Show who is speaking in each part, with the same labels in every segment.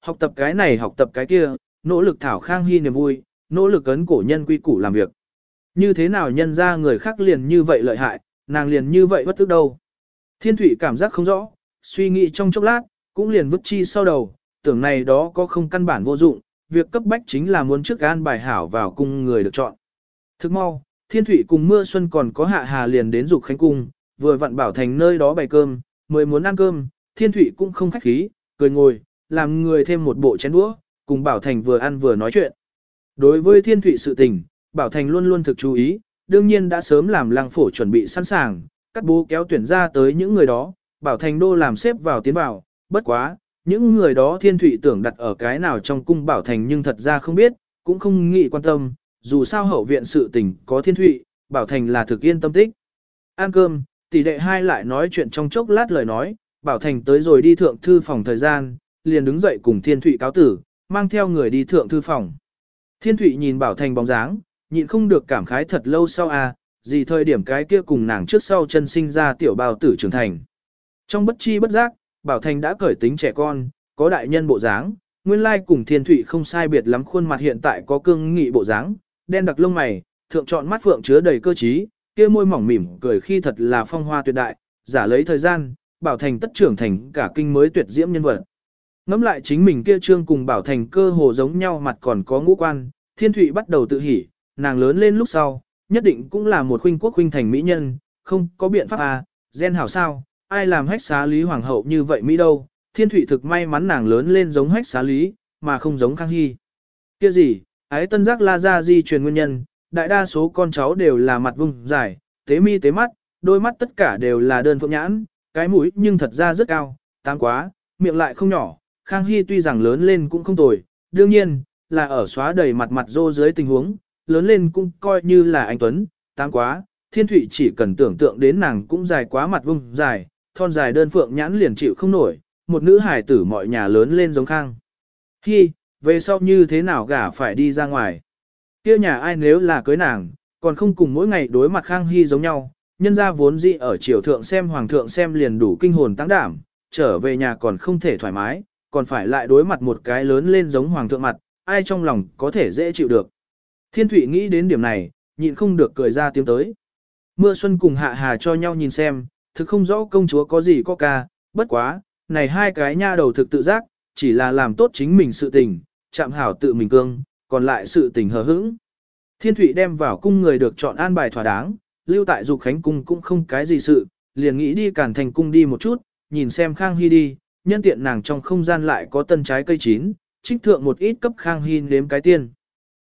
Speaker 1: học tập cái này học tập cái kia, nỗ lực thảo khang hy niềm vui, nỗ lực ấn cổ nhân quy củ làm việc. Như thế nào nhân ra người khác liền như vậy lợi hại, nàng liền như vậy bất tức đâu. Thiên thủy cảm giác không rõ, suy nghĩ trong chốc lát, cũng liền vứt chi sau đầu, tưởng này đó có không căn bản vô dụng, việc cấp bách chính là muốn trước an bài hảo vào cung người được chọn. Thức mau, thiên thủy cùng mưa xuân còn có hạ hà liền đến dục khánh cung, vừa vặn bảo thành nơi đó bày cơm, mới muốn ăn cơm, thiên thủy cũng không khách khí, cười ngồi, làm người thêm một bộ chén đũa, cùng bảo thành vừa ăn vừa nói chuyện. Đối với thiên thủy sự tình, bảo thành luôn luôn thực chú ý, đương nhiên đã sớm làm lăng phổ chuẩn bị sẵn sàng, cắt bố kéo tuyển ra tới những người đó, bảo thành đô làm xếp vào tiến vào, bất quá, những người đó thiên thủy tưởng đặt ở cái nào trong cung bảo thành nhưng thật ra không biết, cũng không nghĩ quan tâm, dù sao hậu viện sự tình có thiên thủy, bảo thành là thực yên tâm tích. Ăn cơm, tỷ đệ hai lại nói chuyện trong chốc lát lời nói, bảo thành tới rồi đi thượng thư phòng thời gian, liền đứng dậy cùng thiên Thụy cáo tử, mang theo người đi thượng thư phòng. Thiên Thụy nhìn bảo thành bóng dáng, nhịn không được cảm khái thật lâu sau à, gì thời điểm cái kia cùng nàng trước sau chân sinh ra tiểu bào tử trưởng thành. Trong bất chi bất giác, Bảo Thành đã cởi tính trẻ con, có đại nhân bộ dáng, nguyên lai cùng thiên Thụy không sai biệt lắm khuôn mặt hiện tại có cương nghị bộ dáng, đen đặc lông mày, thượng chọn mắt phượng chứa đầy cơ trí, kia môi mỏng mỉm cười khi thật là phong hoa tuyệt đại, giả lấy thời gian, Bảo Thành tất trưởng thành cả kinh mới tuyệt diễm nhân vật. Ngắm lại chính mình kia trương cùng Bảo Thành cơ hồ giống nhau mặt còn có ngũ quan, thiên thụy bắt đầu tự hỉ, nàng lớn lên lúc sau, nhất định cũng là một khuynh quốc khuynh thành mỹ nhân, không có biện pháp à, gen hảo sao, ai làm hách xá lý hoàng hậu như vậy Mỹ đâu, thiên thụy thực may mắn nàng lớn lên giống hách xá lý, mà không giống khang hy. Kia gì, ái tân giác la ra di truyền nguyên nhân, đại đa số con cháu đều là mặt vùng dài, tế mi tế mắt, đôi mắt tất cả đều là đơn phượng nhãn, cái mũi nhưng thật ra rất cao, tám quá, miệng lại không nhỏ, khang hy tuy rằng lớn lên cũng không tồi, đương nhiên, là ở xóa đầy mặt mặt rô dưới tình huống, lớn lên cũng coi như là anh Tuấn, tám quá, thiên thủy chỉ cần tưởng tượng đến nàng cũng dài quá mặt vung dài, thon dài đơn phượng nhãn liền chịu không nổi, một nữ hài tử mọi nhà lớn lên giống khang. Hi, về sau như thế nào gả phải đi ra ngoài. kia nhà ai nếu là cưới nàng, còn không cùng mỗi ngày đối mặt khang hy giống nhau, nhân ra vốn dị ở triều thượng xem hoàng thượng xem liền đủ kinh hồn tăng đảm, trở về nhà còn không thể thoải mái, còn phải lại đối mặt một cái lớn lên giống hoàng thượng mặt, ai trong lòng có thể dễ chịu được. Thiên Thụy nghĩ đến điểm này, nhịn không được cười ra tiếng tới. Mưa xuân cùng hạ hà cho nhau nhìn xem, thực không rõ công chúa có gì có ca, bất quá, này hai cái nha đầu thực tự giác, chỉ là làm tốt chính mình sự tình, chạm hảo tự mình cương, còn lại sự tình hờ hững. Thiên Thụy đem vào cung người được chọn an bài thỏa đáng, lưu tại dục khánh cung cũng không cái gì sự, liền nghĩ đi cản thành cung đi một chút, nhìn xem Khang Hy đi, nhân tiện nàng trong không gian lại có tân trái cây chín, trích thượng một ít cấp Khang Hy nếm cái tiên.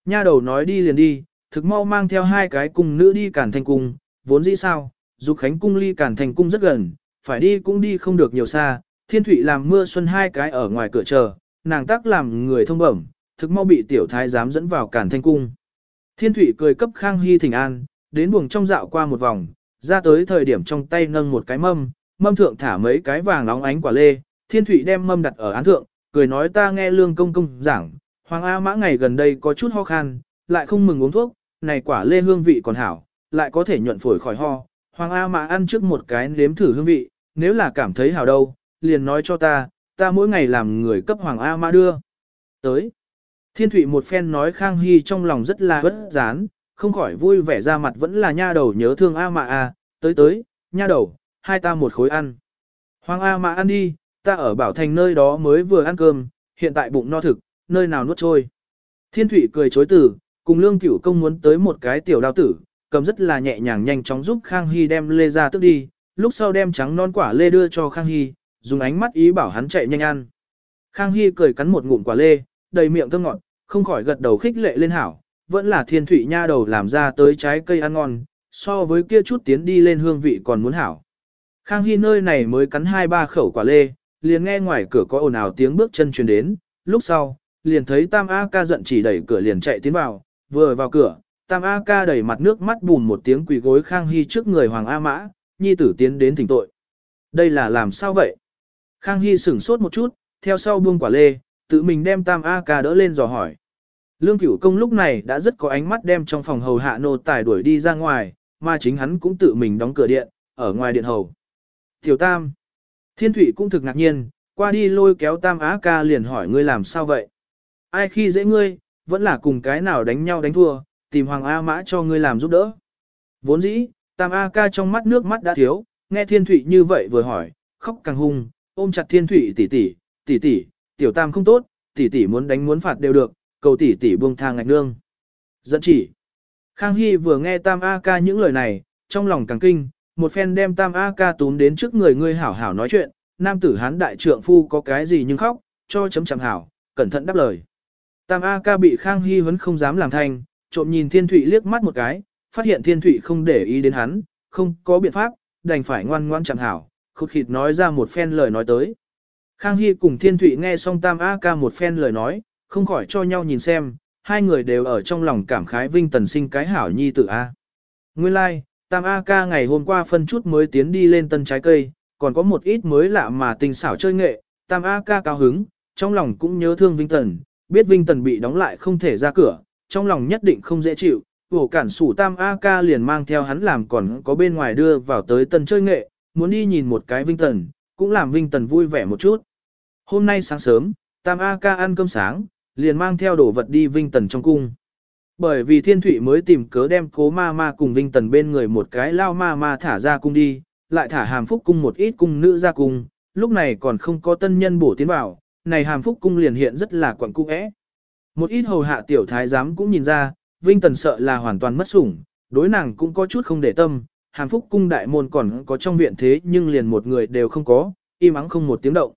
Speaker 1: Nha đầu nói đi liền đi, thực mau mang theo hai cái cung nữ đi cản thành cung, vốn dĩ sao, Dục Khánh cung ly Cản Thành cung rất gần, phải đi cũng đi không được nhiều xa, Thiên Thụy làm mưa xuân hai cái ở ngoài cửa chờ, nàng tác làm người thông bẩm, thực mau bị tiểu thái giám dẫn vào Cản Thành cung. Thiên Thụy cười cấp Khang Hy thỉnh an, đến buồng trong dạo qua một vòng, ra tới thời điểm trong tay nâng một cái mâm, mâm thượng thả mấy cái vàng nóng ánh quả lê, Thiên Thụy đem mâm đặt ở án thượng, cười nói ta nghe lương công công giảng, Hoàng A Mã ngày gần đây có chút ho khan, lại không mừng uống thuốc, này quả lê hương vị còn hảo, lại có thể nhuận phổi khỏi ho, Hoàng A Mã ăn trước một cái nếm thử hương vị, nếu là cảm thấy hảo đâu, liền nói cho ta, ta mỗi ngày làm người cấp Hoàng A Mã đưa. Tới. Thiên Thụy một phen nói Khang Hy trong lòng rất là bất gián, không khỏi vui vẻ ra mặt vẫn là nha đầu nhớ thương A Mã A, tới tới, nha đầu, hai ta một khối ăn. Hoàng A Mã ăn đi, ta ở Bảo Thành nơi đó mới vừa ăn cơm, hiện tại bụng no thực, nơi nào nuốt trôi. Thiên Thụy cười chối từ, cùng lương cửu công muốn tới một cái tiểu đao tử, cầm rất là nhẹ nhàng nhanh chóng giúp Khang Hy đem lê ra tức đi, lúc sau đem trắng non quả lê đưa cho Khang Hy, dùng ánh mắt ý bảo hắn chạy nhanh ăn. Khang Hy cười cắn một ngụm quả lê, đầy miệng thơm ngọt, không khỏi gật đầu khích lệ lên hảo, vẫn là thiên thủy nha đầu làm ra tới trái cây ăn ngon, so với kia chút tiến đi lên hương vị còn muốn hảo. Khang Hy nơi này mới cắn hai ba khẩu quả lê, liền nghe ngoài cửa có ồn ào tiếng bước chân truyền đến, lúc sau, liền thấy Tam A ca giận chỉ đẩy cửa liền chạy tiến vào, vừa vào cửa, Tam A ca đẩy mặt nước mắt bùn một tiếng quỳ gối Khang Hy trước người Hoàng A Mã, nhi tử tiến đến thỉnh tội. Đây là làm sao vậy? Khang Hy sửng sốt một chút, theo sau buông quả lê, tự mình đem Tam A ca đỡ lên dò hỏi. Lương Cửu Công lúc này đã rất có ánh mắt đem trong phòng hầu hạ nô tài đuổi đi ra ngoài, mà chính hắn cũng tự mình đóng cửa điện, ở ngoài điện hầu. Tiểu Tam. Thiên Thụy cũng thực ngạc nhiên, Qua đi lôi kéo tam á ca liền hỏi ngươi làm sao vậy? Ai khi dễ ngươi, vẫn là cùng cái nào đánh nhau đánh thua, tìm Hoàng A Mã cho ngươi làm giúp đỡ. Vốn dĩ, tam A ca trong mắt nước mắt đã thiếu, nghe thiên Thụy như vậy vừa hỏi, khóc càng hung, ôm chặt thiên Thụy tỷ tỷ, tỷ tỷ, tiểu tam không tốt, tỷ tỷ muốn đánh muốn phạt đều được, cầu tỷ tỷ buông thang ngạch nương. Dẫn chỉ. Khang Hy vừa nghe tam A ca những lời này, trong lòng càng kinh, một phen đem tam A ca túm đến trước người ngươi hảo hảo nói chuyện, nam tử hán đại trượng phu có cái gì nhưng khóc, cho chấm chẳng hảo, cẩn thận đáp lời. Tam A ca bị Khang Hy vẫn không dám làm thanh, trộm nhìn Thiên Thụy liếc mắt một cái, phát hiện Thiên Thụy không để ý đến hắn, không có biện pháp, đành phải ngoan ngoan chẳng hảo, khụt khịt nói ra một phen lời nói tới. Khang Hy cùng Thiên Thụy nghe xong Tam A ca một phen lời nói, không khỏi cho nhau nhìn xem, hai người đều ở trong lòng cảm khái vinh tần sinh cái hảo nhi tử A. Nguyên lai, like, Tam A ca ngày hôm qua phân chút mới tiến đi lên tân trái cây, còn có một ít mới lạ mà tình xảo chơi nghệ, Tam A ca cao hứng, trong lòng cũng nhớ thương Vinh Tần, biết Vinh Tần bị đóng lại không thể ra cửa, trong lòng nhất định không dễ chịu, vổ cản sủ Tam A ca liền mang theo hắn làm còn có bên ngoài đưa vào tới tân chơi nghệ, muốn đi nhìn một cái Vinh Tần, cũng làm Vinh Tần vui vẻ một chút. Hôm nay sáng sớm, Tam A ca ăn cơm sáng, liền mang theo đồ vật đi Vinh Tần trong cung. Bởi vì Thiên thủy mới tìm cớ đem cố ma ma cùng Vinh Tần bên người một cái lao ma ma thả ra cung đi, lại thả hàm phúc cung một ít cung nữ ra cung, lúc này còn không có tân nhân bổ tiến vào, này hàm phúc cung liền hiện rất là quẩn cung ẽ. Một ít hầu hạ tiểu thái giám cũng nhìn ra, Vinh Tần sợ là hoàn toàn mất sủng, đối nàng cũng có chút không để tâm, hàm phúc cung đại môn còn có trong viện thế nhưng liền một người đều không có, im ắng không một tiếng động.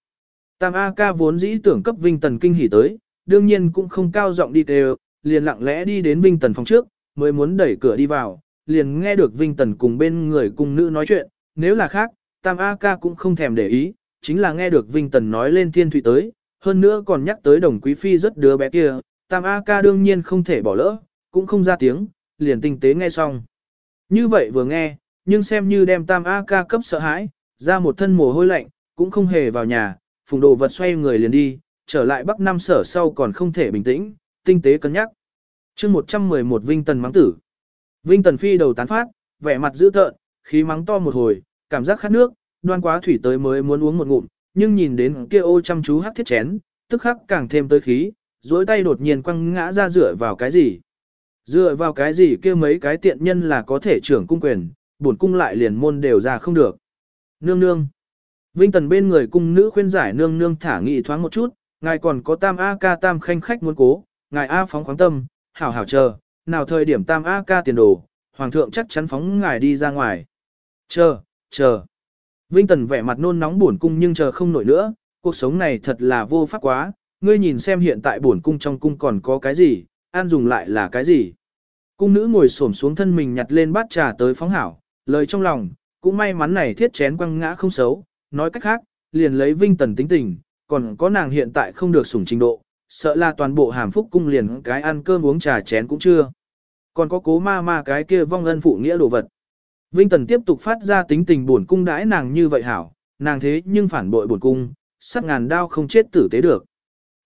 Speaker 1: Tam A ca vốn dĩ tưởng cấp Vinh Tần kinh hỉ tới, đương nhiên cũng không cao giọng đi đều liền lặng lẽ đi đến Vinh Tần phòng trước, mới muốn đẩy cửa đi vào, liền nghe được Vinh Tần cùng bên người cung nữ nói chuyện, nếu là khác, Tam A ca cũng không thèm để ý, chính là nghe được Vinh Tần nói lên thiên thủy tới, hơn nữa còn nhắc tới đồng quý phi rất đứa bé kia, Tam A ca đương nhiên không thể bỏ lỡ, cũng không ra tiếng, liền tinh tế nghe xong. Như vậy vừa nghe, nhưng xem như đem Tam A ca cấp sợ hãi, ra một thân mồ hôi lạnh, cũng không hề vào nhà, phùng đồ vật xoay người liền đi, trở lại Bắc Nam sở sau còn không thể bình tĩnh, tinh tế cân nhắc. chương 111 Vinh Tần mắng tử. Vinh Tần phi đầu tán phát, vẻ mặt dữ tợn, khí mắng to một hồi, cảm giác khát nước, đoan quá thủy tới mới muốn uống một ngụm, nhưng nhìn đến kia ô chăm chú hắc thiết chén, tức khắc càng thêm tới khí, duỗi tay đột nhiên quăng ngã ra dựa vào cái gì. Dựa vào cái gì kia mấy cái tiện nhân là có thể trưởng cung quyền, bổn cung lại liền môn đều ra không được. Nương nương. Vinh Tần bên người cung nữ khuyên giải nương nương thả nghị thoáng một chút, ngài còn có tam A ca tam khanh khách muốn cố, ngài A phóng khoáng tâm, hảo hảo chờ, nào thời điểm tam A ca tiền đồ, hoàng thượng chắc chắn phóng ngài đi ra ngoài. Chờ, chờ. Vinh Tần vẻ mặt nôn nóng buồn cung nhưng chờ không nổi nữa, cuộc sống này thật là vô pháp quá, ngươi nhìn xem hiện tại buồn cung trong cung còn có cái gì, an dùng lại là cái gì. Cung nữ ngồi xổm xuống thân mình nhặt lên bát trà tới phóng hảo, lời trong lòng, cũng may mắn này thiết chén quăng ngã không xấu, nói cách khác, liền lấy Vinh Tần tính tình, còn có nàng hiện tại không được sủng trình độ, sợ là toàn bộ hàm phúc cung liền cái ăn cơm uống trà chén cũng chưa. Còn có cố ma ma cái kia vong ân phụ nghĩa đồ vật. Vinh Tần tiếp tục phát ra tính tình buồn cung đãi nàng như vậy hảo, nàng thế nhưng phản bội buồn cung, sắc ngàn đao không chết tử tế được.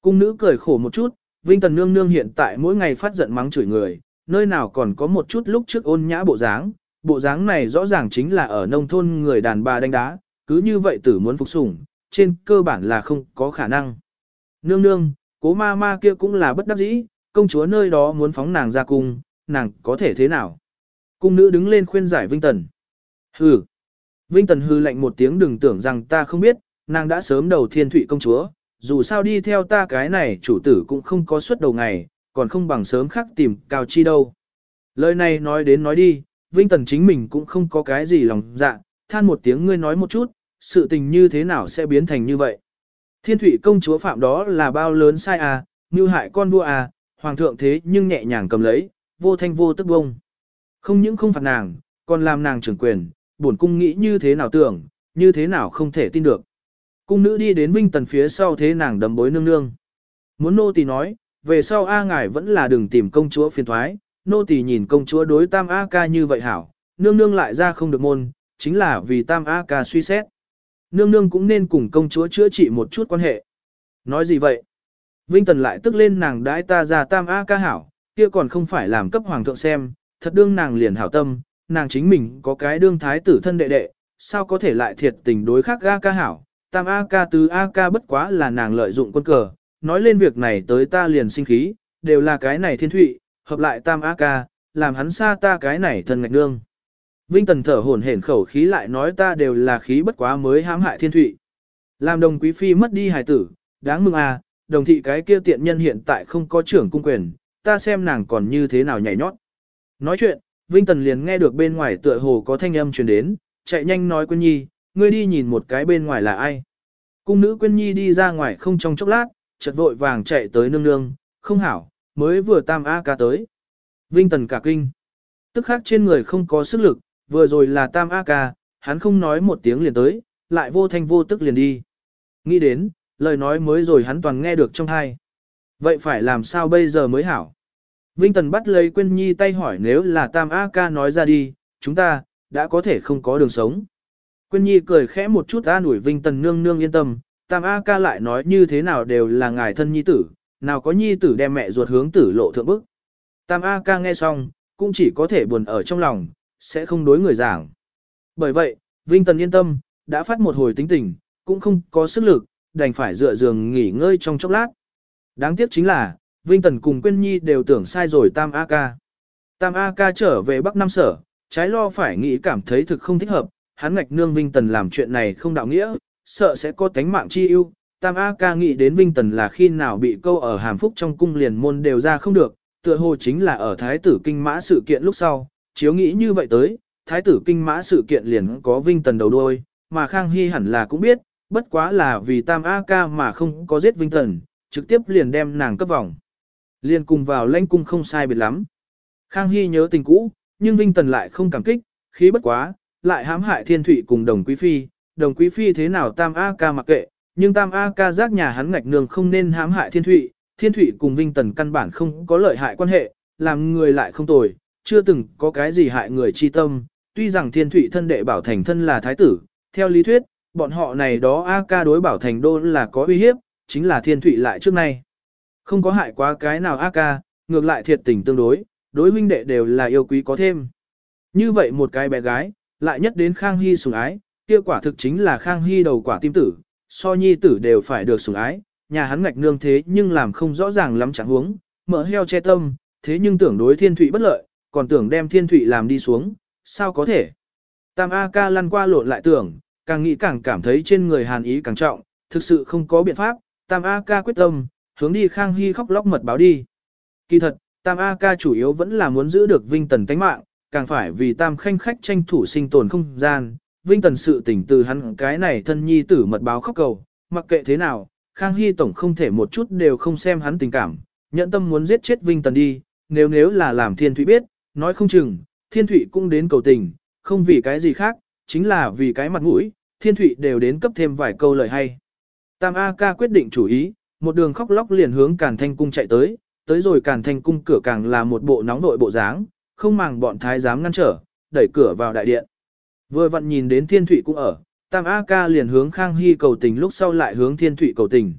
Speaker 1: Cung nữ cười khổ một chút, Vinh Tần nương nương hiện tại mỗi ngày phát giận mắng chửi người, nơi nào còn có một chút lúc trước ôn nhã bộ dáng, bộ dáng này rõ ràng chính là ở nông thôn người đàn bà đánh đá, cứ như vậy tử muốn phục sủng, trên cơ bản là không có khả năng. Nương nương, cố ma ma kia cũng là bất đắc dĩ, công chúa nơi đó muốn phóng nàng ra cung, nàng có thể thế nào? Cung nữ đứng lên khuyên giải Vinh Tần. Hừ. Vinh Tần hư lạnh một tiếng đừng tưởng rằng ta không biết, nàng đã sớm đầu thiên thụy công chúa, dù sao đi theo ta cái này chủ tử cũng không có suất đầu ngày, còn không bằng sớm khắc tìm cao chi đâu. Lời này nói đến nói đi, Vinh Tần chính mình cũng không có cái gì lòng dạ, than một tiếng ngươi nói một chút, sự tình như thế nào sẽ biến thành như vậy. Thiên thủy công chúa phạm đó là bao lớn sai à, như hại con vua à, hoàng thượng thế nhưng nhẹ nhàng cầm lấy, vô thanh vô tức bông. Không những không phạt nàng, còn làm nàng trưởng quyền, bổn cung nghĩ như thế nào tưởng, như thế nào không thể tin được. Cung nữ đi đến Vinh Tần phía sau thế nàng đấm bối nương nương. Muốn nô tỳ nói, về sau A ngài vẫn là đừng tìm công chúa phiền thoái, nô tỳ nhìn công chúa đối tam A ca như vậy hảo, nương nương lại ra không được môn, chính là vì tam A ca suy xét. Nương nương cũng nên cùng công chúa chữa trị một chút quan hệ. Nói gì vậy? Vinh Tần lại tức lên nàng đãi ta ra tam A ca hảo, kia còn không phải làm cấp hoàng thượng xem, thật đương nàng liền hảo tâm, nàng chính mình có cái đương thái tử thân đệ đệ, sao có thể lại thiệt tình đối khác ga ca hảo, Tam A ca tứ A ca bất quá là nàng lợi dụng quân cờ, nói lên việc này tới ta liền sinh khí, đều là cái này thiên thụy, hợp lại tam A ca, làm hắn xa ta cái này thân ngạch nương. Vinh Tần thở hổn hển khẩu khí lại nói ta đều là khí bất quá mới hãm hại thiên thụy. Làm đồng quý phi mất đi hài tử, đáng mừng à, đồng thị cái kia tiện nhân hiện tại không có trưởng cung quyền, ta xem nàng còn như thế nào nhảy nhót. Nói chuyện, Vinh Tần liền nghe được bên ngoài tựa hồ có thanh âm truyền đến, chạy nhanh nói Quyên Nhi, ngươi đi nhìn một cái bên ngoài là ai. Cung nữ Quyên Nhi đi ra ngoài không trong chốc lát, chợt vội vàng chạy tới nương nương, không hảo, mới vừa tam A ca tới. Vinh Tần cả kinh. Tức khác trên người không có sức lực, vừa rồi là tam A ca, hắn không nói một tiếng liền tới, lại vô thanh vô tức liền đi. Nghĩ đến, lời nói mới rồi hắn toàn nghe được trong hai. Vậy phải làm sao bây giờ mới hảo? Vinh Tần bắt lấy Quyên Nhi tay hỏi nếu là Tam A ca nói ra đi, chúng ta, đã có thể không có đường sống. Quyên Nhi cười khẽ một chút an ủi Vinh Tần nương nương yên tâm, Tam A ca lại nói như thế nào đều là ngài thân nhi tử, nào có nhi tử đem mẹ ruột hướng tử lộ thượng bức. Tam A ca nghe xong, cũng chỉ có thể buồn ở trong lòng, sẽ không đối người giảng. Bởi vậy, Vinh Tần yên tâm, đã phát một hồi tính tình, cũng không có sức lực, đành phải dựa giường nghỉ ngơi trong chốc lát. Đáng tiếc chính là, Vinh Tần cùng Quyên Nhi đều tưởng sai rồi Tam A ca. Tam A ca trở về Bắc Nam Sở, trái lo phải nghĩ cảm thấy thực không thích hợp, hắn ngạch nương Vinh Tần làm chuyện này không đạo nghĩa, sợ sẽ có tánh mạng chi ưu. Tam A ca nghĩ đến Vinh Tần là khi nào bị câu ở hàm phúc trong cung liền môn đều ra không được, tựa hồ chính là ở Thái tử Kinh Mã sự kiện lúc sau, chiếu nghĩ như vậy tới, Thái tử Kinh Mã sự kiện liền có Vinh Tần đầu đuôi, mà Khang Hy hẳn là cũng biết, bất quá là vì Tam A ca mà không có giết Vinh Tần, trực tiếp liền đem nàng cấp vòng. Liền cùng vào lãnh cung không sai biệt lắm. Khang Hy nhớ tình cũ, nhưng Vinh Tần lại không cảm kích, khí bất quá, lại hãm hại thiên thủy cùng đồng quý phi, đồng quý phi thế nào tam A ca mặc kệ, nhưng tam A ca giác nhà hắn ngạch nương không nên hãm hại thiên thủy, thiên Thụy cùng Vinh Tần căn bản không có lợi hại quan hệ, làm người lại không tồi, chưa từng có cái gì hại người chi tâm, tuy rằng thiên thủy thân đệ bảo thành thân là thái tử, theo lý thuyết, bọn họ này đó A ca đối bảo thành đô là có uy hiếp, chính là thiên thủy lại trước nay. Không có hại quá cái nào A ca, ngược lại thiệt tình tương đối, đối huynh đệ đều là yêu quý có thêm. Như vậy một cái bé gái, lại nhất đến Khang Hy sủng ái, kia quả thực chính là Khang Hy đầu quả tim tử, so nhi tử đều phải được sủng ái, nhà hắn ngạch nương thế nhưng làm không rõ ràng lắm chẳng huống, mở heo che tâm, thế nhưng tưởng đối thiên thủy bất lợi, còn tưởng đem thiên thủy làm đi xuống, sao có thể. Tam A ca lăn qua lộn lại tưởng, càng nghĩ càng cảm thấy trên người hàn ý càng trọng, thực sự không có biện pháp, Tam A ca quyết tâm, hướng đi Khang Hy khóc lóc mật báo đi. Kỳ thật, Tam A ca chủ yếu vẫn là muốn giữ được Vinh Tần tánh mạng, càng phải vì Tam Khanh khách tranh thủ sinh tồn không gian. Vinh Tần sự tỉnh từ hắn cái này thân nhi tử mật báo khóc cầu, mặc kệ thế nào, Khang Hy tổng không thể một chút đều không xem hắn tình cảm, nhận tâm muốn giết chết Vinh Tần đi, nếu nếu là làm Thiên Thủy biết, nói không chừng, Thiên Thụy cũng đến cầu tình, không vì cái gì khác, chính là vì cái mặt mũi, Thiên Thụy đều đến cấp thêm vài câu lời hay. Tam A ca quyết định chủ ý, một đường khóc lóc liền hướng Càn Thanh Cung chạy tới, tới rồi Càn Thanh Cung cửa càng là một bộ nóng nội bộ dáng, không màng bọn thái giám ngăn trở, đẩy cửa vào đại điện. Vừa vặn nhìn đến Thiên Thụy cũng ở, Tam A Ca liền hướng Khang Hy cầu tình lúc sau lại hướng Thiên Thụy cầu tình.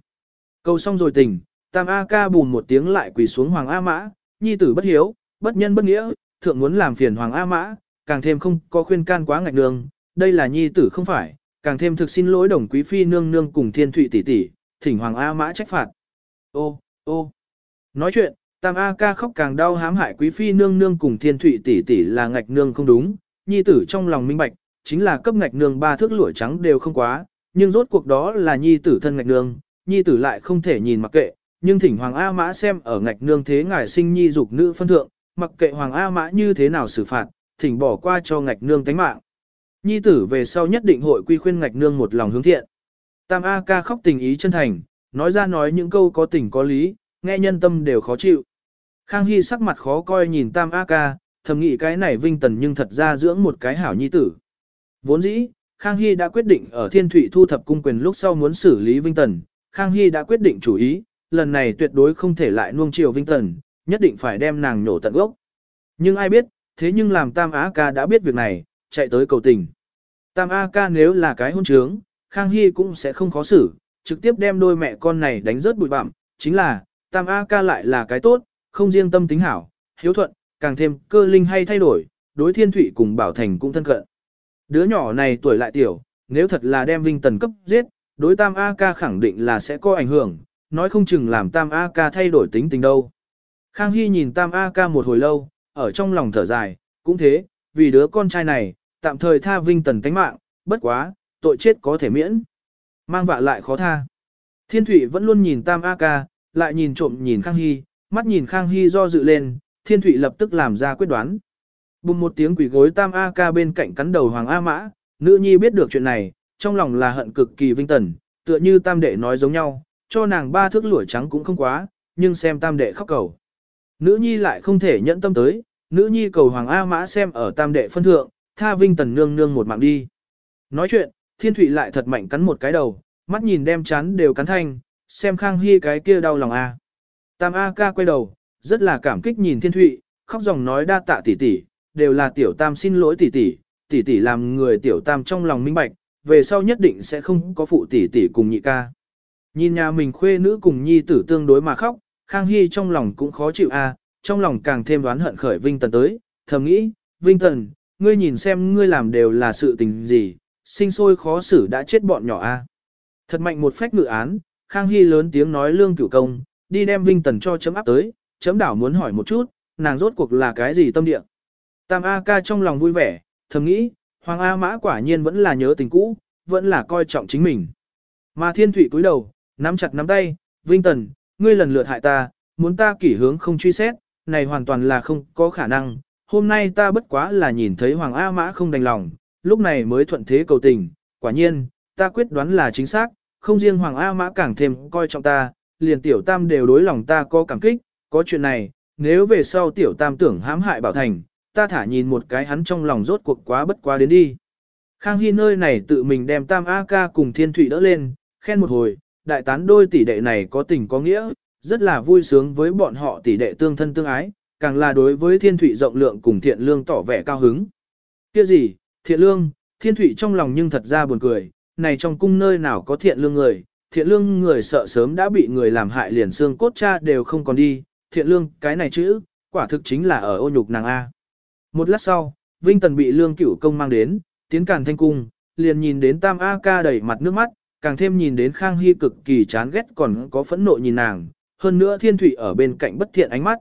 Speaker 1: Cầu xong rồi tình, Tam A Ca bùn một tiếng lại quỳ xuống Hoàng A Mã, nhi tử bất hiếu, bất nhân bất nghĩa, thượng muốn làm phiền Hoàng A Mã, càng thêm không có khuyên can quá ngạch đường, đây là nhi tử không phải, càng thêm thực xin lỗi đồng quý phi nương nương cùng Thiên Thụy tỷ tỷ, thỉnh Hoàng A Mã trách phạt. Ô, ô. Nói chuyện, Tam A ca khóc càng đau hám hại quý phi nương nương cùng thiên thụy tỷ tỷ là ngạch nương không đúng, nhi tử trong lòng minh bạch, chính là cấp ngạch nương ba thước lũi trắng đều không quá, nhưng rốt cuộc đó là nhi tử thân ngạch nương, nhi tử lại không thể nhìn mặc kệ, nhưng thỉnh Hoàng A Mã xem ở ngạch nương thế ngài sinh nhi dục nữ phân thượng, mặc kệ Hoàng A Mã như thế nào xử phạt, thỉnh bỏ qua cho ngạch nương tánh mạng. Nhi tử về sau nhất định hội quy khuyên ngạch nương một lòng hướng thiện. Tam A ca khóc tình ý chân thành, nói ra nói những câu có tình có lý, nghe nhân tâm đều khó chịu. Khang Hy sắc mặt khó coi nhìn Tam A ca, thầm nghĩ cái này vinh tần nhưng thật ra dưỡng một cái hảo nhi tử. Vốn dĩ, Khang Hy đã quyết định ở Thiên Thụy thu thập cung quyền lúc sau muốn xử lý Vinh Tần, Khang Hy đã quyết định chủ ý, lần này tuyệt đối không thể lại nuông chiều Vinh Tần, nhất định phải đem nàng nhổ tận gốc. Nhưng ai biết, thế nhưng làm Tam A ca đã biết việc này, chạy tới cầu tình. Tam A ca nếu là cái hôn trướng, Khang Hy cũng sẽ không khó xử, trực tiếp đem đôi mẹ con này đánh rớt bụi bặm, chính là, Tam A ca lại là cái tốt, không riêng tâm tính hảo, hiếu thuận, càng thêm cơ linh hay thay đổi, đối thiên thủy cùng bảo thành cũng thân cận. Đứa nhỏ này tuổi lại tiểu, nếu thật là đem Vinh Tần cấp giết, đối tam A ca khẳng định là sẽ có ảnh hưởng, nói không chừng làm tam A ca thay đổi tính tình đâu. Khang Hy nhìn tam A ca một hồi lâu, ở trong lòng thở dài, cũng thế, vì đứa con trai này, tạm thời tha vinh tần tánh mạng, bất quá, tội chết có thể miễn. Mang vạ lại khó tha. Thiên Thụy vẫn luôn nhìn tam A ca, lại nhìn trộm nhìn Khang Hy, mắt nhìn Khang Hy do dự lên, Thiên Thụy lập tức làm ra quyết đoán. Bùng một tiếng quỷ gối tam A ca bên cạnh cắn đầu Hoàng A Mã, nữ nhi biết được chuyện này, trong lòng là hận cực kỳ vinh tần, tựa như tam đệ nói giống nhau, cho nàng ba thước lũi trắng cũng không quá, nhưng xem tam đệ khóc cầu. Nữ nhi lại không thể nhẫn tâm tới, nữ nhi cầu Hoàng A Mã xem ở tam đệ phân thượng, tha vinh tần nương nương một mạng đi. Nói chuyện, thiên thụy lại thật mạnh cắn một cái đầu, mắt nhìn đem chán đều cắn thanh, xem khang hy cái kia đau lòng A. Tam A ca quay đầu, rất là cảm kích nhìn thiên thụy, khóc dòng nói đa tạ tỷ tỷ, đều là tiểu tam xin lỗi tỷ tỷ, tỷ tỷ làm người tiểu tam trong lòng minh bạch, về sau nhất định sẽ không có phụ tỷ tỷ cùng nhị ca. Nhìn nhà mình khuê nữ cùng nhi tử tương đối mà khóc, Khang Hy trong lòng cũng khó chịu a, trong lòng càng thêm đoán hận khởi Vinh Tần tới, thầm nghĩ, Vinh Tần, ngươi nhìn xem ngươi làm đều là sự tình gì, sinh sôi khó xử đã chết bọn nhỏ a. Thật mạnh một phách ngự án, Khang Hy lớn tiếng nói lương cửu công, đi đem Vinh Tần cho chấm áp tới, chấm đảo muốn hỏi một chút, nàng rốt cuộc là cái gì tâm địa. Tam A ca trong lòng vui vẻ, thầm nghĩ, Hoàng A Mã quả nhiên vẫn là nhớ tình cũ, vẫn là coi trọng chính mình. Mà thiên thủy cúi đầu, nắm chặt nắm tay, Vinh Tần, ngươi lần lượt hại ta, muốn ta kỷ hướng không truy xét, này hoàn toàn là không có khả năng. Hôm nay ta bất quá là nhìn thấy Hoàng A Mã không đành lòng, lúc này mới thuận thế cầu tình. Quả nhiên, ta quyết đoán là chính xác, không riêng Hoàng A Mã càng thêm coi trọng ta, liền tiểu tam đều đối lòng ta có cảm kích, có chuyện này, nếu về sau tiểu tam tưởng hãm hại bảo thành, ta thả nhìn một cái hắn trong lòng rốt cuộc quá bất quá đến đi. Khang Hy nơi này tự mình đem Tam A Ca cùng Thiên Thụy đỡ lên, khen một hồi, đại tán đôi tỷ đệ này có tình có nghĩa, rất là vui sướng với bọn họ tỷ đệ tương thân tương ái, càng là đối với Thiên Thụy rộng lượng cùng Thiện Lương tỏ vẻ cao hứng. Kia gì, Thiện Lương, Thiên Thụy trong lòng nhưng thật ra buồn cười, này trong cung nơi nào có Thiện Lương người, Thiện Lương người sợ sớm đã bị người làm hại liền xương cốt cha đều không còn đi, Thiện Lương, cái này chữ, quả thực chính là ở ô nhục nàng A. Một lát sau, Vinh Tần bị Lương Cửu Công mang đến, tiến càn thanh cung, liền nhìn đến Tam A Ca đẩy mặt nước mắt, càng thêm nhìn đến Khang Hy cực kỳ chán ghét còn có phẫn nộ nhìn nàng, hơn nữa Thiên Thụy ở bên cạnh bất thiện ánh mắt.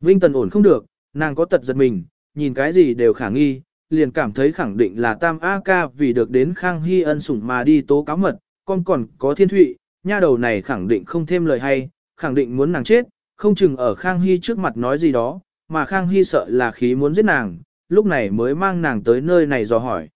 Speaker 1: Vinh Tần ổn không được, nàng có tật giật mình, nhìn cái gì đều khả nghi, liền cảm thấy khẳng định là Tam A Ca vì được đến Khang Hy ân sủng mà đi tố cáo mật, con còn có Thiên Thụy, nha đầu này khẳng định không thêm lời hay, khẳng định muốn nàng chết, không chừng ở Khang Hy trước mặt nói gì đó, mà Khang Hy sợ là khí muốn giết nàng, lúc này mới mang nàng tới nơi này dò hỏi.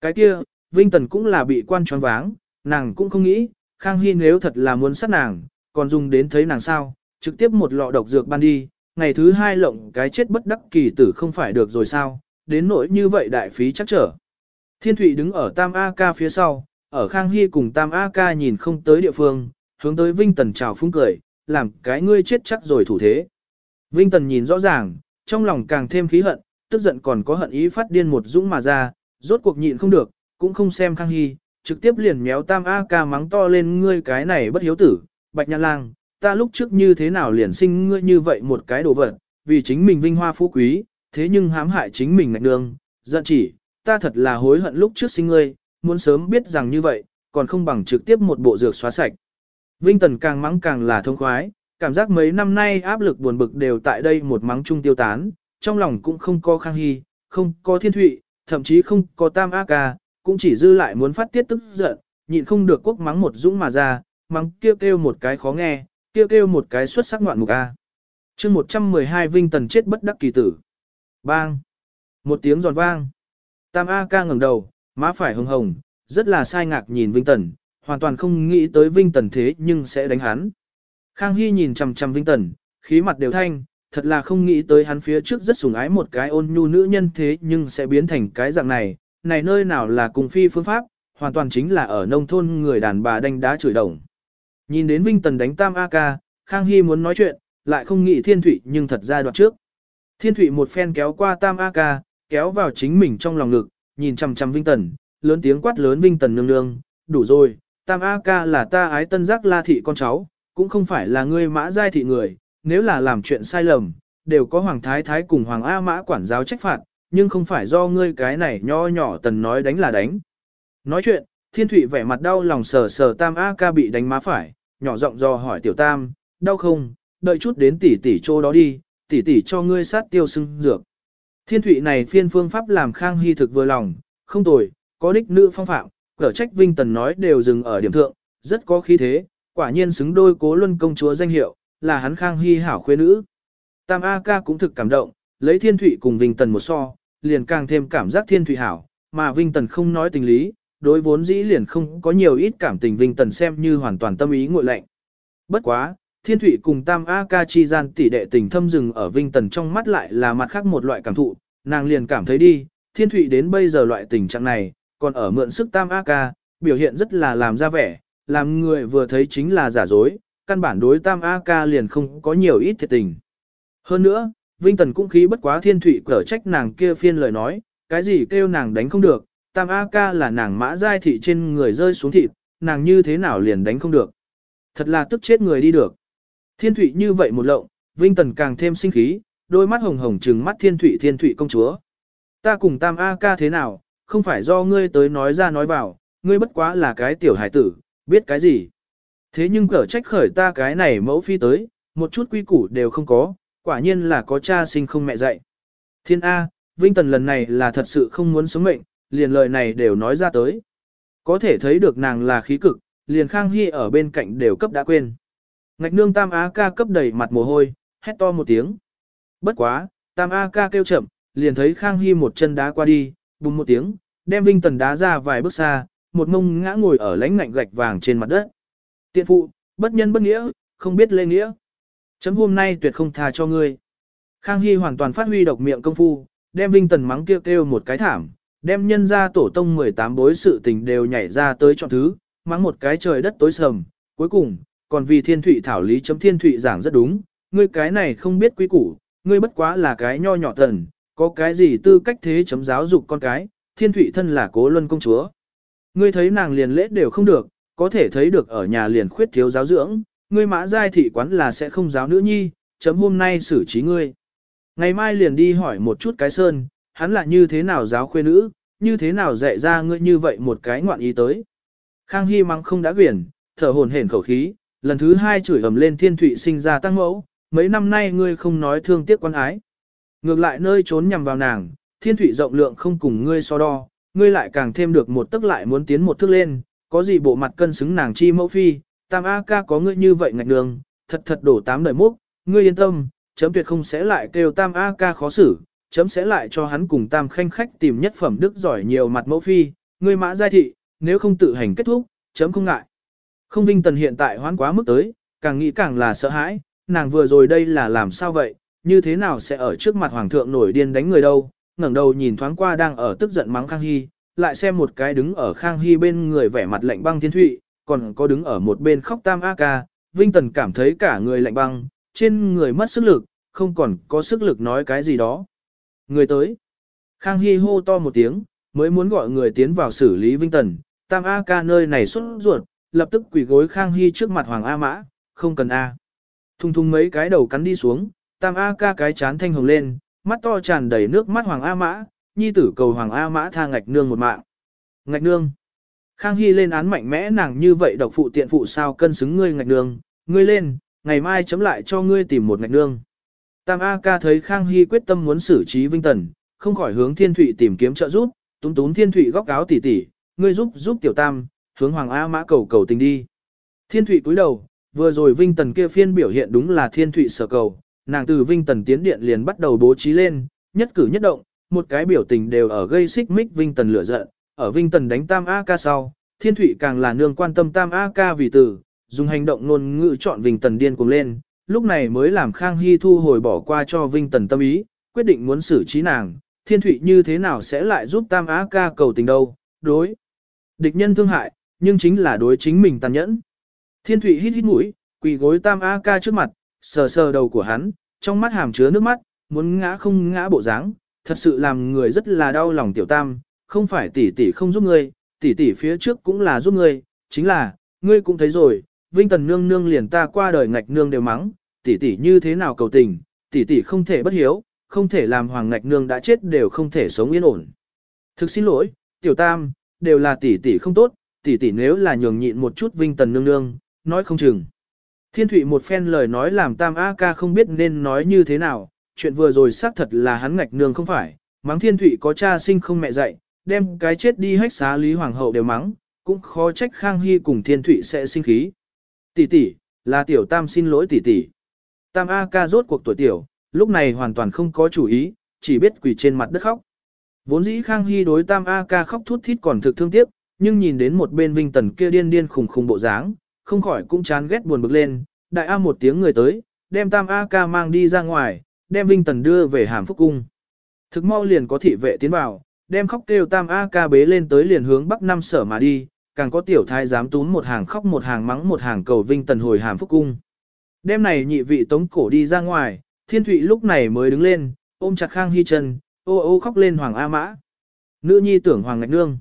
Speaker 1: Cái kia, Vinh Tần cũng là bị quan choáng váng, nàng cũng không nghĩ, Khang Hy nếu thật là muốn sát nàng, còn dùng đến thấy nàng sao, trực tiếp một lọ độc dược ban đi, ngày thứ hai lộng cái chết bất đắc kỳ tử không phải được rồi sao, đến nỗi như vậy đại phí chắc trở. Thiên Thụy đứng ở Tam A Ca phía sau, ở Khang Hy cùng Tam A Ca nhìn không tới địa phương, hướng tới Vinh Tần chào phúng cười, làm cái ngươi chết chắc rồi thủ thế. Vinh Tần nhìn rõ ràng, trong lòng càng thêm khí hận, tức giận còn có hận ý phát điên một dũng mà ra, rốt cuộc nhịn không được, cũng không xem Khang Hy, trực tiếp liền méo tam A ca mắng to lên ngươi cái này bất hiếu tử, bạch nhã lang, ta lúc trước như thế nào liền sinh ngươi như vậy một cái đồ vật, vì chính mình vinh hoa phú quý, thế nhưng hãm hại chính mình ngạch đường, giận chỉ, ta thật là hối hận lúc trước sinh ngươi, muốn sớm biết rằng như vậy, còn không bằng trực tiếp một bộ dược xóa sạch. Vinh Tần càng mắng càng là thông khoái, cảm giác mấy năm nay áp lực buồn bực đều tại đây một mắng chung tiêu tán, trong lòng cũng không có khang hy, không có thiên thụy, thậm chí không có tam a ca, cũng chỉ dư lại muốn phát tiết tức giận, nhịn không được quốc mắng một dũng mà ra, mắng kêu kêu một cái khó nghe, kêu kêu một cái xuất sắc ngoạn mục a. chương 112 Vinh Tần chết bất đắc kỳ tử. Bang! Một tiếng giòn vang. Tam A ca ngẩng đầu, má phải hồng hồng, rất là sai ngạc nhìn Vinh Tần, hoàn toàn không nghĩ tới Vinh Tần thế nhưng sẽ đánh hắn. Khang Hy nhìn chằm chằm Vinh Tần, khí mặt đều thanh, thật là không nghĩ tới hắn phía trước rất sủng ái một cái ôn nhu nữ nhân thế nhưng sẽ biến thành cái dạng này, này nơi nào là cùng phi phương pháp, hoàn toàn chính là ở nông thôn người đàn bà đánh đá chửi đồng. Nhìn đến Vinh Tần đánh tam A-ca, Khang Hy muốn nói chuyện, lại không nghĩ Thiên Thụy nhưng thật ra đoạt trước. Thiên Thụy một phen kéo qua tam A-ca, kéo vào chính mình trong lòng ngực, nhìn chằm chằm Vinh Tần, lớn tiếng quát lớn Vinh Tần nương nương, đủ rồi, tam A-ca là ta ái tân giác la thị con cháu, cũng không phải là ngươi mã giai thị người, nếu là làm chuyện sai lầm, đều có Hoàng Thái Thái cùng Hoàng A Mã quản giáo trách phạt, nhưng không phải do ngươi cái này nho nhỏ tần nói đánh là đánh. Nói chuyện, Thiên Thụy vẻ mặt đau lòng sờ sờ Tam A ca bị đánh má phải, nhỏ giọng do hỏi Tiểu Tam, đau không, đợi chút đến tỷ tỷ chỗ đó đi, tỷ tỷ cho ngươi sát tiêu sưng dược. Thiên Thụy này phiên phương pháp làm Khang Hy thực vừa lòng, không tồi, có đích nữ phong phạm, cỡ trách Vinh Tần nói đều dừng ở điểm thượng, rất có khí thế, quả nhiên xứng đôi cố luân công chúa danh hiệu, là hắn Khang Hy hảo khuê nữ. Tam A ca cũng thực cảm động, lấy Thiên Thụy cùng Vinh Tần một so, liền càng thêm cảm giác Thiên thủy hảo, mà Vinh Tần không nói tình lý, đối vốn dĩ liền không có nhiều ít cảm tình Vinh Tần xem như hoàn toàn tâm ý ngội lạnh. Bất quá, Thiên thủy cùng Tam A Ca chi gian tỷ đệ tình thâm rừng ở Vinh Tần trong mắt lại là mặt khác một loại cảm thụ, nàng liền cảm thấy đi, Thiên thủy đến bây giờ loại tình trạng này, còn ở mượn sức Tam A Ca, biểu hiện rất là làm ra vẻ, làm người vừa thấy chính là giả dối, căn bản đối Tam A Ca liền không có nhiều ít thiệt tình. Hơn nữa, Vinh Tần cũng khí bất quá Thiên Thụy cở trách nàng kia phiên lời nói, cái gì kêu nàng đánh không được, Tam A Ca là nàng mã giai thị trên người rơi xuống thịt, nàng như thế nào liền đánh không được. Thật là tức chết người đi được. Thiên Thụy như vậy một lộng, Vinh Tần càng thêm sinh khí, đôi mắt hồng hồng trừng mắt Thiên Thụy Thiên Thụy công chúa. Ta cùng Tam A ca thế nào, không phải do ngươi tới nói ra nói vào, ngươi bất quá là cái tiểu hải tử, biết cái gì. Thế nhưng cở trách khởi ta cái này mẫu phi tới, một chút quy củ đều không có, quả nhiên là có cha sinh không mẹ dạy. Thiên A, Vinh Tần lần này là thật sự không muốn sống mệnh, liền lời này đều nói ra tới. Có thể thấy được nàng là khí cực, liền Khang Hy ở bên cạnh đều cấp đã quên. Ngạch nương Tam Á ca cấp đầy mặt mồ hôi, hét to một tiếng. Bất quá, Tam A ca kêu chậm, liền thấy Khang Hy một chân đá qua đi, bùng một tiếng, đem Vinh Tần đá ra vài bước xa, một mông ngã ngồi ở lánh ngạnh gạch vàng trên mặt đất. Tiện phụ, bất nhân bất nghĩa, không biết lê nghĩa. Chấm hôm nay tuyệt không tha cho ngươi. Khang Hy hoàn toàn phát huy độc miệng công phu, đem Vinh Tần mắng kêu kêu một cái thảm, đem nhân ra tổ tông 18 bối sự tình đều nhảy ra tới chọn thứ, mắng một cái trời đất tối sầm, cuối cùng, còn vì thiên thụy thảo lý chấm thiên thụy giảng rất đúng, ngươi cái này không biết quý củ, ngươi bất quá là cái nho nhỏ thần, có cái gì tư cách thế chấm giáo dục con cái, thiên thụy thân là cố luân công chúa. Ngươi thấy nàng liền lễ đều không được, có thể thấy được ở nhà liền khuyết thiếu giáo dưỡng, ngươi mã giai thị quán là sẽ không giáo nữ nhi, chấm hôm nay xử trí ngươi. Ngày mai liền đi hỏi một chút cái sơn, hắn là như thế nào giáo khuê nữ, như thế nào dạy ra ngươi như vậy một cái ngoạn ý tới. Khang Hy mắng không đã quyển, thở hồn hển khẩu khí, lần thứ hai chửi ầm lên thiên thụy sinh ra tăng mẫu, mấy năm nay ngươi không nói thương tiếc quan ái. Ngược lại nơi trốn nhằm vào nàng, thiên thụy rộng lượng không cùng ngươi so đo, ngươi lại càng thêm được một tức lại muốn tiến một thước lên, có gì bộ mặt cân xứng nàng chi mẫu phi, tam A ca có ngươi như vậy ngạch đường, thật thật đổ tám đời múc, ngươi yên tâm, chấm tuyệt không sẽ lại kêu tam A ca khó xử, chấm sẽ lại cho hắn cùng tam khanh khách tìm nhất phẩm đức giỏi nhiều mặt mẫu phi, ngươi mã giai thị, nếu không tự hành kết thúc, chấm không ngại. Không Vinh Tần hiện tại hoán quá mức tới, càng nghĩ càng là sợ hãi, nàng vừa rồi đây là làm sao vậy, như thế nào sẽ ở trước mặt hoàng thượng nổi điên đánh người đâu, ngẩng đầu nhìn thoáng qua đang ở tức giận mắng Khang Hy, lại xem một cái đứng ở Khang Hy bên người vẻ mặt lạnh băng thiên thụy, còn có đứng ở một bên khóc tam a ca, Vinh Tần cảm thấy cả người lạnh băng, trên người mất sức lực, không còn có sức lực nói cái gì đó. Người tới. Khang Hy hô to một tiếng, mới muốn gọi người tiến vào xử lý Vinh Tần, tam a ca nơi này xuất ruột, lập tức quỳ gối Khang Hy trước mặt Hoàng A Mã, không cần A. Thùng thùng mấy cái đầu cắn đi xuống, tam A ca cái chán thanh hồng lên, mắt to tràn đầy nước mắt Hoàng A Mã, nhi tử cầu Hoàng A Mã tha ngạch nương một mạng. Ngạch nương. Khang Hy lên án mạnh mẽ nàng như vậy độc phụ tiện phụ sao cân xứng ngươi ngạch nương, ngươi lên, ngày mai chấm lại cho ngươi tìm một ngạch nương. Tam A ca thấy Khang Hy quyết tâm muốn xử trí Vinh Tần, không khỏi hướng Thiên Thụy tìm kiếm trợ giúp, túm túm Thiên Thụy góc áo tỉ tỉ, ngươi giúp giúp tiểu tam, hướng Hoàng A Mã cầu cầu tình đi. Thiên Thụy cúi đầu, vừa rồi Vinh Tần kia phiên biểu hiện đúng là Thiên Thụy sở cầu, nàng từ Vinh Tần tiến điện liền bắt đầu bố trí lên, nhất cử nhất động, một cái biểu tình đều ở gây xích mích Vinh Tần lửa giận, ở Vinh Tần đánh Tam A ca sau, Thiên Thụy càng là nương quan tâm Tam A ca vì từ, dùng hành động ngôn ngữ chọn Vinh Tần điên cuồng lên, lúc này mới làm Khang Hy thu hồi bỏ qua cho Vinh Tần tâm ý, quyết định muốn xử trí nàng, Thiên Thụy như thế nào sẽ lại giúp Tam A ca cầu tình đâu, đối. Địch nhân thương hại, nhưng chính là đối chính mình tàn nhẫn. Thiên Thụy hít hít mũi, quỳ gối Tam A ca trước mặt, sờ sờ đầu của hắn, trong mắt hàm chứa nước mắt, muốn ngã không ngã bộ dáng, thật sự làm người rất là đau lòng tiểu Tam, không phải tỷ tỷ không giúp ngươi, tỷ tỷ phía trước cũng là giúp ngươi, chính là, ngươi cũng thấy rồi, Vinh Tần nương nương liền ta qua đời ngạch nương đều mắng, tỷ tỷ như thế nào cầu tình, tỷ tỷ không thể bất hiếu, không thể làm hoàng ngạch nương đã chết đều không thể sống yên ổn. Thực xin lỗi, tiểu tam, đều là tỷ tỷ không tốt, tỷ tỷ nếu là nhường nhịn một chút vinh tần nương nương, nói không chừng. Thiên Thụy một phen lời nói làm Tam A ca không biết nên nói như thế nào, chuyện vừa rồi xác thật là hắn ngạch nương không phải, mắng Thiên Thụy có cha sinh không mẹ dạy, đem cái chết đi hách xá Lý Hoàng hậu đều mắng, cũng khó trách Khang Hy cùng Thiên Thụy sẽ sinh khí. Tỷ tỷ, là tiểu Tam xin lỗi tỷ tỷ. Tam A ca rốt cuộc tuổi tiểu, lúc này hoàn toàn không có chủ ý, chỉ biết quỳ trên mặt đất khóc. Vốn dĩ Khang Hy đối Tam A ca khóc thút thít còn thực thương tiếc, nhưng nhìn đến một bên Vinh Tần kia điên điên khùng khùng bộ dáng, không khỏi cũng chán ghét buồn bực lên, đại A một tiếng người tới, đem Tam A ca mang đi ra ngoài, đem Vinh Tần đưa về Hàm Phúc Cung. Thực mau liền có thị vệ tiến vào, đem khóc kêu Tam A ca bế lên tới liền hướng Bắc Năm sở mà đi, càng có tiểu thái dám túm một hàng khóc một hàng mắng một hàng cầu Vinh Tần hồi Hàm Phúc Cung. Đêm này nhị vị tống cổ đi ra ngoài, Thiên Thụy lúc này mới đứng lên, ôm chặt Khang Hy chân, ô ô khóc lên Hoàng A Mã. Nữ nhi tưởng Hoàng Ngạch Nương.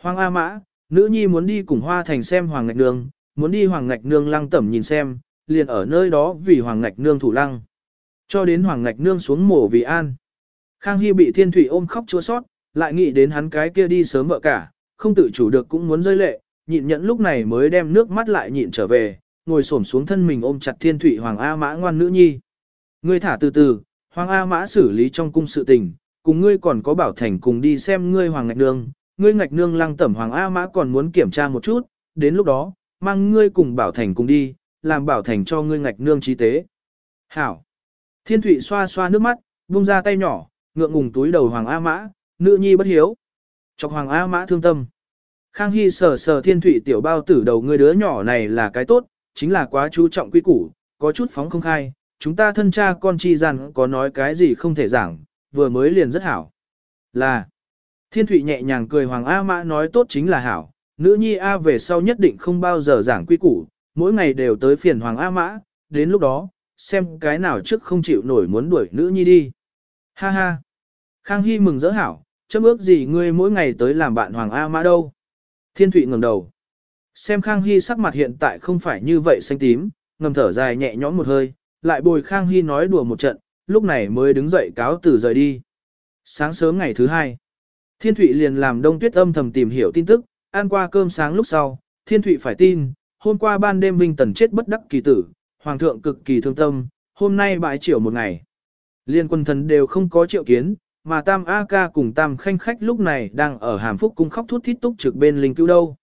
Speaker 1: Hoàng A Mã, nữ nhi muốn đi cùng Hoa Thành xem Hoàng Ngạch Nương, muốn đi Hoàng Ngạch Nương lăng tẩm nhìn xem, liền ở nơi đó vì Hoàng Ngạch Nương thủ lăng. Cho đến Hoàng Ngạch Nương xuống mổ vì an. Khang Hy bị Thiên Thụy ôm khóc chua sót, lại nghĩ đến hắn cái kia đi sớm vợ cả, không tự chủ được cũng muốn rơi lệ, nhịn nhẫn lúc này mới đem nước mắt lại nhịn trở về, ngồi xổm xuống thân mình ôm chặt Thiên Thụy Hoàng A Mã ngoan nữ nhi. Ngươi thả từ từ, Hoàng A Mã xử lý trong cung sự tình, cùng ngươi còn có bảo thành cùng đi xem ngươi Hoàng Ngạch Nương, ngươi Ngạch Nương lăng tẩm Hoàng A Mã còn muốn kiểm tra một chút, đến lúc đó, mang ngươi cùng bảo thành cùng đi, làm bảo thành cho ngươi Ngạch Nương trí tế. Hảo! Thiên Thụy xoa xoa nước mắt, buông ra tay nhỏ, ngượng ngùng túi đầu Hoàng A Mã, nữ nhi bất hiếu. Chọc Hoàng A Mã thương tâm. Khang Hy sờ sờ Thiên thủy tiểu bao tử đầu người đứa nhỏ này là cái tốt, chính là quá chú trọng quy củ, có chút phóng không khai, chúng ta thân cha con chi gian có nói cái gì không thể giảng, vừa mới liền rất hảo. Là, thiên thủy nhẹ nhàng cười Hoàng A Mã nói tốt chính là hảo, nữ nhi A về sau nhất định không bao giờ giảng quy củ, mỗi ngày đều tới phiền Hoàng A Mã, đến lúc đó, xem cái nào trước không chịu nổi muốn đuổi nữ nhi đi. Ha ha, Khang Hy mừng rỡ hảo, chấm ước gì ngươi mỗi ngày tới làm bạn Hoàng A Mã đâu. Thiên thụy ngẩng đầu. Xem Khang Hy sắc mặt hiện tại không phải như vậy xanh tím, ngầm thở dài nhẹ nhõm một hơi, lại bồi Khang Hy nói đùa một trận, lúc này mới đứng dậy cáo từ rời đi. Sáng sớm ngày thứ hai, Thiên Thụy liền làm đông tuyết âm thầm tìm hiểu tin tức, ăn qua cơm sáng lúc sau, Thiên Thụy phải tin, hôm qua ban đêm Vinh Tần chết bất đắc kỳ tử, Hoàng thượng cực kỳ thương tâm, hôm nay bãi triều một ngày. Liên quân thần đều không có triệu kiến, mà Tam A Ca cùng Tam Khanh Khách lúc này đang ở Hàm Phúc cung khóc thút thít túc trực bên linh cứu đâu.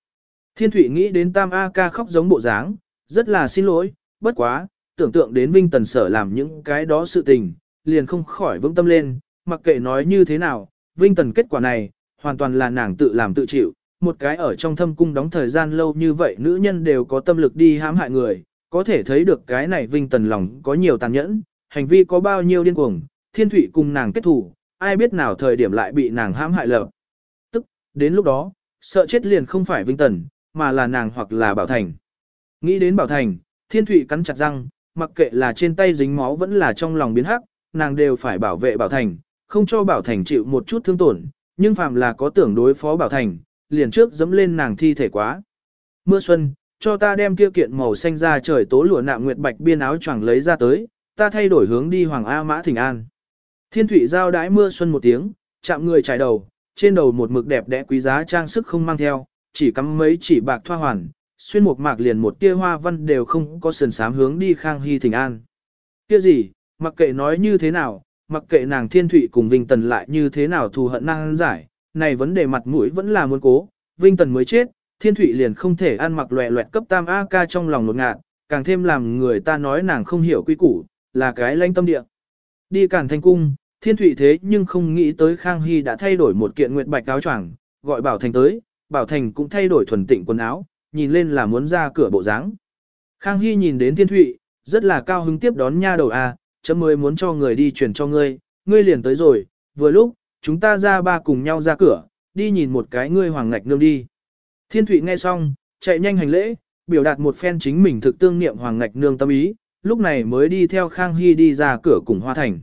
Speaker 1: Thiên Thụy nghĩ đến Tam A Ca khóc giống bộ dáng, rất là xin lỗi, bất quá, tưởng tượng đến Vinh Tần Sở làm những cái đó sự tình, liền không khỏi vững tâm lên, mặc kệ nói như thế nào, Vinh Tần kết quả này, hoàn toàn là nàng tự làm tự chịu, một cái ở trong thâm cung đóng thời gian lâu như vậy nữ nhân đều có tâm lực đi hãm hại người, có thể thấy được cái này Vinh Tần lòng có nhiều tàn nhẫn, hành vi có bao nhiêu điên cuồng, thiên Thụy cùng nàng kết thủ, ai biết nào thời điểm lại bị nàng hãm hại lợp. Tức, đến lúc đó, sợ chết liền không phải Vinh Tần, mà là nàng hoặc là Bảo Thành. Nghĩ đến Bảo Thành, thiên Thụy cắn chặt răng, mặc kệ là trên tay dính máu vẫn là trong lòng biến hắc, nàng đều phải bảo vệ Bảo Thành, không cho Bảo Thành chịu một chút thương tổn, nhưng phàm là có tưởng đối phó Bảo Thành, liền trước dẫm lên nàng thi thể quá. Mưa xuân, cho ta đem kia kiện màu xanh ra trời tố lụa nạm nguyệt bạch biên áo choàng lấy ra tới, ta thay đổi hướng đi Hoàng A Mã Thịnh An. Thiên thủy giao đái mưa xuân một tiếng, chạm người trải đầu, trên đầu một mực đẹp đẽ quý giá trang sức không mang theo, chỉ cắm mấy chỉ bạc thoa hoàn, xuyên một mạc liền một tia hoa văn đều không có sườn sám hướng đi Khang Hy Thịnh An. Kia gì, mặc kệ nói như thế nào, mặc kệ nàng Thiên Thụy cùng Vinh Tần lại như thế nào thù hận năng giải, này vấn đề mặt mũi vẫn là muốn cố, Vinh Tần mới chết, Thiên Thụy liền không thể ăn mặc loẹ loẹt cấp tam A ca trong lòng nột ngạt, càng thêm làm người ta nói nàng không hiểu quy củ, là cái lanh tâm địa. Đi cản thành cung, Thiên Thụy thế nhưng không nghĩ tới Khang Hy đã thay đổi một kiện nguyệt bạch áo choàng, gọi Bảo Thành tới, Bảo Thành cũng thay đổi thuần tịnh quần áo, nhìn lên là muốn ra cửa bộ dáng. Khang Hy nhìn đến Thiên Thụy, rất là cao hứng tiếp đón nha đầu à, chấm mới muốn cho người đi truyền cho ngươi, ngươi liền tới rồi, vừa lúc, chúng ta ra ba cùng nhau ra cửa, đi nhìn một cái ngươi hoàng ngạch nương đi. Thiên Thụy nghe xong, chạy nhanh hành lễ, biểu đạt một phen chính mình thực tương niệm hoàng ngạch nương tâm ý, lúc này mới đi theo Khang Hy đi ra cửa cùng Hoa Thành.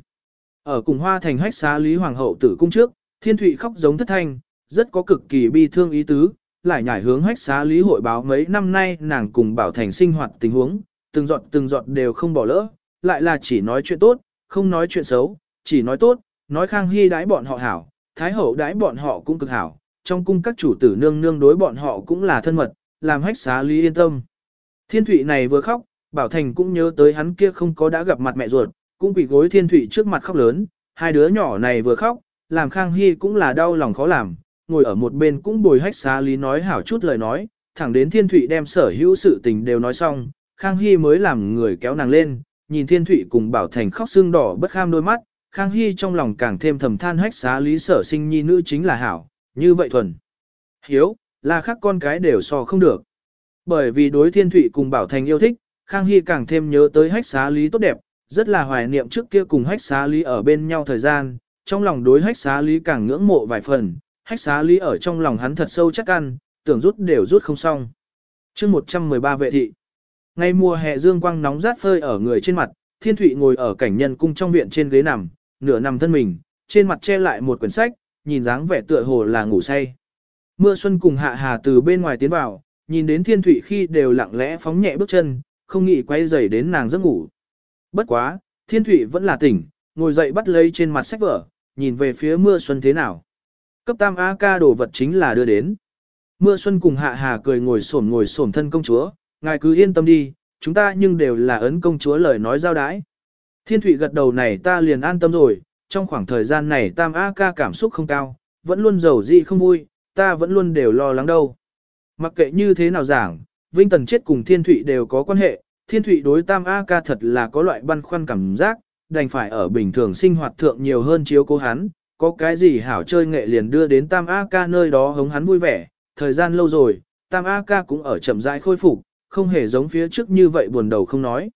Speaker 1: Ở cùng Hoa Thành hách xá Lý Hoàng hậu tử cung trước, Thiên Thụy khóc giống thất thanh, rất có cực kỳ bi thương ý tứ, lại nhảy hướng hách xá lý hội báo mấy năm nay nàng cùng Bảo Thành sinh hoạt tình huống, từng giọt từng giọt đều không bỏ lỡ, lại là chỉ nói chuyện tốt, không nói chuyện xấu, chỉ nói tốt, nói Khang Hy đãi bọn họ hảo, Thái Hậu đãi bọn họ cũng cực hảo, trong cung các chủ tử nương nương đối bọn họ cũng là thân mật, làm hách xá lý yên tâm. Thiên thụy này vừa khóc, Bảo Thành cũng nhớ tới hắn kia không có đã gặp mặt mẹ ruột, cũng quỳ gối thiên thụy trước mặt khóc lớn, hai đứa nhỏ này vừa khóc, làm Khang Hy cũng là đau lòng khó làm, ngồi ở một bên cũng bồi hách xá lý nói hảo chút lời nói, thẳng đến thiên thụy đem sở hữu sự tình đều nói xong, Khang Hy mới làm người kéo nàng lên, nhìn thiên thụy cùng Bảo Thành khóc xương đỏ bất kham đôi mắt, Khang Hy trong lòng càng thêm thầm than hách xá lý sở sinh nhi nữ chính là hảo, như vậy thuần. Hiếu, là khác con cái đều so không được. Bởi vì đối thiên thụy cùng Bảo Thành yêu thích, Khang Hy càng thêm nhớ tới hách xá lý tốt đẹp, rất là hoài niệm trước kia cùng hách xá lý ở bên nhau thời gian, trong lòng đối hách xá lý càng ngưỡng mộ vài phần, hách xá lý ở trong lòng hắn thật sâu chắc ăn, tưởng rút đều rút không xong. chương 113 vệ thị. Ngày mùa hè dương quang nóng rát phơi ở người trên mặt, thiên thụy ngồi ở cảnh nhân cung trong viện trên ghế nằm, nửa nằm thân mình, trên mặt che lại một quyển sách, nhìn dáng vẻ tựa hồ là ngủ say. Mưa xuân cùng hạ hà từ bên ngoài tiến vào, nhìn đến thiên thụy khi đều lặng lẽ phóng nhẹ bước chân, không nghĩ quay dày đến nàng giấc ngủ. Bất quá, thiên thụy vẫn là tỉnh, ngồi dậy bắt lấy trên mặt sách vở, nhìn về phía mưa xuân thế nào. Cấp tam A ca đồ vật chính là đưa đến. Mưa xuân cùng hạ hà cười ngồi xổm ngồi xổm thân công chúa, ngài cứ yên tâm đi, chúng ta nhưng đều là ấn công chúa lời nói giao đái. Thiên thụy gật đầu này ta liền an tâm rồi, trong khoảng thời gian này tam A ca cảm xúc không cao, vẫn luôn giàu dị không vui, ta vẫn luôn đều lo lắng đâu. Mặc kệ như thế nào giảng, Vinh Tần chết cùng Thiên Thụy đều có quan hệ, Thiên Thụy đối Tam A ca thật là có loại băn khoăn cảm giác, đành phải ở bình thường sinh hoạt thượng nhiều hơn chiếu cố hắn, có cái gì hảo chơi nghệ liền đưa đến Tam A ca nơi đó hống hắn vui vẻ, thời gian lâu rồi, Tam A ca cũng ở chậm rãi khôi phục, không hề giống phía trước như vậy buồn đầu không nói.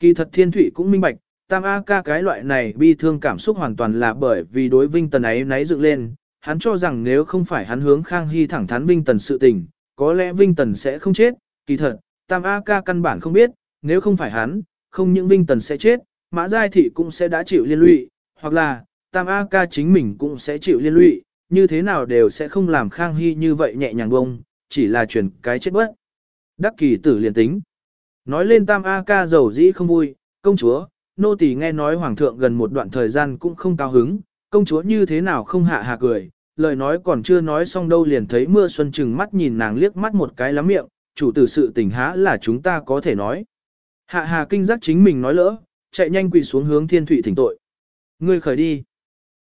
Speaker 1: Kỳ thật Thiên Thụy cũng minh bạch, Tam A ca cái loại này bi thương cảm xúc hoàn toàn là bởi vì đối Vinh Tần ấy náy dựng lên, hắn cho rằng nếu không phải hắn hướng Khang Hy thẳng thắn Vinh Tần sự tình, có lẽ Vinh Tần sẽ không chết, kỳ thật, Tam A ca căn bản không biết, nếu không phải hắn, không những Vinh Tần sẽ chết, Mã Giai Thị cũng sẽ đã chịu liên lụy, hoặc là, Tam A ca chính mình cũng sẽ chịu liên lụy, như thế nào đều sẽ không làm Khang Hy như vậy nhẹ nhàng bông, chỉ là chuyển cái chết bất. Đắc kỳ tử liền tính. Nói lên Tam A ca giàu dĩ không vui, công chúa, nô tỳ nghe nói hoàng thượng gần một đoạn thời gian cũng không cao hứng, công chúa như thế nào không hạ hạ cười, lời nói còn chưa nói xong đâu liền thấy mưa xuân chừng mắt nhìn nàng liếc mắt một cái lắm miệng, chủ tử sự tình há là chúng ta có thể nói. Hạ hà kinh giác chính mình nói lỡ, chạy nhanh quỳ xuống hướng thiên thủy thỉnh tội. Ngươi khởi đi.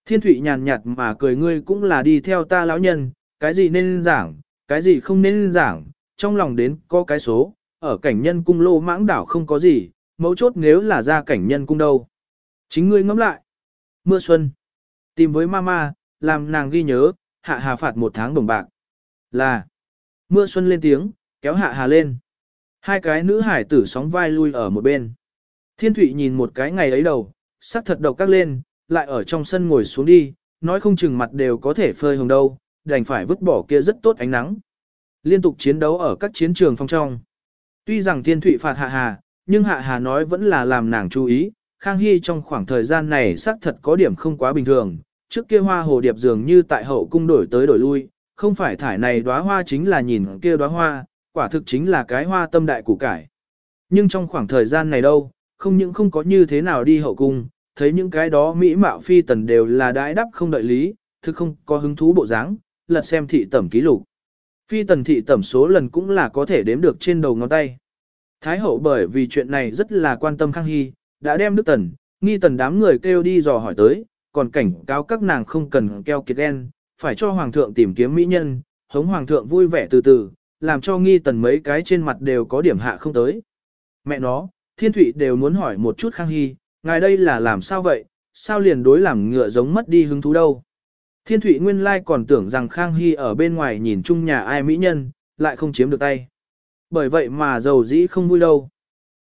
Speaker 1: Thiên thủy nhàn nhạt mà cười ngươi cũng là đi theo ta lão nhân, cái gì nên giảng, cái gì không nên giảng, trong lòng đến có cái số, ở cảnh nhân cung lô mãng đảo không có gì, mấu chốt nếu là ra cảnh nhân cung đâu. Chính ngươi ngẫm lại. Mưa xuân. Tìm với mama, làm nàng ghi nhớ, hạ hà phạt một tháng đồng bạc. Là. Mưa xuân lên tiếng, kéo hạ hà lên. Hai cái nữ hải tử sóng vai lui ở một bên. Thiên thụy nhìn một cái ngày ấy đầu, sắc thật độc các lên, lại ở trong sân ngồi xuống đi, nói không chừng mặt đều có thể phơi hồng đâu, đành phải vứt bỏ kia rất tốt ánh nắng. Liên tục chiến đấu ở các chiến trường phong trong. Tuy rằng thiên thụy phạt hạ hà, nhưng hạ hà nói vẫn là làm nàng chú ý, Khang Hy trong khoảng thời gian này xác thật có điểm không quá bình thường, trước kia hoa hồ điệp dường như tại hậu cung đổi tới đổi lui, không phải thải này đóa hoa chính là nhìn kia đóa hoa, quả thực chính là cái hoa tâm đại củ cải. Nhưng trong khoảng thời gian này đâu, không những không có như thế nào đi hậu cung, thấy những cái đó mỹ mạo phi tần đều là đãi đắp không đợi lý, thực không có hứng thú bộ dáng, lật xem thị tẩm ký lục. Phi tần thị tẩm số lần cũng là có thể đếm được trên đầu ngón tay. Thái hậu bởi vì chuyện này rất là quan tâm Khang Hy, đã đem Đức Tần, nghi tần đám người kêu đi dò hỏi tới, còn cảnh cáo các nàng không cần keo kiệt đen, phải cho Hoàng thượng tìm kiếm mỹ nhân, hống Hoàng thượng vui vẻ từ từ, làm cho nghi tần mấy cái trên mặt đều có điểm hạ không tới. Mẹ nó, thiên thụy đều muốn hỏi một chút Khang Hy, ngài đây là làm sao vậy, sao liền đối làm ngựa giống mất đi hứng thú đâu. Thiên thụy nguyên lai còn tưởng rằng Khang Hy ở bên ngoài nhìn chung nhà ai mỹ nhân, lại không chiếm được tay. Bởi vậy mà giàu dĩ không vui đâu.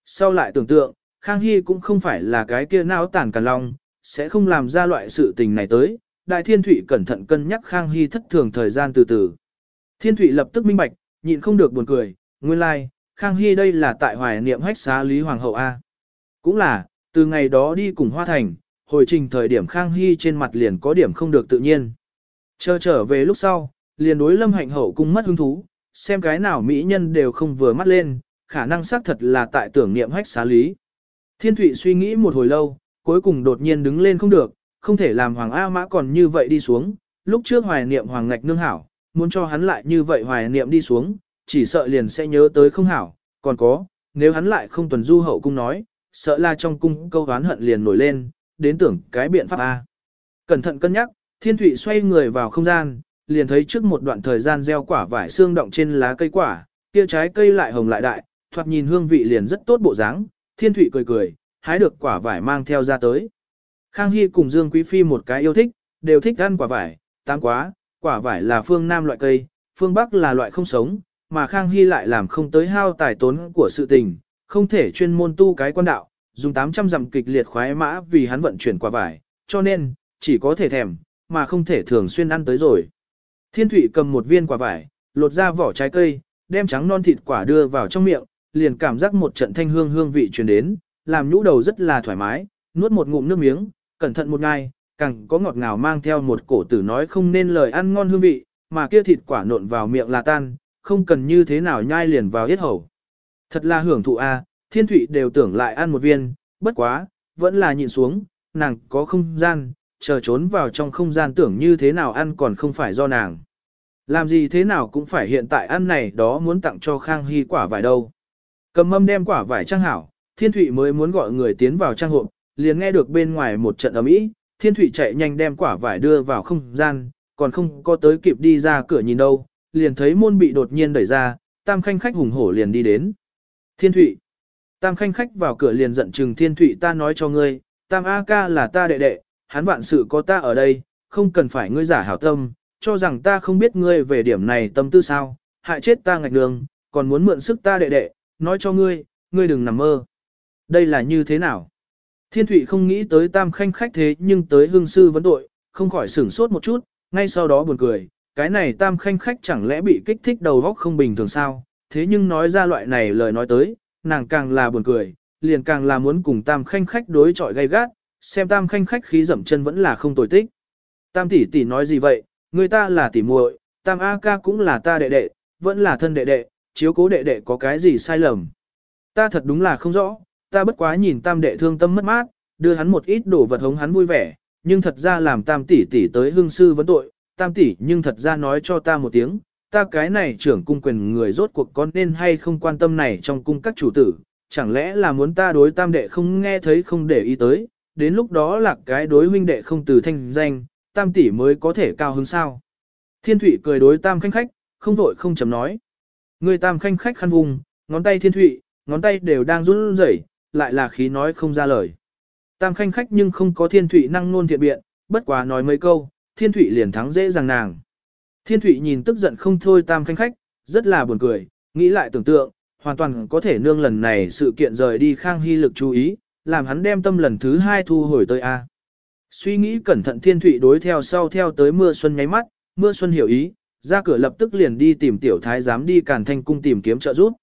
Speaker 1: Sau lại tưởng tượng, Khang Hy cũng không phải là cái kia não tàn càn long, sẽ không làm ra loại sự tình này tới. Đại Thiên Thụy cẩn thận cân nhắc Khang Hy thất thường thời gian từ từ. Thiên Thụy lập tức minh bạch, nhịn không được buồn cười, nguyên lai, like, Khang Hy đây là tại hoài niệm hách xá Lý Hoàng hậu A. Cũng là, từ ngày đó đi cùng Hoa Thành, hồi trình thời điểm Khang Hy trên mặt liền có điểm không được tự nhiên. Chờ trở về lúc sau, liền đối lâm hạnh hậu cung mất hứng thú, xem cái nào mỹ nhân đều không vừa mắt lên, khả năng xác thật là tại tưởng niệm hách xá lý. Thiên Thụy suy nghĩ một hồi lâu, cuối cùng đột nhiên đứng lên không được, không thể làm Hoàng A Mã còn như vậy đi xuống, lúc trước hoài niệm Hoàng Ngạch nương hảo, muốn cho hắn lại như vậy hoài niệm đi xuống, chỉ sợ liền sẽ nhớ tới không hảo, còn có, nếu hắn lại không tuần du hậu cung nói, sợ là trong cung câu ván hận liền nổi lên, đến tưởng cái biện pháp A. Cẩn thận cân nhắc, thiên Thụy xoay người vào không gian, liền thấy trước một đoạn thời gian gieo quả vải xương động trên lá cây quả, kia trái cây lại hồng lại đại, thoạt nhìn hương vị liền rất tốt bộ dáng. thiên Thụy cười cười, hái được quả vải mang theo ra tới. Khang Hy cùng Dương Quý Phi một cái yêu thích, đều thích ăn quả vải, tăng quá, quả vải là phương Nam loại cây, phương Bắc là loại không sống, mà Khang Hy lại làm không tới hao tài tốn của sự tình, không thể chuyên môn tu cái quan đạo, dùng 800 dặm kịch liệt khoái mã vì hắn vận chuyển quả vải, cho nên, chỉ có thể thèm, mà không thể thường xuyên ăn tới rồi. Thiên Thụy cầm một viên quả vải, lột ra vỏ trái cây, đem trắng non thịt quả đưa vào trong miệng, liền cảm giác một trận thanh hương hương vị truyền đến, làm nhũ đầu rất là thoải mái, nuốt một ngụm nước miếng, cẩn thận một ngày, càng có ngọt ngào mang theo một cổ tử nói không nên lời ăn ngon hương vị, mà kia thịt quả nộn vào miệng là tan, không cần như thế nào nhai liền vào yết hầu. Thật là hưởng thụ a, thiên thụy đều tưởng lại ăn một viên, bất quá, vẫn là nhịn xuống, nàng có không gian, chờ trốn vào trong không gian tưởng như thế nào ăn còn không phải do nàng. Làm gì thế nào cũng phải hiện tại ăn này đó muốn tặng cho Khang Hy quả vải đâu. Cầm mâm đem quả vải trang hảo, thiên thụy mới muốn gọi người tiến vào trang hộp, liền nghe được bên ngoài một trận ầm ĩ, thiên thụy chạy nhanh đem quả vải đưa vào không gian, còn không có tới kịp đi ra cửa nhìn đâu, liền thấy môn bị đột nhiên đẩy ra, tam khanh khách hùng hổ liền đi đến. Thiên thụy, tam khanh khách vào cửa liền giận chừng thiên thụy ta nói cho ngươi, tam A ca là ta đệ đệ, hắn vạn sự có ta ở đây, không cần phải ngươi giả hảo tâm, cho rằng ta không biết ngươi về điểm này tâm tư sao, hại chết ta ngạch đường, còn muốn mượn sức ta đệ đệ, nói cho ngươi, ngươi đừng nằm mơ. Đây là như thế nào? Thiên Thụy không nghĩ tới tam khanh khách thế nhưng tới hương sư vấn tội, không khỏi sửng sốt một chút, ngay sau đó buồn cười, cái này tam khanh khách chẳng lẽ bị kích thích đầu óc không bình thường sao, thế nhưng nói ra loại này lời nói tới, nàng càng là buồn cười, liền càng là muốn cùng tam khanh khách đối chọi gay gắt, xem tam khanh khách khí dậm chân vẫn là không tồi tích. Tam tỷ tỷ nói gì vậy, người ta là tỷ muội, tam A ca cũng là ta đệ đệ, vẫn là thân đệ đệ, chiếu cố đệ đệ có cái gì sai lầm. Ta thật đúng là không rõ, ta bất quá nhìn tam đệ thương tâm mất mát, đưa hắn một ít đồ vật hống hắn vui vẻ, nhưng thật ra làm tam tỷ tỷ tới hương sư vấn tội, tam tỷ nhưng thật ra nói cho ta một tiếng, ta cái này trưởng cung quyền người rốt cuộc có nên hay không quan tâm này trong cung các chủ tử, chẳng lẽ là muốn ta đối tam đệ không nghe thấy không để ý tới, đến lúc đó là cái đối huynh đệ không từ thanh danh, tam tỷ mới có thể cao hứng sao. Thiên thủy cười đối tam khanh khách, không vội không chấm nói. Người tam khanh khách khăn vùng, ngón tay thiên thủy, ngón tay đều đang run rẩy, lại là khí nói không ra lời. Tam khanh khách nhưng không có thiên thủy năng nôn thiện biện, bất quá nói mấy câu, thiên thủy liền thắng dễ dàng nàng. Thiên thủy nhìn tức giận không thôi tam khanh khách, rất là buồn cười, nghĩ lại tưởng tượng, hoàn toàn có thể nương lần này sự kiện rời đi khang hy lực chú ý, làm hắn đem tâm lần thứ hai thu hồi tới A. Suy nghĩ cẩn thận thiên thủy đối theo sau theo tới mưa xuân nháy mắt, mưa xuân hiểu ý, ra cửa lập tức liền đi tìm tiểu thái giám đi càn thanh cung tìm kiếm trợ giúp.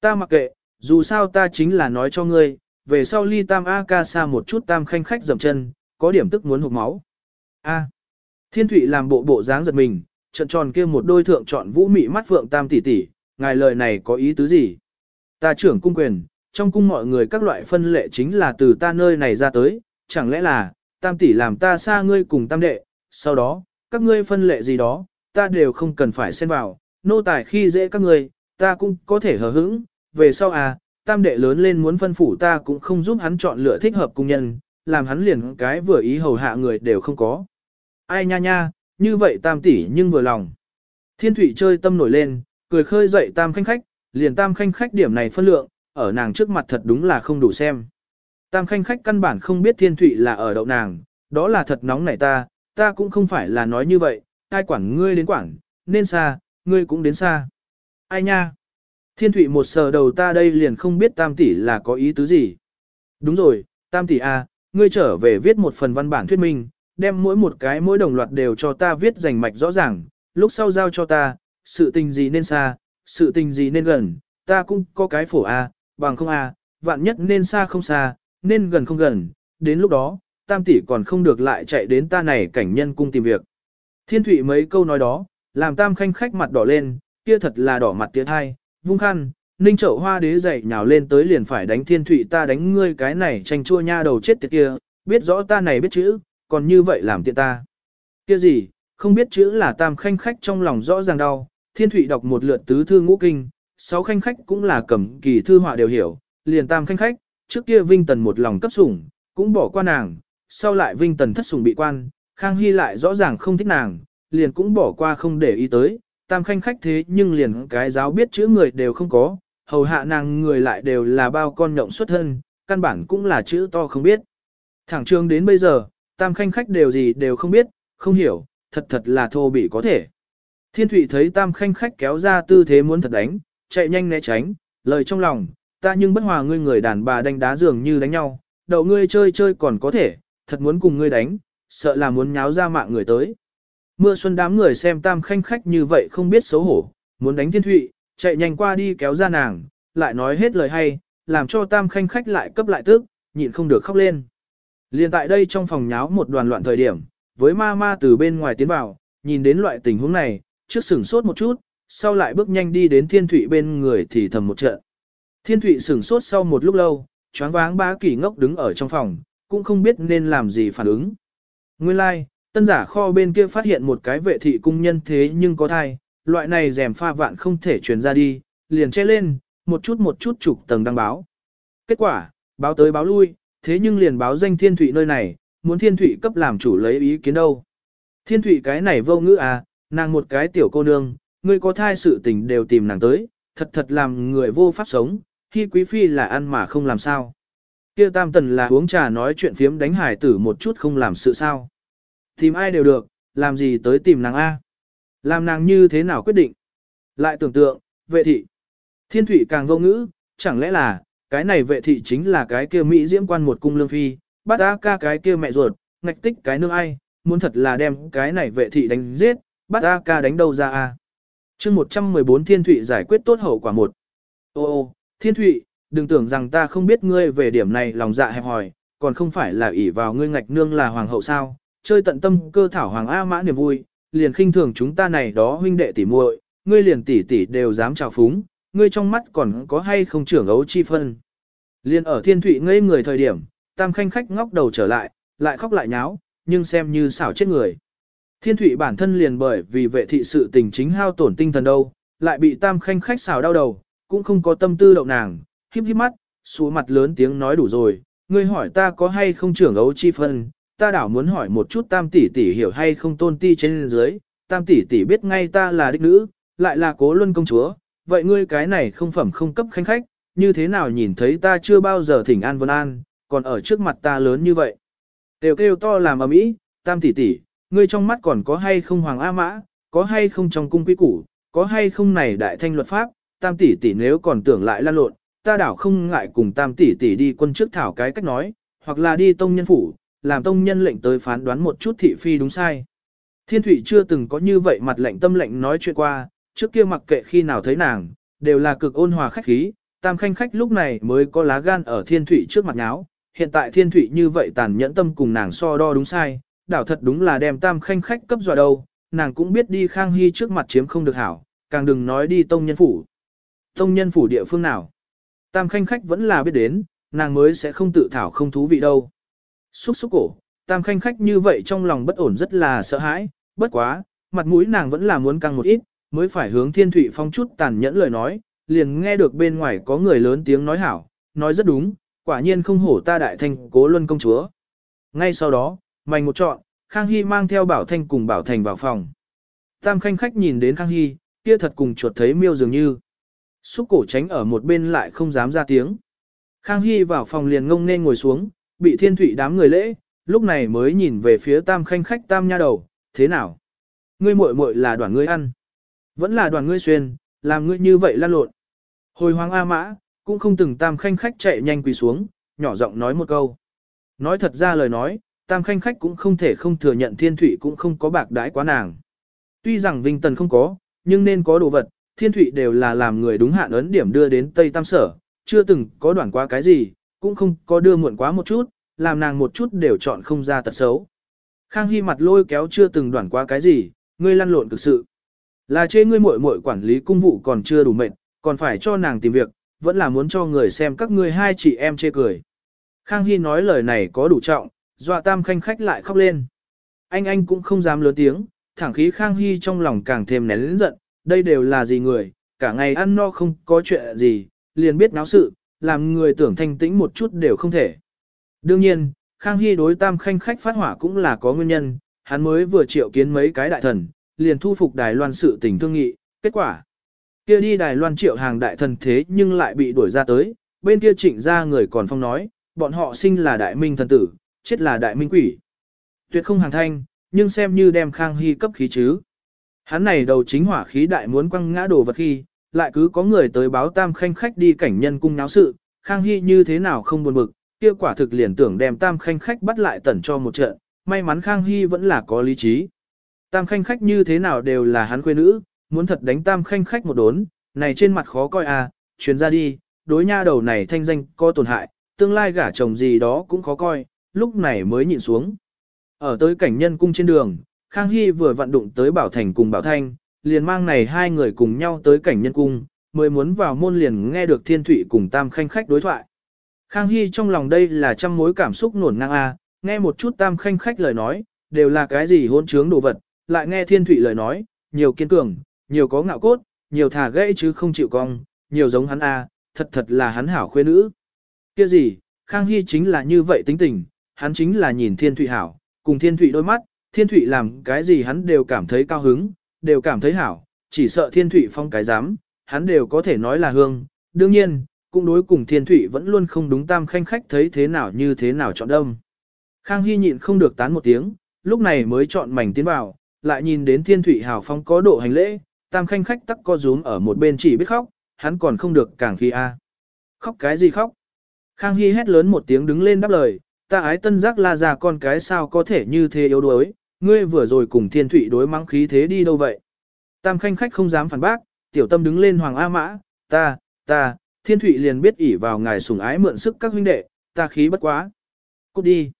Speaker 1: Ta mặc kệ, dù sao ta chính là nói cho ngươi, về sau ly tam A ca xa một chút tam khanh khách dầm chân, có điểm tức muốn hụt máu. A. Thiên Thụy làm bộ bộ dáng giật mình, trận tròn kia một đôi thượng chọn vũ mị mắt phượng tam tỷ tỷ, ngài lời này có ý tứ gì? Ta trưởng cung quyền, trong cung mọi người các loại phân lệ chính là từ ta nơi này ra tới, chẳng lẽ là, tam tỷ làm ta xa ngươi cùng tam đệ, sau đó, các ngươi phân lệ gì đó, ta đều không cần phải xen vào, nô tài khi dễ các ngươi, ta cũng có thể hờ hững, về sau à, tam đệ lớn lên muốn phân phủ ta cũng không giúp hắn chọn lựa thích hợp cung nhân, làm hắn liền cái vừa ý hầu hạ người đều không có. Ai nha nha, như vậy tam tỷ nhưng vừa lòng. Thiên thủy chơi tâm nổi lên, cười khơi dậy tam khanh khách, liền tam khanh khách điểm này phân lượng, ở nàng trước mặt thật đúng là không đủ xem. Tam khanh khách căn bản không biết thiên thủy là ở đậu nàng, đó là thật nóng nảy ta, ta cũng không phải là nói như vậy, ai quản ngươi đến quản, nên xa, ngươi cũng đến xa. Ai nha? Thiên thủy một sờ đầu ta đây liền không biết tam tỷ là có ý tứ gì. Đúng rồi, tam tỷ a, à, ngươi trở về viết một phần văn bản thuyết minh, đem mỗi một cái mỗi đồng loạt đều cho ta viết rành mạch rõ ràng, lúc sau giao cho ta, sự tình gì nên xa, sự tình gì nên gần, ta cũng có cái phổ a, bằng không a, vạn nhất nên xa không xa, nên gần không gần, đến lúc đó, tam tỷ còn không được lại chạy đến ta này cảnh nhân cung tìm việc. Thiên thủy mấy câu nói đó, làm tam khanh khách mặt đỏ lên, kia thật là đỏ mặt tiếng hai, vung khăn, ninh chậu hoa đế dậy nhào lên tới liền phải đánh thiên thụy ta đánh ngươi cái này tranh chua nha đầu chết tiệt kia, biết rõ ta này biết chữ, còn như vậy làm tiện ta. Kia gì, không biết chữ là tam khanh khách trong lòng rõ ràng đau, thiên thụy đọc một lượt tứ thư ngũ kinh, sáu khanh khách cũng là cẩm kỳ thư họa đều hiểu, liền tam khanh khách, trước kia Vinh Tần một lòng cấp sủng, cũng bỏ qua nàng, sau lại Vinh Tần thất sủng bị quan, Khang Hy lại rõ ràng không thích nàng, liền cũng bỏ qua không để ý tới, tam khanh khách thế nhưng liền cái giáo biết chữ người đều không có, hầu hạ nàng người lại đều là bao con nhộng xuất thân, căn bản cũng là chữ to không biết. Thẳng trường đến bây giờ, tam khanh khách đều gì đều không biết, không hiểu, thật thật là thô bị có thể. Thiên Thụy thấy tam khanh khách kéo ra tư thế muốn thật đánh, chạy nhanh né tránh, lời trong lòng, ta nhưng bất hòa ngươi người đàn bà đánh đá dường như đánh nhau, đậu ngươi chơi chơi còn có thể, thật muốn cùng ngươi đánh, sợ là muốn nháo ra mạng người tới. Mưa xuân đám người xem tam khanh khách như vậy không biết xấu hổ, muốn đánh thiên thụy, chạy nhanh qua đi kéo ra nàng, lại nói hết lời hay, làm cho tam khanh khách lại cấp lại tức, nhịn không được khóc lên. Liên tại đây trong phòng nháo một đoàn loạn thời điểm, với ma ma từ bên ngoài tiến vào, nhìn đến loại tình huống này, trước sửng sốt một chút, sau lại bước nhanh đi đến thiên thụy bên người thì thầm một trận. Thiên thụy sửng sốt sau một lúc lâu, choáng váng bá kỷ ngốc đứng ở trong phòng, cũng không biết nên làm gì phản ứng. Nguyên lai, like, tân giả kho bên kia phát hiện một cái vệ thị cung nhân thế nhưng có thai, loại này rèm pha vạn không thể truyền ra đi, liền che lên, một chút một chút chụp tầng đăng báo. Kết quả, báo tới báo lui, thế nhưng liền báo danh thiên thủy nơi này, muốn thiên thủy cấp làm chủ lấy ý kiến đâu. Thiên thủy cái này vô ngữ à, nàng một cái tiểu cô nương, người có thai sự tình đều tìm nàng tới, thật thật làm người vô pháp sống, khi quý phi là ăn mà không làm sao. Kia tam tần là uống trà nói chuyện phiếm đánh hải tử một chút không làm sự sao. Tìm ai đều được, làm gì tới tìm nàng A. Làm nàng như thế nào quyết định. Lại tưởng tượng, vệ thị. Thiên thủy càng vô ngữ, chẳng lẽ là, cái này vệ thị chính là cái kia Mỹ diễm quan một cung lương phi, bắt A ca cái kia mẹ ruột, ngạch tích cái nương ai, muốn thật là đem cái này vệ thị đánh giết, bắt A ca đánh đâu ra A. chương 114 thiên thủy giải quyết tốt hậu quả một. Ô ô, thiên thủy, đừng tưởng rằng ta không biết ngươi về điểm này lòng dạ hẹp hòi, còn không phải là ỷ vào ngươi ngạch nương là hoàng hậu sao, chơi tận tâm cơ thảo hoàng A mã niềm vui, liền khinh thường chúng ta này đó huynh đệ tỉ muội, ngươi liền tỷ tỷ đều dám chào phúng, ngươi trong mắt còn có hay không trưởng ấu chi phân. Liên ở thiên thụy ngây người thời điểm, tam khanh khách ngóc đầu trở lại, lại khóc lại nháo, nhưng xem như xảo chết người. Thiên thụy bản thân liền bởi vì vệ thị sự tình chính hao tổn tinh thần đâu, lại bị tam khanh khách xào đau đầu, cũng không có tâm tư đậu nàng, híp híp mắt, xuống mặt lớn tiếng nói đủ rồi, ngươi hỏi ta có hay không trưởng ấu chi phân, ta đảo muốn hỏi một chút tam tỷ tỷ hiểu hay không tôn ti trên dưới, tam tỷ tỷ biết ngay ta là đích nữ, lại là cố luân công chúa, vậy ngươi cái này không phẩm không cấp khanh khách, như thế nào nhìn thấy ta chưa bao giờ thỉnh an vân an, còn ở trước mặt ta lớn như vậy. Đều kêu to làm ầm ĩ, tam tỷ tỷ, ngươi trong mắt còn có hay không hoàng A mã, có hay không trong cung quý củ, có hay không này đại thanh luật pháp, tam tỷ tỷ nếu còn tưởng lại lan lộn, ta đảo không ngại cùng tam tỷ tỷ đi quân trước thảo cái cách nói, hoặc là đi tông nhân phủ, làm tông nhân lệnh tới phán đoán một chút thị phi đúng sai. Thiên thủy chưa từng có như vậy mặt lệnh tâm lệnh nói chuyện qua, trước kia mặc kệ khi nào thấy nàng, đều là cực ôn hòa khách khí, tam khanh khách lúc này mới có lá gan ở thiên thủy trước mặt nháo, hiện tại thiên thủy như vậy tàn nhẫn tâm cùng nàng so đo đúng sai, đảo thật đúng là đem tam khanh khách cấp dọa đâu, nàng cũng biết đi khang hy trước mặt chiếm không được hảo, càng đừng nói đi tông nhân phủ. Tông nhân phủ địa phương nào? Tam khanh khách vẫn là biết đến, nàng mới sẽ không tự thảo không thú vị đâu. Xúc xúc cổ, tam khanh khách như vậy trong lòng bất ổn rất là sợ hãi, bất quá, mặt mũi nàng vẫn là muốn căng một ít, mới phải hướng thiên thủy phong chút tàn nhẫn lời nói, liền nghe được bên ngoài có người lớn tiếng nói hảo, nói rất đúng, quả nhiên không hổ ta đại thanh cố luân công chúa. Ngay sau đó, mày một chọn, Khang Hy mang theo Bảo Thanh cùng Bảo Thành vào phòng. Tam khanh khách nhìn đến Khang Hy, kia thật cùng chuột thấy miêu dường như. Xúc cổ tránh ở một bên lại không dám ra tiếng. Khang Hy vào phòng liền ngông nên ngồi xuống, bị thiên thủy đám người lễ, lúc này mới nhìn về phía tam khanh khách tam nha đầu, thế nào? Ngươi muội muội là đoàn ngươi ăn. Vẫn là đoàn ngươi xuyên, làm ngươi như vậy lan lộn. Hồi hoàng A mã, cũng không từng tam khanh khách chạy nhanh quỳ xuống, nhỏ giọng nói một câu. Nói thật ra lời nói, tam khanh khách cũng không thể không thừa nhận thiên thủy cũng không có bạc đái quá nàng. Tuy rằng vinh tần không có, nhưng nên có đồ vật, thiên thủy đều là làm người đúng hạn ấn điểm đưa đến Tây Tam Sở, chưa từng có đoạn quá cái gì, cũng không có đưa muộn quá một chút, làm nàng một chút đều chọn không ra tật xấu. Khang Hy mặt lôi kéo chưa từng đoạn quá cái gì, ngươi lăn lộn cực sự. Là chê ngươi muội muội quản lý cung vụ còn chưa đủ mệnh, còn phải cho nàng tìm việc, vẫn là muốn cho người xem các ngươi hai chị em chê cười. Khang Hy nói lời này có đủ trọng, dọa tam khanh khách lại khóc lên. Anh anh cũng không dám lớn tiếng, thẳng khí Khang Hy trong lòng càng thêm nén lĩnh giận, đây đều là gì người, cả ngày ăn no không có chuyện gì, liền biết náo sự, làm người tưởng thanh tĩnh một chút đều không thể. Đương nhiên, Khang Hy đối tam khanh khách phát hỏa cũng là có nguyên nhân, hắn mới vừa triệu kiến mấy cái đại thần, liền thu phục Đài Loan sự tình thương nghị, kết quả. Kia đi Đài Loan triệu hàng đại thần thế nhưng lại bị đuổi ra tới, bên kia trịnh ra người còn phong nói, bọn họ sinh là đại minh thần tử, chết là đại minh quỷ. Tuyệt không hàng thanh, nhưng xem như đem Khang Hy cấp khí chứ. Hắn này đầu chính hỏa khí đại muốn quăng ngã đồ vật khi, lại cứ có người tới báo tam khanh khách đi cảnh nhân cung náo sự, Khang Hy như thế nào không buồn bực, kia quả thực liền tưởng đem tam khanh khách bắt lại tẩn cho một trận, may mắn Khang Hy vẫn là có lý trí. Tam khanh khách như thế nào đều là hắn quê nữ, muốn thật đánh tam khanh khách một đốn, này trên mặt khó coi à, chuyến ra đi, đối nha đầu này thanh danh có tổn hại, tương lai gả chồng gì đó cũng khó coi, lúc này mới nhịn xuống. Ở tới cảnh nhân cung trên đường, Khang Hy vừa vận đụng tới Bảo Thành cùng Bảo Thanh, liền mang này hai người cùng nhau tới cảnh nhân cung, mới muốn vào môn liền nghe được Thiên Thụy cùng Tam Khanh khách đối thoại. Khang Hy trong lòng đây là trăm mối cảm xúc nổn ngang a, nghe một chút Tam Khanh khách lời nói, đều là cái gì hôn trướng đồ vật, lại nghe Thiên Thụy lời nói, nhiều kiên cường, nhiều có ngạo cốt, nhiều thả gãy chứ không chịu cong, nhiều giống hắn a, thật thật là hắn hảo khuê nữ. Kia gì, Khang Hy chính là như vậy tính tình, hắn chính là nhìn Thiên Thụy hảo, cùng Thiên Thụy đôi mắt, Thiên Thụy làm cái gì hắn đều cảm thấy cao hứng, đều cảm thấy hảo, chỉ sợ Thiên Thụy phong cái dám, hắn đều có thể nói là hương. Đương nhiên, cũng đối cùng Thiên Thụy vẫn luôn không đúng tam khanh khách thấy thế nào như thế nào chọn đông. Khang Hy nhịn không được tán một tiếng, lúc này mới chọn mảnh tiến vào, lại nhìn đến Thiên Thụy hảo phong có độ hành lễ, tam khanh khách tắc co rúm ở một bên chỉ biết khóc, hắn còn không được càng khi a. Khóc cái gì khóc? Khang Hy hét lớn một tiếng đứng lên đáp lời, ta ái tân giác la già con cái sao có thể như thế yếu đuối, ngươi vừa rồi cùng thiên thụy đối mắng khí thế đi đâu vậy? Tam khanh khách không dám phản bác, tiểu tâm đứng lên hoàng A mã, ta, ta, thiên thụy liền biết ỉ vào ngài sủng ái mượn sức các huynh đệ, ta khí bất quá. Cút đi.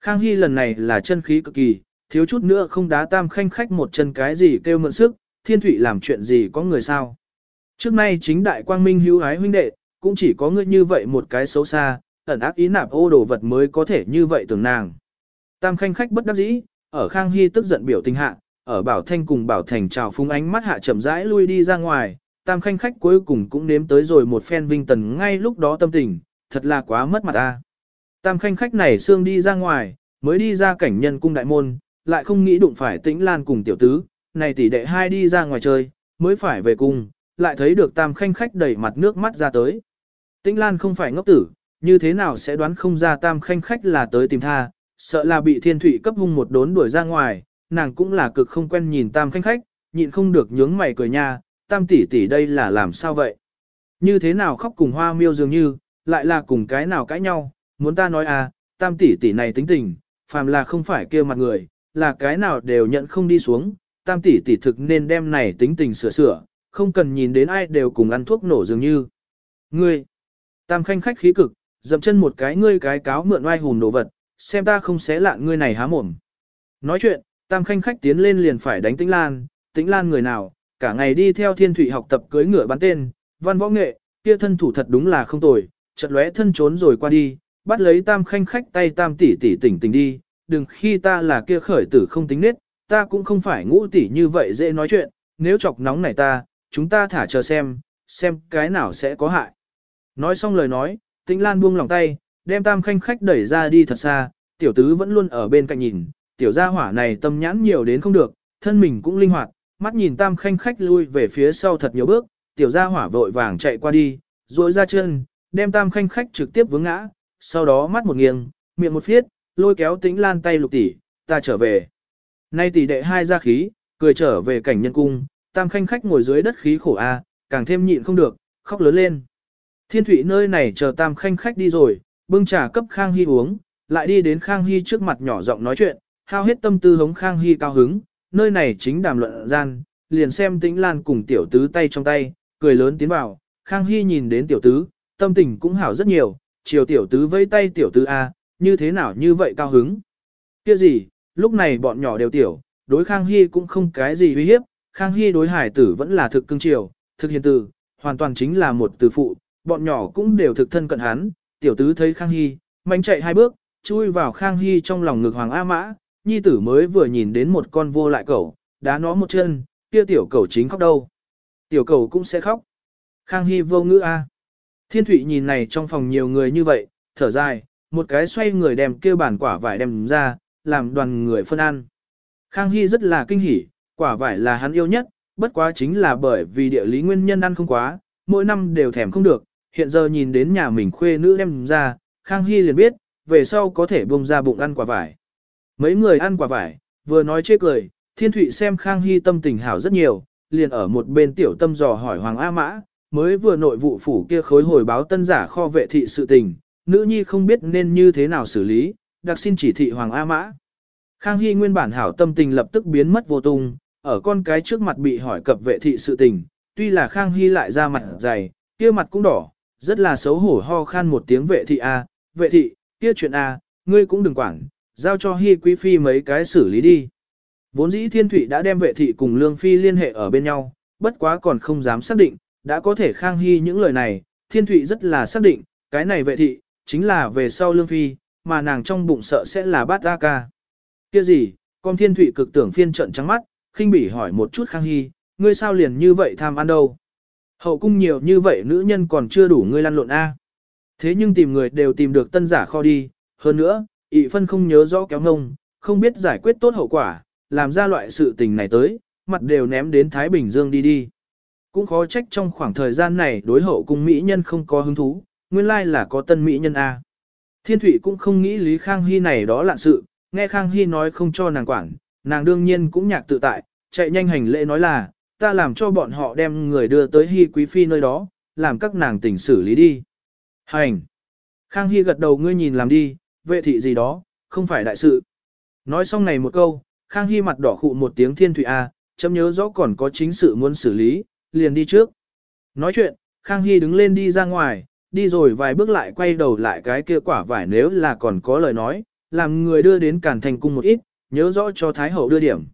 Speaker 1: Khang Hy lần này là chân khí cực kỳ, thiếu chút nữa không đá tam khanh khách một chân cái gì kêu mượn sức, thiên thụy làm chuyện gì có người sao. Trước nay chính đại quang minh hữu ái huynh đệ, cũng chỉ có ngươi như vậy một cái xấu xa, ẩn ác ý nạp ô đồ vật mới có thể như vậy tưởng nàng. Tam khanh khách bất đắc dĩ, ở Khang Hy tức giận biểu tình hạ, ở Bảo Thanh cùng Bảo Thành chào phúng ánh mắt hạ chậm rãi lui đi ra ngoài, tam khanh khách cuối cùng cũng nếm tới rồi một phen vinh tần ngay lúc đó tâm tình, thật là quá mất mặt ta. Tam khanh khách này xương đi ra ngoài, mới đi ra cảnh nhân cung đại môn, lại không nghĩ đụng phải tĩnh lan cùng tiểu tứ, này tỷ đệ hai đi ra ngoài chơi, mới phải về cung, lại thấy được tam khanh khách đẩy mặt nước mắt ra tới. Tĩnh lan không phải ngốc tử, như thế nào sẽ đoán không ra tam khanh khách là tới tìm tha, sợ là bị thiên thủy cấp hung một đốn đuổi ra ngoài, nàng cũng là cực không quen nhìn tam khanh khách, nhịn không được nhướng mày cười nha, tam tỷ tỷ đây là làm sao vậy? Như thế nào khóc cùng hoa miêu dường như, lại là cùng cái nào cãi nhau, muốn ta nói à, tam tỷ tỷ này tính tình, phàm là không phải kia mặt người, là cái nào đều nhận không đi xuống, tam tỷ tỷ thực nên đem này tính tình sửa sửa, không cần nhìn đến ai đều cùng ăn thuốc nổ dường như. Ngươi, tam khanh khách khí cực, dậm chân một cái ngươi cái cáo mượn oai hùn đồ vật, xem ta không xé lạ ngươi này há mồm. Nói chuyện, tam khanh khách tiến lên liền phải đánh tĩnh lan, tĩnh lan người nào, cả ngày đi theo thiên thủy học tập cưới ngựa bắn tên, văn võ nghệ, kia thân thủ thật đúng là không tồi, chợt lóe thân trốn rồi qua đi, bắt lấy tam khanh khách tay tam tỷ tỷ tỉnh tỉnh đi, đừng khi ta là kia khởi tử không tính nết, ta cũng không phải ngũ tỷ như vậy dễ nói chuyện, nếu chọc nóng này ta, chúng ta thả chờ xem, xem cái nào sẽ có hại. Nói xong lời nói, tĩnh lan buông lòng tay, đem tam khanh khách đẩy ra đi thật xa, tiểu tứ vẫn luôn ở bên cạnh nhìn, tiểu gia hỏa này tâm nhãn nhiều đến không được, thân mình cũng linh hoạt, mắt nhìn tam khanh khách lui về phía sau thật nhiều bước, tiểu gia hỏa vội vàng chạy qua đi, duỗi ra chân, đem tam khanh khách trực tiếp vướng ngã, sau đó mắt một nghiêng, miệng một phiết, lôi kéo tĩnh lan tay lục tỷ, ta trở về. Nay tỷ đệ hai ra khí, cười trở về cảnh nhân cung, tam khanh khách ngồi dưới đất khí khổ a, càng thêm nhịn không được, khóc lớn lên. Thiên thủy nơi này chờ tam khanh khách đi rồi, bưng trà cấp Khang Hy uống, lại đi đến Khang Hy trước mặt nhỏ giọng nói chuyện, hao hết tâm tư hống Khang Hy cao hứng, nơi này chính đàm luận gian, liền xem tĩnh lan cùng tiểu tứ tay trong tay, cười lớn tiến vào, Khang Hy nhìn đến tiểu tứ, tâm tình cũng hảo rất nhiều, chiều tiểu tứ vẫy tay tiểu tứ A, như thế nào như vậy cao hứng. kia gì, lúc này bọn nhỏ đều tiểu, đối Khang Hy cũng không cái gì uy hiếp, Khang Hy đối hải tử vẫn là thực cưng chiều, thực hiền từ, hoàn toàn chính là một từ phụ, bọn nhỏ cũng đều thực thân cận hắn, tiểu tứ thấy Khang Hy, mạnh chạy hai bước, chui vào Khang Hy trong lòng ngực Hoàng A Mã, nhi tử mới vừa nhìn đến một con vô lại cẩu, đá nó một chân, kia tiểu cẩu chính khóc đâu. Tiểu cẩu cũng sẽ khóc. Khang Hy vô ngữ a. Thiên Thụy nhìn này trong phòng nhiều người như vậy, thở dài, một cái xoay người đem kêu bản quả vải đem ra, làm đoàn người phân ăn. Khang Hy rất là kinh hỉ, quả vải là hắn yêu nhất, bất quá chính là bởi vì địa lý nguyên nhân ăn không quá, mỗi năm đều thèm không được, hiện giờ nhìn đến nhà mình khuê nữ đem ra, Khang Hy liền biết, về sau có thể bông ra bụng ăn quả vải. Mấy người ăn quả vải, vừa nói chê cười, Thiên Thụy xem Khang Hy tâm tình hảo rất nhiều, liền ở một bên tiểu tâm dò hỏi Hoàng A Mã, mới vừa nội vụ phủ kia khối hồi báo tân giả kho vệ thị sự tình, nữ nhi không biết nên như thế nào xử lý, đặc xin chỉ thị Hoàng A Mã. Khang Hy nguyên bản hảo tâm tình lập tức biến mất vô tung, ở con cái trước mặt bị hỏi cập vệ thị sự tình, tuy là Khang Hy lại ra mặt dày, kia mặt cũng đỏ, rất là xấu hổ ho khan một tiếng vệ thị A, vệ thị, kia chuyện A, ngươi cũng đừng quản, giao cho hi Quý Phi mấy cái xử lý đi. Vốn dĩ Thiên Thụy đã đem vệ thị cùng Lương Phi liên hệ ở bên nhau, bất quá còn không dám xác định, đã có thể Khang Hy những lời này, Thiên Thụy rất là xác định, cái này vệ thị, chính là về sau Lương Phi, mà nàng trong bụng sợ sẽ là bát A ca. Kia gì, con Thiên Thụy cực tưởng phiên trận trắng mắt, khinh bỉ hỏi một chút Khang Hy, ngươi sao liền như vậy tham ăn đâu? Hậu cung nhiều như vậy nữ nhân còn chưa đủ ngươi lăn lộn A. Thế nhưng tìm người đều tìm được tân giả kho đi, hơn nữa, ị phân không nhớ rõ kéo ngông, không biết giải quyết tốt hậu quả, làm ra loại sự tình này tới, mặt đều ném đến Thái Bình Dương đi đi. Cũng khó trách trong khoảng thời gian này đối hậu cung Mỹ nhân không có hứng thú, nguyên lai là có tân Mỹ nhân A. Thiên Thụy cũng không nghĩ Lý Khang Hy này đó lạ sự, nghe Khang Hy nói không cho nàng quản, nàng đương nhiên cũng nhạc tự tại, chạy nhanh hành lễ nói là, ta làm cho bọn họ đem người đưa tới Hi Quý Phi nơi đó, làm các nàng tỉnh xử lý đi. Hành! Khang Hy gật đầu ngươi nhìn làm đi, vệ thị gì đó, không phải đại sự. Nói xong này một câu, Khang Hy mặt đỏ khụ một tiếng thiên thủy A, chấm nhớ rõ còn có chính sự muốn xử lý, liền đi trước. Nói chuyện, Khang Hy đứng lên đi ra ngoài, đi rồi vài bước lại quay đầu lại cái kia quả vải nếu là còn có lời nói, làm người đưa đến cản thành cung một ít, nhớ rõ cho Thái Hậu đưa điểm.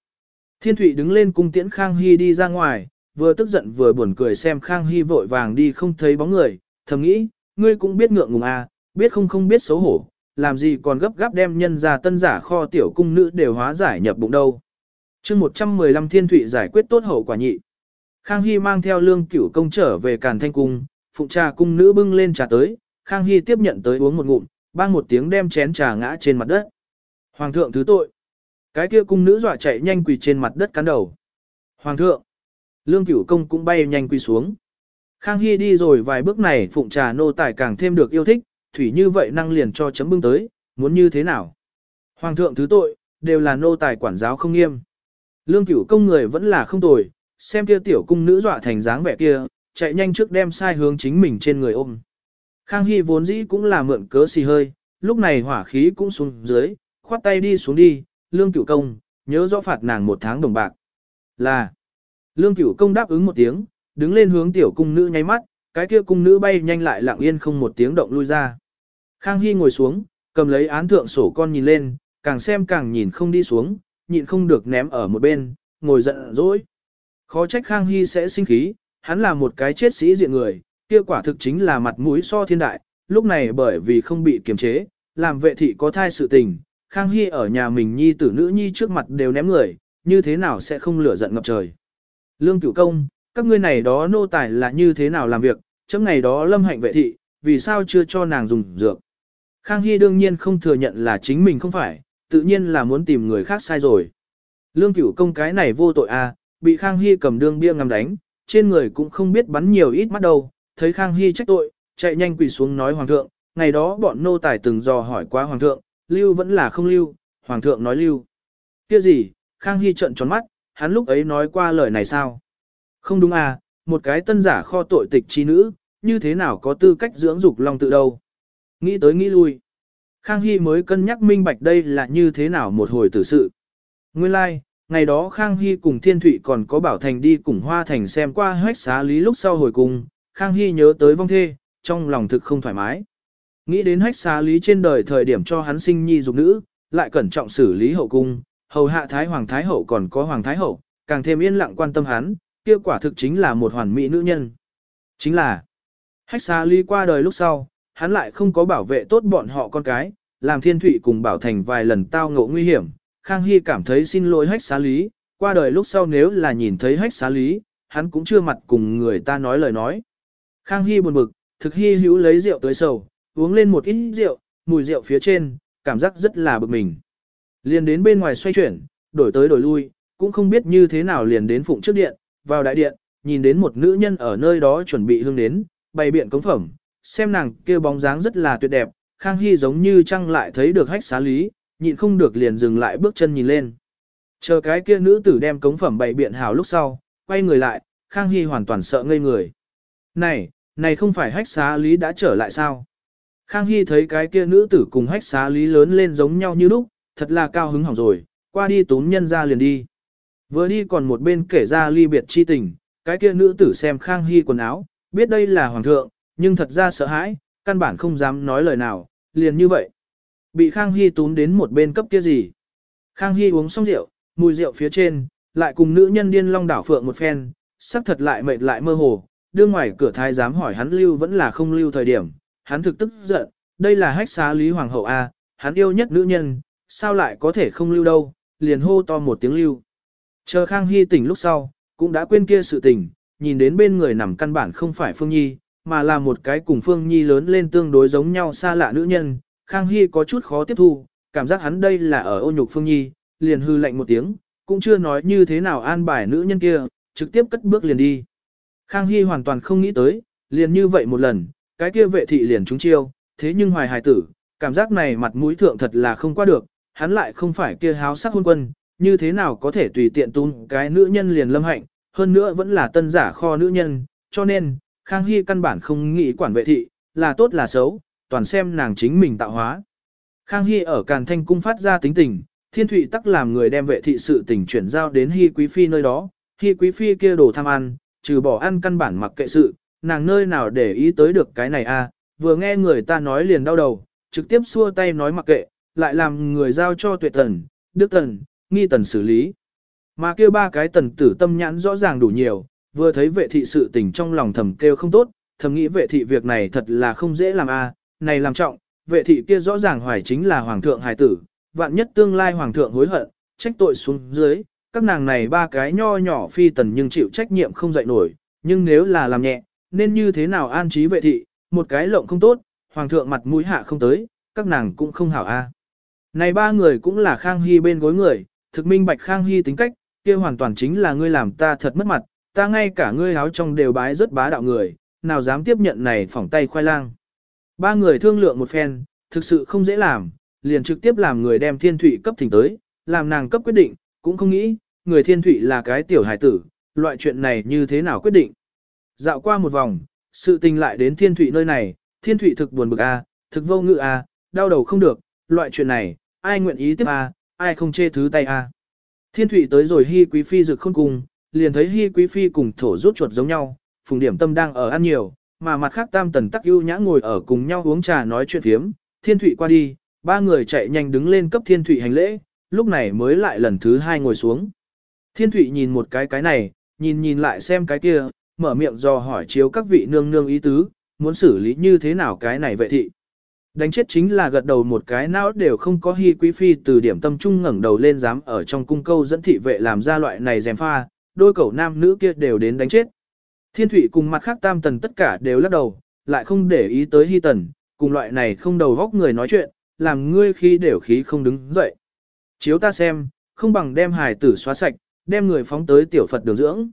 Speaker 1: Thiên Thụy đứng lên cung tiễn Khang Hy đi ra ngoài, vừa tức giận vừa buồn cười xem Khang Hy vội vàng đi không thấy bóng người, thầm nghĩ, ngươi cũng biết ngượng ngùng à, biết không không biết xấu hổ, làm gì còn gấp gáp đem nhân ra tân giả kho tiểu cung nữ đều hóa giải nhập bụng đâu. chương 115 Thiên Thụy giải quyết tốt hậu quả nhị. Khang Hy mang theo lương cửu công trở về Càn Thanh Cung, phụng trà cung nữ bưng lên trà tới, Khang Hy tiếp nhận tới uống một ngụm, bang một tiếng đem chén trà ngã trên mặt đất. Hoàng thượng thứ tội. Cái kia cung nữ dọa chạy nhanh quỳ trên mặt đất cắn đầu. Hoàng thượng. Lương cửu công cũng bay nhanh quỳ xuống. Khang Hy đi rồi vài bước này phụng trà nô tài càng thêm được yêu thích, thủy như vậy năng liền cho chấm bưng tới, muốn như thế nào. Hoàng thượng thứ tội, đều là nô tài quản giáo không nghiêm. Lương cửu công người vẫn là không tồi, xem kia tiểu cung nữ dọa thành dáng vẻ kia, chạy nhanh trước đem sai hướng chính mình trên người ôm. Khang Hy vốn dĩ cũng là mượn cớ xì hơi, lúc này hỏa khí cũng xuống dưới, khoát tay đi xuống đi, lương cửu công, nhớ rõ phạt nàng một tháng đồng bạc. Là, lương cửu công đáp ứng một tiếng, đứng lên hướng tiểu cung nữ nháy mắt, cái kia cung nữ bay nhanh lại lặng yên không một tiếng động lui ra. Khang Hy ngồi xuống, cầm lấy án thượng sổ con nhìn lên, càng xem càng nhìn không đi xuống, nhịn không được ném ở một bên, ngồi giận dỗi. Khó trách Khang Hy sẽ sinh khí, hắn là một cái chết sĩ diện người, kia quả thực chính là mặt mũi so thiên đại, lúc này bởi vì không bị kiềm chế, làm vệ thị có thai sự tình, Khang Hy ở nhà mình nhi tử nữ nhi trước mặt đều ném người, như thế nào sẽ không lửa giận ngập trời. Lương cửu công, các ngươi này đó nô tài là như thế nào làm việc, chấm ngày đó lâm hạnh vệ thị, vì sao chưa cho nàng dùng dược. Khang Hy đương nhiên không thừa nhận là chính mình không phải, tự nhiên là muốn tìm người khác sai rồi. Lương cửu công cái này vô tội à, bị Khang Hy cầm đương bia ngắm đánh, trên người cũng không biết bắn nhiều ít mắt đâu, thấy Khang Hy trách tội, chạy nhanh quỳ xuống nói Hoàng thượng, ngày đó bọn nô tài từng dò hỏi qua Hoàng thượng, lưu vẫn là không lưu, Hoàng thượng nói lưu. kia gì, Khang Hy trợn tròn mắt, hắn lúc ấy nói qua lời này sao? Không đúng à, một cái tân giả kho tội tịch chi nữ, như thế nào có tư cách dưỡng dục lòng tự đâu? Nghĩ tới nghĩ lui. Khang Hy mới cân nhắc minh bạch đây là như thế nào một hồi tử sự. Nguyên lai, like, ngày đó Khang Hy cùng Thiên Thụy còn có Bảo Thành đi cùng Hoa Thành xem qua hách xá lý lúc sau hồi cùng, Khang Hy nhớ tới vong thê, trong lòng thực không thoải mái. Nghĩ đến hách xá lý trên đời thời điểm cho hắn sinh nhi dục nữ, lại cẩn trọng xử lý hậu cung, hầu hạ Thái Hoàng Thái Hậu còn có Hoàng Thái Hậu, càng thêm yên lặng quan tâm hắn, kia quả thực chính là một hoàn mỹ nữ nhân. Chính là, hách xá lý qua đời lúc sau, hắn lại không có bảo vệ tốt bọn họ con cái, làm Thiên Thụy cùng Bảo Thành vài lần tao ngộ nguy hiểm, Khang Hy cảm thấy xin lỗi hách xá lý, Qua đời lúc sau nếu là nhìn thấy hách xá lý, hắn cũng chưa mặt cùng người ta nói lời nói. Khang Hy buồn bực, thực hy hữu lấy rượu tới sầu, uống lên một ít rượu, mùi rượu phía trên, cảm giác rất là bực mình. Liền đến bên ngoài xoay chuyển, đổi tới đổi lui, cũng không biết như thế nào liền đến phụng trước điện, vào đại điện, nhìn đến một nữ nhân ở nơi đó chuẩn bị hương đến, bày biện cống phẩm, xem nàng kia bóng dáng rất là tuyệt đẹp, Khang Hy giống như trăng lại thấy được hách xá lý, nhịn không được liền dừng lại bước chân nhìn lên. Chờ cái kia nữ tử đem cống phẩm bày biện hào lúc sau, quay người lại, Khang Hy hoàn toàn sợ ngây người. Này, này không phải hách xá lý đã trở lại sao? Khang Hy thấy cái kia nữ tử cùng hách xá lý lớn lên giống nhau như lúc, thật là cao hứng hỏng rồi, qua đi túm nhân ra liền đi. Vừa đi còn một bên kể ra ly biệt chi tình, cái kia nữ tử xem Khang Hy quần áo, biết đây là hoàng thượng, nhưng thật ra sợ hãi, căn bản không dám nói lời nào, liền như vậy. Bị Khang Hy túm đến một bên cấp kia gì. Khang Hy uống xong rượu, mùi rượu phía trên, lại cùng nữ nhân điên long đảo phượng một phen, sắc thật lại mệt lại mơ hồ, đưa ngoài cửa thái dám hỏi hắn lưu vẫn là không lưu thời điểm, hắn thực tức giận, đây là hách xá lý hoàng hậu A, hắn yêu nhất nữ nhân, sao lại có thể không lưu đâu, liền hô to một tiếng lưu. Chờ Khang Hy tỉnh lúc sau, cũng đã quên kia sự tình, nhìn đến bên người nằm căn bản không phải Phương Nhi, mà là một cái cùng Phương Nhi lớn lên tương đối giống nhau xa lạ nữ nhân, Khang Hy có chút khó tiếp thu, cảm giác hắn đây là ở ô nhục Phương Nhi, liền hư lạnh một tiếng, cũng chưa nói như thế nào an bài nữ nhân kia, trực tiếp cất bước liền đi. Khang Hy hoàn toàn không nghĩ tới, liền như vậy một lần, cái kia vệ thị liền trúng chiêu, thế nhưng hoài hài tử, cảm giác này mặt mũi thượng thật là không qua được, hắn lại không phải kia háo sắc hôn quân, như thế nào có thể tùy tiện tung cái nữ nhân liền lâm hạnh, hơn nữa vẫn là tân giả kho nữ nhân, cho nên, Khang Hy căn bản không nghĩ quản vệ thị, là tốt là xấu, toàn xem nàng chính mình tạo hóa. Khang Hy ở Càn Thanh Cung phát ra tính tình, Thiên Thụy tắc làm người đem vệ thị sự tình chuyển giao đến Hy Quý Phi nơi đó, Hy Quý Phi kia đồ tham ăn, trừ bỏ ăn căn bản mặc kệ sự, nàng nơi nào để ý tới được cái này a à, vừa nghe người ta nói liền đau đầu, trực tiếp xua tay nói mặc kệ, lại làm người giao cho tuệ thần, đức thần, nghi tần xử lý. Mà kêu ba cái tần tử tâm nhãn rõ ràng đủ nhiều, vừa thấy vệ thị sự tình trong lòng thầm kêu không tốt, thầm nghĩ vệ thị việc này thật là không dễ làm a này làm trọng, vệ thị kia rõ ràng hoài chính là hoàng thượng hài tử, vạn nhất tương lai hoàng thượng hối hận, trách tội xuống dưới, các nàng này ba cái nho nhỏ phi tần nhưng chịu trách nhiệm không dậy nổi, nhưng nếu là làm nhẹ, nên như thế nào an trí vệ thị, một cái lộng không tốt, hoàng thượng mặt mũi hạ không tới, các nàng cũng không hảo a. Này ba người cũng là Khang Hy bên gối người, thực minh bạch Khang Hy tính cách, kia hoàn toàn chính là ngươi làm ta thật mất mặt, ta ngay cả ngươi áo trong đều bái rất bá đạo người, nào dám tiếp nhận này phỏng tay khoai lang. Ba người thương lượng một phen, thực sự không dễ làm, liền trực tiếp làm người đem thiên thủy cấp thỉnh tới, làm nàng cấp quyết định, cũng không nghĩ, người thiên thủy là cái tiểu hải tử, loại chuyện này như thế nào quyết định. Dạo qua một vòng, sự tình lại đến thiên thủy nơi này, thiên thủy thực buồn bực a, thực vô ngự a, đau đầu không được, loại chuyện này, ai nguyện ý tiếp a, ai không chê thứ tay a. Thiên thủy tới rồi hy quý phi rực không cùng, liền thấy hy quý phi cùng thổ rút chuột giống nhau, phùng điểm tâm đang ở ăn nhiều, mà mặt khác tam tần tắc ưu nhã ngồi ở cùng nhau uống trà nói chuyện phiếm, thiên thủy qua đi, ba người chạy nhanh đứng lên cấp thiên thủy hành lễ, lúc này mới lại lần thứ hai ngồi xuống. Thiên thủy nhìn một cái cái này, nhìn nhìn lại xem cái kia, mở miệng do hỏi chiếu các vị nương nương ý tứ, muốn xử lý như thế nào cái này vệ thị. Đánh chết chính là gật đầu một cái não đều không có hy quý phi từ điểm tâm trung ngẩng đầu lên dám ở trong cung câu dẫn thị vệ làm ra loại này dèm pha, đôi cậu nam nữ kia đều đến đánh chết. Thiên thủy cùng mặt khác tam tần tất cả đều lắc đầu, lại không để ý tới hy tần, cùng loại này không đầu góc người nói chuyện, làm ngươi khi đều khí không đứng dậy. Chiếu ta xem, không bằng đem hài tử xóa sạch, đem người phóng tới tiểu Phật đường dưỡng.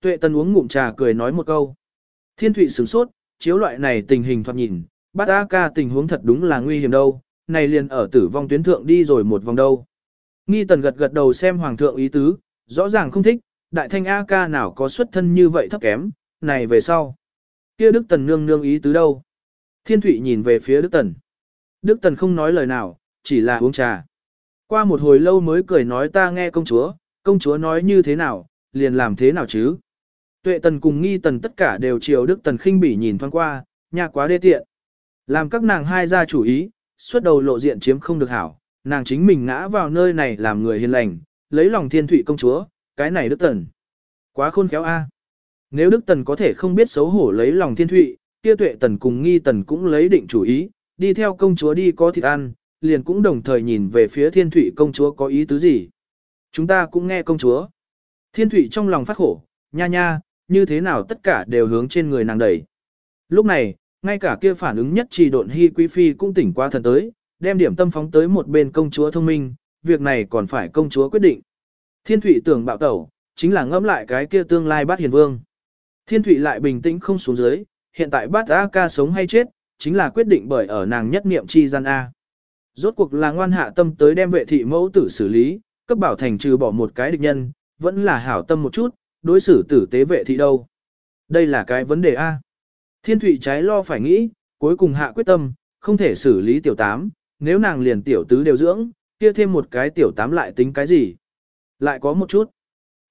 Speaker 1: Tuệ tần uống ngụm trà cười nói một câu. Thiên thụy sửng sốt, chiếu loại này tình hình thoạt nhìn, bát A ca tình huống thật đúng là nguy hiểm đâu, này liền ở tử vong tuyến thượng đi rồi một vòng đâu. Nghi tần gật gật đầu xem hoàng thượng ý tứ, rõ ràng không thích, đại thanh A ca nào có xuất thân như vậy thấp kém, này về sau. Kia Đức Tần nương nương ý tứ đâu? Thiên Thụy nhìn về phía Đức Tần. Đức Tần không nói lời nào, chỉ là uống trà. Qua một hồi lâu mới cười nói ta nghe công chúa, công chúa nói như thế nào, liền làm thế nào chứ? Tuệ Tần cùng nghi Tần tất cả đều chiều Đức Tần khinh bỉ nhìn thoáng qua, nhà quá đê tiện. Làm các nàng hai ra chủ ý, xuất đầu lộ diện chiếm không được hảo, nàng chính mình ngã vào nơi này làm người hiền lành, lấy lòng thiên thụy công chúa, cái này Đức Tần. Quá khôn khéo a. Nếu Đức Tần có thể không biết xấu hổ lấy lòng thiên thụy, kia tuệ tần cùng nghi tần cũng lấy định chủ ý, đi theo công chúa đi có thịt ăn, liền cũng đồng thời nhìn về phía thiên thụy công chúa có ý tứ gì. Chúng ta cũng nghe công chúa. Thiên thủy trong lòng phát khổ, nha nha, như thế nào tất cả đều hướng trên người nàng đẩy. Lúc này, ngay cả kia phản ứng nhất trì độn hy quý phi cũng tỉnh qua thần tới, đem điểm tâm phóng tới một bên công chúa thông minh, việc này còn phải công chúa quyết định. Thiên thủy tưởng bạo tẩu, chính là ngẫm lại cái kia tương lai bát hiền vương. Thiên thủy lại bình tĩnh không xuống dưới, hiện tại bát A ca sống hay chết, chính là quyết định bởi ở nàng nhất niệm chi gian A. Rốt cuộc là ngoan hạ tâm tới đem vệ thị mẫu tử xử lý, cấp bảo thành trừ bỏ một cái địch nhân, vẫn là hảo tâm một chút, đối xử tử tế vệ thị đâu. Đây là cái vấn đề A. Thiên thủy trái lo phải nghĩ, cuối cùng hạ quyết tâm, không thể xử lý tiểu tám, nếu nàng liền tiểu tứ đều dưỡng, kia thêm một cái tiểu tám lại tính cái gì. Lại có một chút.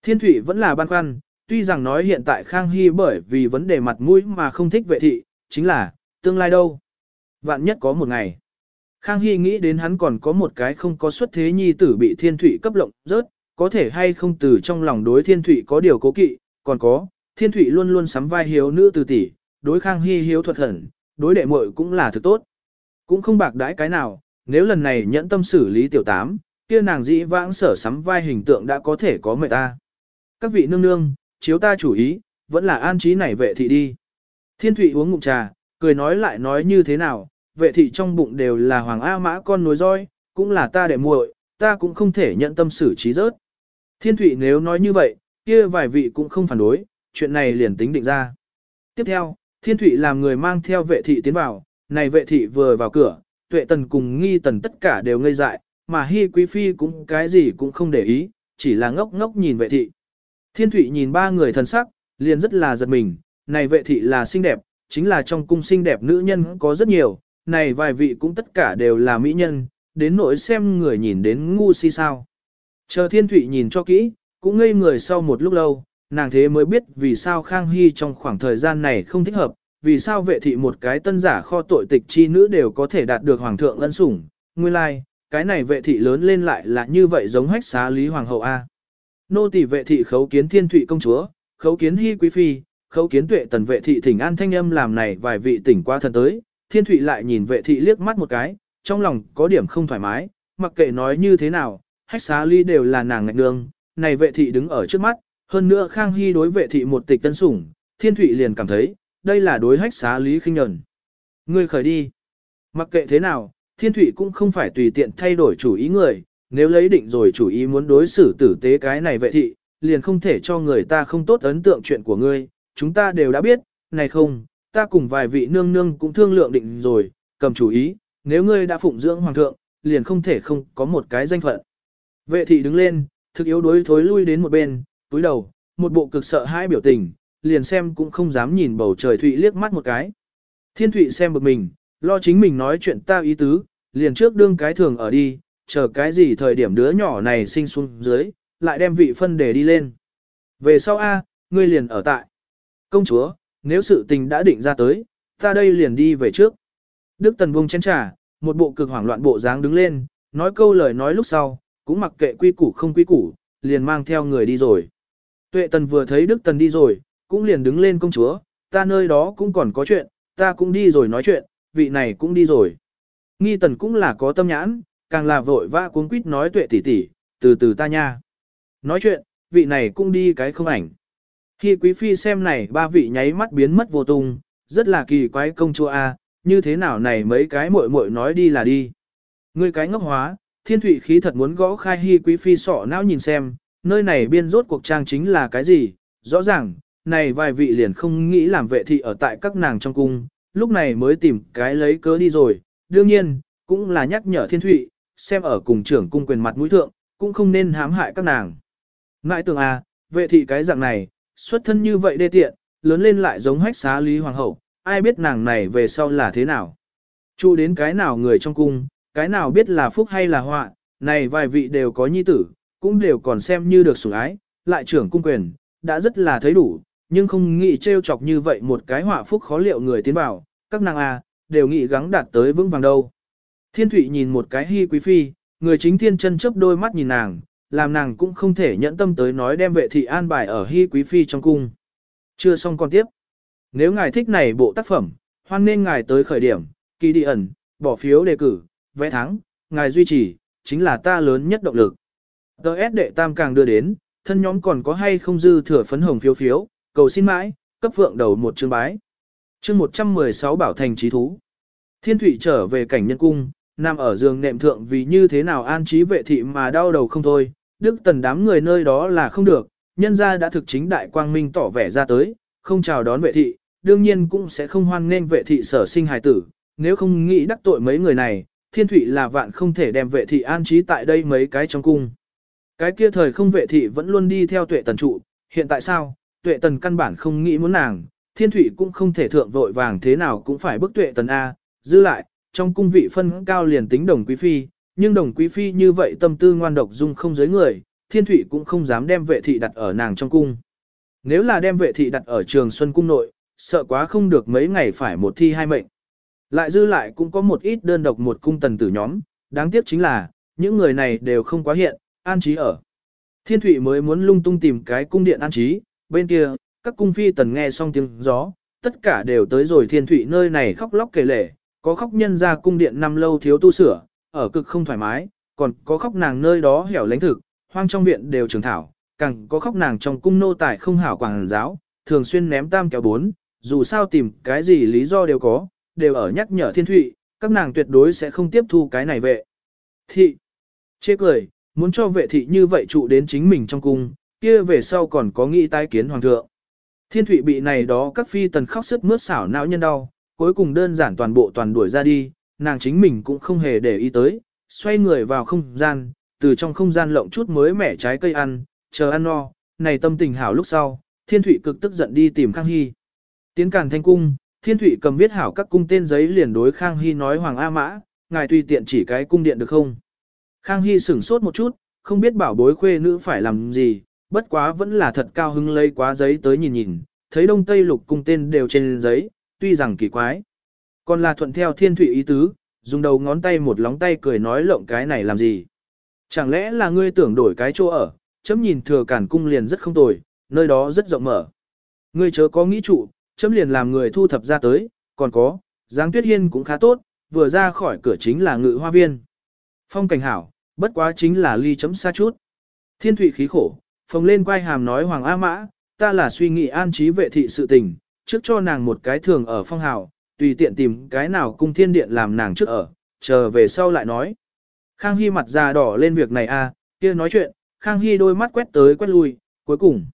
Speaker 1: Thiên thủy vẫn là băn khoăn, tuy rằng nói hiện tại Khang Hy bởi vì vấn đề mặt mũi mà không thích vệ thị, chính là, tương lai đâu. Vạn nhất có một ngày. Khang Hy nghĩ đến hắn còn có một cái không có xuất thế nhi tử bị thiên thủy cấp lộng rớt, có thể hay không từ trong lòng đối thiên thủy có điều cố kỵ, còn có, thiên thủy luôn luôn sắm vai hiếu nữ từ tỷ, đối Khang Hy hiếu thuật hẩn, đối đệ muội cũng là thực tốt. Cũng không bạc đãi cái nào, nếu lần này nhẫn tâm xử lý tiểu tám, kia nàng dĩ vãng sở sắm vai hình tượng đã có thể có mệt ta. Các vị nương nương, chiếu ta chủ ý, vẫn là an trí này vệ thị đi. Thiên thủy uống ngụm trà, cười nói lại nói như thế nào, vệ thị trong bụng đều là hoàng A mã con nối roi, cũng là ta đệ muội, ta cũng không thể nhận tâm xử trí rớt. Thiên Thụy nếu nói như vậy, kia vài vị cũng không phản đối, chuyện này liền tính định ra. Tiếp theo, thiên Thụy làm người mang theo vệ thị tiến vào, này vệ thị vừa vào cửa, tuệ tần cùng nghi tần tất cả đều ngây dại, mà Hi quý phi cũng cái gì cũng không để ý, chỉ là ngốc ngốc nhìn vệ thị. Thiên Thụy nhìn ba người thần sắc, liền rất là giật mình, này vệ thị là xinh đẹp, chính là trong cung xinh đẹp nữ nhân có rất nhiều, này vài vị cũng tất cả đều là mỹ nhân, đến nỗi xem người nhìn đến ngu si sao. Chờ thiên thủy nhìn cho kỹ, cũng ngây người sau một lúc lâu, nàng thế mới biết vì sao Khang Hy trong khoảng thời gian này không thích hợp, vì sao vệ thị một cái tân giả kho tội tịch chi nữ đều có thể đạt được hoàng thượng ân sủng, nguyên lai, like, cái này vệ thị lớn lên lại là như vậy giống hách xá lý hoàng hậu A. Nô tỳ vệ thị khấu kiến thiên thụy công chúa, khấu kiến hy quý phi, khấu kiến tuệ tần vệ thị thỉnh an thanh âm làm này vài vị tỉnh qua thần tới, thiên thụy lại nhìn vệ thị liếc mắt một cái, trong lòng có điểm không thoải mái, mặc kệ nói như thế nào, hách xá ly đều là nàng ngạch nương, này vệ thị đứng ở trước mắt, hơn nữa khang hy đối vệ thị một tịch tân sủng, thiên thụy liền cảm thấy, đây là đối hách xá lý khinh nhẫn. Ngươi khởi đi. Mặc kệ thế nào, thiên thụy cũng không phải tùy tiện thay đổi chủ ý người, nếu lấy định rồi chủ ý muốn đối xử tử tế cái này vệ thị, liền không thể cho người ta không tốt ấn tượng chuyện của ngươi, chúng ta đều đã biết, này không, ta cùng vài vị nương nương cũng thương lượng định rồi, cầm chủ ý, nếu ngươi đã phụng dưỡng hoàng thượng, liền không thể không có một cái danh phận. Vệ thị đứng lên, thực yếu đối thối lui đến một bên, túi đầu, một bộ cực sợ hãi biểu tình, liền xem cũng không dám nhìn bầu trời thụy liếc mắt một cái. Thiên thụy xem bực mình, lo chính mình nói chuyện ta ý tứ, liền trước đương cái thường ở đi, chờ cái gì thời điểm đứa nhỏ này sinh xuống dưới, lại đem vị phân để đi lên. Về sau A, ngươi liền ở tại. Công chúa, nếu sự tình đã định ra tới, ta đây liền đi về trước. Đức Tần buông chén trà, một bộ cực hoảng loạn bộ dáng đứng lên, nói câu lời nói lúc sau, cũng mặc kệ quy củ không quy củ, liền mang theo người đi rồi. Tuệ Tần vừa thấy Đức Tần đi rồi, cũng liền đứng lên công chúa, ta nơi đó cũng còn có chuyện, ta cũng đi rồi nói chuyện, vị này cũng đi rồi. Nghi Tần cũng là có tâm nhãn, càng là vội vã cuống quýt nói Tuệ tỷ tỷ, từ từ ta nha. Nói chuyện, vị này cũng đi cái không ảnh. Khi quý phi xem này ba vị nháy mắt biến mất vô tung, rất là kỳ quái công chúa A, như thế nào này mấy cái muội muội nói đi là đi. Ngươi cái ngốc hóa, thiên thủy khí thật muốn gõ khai hy quý phi sọ não nhìn xem, nơi này biên rốt cuộc trang chính là cái gì, rõ ràng, này vài vị liền không nghĩ làm vệ thị ở tại các nàng trong cung, lúc này mới tìm cái lấy cớ đi rồi, đương nhiên, cũng là nhắc nhở thiên thủy, xem ở cùng trưởng cung quyền mặt mũi thượng, cũng không nên hãm hại các nàng. Ngại tưởng à, vệ thị cái dạng này, xuất thân như vậy đê tiện, lớn lên lại giống hách xá lý hoàng hậu, ai biết nàng này về sau là thế nào. Chu đến cái nào người trong cung, cái nào biết là phúc hay là họa, này vài vị đều có nhi tử, cũng đều còn xem như được sủng ái, lại trưởng cung quyền, đã rất là thấy đủ, nhưng không nghĩ trêu chọc như vậy một cái họa phúc khó liệu người tiến vào, các nàng à, đều nghĩ gắng đạt tới vững vàng đâu. Thiên Thụy nhìn một cái hy quý phi, người chính thiên chân chớp đôi mắt nhìn nàng, làm nàng cũng không thể nhẫn tâm tới nói đem vệ thị an bài ở hy quý phi trong cung. Chưa xong còn tiếp. Nếu ngài thích này bộ tác phẩm, hoan nên ngài tới khởi điểm, kỳ đi ẩn, bỏ phiếu đề cử, vẽ thắng, ngài duy trì, chính là ta lớn nhất động lực. Đợt đệ tam càng đưa đến, thân nhóm còn có hay không dư thừa phấn hồng phiếu phiếu, cầu xin mãi, cấp vượng đầu một chương bái. Chương 116 bảo thành trí thú. Thiên Thụy trở về cảnh nhân cung, nằm ở giường nệm thượng vì như thế nào an trí vệ thị mà đau đầu không thôi, đức tần đám người nơi đó là không được, nhân ra đã thực chính đại quang minh tỏ vẻ ra tới, không chào đón vệ thị, đương nhiên cũng sẽ không hoan nên vệ thị sở sinh hài tử, nếu không nghĩ đắc tội mấy người này, thiên thụy là vạn không thể đem vệ thị an trí tại đây mấy cái trong cung. Cái kia thời không vệ thị vẫn luôn đi theo tuệ tần trụ, hiện tại sao, tuệ tần căn bản không nghĩ muốn nàng, thiên thụy cũng không thể thượng vội vàng thế nào cũng phải bức tuệ tần A, dư lại, trong cung vị phân cao liền tính đồng quý phi, nhưng đồng quý phi như vậy tâm tư ngoan độc dung không giới người, thiên thụy cũng không dám đem vệ thị đặt ở nàng trong cung. Nếu là đem vệ thị đặt ở trường Xuân Cung nội, sợ quá không được mấy ngày phải một thi hai mệnh. Lại dư lại cũng có một ít đơn độc một cung tần tử nhóm, đáng tiếc chính là, những người này đều không quá hiện, an trí ở. Thiên Thụy mới muốn lung tung tìm cái cung điện an trí, bên kia, các cung phi tần nghe xong tiếng gió, tất cả đều tới rồi Thiên Thụy nơi này khóc lóc kể lể, có khóc nhân ra cung điện năm lâu thiếu tu sửa, ở cực không thoải mái, còn có khóc nàng nơi đó hẻo lánh thực, hoang trong viện đều trường thảo, càng có khóc nàng trong cung nô tài không hảo quảng giáo, thường xuyên ném tam kéo bốn, dù sao tìm cái gì lý do đều có, đều ở nhắc nhở thiên thụy, các nàng tuyệt đối sẽ không tiếp thu cái này vệ. Thị, chê cười, muốn cho vệ thị như vậy trụ đến chính mình trong cung, kia về sau còn có nghĩ tái kiến hoàng thượng. Thiên thụy bị này đó các phi tần khóc sức mướt xảo não nhân đau, cuối cùng đơn giản toàn bộ toàn đuổi ra đi, nàng chính mình cũng không hề để ý tới, xoay người vào không gian, từ trong không gian lộng chút mới mẻ trái cây ăn, chờ ăn no, này tâm tình hảo lúc sau, thiên thụy cực tức giận đi tìm Khang Hy. Tiến càn thanh cung, thiên thụy cầm viết hảo các cung tên giấy liền đối Khang Hy nói Hoàng A Mã, ngài tùy tiện chỉ cái cung điện được không? Khang Hy sửng sốt một chút, không biết bảo bối khuê nữ phải làm gì, bất quá vẫn là thật cao hứng lấy quá giấy tới nhìn nhìn, thấy đông tây lục cung tên đều trên giấy, tuy rằng kỳ quái. Còn là thuận theo thiên thụy ý tứ, dùng đầu ngón tay một lóng tay cười nói lộng cái này làm gì. Chẳng lẽ là ngươi tưởng đổi cái chỗ ở, chấm nhìn thừa cản cung liền rất không tồi, nơi đó rất rộng mở. Ngươi chớ có nghĩ trụ, chấm liền làm người thu thập ra tới, còn có, Giang Tuyết Hiên cũng khá tốt, vừa ra khỏi cửa chính là ngự hoa viên. Phong cảnh hảo, bất quá chính là ly chấm xa chút. Thiên thủy khí khổ, phồng lên quay hàm nói Hoàng A Mã, ta là suy nghĩ an trí vệ thị sự tình, trước cho nàng một cái thường ở phong hào, tùy tiện tìm cái nào cung thiên điện làm nàng trước ở, chờ về sau lại nói. Khang Hy mặt già đỏ lên việc này a, à, kia nói chuyện, Khang Hy đôi mắt quét tới quét lui, cuối cùng.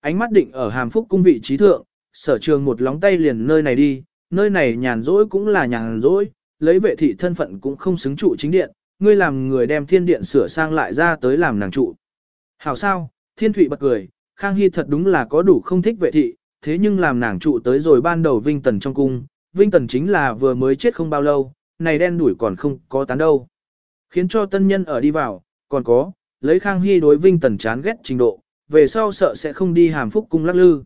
Speaker 1: Ánh mắt định ở hàm phúc cung vị trí thượng, sở trường một lóng tay liền nơi này đi, nơi này nhàn rỗi cũng là nhàn rỗi, lấy vệ thị thân phận cũng không xứng trụ chính điện, ngươi làm người đem thiên điện sửa sang lại ra tới làm nàng trụ. Hảo sao, thiên thụy bật cười, Khang Hy thật đúng là có đủ không thích vệ thị, thế nhưng làm nàng trụ tới rồi ban đầu Vinh Tần trong cung, Vinh Tần chính là vừa mới chết không bao lâu, này đen đuổi còn không có tán đâu. Khiến cho tân nhân ở đi vào, còn có, lấy Khang Hy đối Vinh Tần chán ghét trình độ, về sau sợ sẽ không đi hàm phúc cung lắc lư.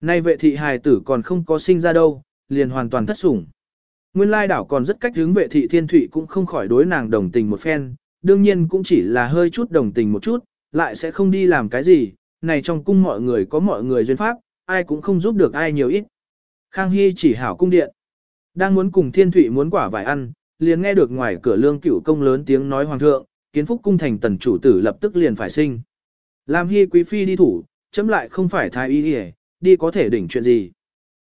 Speaker 1: Nay vệ thị hài tử còn không có sinh ra đâu, liền hoàn toàn thất sủng. Nguyên lai đảo còn rất cách hướng vệ thị thiên thủy cũng không khỏi đối nàng đồng tình một phen, đương nhiên cũng chỉ là hơi chút đồng tình một chút, lại sẽ không đi làm cái gì, này trong cung mọi người có mọi người duyên pháp, ai cũng không giúp được ai nhiều ít. Khang Hy chỉ hảo cung điện. Đang muốn cùng thiên thủy muốn quả vải ăn, liền nghe được ngoài cửa lương cửu công lớn tiếng nói hoàng thượng, kiến phúc cung thành tần chủ tử lập tức liền phải sinh. Làm hy quý phi đi thủ, chấm lại không phải thái y hề đi có thể đỉnh chuyện gì.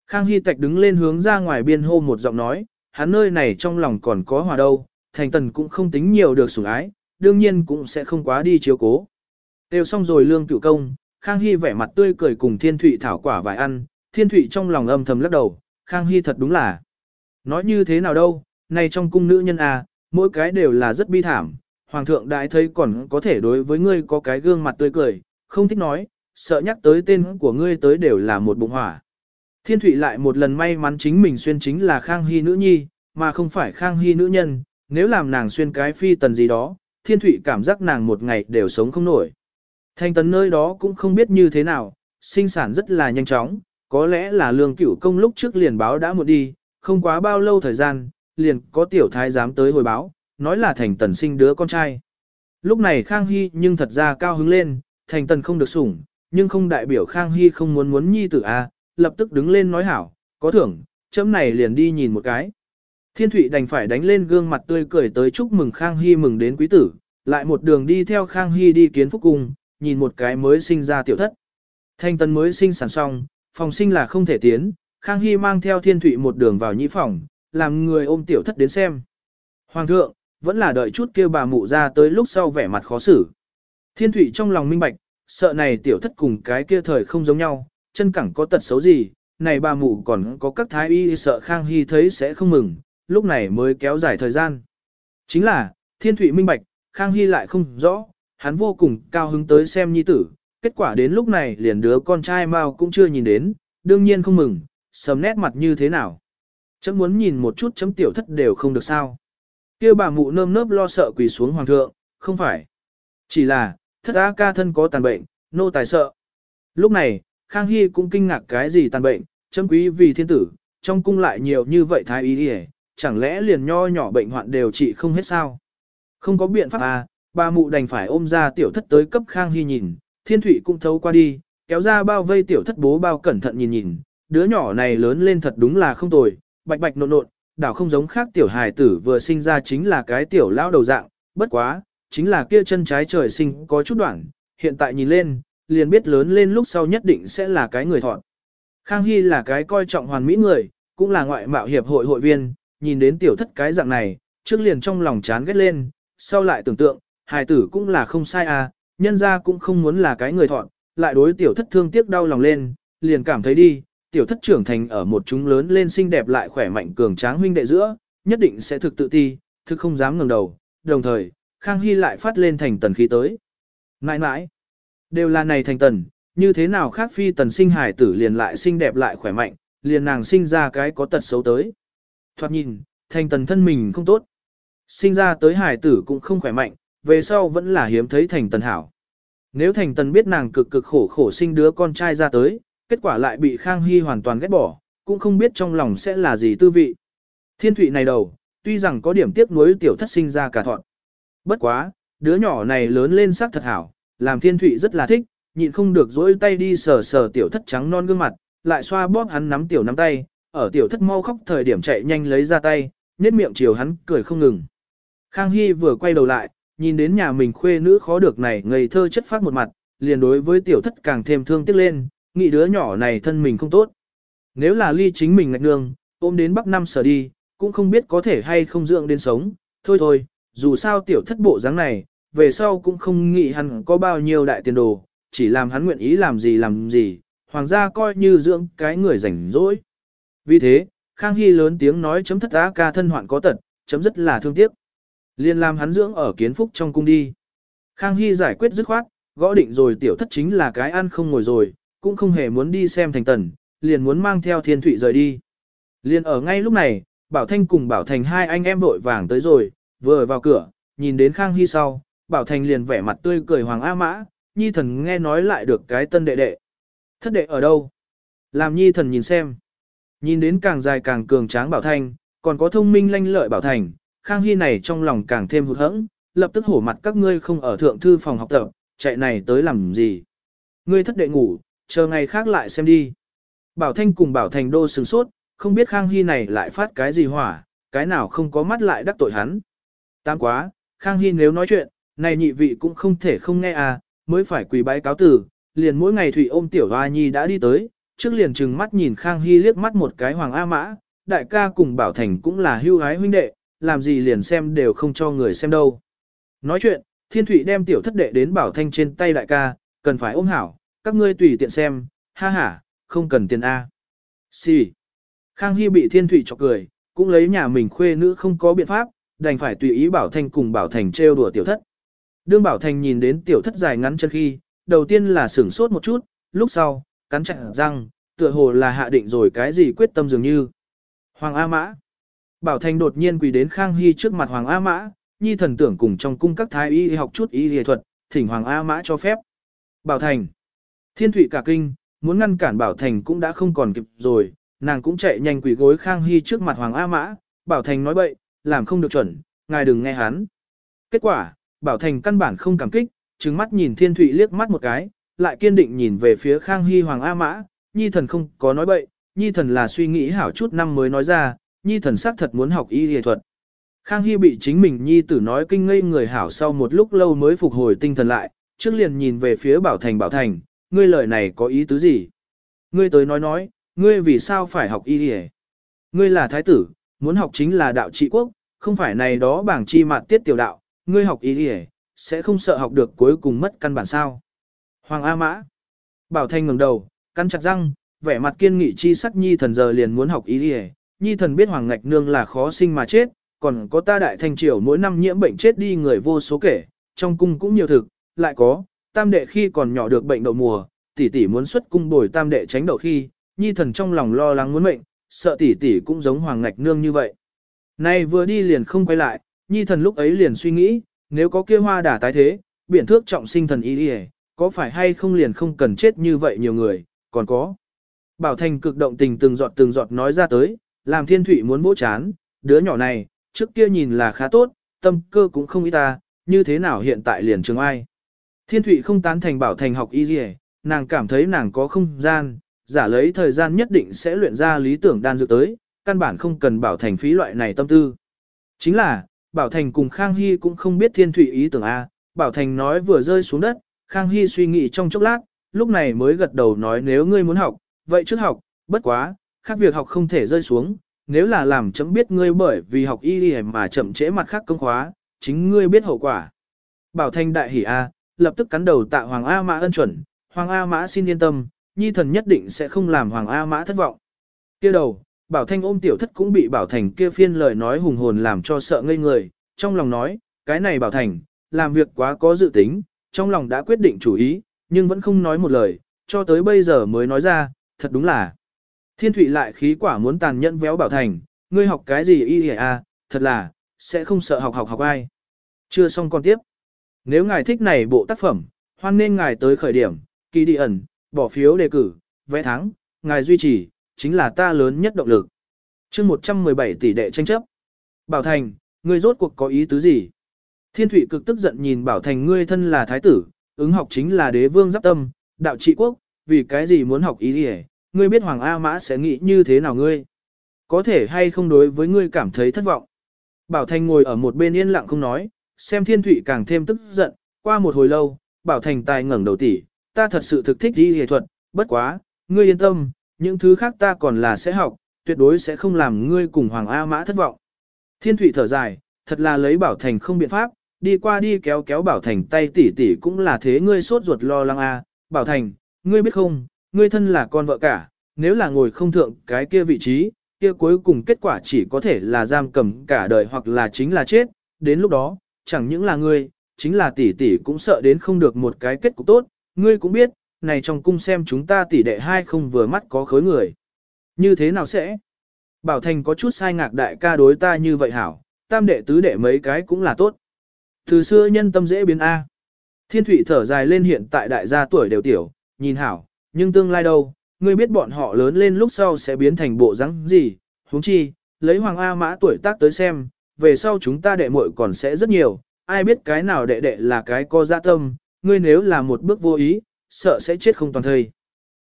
Speaker 1: Khang Hy Tạch đứng lên hướng ra ngoài biên hô một giọng nói, hắn nơi này trong lòng còn có hòa đâu, thành tần cũng không tính nhiều được sủng ái, đương nhiên cũng sẽ không quá đi chiếu cố. Đều xong rồi lương cửu công, Khang Hy vẻ mặt tươi cười cùng Thiên Thụy thảo quả vài ăn, Thiên Thụy trong lòng âm thầm lắc đầu, Khang Hy thật đúng là. Nói như thế nào đâu, này trong cung nữ nhân à, mỗi cái đều là rất bi thảm, Hoàng thượng đại thấy còn có thể đối với ngươi có cái gương mặt tươi cười, không thích nói, sợ nhắc tới tên của ngươi tới đều là một bụng hỏa. Thiên Thụy lại một lần may mắn chính mình xuyên chính là Khang Hy nữ nhi, mà không phải Khang Hy nữ nhân, nếu làm nàng xuyên cái phi tần gì đó, Thiên Thụy cảm giác nàng một ngày đều sống không nổi. Thanh tấn nơi đó cũng không biết như thế nào, sinh sản rất là nhanh chóng, có lẽ là lương cửu công lúc trước liền báo đã một đi, không quá bao lâu thời gian, liền có tiểu thái giám tới hồi báo, nói là thành tần sinh đứa con trai. Lúc này Khang Hy nhưng thật ra cao hứng lên, thành tần không được sủng, nhưng không đại biểu Khang Hy không muốn muốn nhi tử a, lập tức đứng lên nói hảo, có thưởng, chấm này liền đi nhìn một cái. Thiên Thụy đành phải đánh lên gương mặt tươi cười tới chúc mừng Khang Hy mừng đến quý tử, lại một đường đi theo Khang Hy đi kiến phúc cung, nhìn một cái mới sinh ra tiểu thất. Thanh tân mới sinh sản xong, phòng sinh là không thể tiến, Khang Hy mang theo thiên thụy một đường vào nhĩ phòng, làm người ôm tiểu thất đến xem. Hoàng thượng, vẫn là đợi chút kêu bà mụ ra tới lúc sau vẻ mặt khó xử. Thiên thụy trong lòng minh bạch, sợ này tiểu thất cùng cái kia thời không giống nhau, chân cẳng có tật xấu gì, này bà mụ còn có các thái y sợ Khang Hy thấy sẽ không mừng, lúc này mới kéo dài thời gian. Chính là, thiên thụy minh bạch, Khang Hy lại không rõ, hắn vô cùng cao hứng tới xem nhi tử, kết quả đến lúc này liền đứa con trai mau cũng chưa nhìn đến, đương nhiên không mừng, sầm nét mặt như thế nào. Chấm muốn nhìn một chút chấm tiểu thất đều không được sao. kia bà mụ nơm nớp lo sợ quỳ xuống hoàng thượng, không phải. Chỉ là, thất á ca thân có tàn bệnh, nô tài sợ. Lúc này, Khang Hy cũng kinh ngạc cái gì tàn bệnh, châm quý vì thiên tử, trong cung lại nhiều như vậy thái ý đi chẳng lẽ liền nho nhỏ bệnh hoạn đều trị không hết sao? Không có biện pháp à, bà mụ đành phải ôm ra tiểu thất tới cấp Khang Hy nhìn, thiên thủy cũng thấu qua đi, kéo ra bao vây tiểu thất bố bao cẩn thận nhìn nhìn, đứa nhỏ này lớn lên thật đúng là không tồi, bạch bạch nộn nộn, đảo không giống khác tiểu hài tử vừa sinh ra chính là cái tiểu lão đầu dạng, bất quá, chính là kia chân trái trời sinh có chút đoạn, hiện tại nhìn lên, liền biết lớn lên lúc sau nhất định sẽ là cái người thọn. Khang Hy là cái coi trọng hoàn mỹ người, cũng là ngoại mạo hiệp hội hội viên, nhìn đến tiểu thất cái dạng này, trước liền trong lòng chán ghét lên, sau lại tưởng tượng, hài tử cũng là không sai à, nhân ra cũng không muốn là cái người thọn, lại đối tiểu thất thương tiếc đau lòng lên, liền cảm thấy đi, tiểu thất trưởng thành ở một chúng lớn lên xinh đẹp lại khỏe mạnh cường tráng huynh đệ giữa, nhất định sẽ thực tự ti, thực không dám ngẩng đầu, đồng thời, Khang Hy lại phát lên thành tần khí tới. Nãi nãi, đều là này thành tần, như thế nào khác phi tần sinh hải tử liền lại xinh đẹp lại khỏe mạnh, liền nàng sinh ra cái có tật xấu tới. Thoạt nhìn, thành tần thân mình không tốt. Sinh ra tới hải tử cũng không khỏe mạnh, về sau vẫn là hiếm thấy thành tần hảo. Nếu thành tần biết nàng cực cực khổ khổ sinh đứa con trai ra tới, kết quả lại bị Khang Hy hoàn toàn ghét bỏ, cũng không biết trong lòng sẽ là gì tư vị. Thiên thụy này đầu, tuy rằng có điểm tiếc nuối tiểu thất sinh ra cả thọn. Bất quá, đứa nhỏ này lớn lên sắc thật hảo, làm thiên thụy rất là thích, nhịn không được dỗi tay đi sờ sờ tiểu thất trắng non gương mặt, lại xoa bóp hắn nắm tiểu nắm tay, ở tiểu thất mau khóc thời điểm chạy nhanh lấy ra tay, nết miệng chiều hắn cười không ngừng. Khang Hy vừa quay đầu lại, nhìn đến nhà mình khuê nữ khó được này ngây thơ chất phát một mặt, liền đối với tiểu thất càng thêm thương tiếc lên, nghĩ đứa nhỏ này thân mình không tốt. Nếu là ly chính mình ngạch nương, ôm đến Bắc Năm sở đi, cũng không biết có thể hay không dưỡng đến sống, thôi thôi, dù sao tiểu thất bộ dáng này, về sau cũng không nghĩ hắn có bao nhiêu đại tiền đồ, chỉ làm hắn nguyện ý làm gì làm gì, hoàng gia coi như dưỡng cái người rảnh rỗi. Vì thế, Khang Hy lớn tiếng nói chấm thất á ca thân hoạn có tật, chấm rất là thương tiếc. Liên làm hắn dưỡng ở kiến phúc trong cung đi. Khang Hy giải quyết dứt khoát, gõ định rồi tiểu thất chính là cái ăn không ngồi rồi, cũng không hề muốn đi xem thành tần, liền muốn mang theo thiên thụy rời đi. Liền ở ngay lúc này, Bảo Thanh cùng Bảo Thành hai anh em vội vàng tới rồi, vừa vào cửa, nhìn đến Khang Hy sau, Bảo Thành liền vẻ mặt tươi cười Hoàng A Mã, Nhi thần nghe nói lại được cái tân đệ đệ. Thất đệ ở đâu? Làm Nhi thần nhìn xem. Nhìn đến càng dài càng cường tráng Bảo thành còn có thông minh lanh lợi Bảo Thành, Khang Hy này trong lòng càng thêm hụt hẫng, lập tức hổ mặt các ngươi không ở thượng thư phòng học tập, chạy này tới làm gì? Ngươi thất đệ ngủ, chờ ngày khác lại xem đi. Bảo Thanh cùng Bảo Thành đô sừng sốt, không biết Khang Hy này lại phát cái gì hỏa, cái nào không có mắt lại đắc tội hắn. Tam quá, Khang Hy nếu nói chuyện, này nhị vị cũng không thể không nghe à, mới phải quỳ bái cáo tử, liền mỗi ngày Thủy ôm tiểu hoa nhi đã đi tới, trước liền trừng mắt nhìn Khang Hy liếc mắt một cái hoàng A mã, đại ca cùng Bảo Thành cũng là hưu hái huynh đệ, làm gì liền xem đều không cho người xem đâu. Nói chuyện, Thiên Thụy đem tiểu thất đệ đến Bảo Thanh trên tay đại ca, cần phải ôm hảo, các ngươi tùy tiện xem, ha ha, không cần tiền A. Xì. Khang Hy bị Thiên Thụy chọc cười, cũng lấy nhà mình khuê nữ không có biện pháp, đành phải tùy ý Bảo Thanh cùng Bảo Thành trêu đùa tiểu thất. Đương Bảo Thành nhìn đến tiểu thất dài ngắn chân khi, đầu tiên là sửng sốt một chút, lúc sau, cắn chặt răng, tựa hồ là hạ định rồi cái gì quyết tâm dường như. Hoàng A Mã. Bảo Thành đột nhiên quỳ đến Khang Hy trước mặt Hoàng A Mã, nhi thần tưởng cùng trong cung các thái y học chút y y thuật, thỉnh Hoàng A Mã cho phép. Bảo Thành. Thiên Thụy cả kinh, muốn ngăn cản Bảo Thành cũng đã không còn kịp rồi, nàng cũng chạy nhanh quỳ gối Khang Hy trước mặt Hoàng A Mã, Bảo Thành nói bậy, làm không được chuẩn, ngài đừng nghe hắn. Kết quả, Bảo Thành căn bản không cảm kích, trừng mắt nhìn Thiên Thụy liếc mắt một cái, lại kiên định nhìn về phía Khang Hy Hoàng A Mã, Nhi thần không có nói bậy, Nhi thần là suy nghĩ hảo chút năm mới nói ra, Nhi thần xác thật muốn học y y thuật. Khang Hy bị chính mình Nhi tử nói kinh ngây người hảo sau một lúc lâu mới phục hồi tinh thần lại, trước liền nhìn về phía Bảo Thành Bảo Thành, ngươi lời này có ý tứ gì? Ngươi tới nói nói, ngươi vì sao phải học y y? Ngươi là thái tử, muốn học chính là đạo trị quốc, không phải này đó bảng chi mạt tiết tiểu đạo, ngươi học ý đi sẽ không sợ học được cuối cùng mất căn bản sao. Hoàng A Mã Bảo Thanh ngẩng đầu, căn chặt răng, vẻ mặt kiên nghị chi sắc nhi thần giờ liền muốn học ý đi nhi thần biết Hoàng Ngạch Nương là khó sinh mà chết, còn có ta đại thanh triều mỗi năm nhiễm bệnh chết đi người vô số kể, trong cung cũng nhiều thực, lại có, tam đệ khi còn nhỏ được bệnh đậu mùa, tỷ tỷ muốn xuất cung bồi tam đệ tránh đậu khi, nhi thần trong lòng lo lắng muốn mệnh, sợ tỷ tỷ cũng giống hoàng ngạch nương như vậy. Nay vừa đi liền không quay lại, nhi thần lúc ấy liền suy nghĩ, nếu có kia hoa đả tái thế, biển thước trọng sinh thần y đi có phải hay không liền không cần chết như vậy nhiều người, còn có. Bảo Thành cực động tình từng giọt từng giọt nói ra tới, làm thiên thủy muốn vỗ chán, đứa nhỏ này, trước kia nhìn là khá tốt, tâm cơ cũng không ý ta, như thế nào hiện tại liền trường ai. Thiên thủy không tán thành Bảo Thành học y gì nàng cảm thấy nàng có không gian, giả lấy thời gian nhất định sẽ luyện ra lý tưởng đan dược tới, căn bản không cần bảo thành phí loại này tâm tư. Chính là, bảo thành cùng Khang Hy cũng không biết thiên thủy ý tưởng A, bảo thành nói vừa rơi xuống đất, Khang Hy suy nghĩ trong chốc lát, lúc này mới gật đầu nói nếu ngươi muốn học, vậy trước học, bất quá, khác việc học không thể rơi xuống, nếu là làm chấm biết ngươi bởi vì học y đi mà chậm trễ mặt khác công khóa, chính ngươi biết hậu quả. Bảo Thành đại hỉ A, lập tức cắn đầu tạ Hoàng A Mã ân chuẩn, Hoàng A Mã xin yên tâm, nhi thần nhất định sẽ không làm Hoàng A Mã thất vọng. Kia đầu, Bảo Thanh ôm tiểu thất cũng bị Bảo Thành kia phiên lời nói hùng hồn làm cho sợ ngây người, trong lòng nói, cái này Bảo Thành, làm việc quá có dự tính, trong lòng đã quyết định chủ ý, nhưng vẫn không nói một lời, cho tới bây giờ mới nói ra, thật đúng là. Thiên Thụy lại khí quả muốn tàn nhẫn véo Bảo Thành, ngươi học cái gì y à, thật là, sẽ không sợ học học học ai. Chưa xong con tiếp. Nếu ngài thích này bộ tác phẩm, hoan nên ngài tới khởi điểm, kỳ đi ẩn, bỏ phiếu đề cử, vẽ thắng, ngài duy trì, chính là ta lớn nhất động lực. chương 117 tỷ đệ tranh chấp. Bảo Thành, ngươi rốt cuộc có ý tứ gì? Thiên Thụy cực tức giận nhìn Bảo Thành ngươi thân là thái tử, ứng học chính là đế vương giáp tâm, đạo trị quốc, vì cái gì muốn học ý gì ngươi biết Hoàng A Mã sẽ nghĩ như thế nào ngươi? Có thể hay không đối với ngươi cảm thấy thất vọng? Bảo Thành ngồi ở một bên yên lặng không nói, xem Thiên Thụy càng thêm tức giận, qua một hồi lâu, Bảo Thành tài ngẩng đầu tỉ, ta thật sự thực thích đi hệ thuật, bất quá, ngươi yên tâm, những thứ khác ta còn là sẽ học, tuyệt đối sẽ không làm ngươi cùng Hoàng A Mã thất vọng. Thiên Thụy thở dài, thật là lấy Bảo Thành không biện pháp, đi qua đi kéo kéo Bảo Thành tay tỉ tỉ cũng là thế ngươi sốt ruột lo lắng A. Bảo Thành, ngươi biết không, ngươi thân là con vợ cả, nếu là ngồi không thượng cái kia vị trí, kia cuối cùng kết quả chỉ có thể là giam cầm cả đời hoặc là chính là chết, đến lúc đó, chẳng những là ngươi, chính là tỷ tỷ cũng sợ đến không được một cái kết cục tốt, ngươi cũng biết, này trong cung xem chúng ta tỷ đệ hai không vừa mắt có khối người. Như thế nào sẽ? Bảo Thành có chút sai ngạc đại ca đối ta như vậy hảo, tam đệ tứ đệ mấy cái cũng là tốt. Từ xưa nhân tâm dễ biến A. Thiên Thụy thở dài lên hiện tại đại gia tuổi đều tiểu, nhìn hảo, nhưng tương lai đâu, ngươi biết bọn họ lớn lên lúc sau sẽ biến thành bộ rắn gì, huống chi, lấy Hoàng A mã tuổi tác tới xem, về sau chúng ta đệ muội còn sẽ rất nhiều, ai biết cái nào đệ đệ là cái co dạ tâm, ngươi nếu là một bước vô ý, sợ sẽ chết không toàn thây.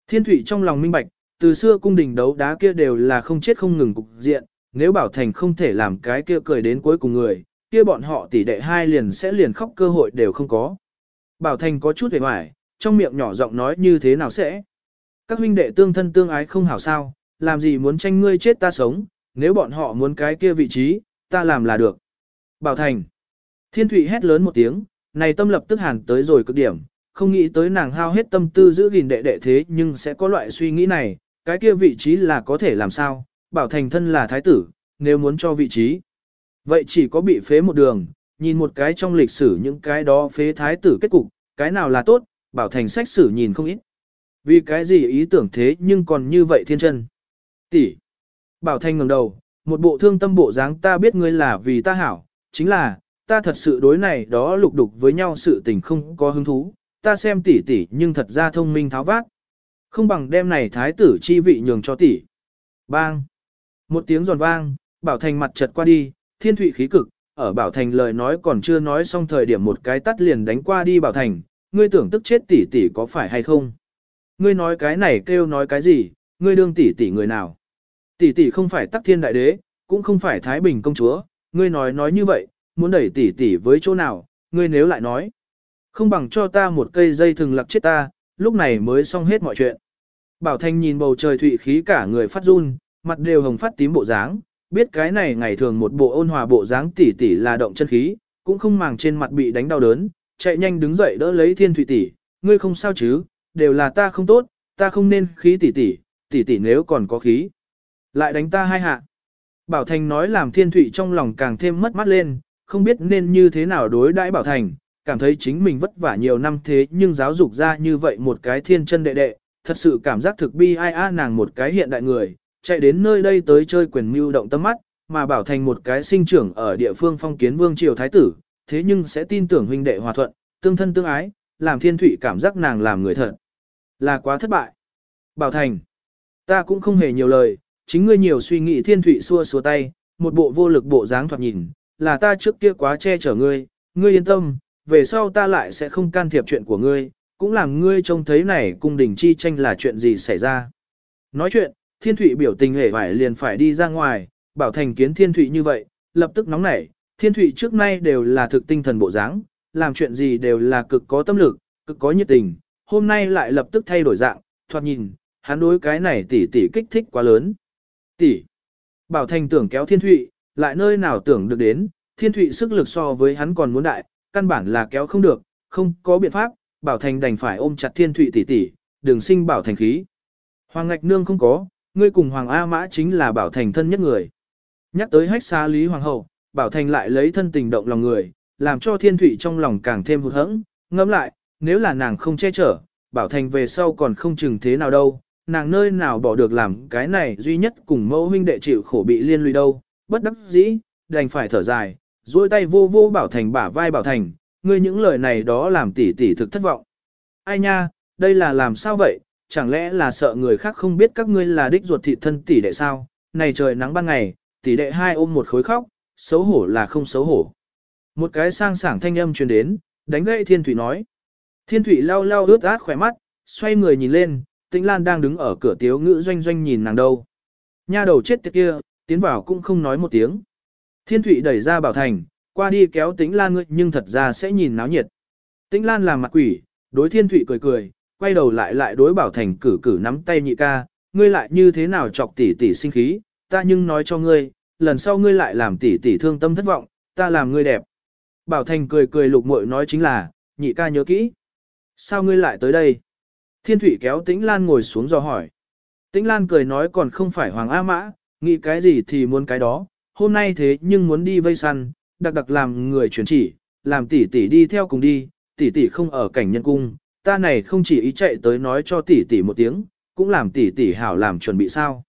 Speaker 1: Thiên thủy trong lòng minh bạch, từ xưa cung đình đấu đá kia đều là không chết không ngừng cục diện, nếu bảo thành không thể làm cái kia cười đến cuối cùng người, kia bọn họ tỷ đệ hai liền sẽ liền khóc cơ hội đều không có. Bảo thành có chút hề hoài, trong miệng nhỏ giọng nói như thế nào sẽ. Các huynh đệ tương thân tương ái không hảo sao, làm gì muốn tranh ngươi chết ta sống, nếu bọn họ muốn cái kia vị trí, ta làm là được. Bảo thành. Thiên thủy hét lớn một tiếng, này tâm lập tức hàn tới rồi cực điểm, không nghĩ tới nàng hao hết tâm tư giữ gìn đệ đệ thế nhưng sẽ có loại suy nghĩ này, cái kia vị trí là có thể làm sao, bảo thành thân là thái tử, nếu muốn cho vị trí. Vậy chỉ có bị phế một đường, nhìn một cái trong lịch sử những cái đó phế thái tử kết cục, cái nào là tốt, bảo thành sách sử nhìn không ít. Vì cái gì ý tưởng thế nhưng còn như vậy thiên chân. Tỷ. Bảo thành ngẩng đầu, một bộ thương tâm bộ dáng ta biết ngươi là vì ta hảo, chính là, ta thật sự đối này đó lục đục với nhau sự tình không có hứng thú, ta xem tỷ tỷ nhưng thật ra thông minh tháo vát. Không bằng đem này thái tử chi vị nhường cho tỷ. Bang! Một tiếng giòn vang, Bảo Thành mặt chật qua đi, thiên thụy khí cực, ở Bảo Thành lời nói còn chưa nói xong thời điểm một cái tắt liền đánh qua đi Bảo Thành, ngươi tưởng tức chết tỷ tỷ có phải hay không? Ngươi nói cái này kêu nói cái gì, ngươi đương tỷ tỷ người nào? Tỷ tỷ không phải tắc thiên đại đế, cũng không phải Thái Bình công chúa, ngươi nói nói như vậy, muốn đẩy tỷ tỷ với chỗ nào, ngươi nếu lại nói. Không bằng cho ta một cây dây thừng lặc chết ta, lúc này mới xong hết mọi chuyện. Bảo Thanh nhìn bầu trời thụy khí cả người phát run, mặt đều hồng phát tím bộ dáng, biết cái này ngày thường một bộ ôn hòa bộ dáng tỉ tỉ là động chân khí, cũng không màng trên mặt bị đánh đau đớn, chạy nhanh đứng dậy đỡ lấy thiên thụy tỷ, ngươi không sao chứ, đều là ta không tốt, ta không nên khí tỉ tỉ, tỉ tỉ nếu còn có khí. Lại đánh ta hai hạ. Bảo Thành nói làm thiên thụy trong lòng càng thêm mất mắt lên, không biết nên như thế nào đối đãi Bảo Thành, cảm thấy chính mình vất vả nhiều năm thế nhưng giáo dục ra như vậy một cái thiên chân đệ đệ, thật sự cảm giác thực bi ai a nàng một cái hiện đại người, chạy đến nơi đây tới chơi quyền mưu động tâm mắt, mà Bảo Thành một cái sinh trưởng ở địa phương phong kiến vương triều thái tử, thế nhưng sẽ tin tưởng huynh đệ hòa thuận, tương thân tương ái, làm thiên thụy cảm giác nàng làm người thật. Là quá thất bại. Bảo Thành, ta cũng không hề nhiều lời, chính ngươi nhiều suy nghĩ thiên thụy xua xua tay, một bộ vô lực bộ dáng thoạt nhìn, là ta trước kia quá che chở ngươi, ngươi yên tâm, về sau ta lại sẽ không can thiệp chuyện của ngươi, cũng làm ngươi trông thấy này cung đình chi tranh là chuyện gì xảy ra. Nói chuyện, thiên thụy biểu tình hề vải liền phải đi ra ngoài, bảo thành kiến thiên thụy như vậy, lập tức nóng nảy, thiên thụy trước nay đều là thực tinh thần bộ dáng, làm chuyện gì đều là cực có tâm lực, cực có nhiệt tình, hôm nay lại lập tức thay đổi dạng, thoạt nhìn, hắn đối cái này tỷ tỷ kích thích quá lớn. Tỷ. Bảo Thành tưởng kéo Thiên Thụy, lại nơi nào tưởng được đến, Thiên Thụy sức lực so với hắn còn muốn đại, căn bản là kéo không được, không có biện pháp, Bảo Thành đành phải ôm chặt Thiên Thụy tỷ tỷ, Đường sinh Bảo Thành khí. Hoàng Ngạch Nương không có, ngươi cùng Hoàng A Mã chính là Bảo Thành thân nhất người. Nhắc tới hách xa Lý Hoàng hậu, Bảo Thành lại lấy thân tình động lòng người, làm cho Thiên Thụy trong lòng càng thêm hụt hẫng, ngẫm lại, nếu là nàng không che chở, Bảo Thành về sau còn không chừng thế nào đâu, nàng nơi nào bỏ được làm cái này duy nhất cùng mẫu huynh đệ chịu khổ bị liên lụy đâu, bất đắc dĩ, đành phải thở dài, duỗi tay vô vô Bảo Thành bả vai Bảo Thành, ngươi những lời này đó làm tỷ tỷ thực thất vọng. Ai nha, đây là làm sao vậy, chẳng lẽ là sợ người khác không biết các ngươi là đích ruột thị thân tỷ đệ sao, này trời nắng ban ngày, tỷ đệ hai ôm một khối khóc, xấu hổ là không xấu hổ. Một cái sang sảng thanh âm truyền đến, đánh gậy Thiên Thủy nói. Thiên Thủy lau lau ướt át khỏe mắt, xoay người nhìn lên, Tĩnh Lan đang đứng ở cửa tiếu ngữ doanh doanh nhìn nàng đâu. Nha đầu chết tiệt kia, tiến vào cũng không nói một tiếng. Thiên Thụy đẩy ra Bảo Thành, qua đi kéo Tĩnh Lan ngươi nhưng thật ra sẽ nhìn náo nhiệt. Tĩnh Lan làm mặt quỷ, đối Thiên Thụy cười cười, quay đầu lại lại đối Bảo Thành cử cử nắm tay nhị ca, ngươi lại như thế nào chọc tỷ tỷ sinh khí, ta nhưng nói cho ngươi, lần sau ngươi lại làm tỷ tỷ thương tâm thất vọng, ta làm ngươi đẹp. Bảo Thành cười cười lục muội nói chính là, nhị ca nhớ kỹ. Sao ngươi lại tới đây? Thiên Thụy kéo Tĩnh Lan ngồi xuống do hỏi. Tĩnh Lan cười nói còn không phải Hoàng A Mã, nghĩ cái gì thì muốn cái đó, hôm nay thế nhưng muốn đi vây săn, đặc đặc làm người chuyển chỉ, làm tỷ tỷ đi theo cùng đi, tỷ tỷ không ở cảnh nhân cung, ta này không chỉ ý chạy tới nói cho tỷ tỷ một tiếng, cũng làm tỷ tỷ hảo làm chuẩn bị sao.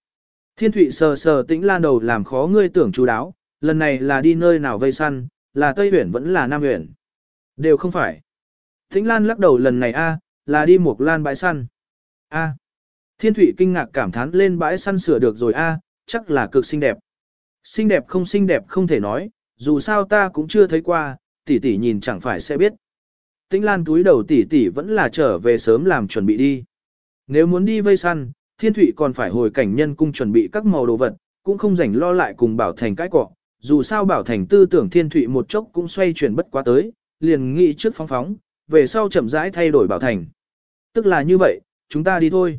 Speaker 1: Thiên Thụy sờ sờ Tĩnh Lan đầu làm khó ngươi tưởng chú đáo, lần này là đi nơi nào vây săn, là Tây Huyển vẫn là Nam Huyển. Đều không phải. Tĩnh Lan lắc đầu lần này a, là đi một lan bãi săn. A. Thiên Thụy kinh ngạc cảm thán lên bãi săn sửa được rồi a, chắc là cực xinh đẹp. Xinh đẹp không xinh đẹp không thể nói, dù sao ta cũng chưa thấy qua, tỷ tỷ nhìn chẳng phải sẽ biết. Tĩnh Lan túi đầu tỷ tỷ vẫn là trở về sớm làm chuẩn bị đi. Nếu muốn đi vây săn, Thiên Thụy còn phải hồi cảnh nhân cung chuẩn bị các màu đồ vật, cũng không rảnh lo lại cùng Bảo Thành cái cọ. Dù sao Bảo Thành tư tưởng Thiên Thụy một chốc cũng xoay chuyển bất quá tới, liền nghĩ trước phóng phóng, về sau chậm rãi thay đổi Bảo Thành. Tức là như vậy, chúng ta đi thôi.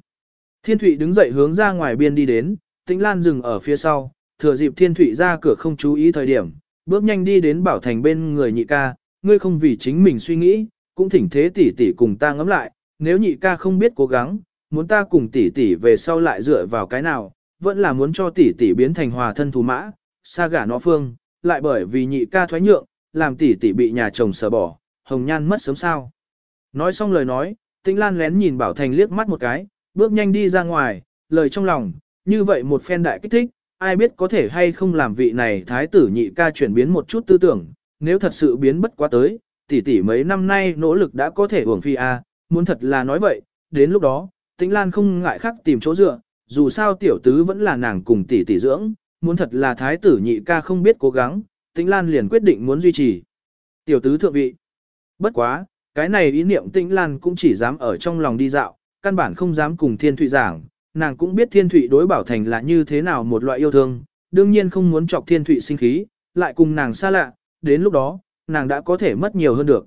Speaker 1: Thiên Thụy đứng dậy hướng ra ngoài biên đi đến, Tĩnh Lan dừng ở phía sau, thừa dịp Thiên Thụy ra cửa không chú ý thời điểm, bước nhanh đi đến Bảo Thành bên người nhị ca, ngươi không vì chính mình suy nghĩ, cũng thỉnh thế tỷ tỷ cùng ta ngẫm lại, nếu nhị ca không biết cố gắng, muốn ta cùng tỷ tỷ về sau lại dựa vào cái nào, vẫn là muốn cho tỷ tỷ biến thành hòa thân thú mã, xa gả nó phương, lại bởi vì nhị ca thoái nhượng, làm tỷ tỷ bị nhà chồng sờ bỏ, hồng nhan mất sớm sao. Nói xong lời nói, Tĩnh Lan lén nhìn Bảo Thành liếc mắt một cái, bước nhanh đi ra ngoài, lời trong lòng, như vậy một phen đại kích thích, ai biết có thể hay không làm vị này thái tử nhị ca chuyển biến một chút tư tưởng, nếu thật sự biến bất quá tới, tỷ tỷ mấy năm nay nỗ lực đã có thể uổng phi a, muốn thật là nói vậy, đến lúc đó, Tĩnh Lan không ngại khắc tìm chỗ dựa, dù sao tiểu tứ vẫn là nàng cùng tỷ tỷ dưỡng, muốn thật là thái tử nhị ca không biết cố gắng, Tĩnh Lan liền quyết định muốn duy trì. Tiểu tứ thượng vị. Bất quá, cái này ý niệm tĩnh lan cũng chỉ dám ở trong lòng đi dạo, căn bản không dám cùng thiên thụy giảng, nàng cũng biết thiên thụy đối bảo thành là như thế nào một loại yêu thương, đương nhiên không muốn chọc thiên thụy sinh khí, lại cùng nàng xa lạ, đến lúc đó, nàng đã có thể mất nhiều hơn được.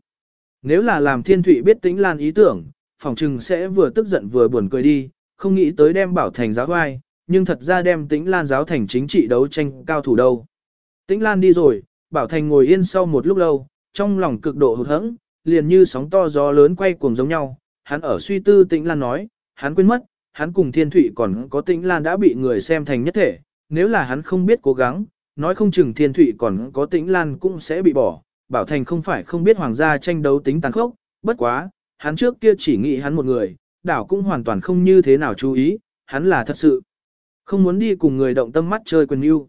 Speaker 1: Nếu là làm thiên thụy biết tĩnh lan ý tưởng, phòng trừng sẽ vừa tức giận vừa buồn cười đi, không nghĩ tới đem bảo thành giáo vai, nhưng thật ra đem tĩnh lan giáo thành chính trị đấu tranh cao thủ đâu. Tĩnh lan đi rồi, bảo thành ngồi yên sau một lúc lâu, trong lòng cực độ hụt hẫng, liền như sóng to gió lớn quay cuồng giống nhau, hắn ở suy tư tĩnh lan nói, hắn quên mất, hắn cùng thiên thụy còn có tĩnh lan đã bị người xem thành nhất thể, nếu là hắn không biết cố gắng, nói không chừng thiên thụy còn có tĩnh lan cũng sẽ bị bỏ, bảo thành không phải không biết hoàng gia tranh đấu tính tàn khốc, bất quá, hắn trước kia chỉ nghĩ hắn một người, đảo cũng hoàn toàn không như thế nào chú ý, hắn là thật sự. Không muốn đi cùng người động tâm mắt chơi quyền yêu.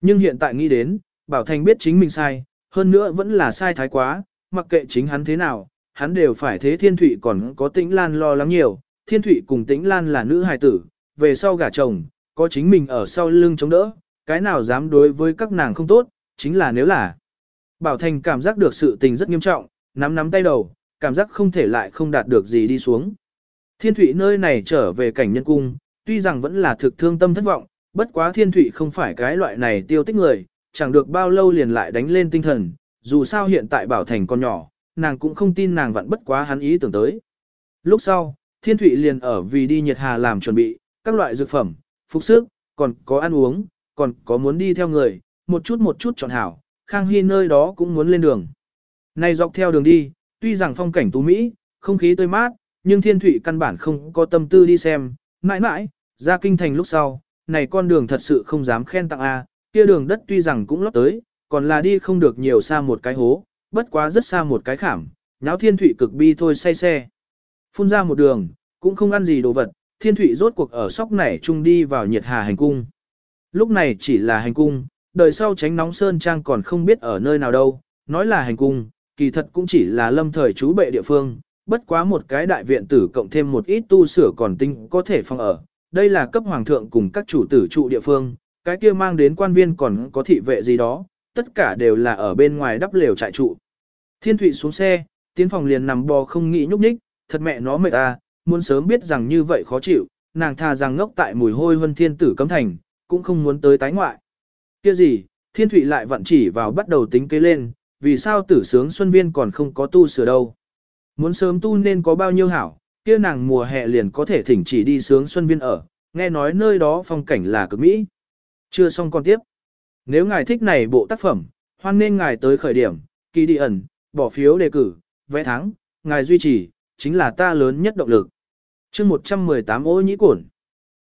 Speaker 1: Nhưng hiện tại nghĩ đến, bảo thành biết chính mình sai, hơn nữa vẫn là sai thái quá, mặc kệ chính hắn thế nào, hắn đều phải thế thiên thụy còn có tĩnh lan lo lắng nhiều, thiên thụy cùng tĩnh lan là nữ hài tử, về sau gả chồng, có chính mình ở sau lưng chống đỡ, cái nào dám đối với các nàng không tốt, chính là nếu là. Bảo Thành cảm giác được sự tình rất nghiêm trọng, nắm nắm tay đầu, cảm giác không thể lại không đạt được gì đi xuống. Thiên Thụy nơi này trở về cảnh nhân cung, tuy rằng vẫn là thực thương tâm thất vọng, bất quá Thiên Thụy không phải cái loại này tiêu tích người, chẳng được bao lâu liền lại đánh lên tinh thần, dù sao hiện tại Bảo Thành còn nhỏ, nàng cũng không tin nàng vẫn bất quá hắn ý tưởng tới. Lúc sau, Thiên Thụy liền ở vì đi nhiệt hà làm chuẩn bị, các loại dược phẩm, phục sức, còn có ăn uống, còn có muốn đi theo người, một chút một chút chọn hảo, Khang Hy nơi đó cũng muốn lên đường. Này dọc theo đường đi, tuy rằng phong cảnh tú Mỹ, không khí tươi mát, nhưng thiên Thụy căn bản không có tâm tư đi xem, mãi mãi, ra kinh thành lúc sau, này con đường thật sự không dám khen tặng A, kia đường đất tuy rằng cũng lót tới, còn là đi không được nhiều xa một cái hố, bất quá rất xa một cái khảm, nháo thiên Thụy cực bi thôi say xe. Phun ra một đường, cũng không ăn gì đồ vật, thiên thủy rốt cuộc ở sóc nảy chung đi vào nhiệt hà hành cung. Lúc này chỉ là hành cung, đời sau tránh nóng sơn trang còn không biết ở nơi nào đâu, nói là hành cung, kỳ thật cũng chỉ là lâm thời trú bệ địa phương, bất quá một cái đại viện tử cộng thêm một ít tu sửa còn tinh có thể phong ở. Đây là cấp hoàng thượng cùng các chủ tử trụ địa phương, cái kia mang đến quan viên còn có thị vệ gì đó, tất cả đều là ở bên ngoài đắp lều trại trụ. Thiên Thụy xuống xe, tiến phòng liền nằm bò không nghĩ nhúc nhích, thật mẹ nó mệt ta muốn sớm biết rằng như vậy khó chịu, nàng thà rằng ngốc tại mùi hôi hơn thiên tử cấm thành, cũng không muốn tới tái ngoại. Kia gì, thiên thủy lại vận chỉ vào bắt đầu tính kế lên, vì sao tử sướng xuân viên còn không có tu sửa đâu. Muốn sớm tu nên có bao nhiêu hảo, kia nàng mùa hè liền có thể thỉnh chỉ đi sướng xuân viên ở, nghe nói nơi đó phong cảnh là cực mỹ. Chưa xong còn tiếp. Nếu ngài thích này bộ tác phẩm, hoan nên ngài tới khởi điểm, kỳ đi ẩn, bỏ phiếu đề cử, vẽ thắng, ngài duy trì, chính là ta lớn nhất động lực. chương 118 ô nhĩ cổn.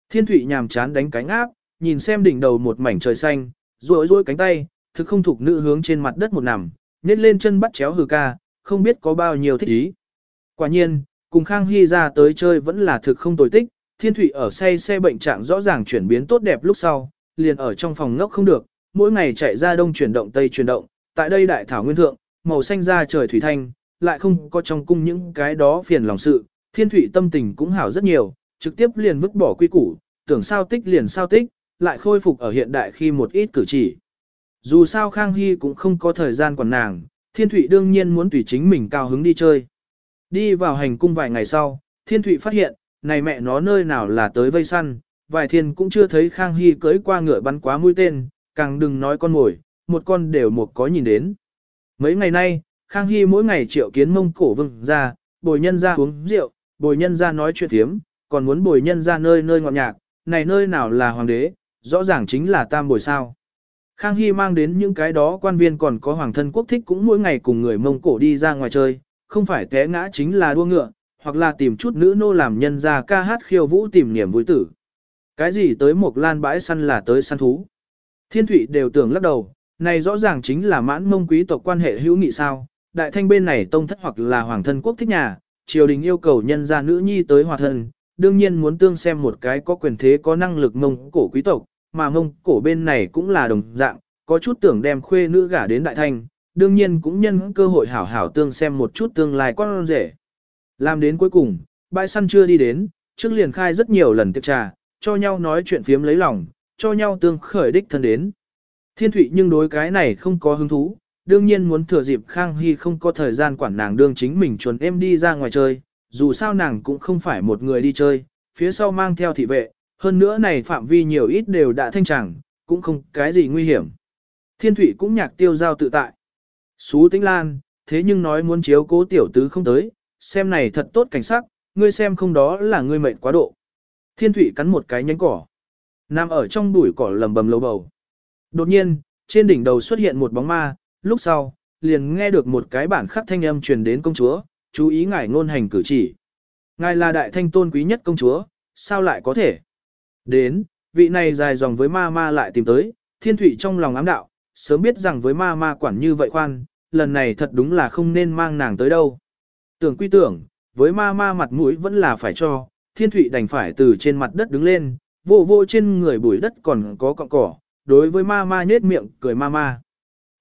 Speaker 1: Thiên thủy nhàm chán đánh cánh áp, nhìn xem đỉnh đầu một mảnh trời xanh, rối rối cánh tay, thực không thuộc nữ hướng trên mặt đất một nằm, nhét lên chân bắt chéo hừ ca, không biết có bao nhiêu thích ý. Quả nhiên, cùng Khang Hy ra tới chơi vẫn là thực không tồi tích, thiên thủy ở say xe bệnh trạng rõ ràng chuyển biến tốt đẹp lúc sau, liền ở trong phòng ngốc không được, mỗi ngày chạy ra đông chuyển động tây chuyển động, tại đây đại thảo nguyên thượng, màu xanh ra trời thủy thanh, lại không có trong cung những cái đó phiền lòng sự, thiên thủy tâm tình cũng hảo rất nhiều, trực tiếp liền vứt bỏ quy củ, tưởng sao tích liền sao tích, lại khôi phục ở hiện đại khi một ít cử chỉ. Dù sao Khang Hy cũng không có thời gian quản nàng, Thiên Thụy đương nhiên muốn tùy chính mình cao hứng đi chơi. Đi vào hành cung vài ngày sau, Thiên Thụy phát hiện, này mẹ nó nơi nào là tới vây săn, vài thiên cũng chưa thấy Khang Hy cưới qua ngựa bắn quá mũi tên, càng đừng nói con mồi, một con đều một có nhìn đến. Mấy ngày nay, Khang Hy mỗi ngày triệu kiến mông cổ vương, ra, bồi nhân ra uống rượu, bồi nhân ra nói chuyện thiếm, còn muốn bồi nhân ra nơi nơi ngọn nhạc, này nơi nào là hoàng đế, rõ ràng chính là tam bồi sao. Khang Hy mang đến những cái đó quan viên còn có hoàng thân quốc thích cũng mỗi ngày cùng người Mông Cổ đi ra ngoài chơi, không phải té ngã chính là đua ngựa, hoặc là tìm chút nữ nô làm nhân ra ca hát khiêu vũ tìm niềm vui tử. Cái gì tới một lan bãi săn là tới săn thú. Thiên thủy đều tưởng lắc đầu, này rõ ràng chính là mãn mông quý tộc quan hệ hữu nghị sao, đại thanh bên này tông thất hoặc là hoàng thân quốc thích nhà, triều đình yêu cầu nhân gia nữ nhi tới hòa thân, đương nhiên muốn tương xem một cái có quyền thế có năng lực mông cổ quý tộc, mà mông cổ bên này cũng là đồng dạng, có chút tưởng đem khuê nữ gả đến đại thanh, đương nhiên cũng nhân cơ hội hảo hảo tương xem một chút tương lai con rể. Làm đến cuối cùng, bãi săn chưa đi đến, trước liền khai rất nhiều lần tiệc trà, cho nhau nói chuyện phiếm lấy lòng, cho nhau tương khởi đích thân đến. Thiên thụy nhưng đối cái này không có hứng thú, đương nhiên muốn thừa dịp Khang Hy không có thời gian quản nàng đương chính mình chuẩn em đi ra ngoài chơi, dù sao nàng cũng không phải một người đi chơi, phía sau mang theo thị vệ, hơn nữa này phạm vi nhiều ít đều đã thanh chẳng, cũng không cái gì nguy hiểm. Thiên thủy cũng nhạc tiêu giao tự tại. Xú tĩnh lan, thế nhưng nói muốn chiếu cố tiểu tứ không tới, xem này thật tốt cảnh sắc, ngươi xem không đó là ngươi mệnh quá độ. Thiên thủy cắn một cái nhánh cỏ. Nằm ở trong bụi cỏ lầm bầm lầu bầu. Đột nhiên, trên đỉnh đầu xuất hiện một bóng ma, lúc sau, liền nghe được một cái bản khắc thanh âm truyền đến công chúa, chú ý ngài ngôn hành cử chỉ. Ngài là đại thanh tôn quý nhất công chúa, sao lại có thể? Đến, vị này dài dòng với ma ma lại tìm tới, thiên thủy trong lòng ám đạo, sớm biết rằng với ma ma quản như vậy khoan, lần này thật đúng là không nên mang nàng tới đâu. Tưởng quy tưởng, với ma ma mặt mũi vẫn là phải cho, thiên thủy đành phải từ trên mặt đất đứng lên, vô vô trên người bụi đất còn có cọng cỏ, đối với ma ma nhết miệng cười ma ma.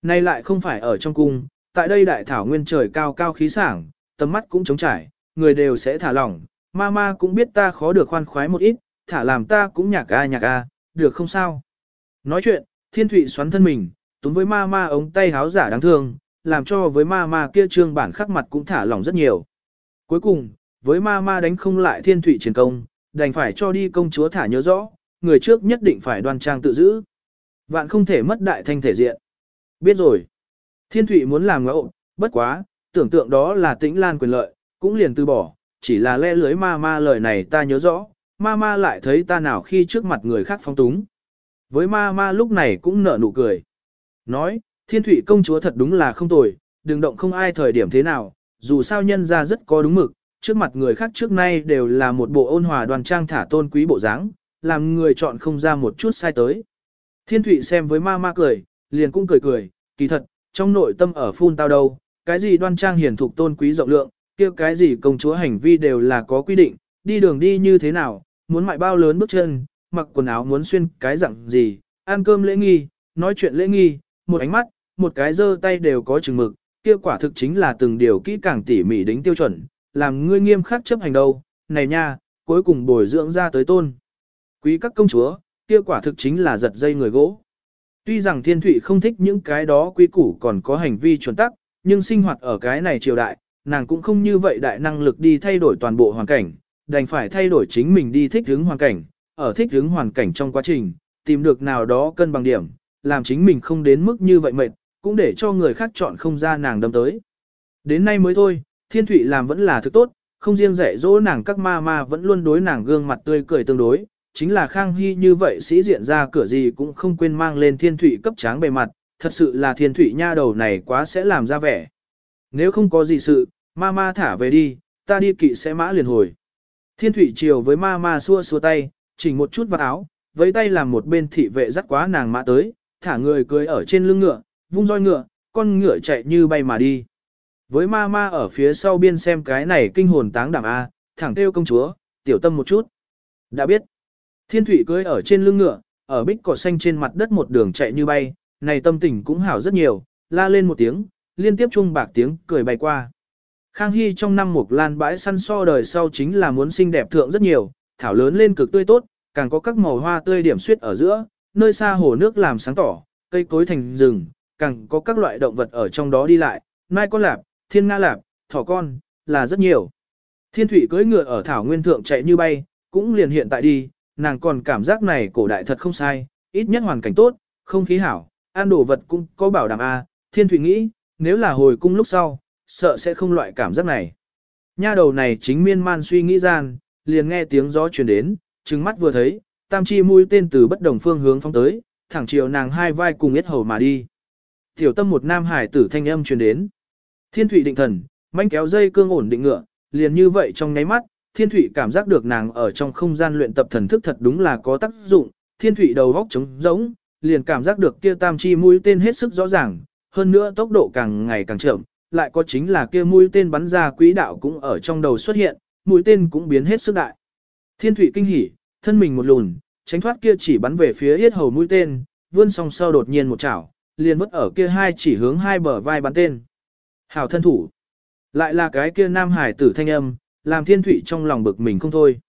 Speaker 1: Nay lại không phải ở trong cung, tại đây đại thảo nguyên trời cao cao khí sảng, tầm mắt cũng trống trải, người đều sẽ thả lỏng, ma ma cũng biết ta khó được khoan khoái một ít, thả làm ta cũng nhạc a nhạc a, được không sao. Nói chuyện, thiên thụy xoắn thân mình, túm với ma ma ống tay háo giả đáng thương, làm cho với ma ma kia trương bản khắc mặt cũng thả lỏng rất nhiều. Cuối cùng, với ma ma đánh không lại thiên thụy chiến công, đành phải cho đi công chúa thả nhớ rõ, người trước nhất định phải đoan trang tự giữ. Vạn không thể mất đại thanh thể diện. Biết rồi. Thiên thụy muốn làm ngẫu, bất quá, tưởng tượng đó là tĩnh lan quyền lợi, cũng liền từ bỏ, chỉ là le lưới ma ma lời này ta nhớ rõ, ma ma lại thấy ta nào khi trước mặt người khác phong túng. Với ma ma lúc này cũng nở nụ cười. Nói, thiên thủy công chúa thật đúng là không tồi, đừng động không ai thời điểm thế nào, dù sao nhân ra rất có đúng mực, trước mặt người khác trước nay đều là một bộ ôn hòa đoàn trang thả tôn quý bộ dáng, làm người chọn không ra một chút sai tới. Thiên thủy xem với ma ma cười, liền cũng cười cười, kỳ thật, trong nội tâm ở phun tao đâu, cái gì đoan trang hiển thục tôn quý rộng lượng, kia cái gì công chúa hành vi đều là có quy định, đi đường đi như thế nào, muốn mại bao lớn bước chân, mặc quần áo muốn xuyên cái dạng gì, ăn cơm lễ nghi, nói chuyện lễ nghi, một ánh mắt, một cái giơ tay đều có chừng mực, kia quả thực chính là từng điều kỹ càng tỉ mỉ đính tiêu chuẩn, làm ngươi nghiêm khắc chấp hành đâu, này nha, cuối cùng bồi dưỡng ra tới tôn. Quý các công chúa, kia quả thực chính là giật dây người gỗ. Tuy rằng thiên thủy không thích những cái đó quy củ còn có hành vi chuẩn tắc, nhưng sinh hoạt ở cái này triều đại, nàng cũng không như vậy đại năng lực đi thay đổi toàn bộ hoàn cảnh, đành phải thay đổi chính mình đi thích ứng hoàn cảnh, ở thích ứng hoàn cảnh trong quá trình, tìm được nào đó cân bằng điểm, làm chính mình không đến mức như vậy mệt, cũng để cho người khác chọn không ra nàng đâm tới. Đến nay mới thôi, thiên thủy làm vẫn là thứ tốt, không riêng dạy dỗ nàng các ma ma vẫn luôn đối nàng gương mặt tươi cười tương đối, chính là Khang Hy như vậy sĩ diện ra cửa gì cũng không quên mang lên thiên thủy cấp tráng bề mặt, thật sự là thiên thủy nha đầu này quá sẽ làm ra vẻ. Nếu không có gì sự, ma ma thả về đi, ta đi kỵ sẽ mã liền hồi. Thiên thủy chiều với ma ma xua xua tay, chỉnh một chút vào áo, với tay làm một bên thị vệ dắt quá nàng mã tới, thả người cưới ở trên lưng ngựa, vung roi ngựa, con ngựa chạy như bay mà đi. Với ma ma ở phía sau biên xem cái này kinh hồn táng đảm A, thẳng kêu công chúa, tiểu tâm một chút. Đã biết, thiên thủy cưới ở trên lưng ngựa, ở bích cỏ xanh trên mặt đất một đường chạy như bay, này tâm tình cũng hảo rất nhiều, la lên một tiếng, liên tiếp chung bạc tiếng cười bay qua. Khang Hy trong năm mục lan bãi săn so đời sau chính là muốn xinh đẹp thượng rất nhiều, thảo lớn lên cực tươi tốt, càng có các màu hoa tươi điểm xuyết ở giữa, nơi xa hồ nước làm sáng tỏ, cây cối thành rừng, càng có các loại động vật ở trong đó đi lại, mai con lạp, thiên nga lạp, thỏ con, là rất nhiều. Thiên thủy cưỡi ngựa ở thảo nguyên thượng chạy như bay, cũng liền hiện tại đi, nàng còn cảm giác này cổ đại thật không sai, ít nhất hoàn cảnh tốt, không khí hảo, ăn đồ vật cũng có bảo đảm A, thiên Thụy nghĩ, nếu là hồi cung lúc sau, sợ sẽ không loại cảm giác này. Nha đầu này chính miên man suy nghĩ gian, liền nghe tiếng gió truyền đến, trừng mắt vừa thấy, tam chi mũi tên từ bất đồng phương hướng phóng tới, thẳng chiều nàng hai vai cùng yết hầu mà đi. Tiểu tâm một nam hải tử thanh âm truyền đến. Thiên Thụy định thần, manh kéo dây cương ổn định ngựa, liền như vậy trong nháy mắt, thiên Thụy cảm giác được nàng ở trong không gian luyện tập thần thức thật đúng là có tác dụng, thiên Thụy đầu góc trống rỗng, liền cảm giác được kia tam chi mũi tên hết sức rõ ràng, hơn nữa tốc độ càng ngày càng chậm, lại có chính là kia mũi tên bắn ra quỹ đạo cũng ở trong đầu xuất hiện, mũi tên cũng biến hết sức đại. Thiên Thụy kinh hỉ, thân mình một lùn, tránh thoát kia chỉ bắn về phía yết hầu mũi tên, vươn song sau đột nhiên một chảo, liền vứt ở kia hai chỉ hướng hai bờ vai bắn tên. Hảo thân thủ. Lại là cái kia nam hải tử thanh âm, làm thiên thủy trong lòng bực mình không thôi.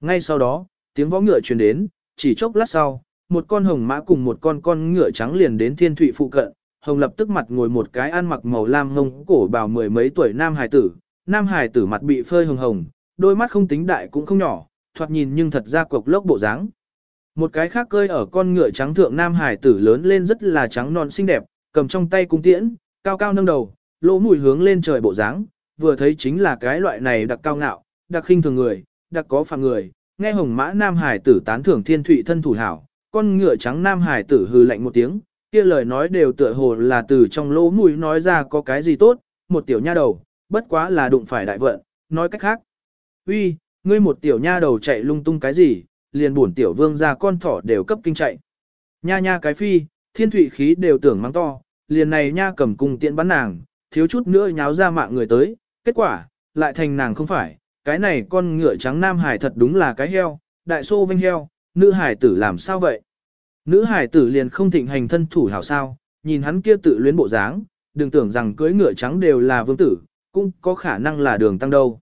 Speaker 1: Ngay sau đó, tiếng võ ngựa truyền đến, chỉ chốc lát sau, một con hồng mã cùng một con con ngựa trắng liền đến thiên thủy phụ cận, hồng lập tức mặt ngồi một cái ăn mặc màu lam ngông cổ bào mười mấy tuổi nam hải tử, nam hải tử mặt bị phơi hồng hồng, đôi mắt không tính đại cũng không nhỏ, thoạt nhìn nhưng thật ra cục lốc bộ dáng. Một cái khác cơi ở con ngựa trắng thượng nam hải tử lớn lên rất là trắng non xinh đẹp, cầm trong tay cung tiễn, cao cao nâng đầu, lỗ mũi hướng lên trời bộ dáng, vừa thấy chính là cái loại này đặc cao ngạo, đặc khinh thường người, đặc có phàm người, nghe hồng mã nam hải tử tán thưởng thiên thụy thân thủ hảo, con ngựa trắng nam hải tử hừ lạnh một tiếng, kia lời nói đều tựa hồ là từ trong lỗ mũi nói ra có cái gì tốt, một tiểu nha đầu, bất quá là đụng phải đại vận, nói cách khác. Uy, ngươi một tiểu nha đầu chạy lung tung cái gì, liền buồn tiểu vương ra con thỏ đều cấp kinh chạy. Nha nha cái phi, thiên thụy khí đều tưởng mang to, liền này nha cầm cung tiện bắn nàng, thiếu chút nữa nháo ra mạng người tới, kết quả, lại thành nàng không phải, cái này con ngựa trắng nam hải thật đúng là cái heo, đại xô vinh heo, nữ hải tử làm sao vậy? Nữ hải tử liền không thịnh hành thân thủ hảo sao, nhìn hắn kia tự luyến bộ dáng, đừng tưởng rằng cưới ngựa trắng đều là vương tử, cũng có khả năng là đường tăng đâu.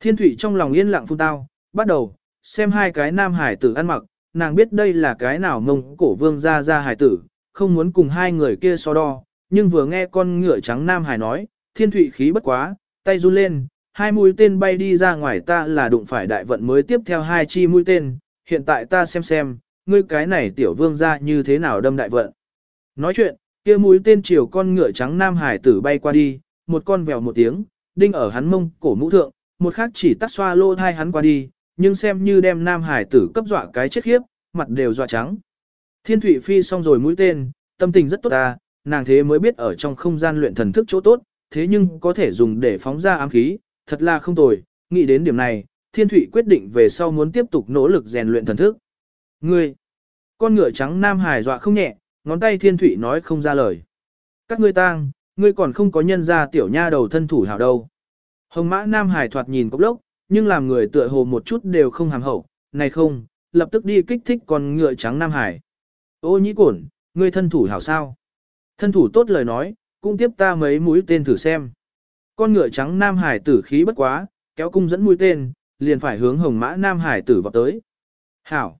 Speaker 1: Thiên thủy trong lòng yên lặng phun tao, bắt đầu, xem hai cái nam hải tử ăn mặc, nàng biết đây là cái nào mông cổ vương ra ra hải tử, không muốn cùng hai người kia so đo, nhưng vừa nghe con ngựa trắng nam hải nói, thiên thủy khí bất quá, tay run lên, hai mũi tên bay đi ra ngoài ta là đụng phải đại vận mới tiếp theo hai chi mũi tên, hiện tại ta xem xem, ngươi cái này tiểu vương ra như thế nào đâm đại vận. Nói chuyện, kia mũi tên chiều con ngựa trắng nam hải tử bay qua đi, một con vèo một tiếng, đinh ở hắn mông cổ mũ thượng, một khác chỉ tắt xoa lô thai hắn qua đi, nhưng xem như đem nam hải tử cấp dọa cái chết khiếp, mặt đều dọa trắng. Thiên Thụy Phi xong rồi mũi tên, tâm tình rất tốt ta, nàng thế mới biết ở trong không gian luyện thần thức chỗ tốt, thế nhưng có thể dùng để phóng ra ám khí, thật là không tồi, nghĩ đến điểm này, Thiên Thụy quyết định về sau muốn tiếp tục nỗ lực rèn luyện thần thức. Ngươi, con ngựa trắng nam hải dọa không nhẹ, ngón tay Thiên Thụy nói không ra lời. Các ngươi tang, ngươi còn không có nhân ra tiểu nha đầu thân thủ hảo đâu. Hồng mã nam hải thoạt nhìn cốc lốc, nhưng làm người tựa hồ một chút đều không hàm hậu, này không, lập tức đi kích thích con ngựa trắng nam hải. Ô nhĩ cổn, ngươi thân thủ hảo sao? Thân thủ tốt lời nói, cũng tiếp ta mấy mũi tên thử xem. Con ngựa trắng nam hải tử khí bất quá, kéo cung dẫn mũi tên, liền phải hướng hồng mã nam hải tử vào tới. Hảo.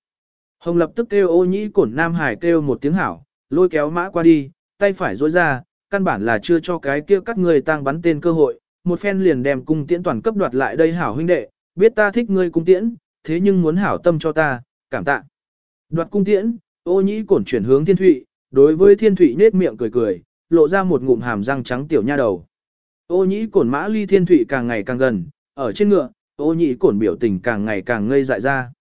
Speaker 1: Hồng lập tức kêu ô nhĩ cổn nam hải kêu một tiếng hảo, lôi kéo mã qua đi, tay phải rối ra, căn bản là chưa cho cái kia các người tăng bắn tên cơ hội, một phen liền đem cung tiễn toàn cấp đoạt lại đây hảo huynh đệ, biết ta thích ngươi cung tiễn, thế nhưng muốn hảo tâm cho ta, cảm tạ. Đoạt cung tiễn, ô nhĩ cổn chuyển hướng thiên thụy, đối với thiên thụy nết miệng cười cười, lộ ra một ngụm hàm răng trắng tiểu nha đầu. Ô nhĩ cổn mã ly thiên thụy càng ngày càng gần, ở trên ngựa, ô nhĩ cổn biểu tình càng ngày càng ngây dại ra.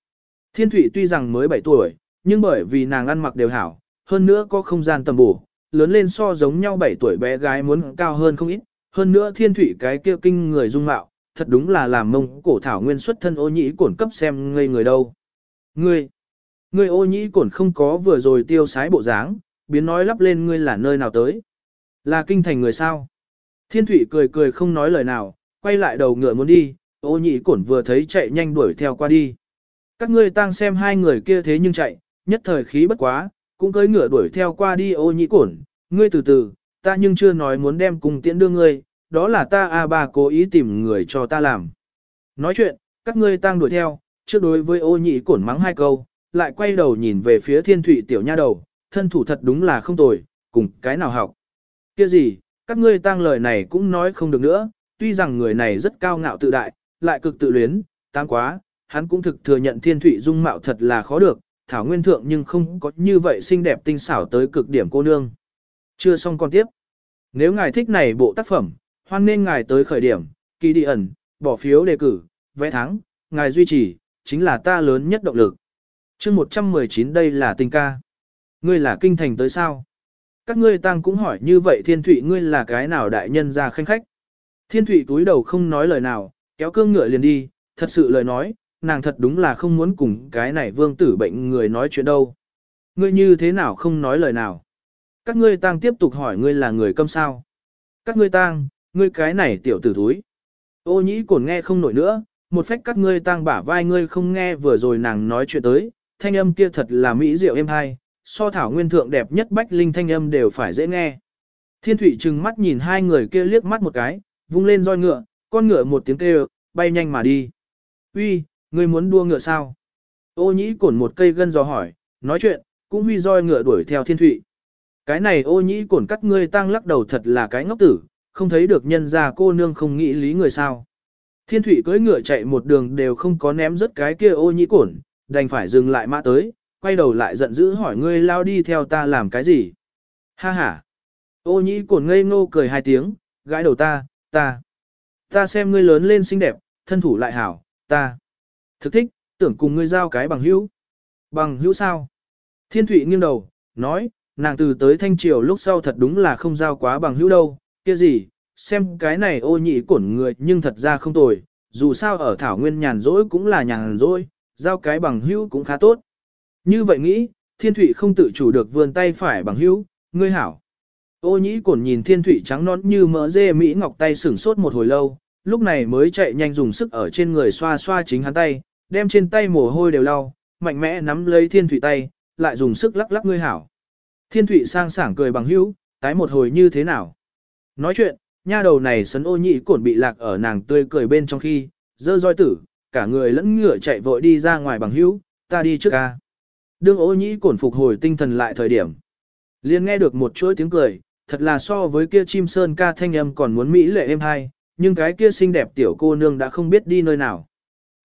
Speaker 1: Thiên thụy tuy rằng mới 7 tuổi, nhưng bởi vì nàng ăn mặc đều hảo, hơn nữa có không gian tầm bổ, lớn lên so giống nhau 7 tuổi bé gái muốn cao hơn không ít, hơn nữa thiên thủy cái kia kinh người dung mạo, thật đúng là làm mông cổ thảo nguyên xuất thân ô nhĩ cổn cấp xem ngây người đâu. Ngươi, ngươi ô nhĩ cổn không có vừa rồi tiêu sái bộ dáng, biến nói lắp lên ngươi là nơi nào tới. Là kinh thành người sao? Thiên thủy cười cười không nói lời nào, quay lại đầu ngựa muốn đi, ô Nhị cổn vừa thấy chạy nhanh đuổi theo qua đi. Các ngươi tăng xem hai người kia thế nhưng chạy, nhất thời khí bất quá, cũng cưỡi ngựa đuổi theo qua đi ô Nhị cổn, ngươi từ từ, ta nhưng chưa nói muốn đem cùng tiễn đưa ngươi, đó là ta A ba cố ý tìm người cho ta làm. Nói chuyện, các ngươi tăng đuổi theo, trước đối với ô nhị cổn mắng hai câu, lại quay đầu nhìn về phía thiên thụy tiểu nha đầu, thân thủ thật đúng là không tồi, cùng cái nào học kia gì, các ngươi tang lời này cũng nói không được nữa, tuy rằng người này rất cao ngạo tự đại, lại cực tự luyến, tăng quá, hắn cũng thực thừa nhận thiên thụy dung mạo thật là khó được, thảo nguyên thượng nhưng không có như vậy xinh đẹp tinh xảo tới cực điểm cô nương. Chưa xong con tiếp. Nếu ngài thích này bộ tác phẩm, hoan nên ngài tới khởi điểm, kỳ đi ẩn, bỏ phiếu đề cử, vẽ thắng, ngài duy trì, chính là ta lớn nhất động lực. chương 119 đây là tình ca. Ngươi là kinh thành tới sao? Các ngươi tăng cũng hỏi như vậy thiên thụy ngươi là cái nào đại nhân ra khanh khách? Thiên thụy túi đầu không nói lời nào, kéo cương ngựa liền đi, thật sự lời nói, nàng thật đúng là không muốn cùng cái này vương tử bệnh người nói chuyện đâu. Ngươi như thế nào không nói lời nào? Các ngươi tang tiếp tục hỏi ngươi là người câm sao. Các ngươi tang, ngươi cái này tiểu tử thúi. Ô nhĩ cổn nghe không nổi nữa, một phách các ngươi tang bả vai ngươi không nghe vừa rồi nàng nói chuyện tới, thanh âm kia thật là mỹ diệu êm hay, so thảo nguyên thượng đẹp nhất bách linh thanh âm đều phải dễ nghe. Thiên thủy trừng mắt nhìn hai người kia liếc mắt một cái, vung lên roi ngựa, con ngựa một tiếng kêu, bay nhanh mà đi. Uy, ngươi muốn đua ngựa sao? Ô nhĩ cổn một cây gân dò hỏi, nói chuyện, cũng huy roi ngựa đuổi theo thiên thủy. Cái này ô nhĩ cổn cắt ngươi tăng lắc đầu thật là cái ngốc tử, không thấy được nhân ra cô nương không nghĩ lý người sao. Thiên thủy cưỡi ngựa chạy một đường đều không có ném rớt cái kia ô nhĩ cổn, đành phải dừng lại mã tới, quay đầu lại giận dữ hỏi ngươi lao đi theo ta làm cái gì. Ha ha. Ô nhĩ cổn ngây ngô cười hai tiếng, gái đầu ta, ta. Ta xem ngươi lớn lên xinh đẹp, thân thủ lại hảo, ta. Thực thích, tưởng cùng ngươi giao cái bằng hữu. Bằng hữu sao? Thiên thủy nghiêng đầu, nói, nàng từ tới Thanh Triều lúc sau thật đúng là không giao quá bằng hữu đâu, kia gì, xem cái này ô nhị cổn người nhưng thật ra không tồi, dù sao ở Thảo Nguyên nhàn rỗi cũng là nhàn rỗi, giao cái bằng hữu cũng khá tốt. Như vậy nghĩ, Thiên thủy không tự chủ được vươn tay phải bằng hữu, ngươi hảo. Ô nhĩ cổn nhìn Thiên thủy trắng nón như mỡ dê Mỹ ngọc tay sửng sốt một hồi lâu, lúc này mới chạy nhanh dùng sức ở trên người xoa xoa chính hắn tay, đem trên tay mồ hôi đều lau, mạnh mẽ nắm lấy Thiên thủy tay, lại dùng sức lắc lắc ngươi hảo. Thiên thủy sang sảng cười bằng hữu, tái một hồi như thế nào. Nói chuyện, nha đầu này sấn ô nhĩ cổn bị lạc ở nàng tươi cười bên trong khi, dơ roi tử, cả người lẫn ngựa chạy vội đi ra ngoài bằng hữu, ta đi trước ca. Đương ô nhĩ cổn phục hồi tinh thần lại thời điểm. liền nghe được một chuỗi tiếng cười, thật là so với kia chim sơn ca thanh âm còn muốn mỹ lệ êm hay nhưng cái kia xinh đẹp tiểu cô nương đã không biết đi nơi nào.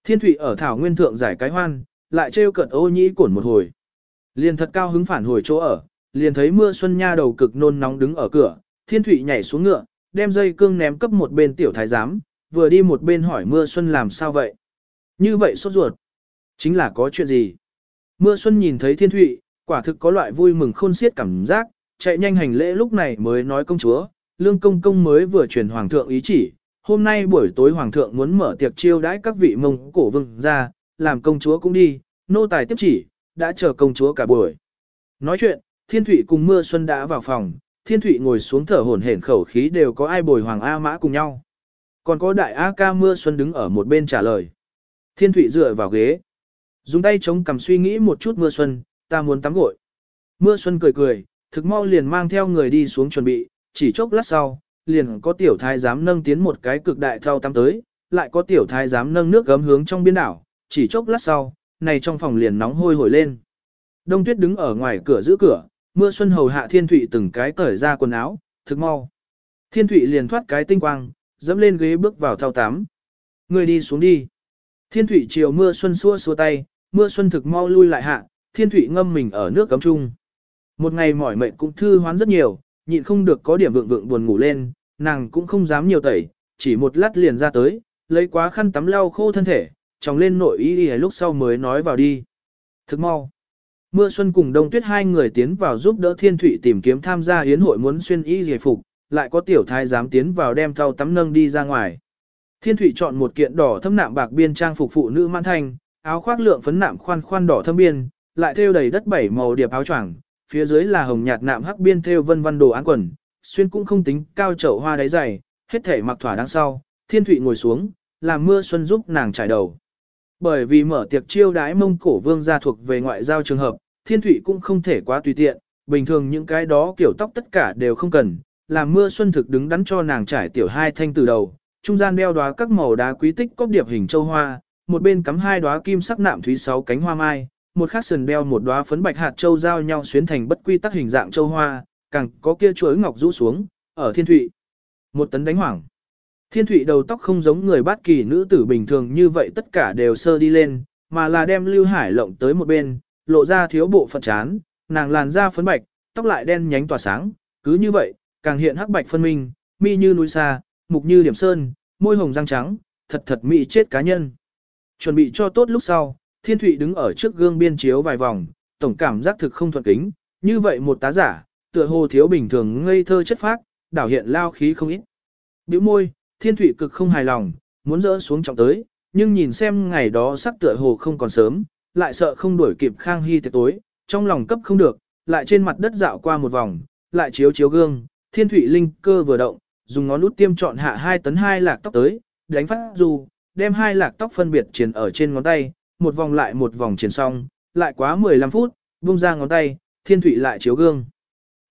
Speaker 1: Thiên thủy ở thảo nguyên thượng giải cái hoan, lại trêu cận ô nhĩ cổn một hồi. Liền thật cao hứng phản hồi chỗ ở, liền thấy mưa xuân nha đầu cực nôn nóng đứng ở cửa, thiên thủy nhảy xuống ngựa, đem dây cương ném cấp một bên tiểu thái giám, vừa đi một bên hỏi mưa xuân làm sao vậy. Như vậy sốt ruột, chính là có chuyện gì. Mưa xuân nhìn thấy thiên Thụy, quả thực có loại vui mừng khôn xiết cảm giác, chạy nhanh hành lễ lúc này mới nói công chúa, lương công công mới vừa truyền hoàng thượng ý chỉ, hôm nay buổi tối hoàng thượng muốn mở tiệc chiêu đãi các vị mông cổ vương ra, làm công chúa cũng đi, nô tài tiếp chỉ, đã chờ công chúa cả buổi. Nói chuyện, thiên Thụy cùng mưa xuân đã vào phòng, thiên Thụy ngồi xuống thở hổn hển khẩu khí đều có ai bồi hoàng A mã cùng nhau. Còn có đại A ca mưa xuân đứng ở một bên trả lời. Thiên Thụy dựa vào ghế. Dùng tay chống cầm suy nghĩ một chút mưa xuân, ta muốn tắm gội. Mưa xuân cười cười, thực mau liền mang theo người đi xuống chuẩn bị, chỉ chốc lát sau, liền có tiểu thái giám nâng tiến một cái cực đại thau tắm tới, lại có tiểu thái giám nâng nước gấm hướng trong biên đảo, chỉ chốc lát sau, này trong phòng liền nóng hôi hổi lên. Đông tuyết đứng ở ngoài cửa giữ cửa, mưa xuân hầu hạ thiên thụy từng cái cởi ra quần áo, thực mau. Thiên thụy liền thoát cái tinh quang, dẫm lên ghế bước vào thao tắm. Người đi xuống đi. Thiên thụy chiều mưa xuân xua xua tay, mưa xuân thực mau lui lại hạ, thiên thụy ngâm mình ở nước cấm chung. Một ngày mỏi mệt cũng thư hoán rất nhiều, nhịn không được có điểm vượng vượng buồn ngủ lên, nàng cũng không dám nhiều tẩy, chỉ một lát liền ra tới, lấy quá khăn tắm lau khô thân thể, tròng lên nội y y lúc sau mới nói vào đi. Thực mau. Mưa xuân cùng đông tuyết hai người tiến vào giúp đỡ thiên thủy tìm kiếm tham gia hiến hội muốn xuyên y giải phục, lại có tiểu thái dám tiến vào đem thau tắm nâng đi ra ngoài. Thiên thủy chọn một kiện đỏ thâm nạm bạc biên trang phục phụ nữ mãn thành áo khoác lượng phấn nạm khoan khoan đỏ thâm biên, lại thêu đầy đất bảy màu điệp áo choàng, phía dưới là hồng nhạt nạm hắc biên thêu vân vân đồ án quần, xuyên cũng không tính cao chậu hoa đáy dày, hết thể mặc thỏa đằng sau, thiên Thụy ngồi xuống, làm mưa xuân giúp nàng trải đầu. Bởi vì mở tiệc chiêu đái mông cổ vương gia thuộc về ngoại giao trường hợp, thiên Thụy cũng không thể quá tùy tiện, bình thường những cái đó kiểu tóc tất cả đều không cần, làm mưa xuân thực đứng đắn cho nàng trải tiểu hai thanh từ đầu, trung gian đeo đóa các màu đá quý tích cốc điệp hình châu hoa, một bên cắm hai đóa kim sắc nạm thúy sáu cánh hoa mai, một khác sườn đeo một đóa phấn bạch hạt châu giao nhau xuyến thành bất quy tắc hình dạng châu hoa, càng có kia chuỗi ngọc rũ xuống, ở thiên thụy. Một tấn đánh hoảng. Thiên thụy đầu tóc không giống người bát kỳ nữ tử bình thường như vậy tất cả đều sơ đi lên, mà là đem lưu hải lộng tới một bên, lộ ra thiếu bộ phận chán, nàng làn da phấn bạch, tóc lại đen nhánh tỏa sáng, cứ như vậy, càng hiện hắc bạch phân minh, mi như núi xa, mục như điểm sơn, môi hồng răng trắng, thật thật mỹ chết cá nhân. Chuẩn bị cho tốt lúc sau, thiên thụy đứng ở trước gương biên chiếu vài vòng, tổng cảm giác thực không thuận kính, như vậy một tá giả, tựa hồ thiếu bình thường ngây thơ chất phác, đảo hiện lao khí không ít. Biểu môi, thiên thụy cực không hài lòng, muốn dỡ xuống trọng tới, nhưng nhìn xem ngày đó sắc tựa hồ không còn sớm, lại sợ không đuổi kịp Khang Hy tiệc tối, trong lòng cấp không được, lại trên mặt đất dạo qua một vòng, lại chiếu chiếu gương, thiên thụy linh cơ vừa động, dùng ngón út tiêm chọn hạ hai tấn hai lạc tóc tới, đánh phát dù, đem hai lạc tóc phân biệt triển ở trên ngón tay, một vòng lại một vòng triển xong, lại quá 15 phút, buông ra ngón tay, thiên thủy lại chiếu gương.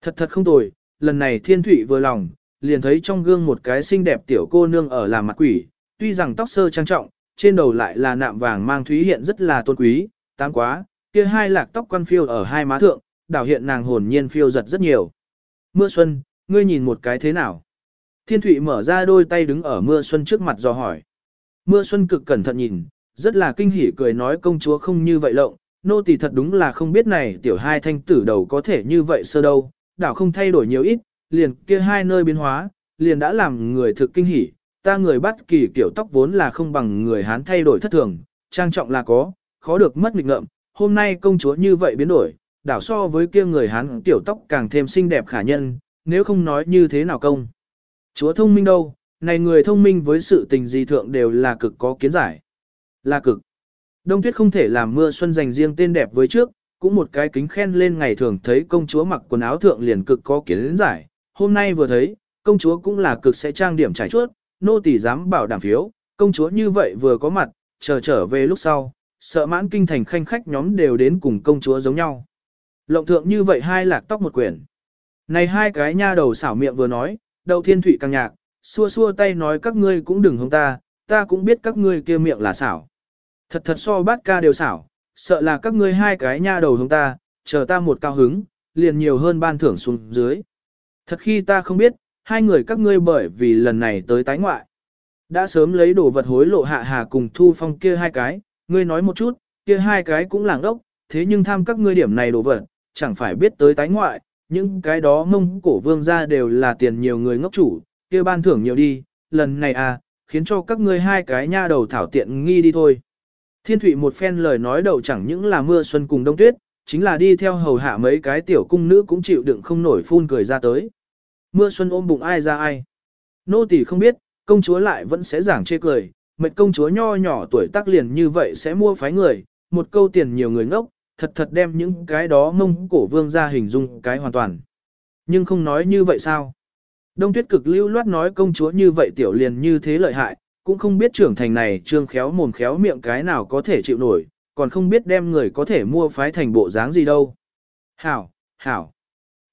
Speaker 1: Thật thật không tồi, lần này thiên thủy vừa lòng, liền thấy trong gương một cái xinh đẹp tiểu cô nương ở làm mặt quỷ, tuy rằng tóc sơ trang trọng, trên đầu lại là nạm vàng mang thúy hiện rất là tôn quý, tám quá, kia hai lạc tóc quan phiêu ở hai má thượng, đảo hiện nàng hồn nhiên phiêu giật rất nhiều. Mưa xuân, ngươi nhìn một cái thế nào? Thiên thụy mở ra đôi tay đứng ở mưa xuân trước mặt dò hỏi. Mưa xuân cực cẩn thận nhìn, rất là kinh hỉ cười nói công chúa không như vậy lộng, nô tỳ thật đúng là không biết này tiểu hai thanh tử đầu có thể như vậy sơ đâu, đảo không thay đổi nhiều ít, liền kia hai nơi biến hóa, liền đã làm người thực kinh hỉ, ta người bắt kỳ kiểu tóc vốn là không bằng người Hán thay đổi thất thường, trang trọng là có, khó được mất nghịch ngợm, hôm nay công chúa như vậy biến đổi, đảo so với kia người Hán tiểu tóc càng thêm xinh đẹp khả nhân, nếu không nói như thế nào công. Chúa thông minh đâu, này người thông minh với sự tình gì thượng đều là cực có kiến giải. Là cực. Đông tuyết không thể làm mưa xuân dành riêng tên đẹp với trước, cũng một cái kính khen lên ngày thường thấy công chúa mặc quần áo thượng liền cực có kiến giải. Hôm nay vừa thấy, công chúa cũng là cực sẽ trang điểm trải chuốt, nô tỳ dám bảo đảm phiếu, công chúa như vậy vừa có mặt, chờ trở về lúc sau, sợ mãn kinh thành khanh khách nhóm đều đến cùng công chúa giống nhau. Lộng thượng như vậy hai lạc tóc một quyển. Này hai cái nha đầu xảo miệng vừa nói, đầu thiên thủy càng nhạc, xua xua tay nói các ngươi cũng đừng hông ta, ta cũng biết các ngươi kia miệng là xảo. Thật thật so bát ca đều xảo, sợ là các ngươi hai cái nha đầu hông ta, chờ ta một cao hứng, liền nhiều hơn ban thưởng xuống dưới. Thật khi ta không biết, hai người các ngươi bởi vì lần này tới tái ngoại. Đã sớm lấy đồ vật hối lộ hạ hà cùng thu phong kia hai cái, ngươi nói một chút, kia hai cái cũng làng đốc, thế nhưng tham các ngươi điểm này đồ vật, chẳng phải biết tới tái ngoại, những cái đó mông cổ vương ra đều là tiền nhiều người ngốc chủ, kia ban thưởng nhiều đi, lần này à, khiến cho các ngươi hai cái nha đầu thảo tiện nghi đi thôi. Thiên thủy một phen lời nói đầu chẳng những là mưa xuân cùng đông tuyết, chính là đi theo hầu hạ mấy cái tiểu cung nữ cũng chịu đựng không nổi phun cười ra tới. Mưa xuân ôm bụng ai ra ai. Nô tỳ không biết, công chúa lại vẫn sẽ giảng chê cười, mệt công chúa nho nhỏ tuổi tác liền như vậy sẽ mua phái người, một câu tiền nhiều người ngốc, thật thật đem những cái đó mông cổ vương ra hình dung cái hoàn toàn. Nhưng không nói như vậy sao? Đông tuyết cực lưu loát nói công chúa như vậy tiểu liền như thế lợi hại, cũng không biết trưởng thành này trương khéo mồm khéo miệng cái nào có thể chịu nổi, còn không biết đem người có thể mua phái thành bộ dáng gì đâu. Hảo, hảo.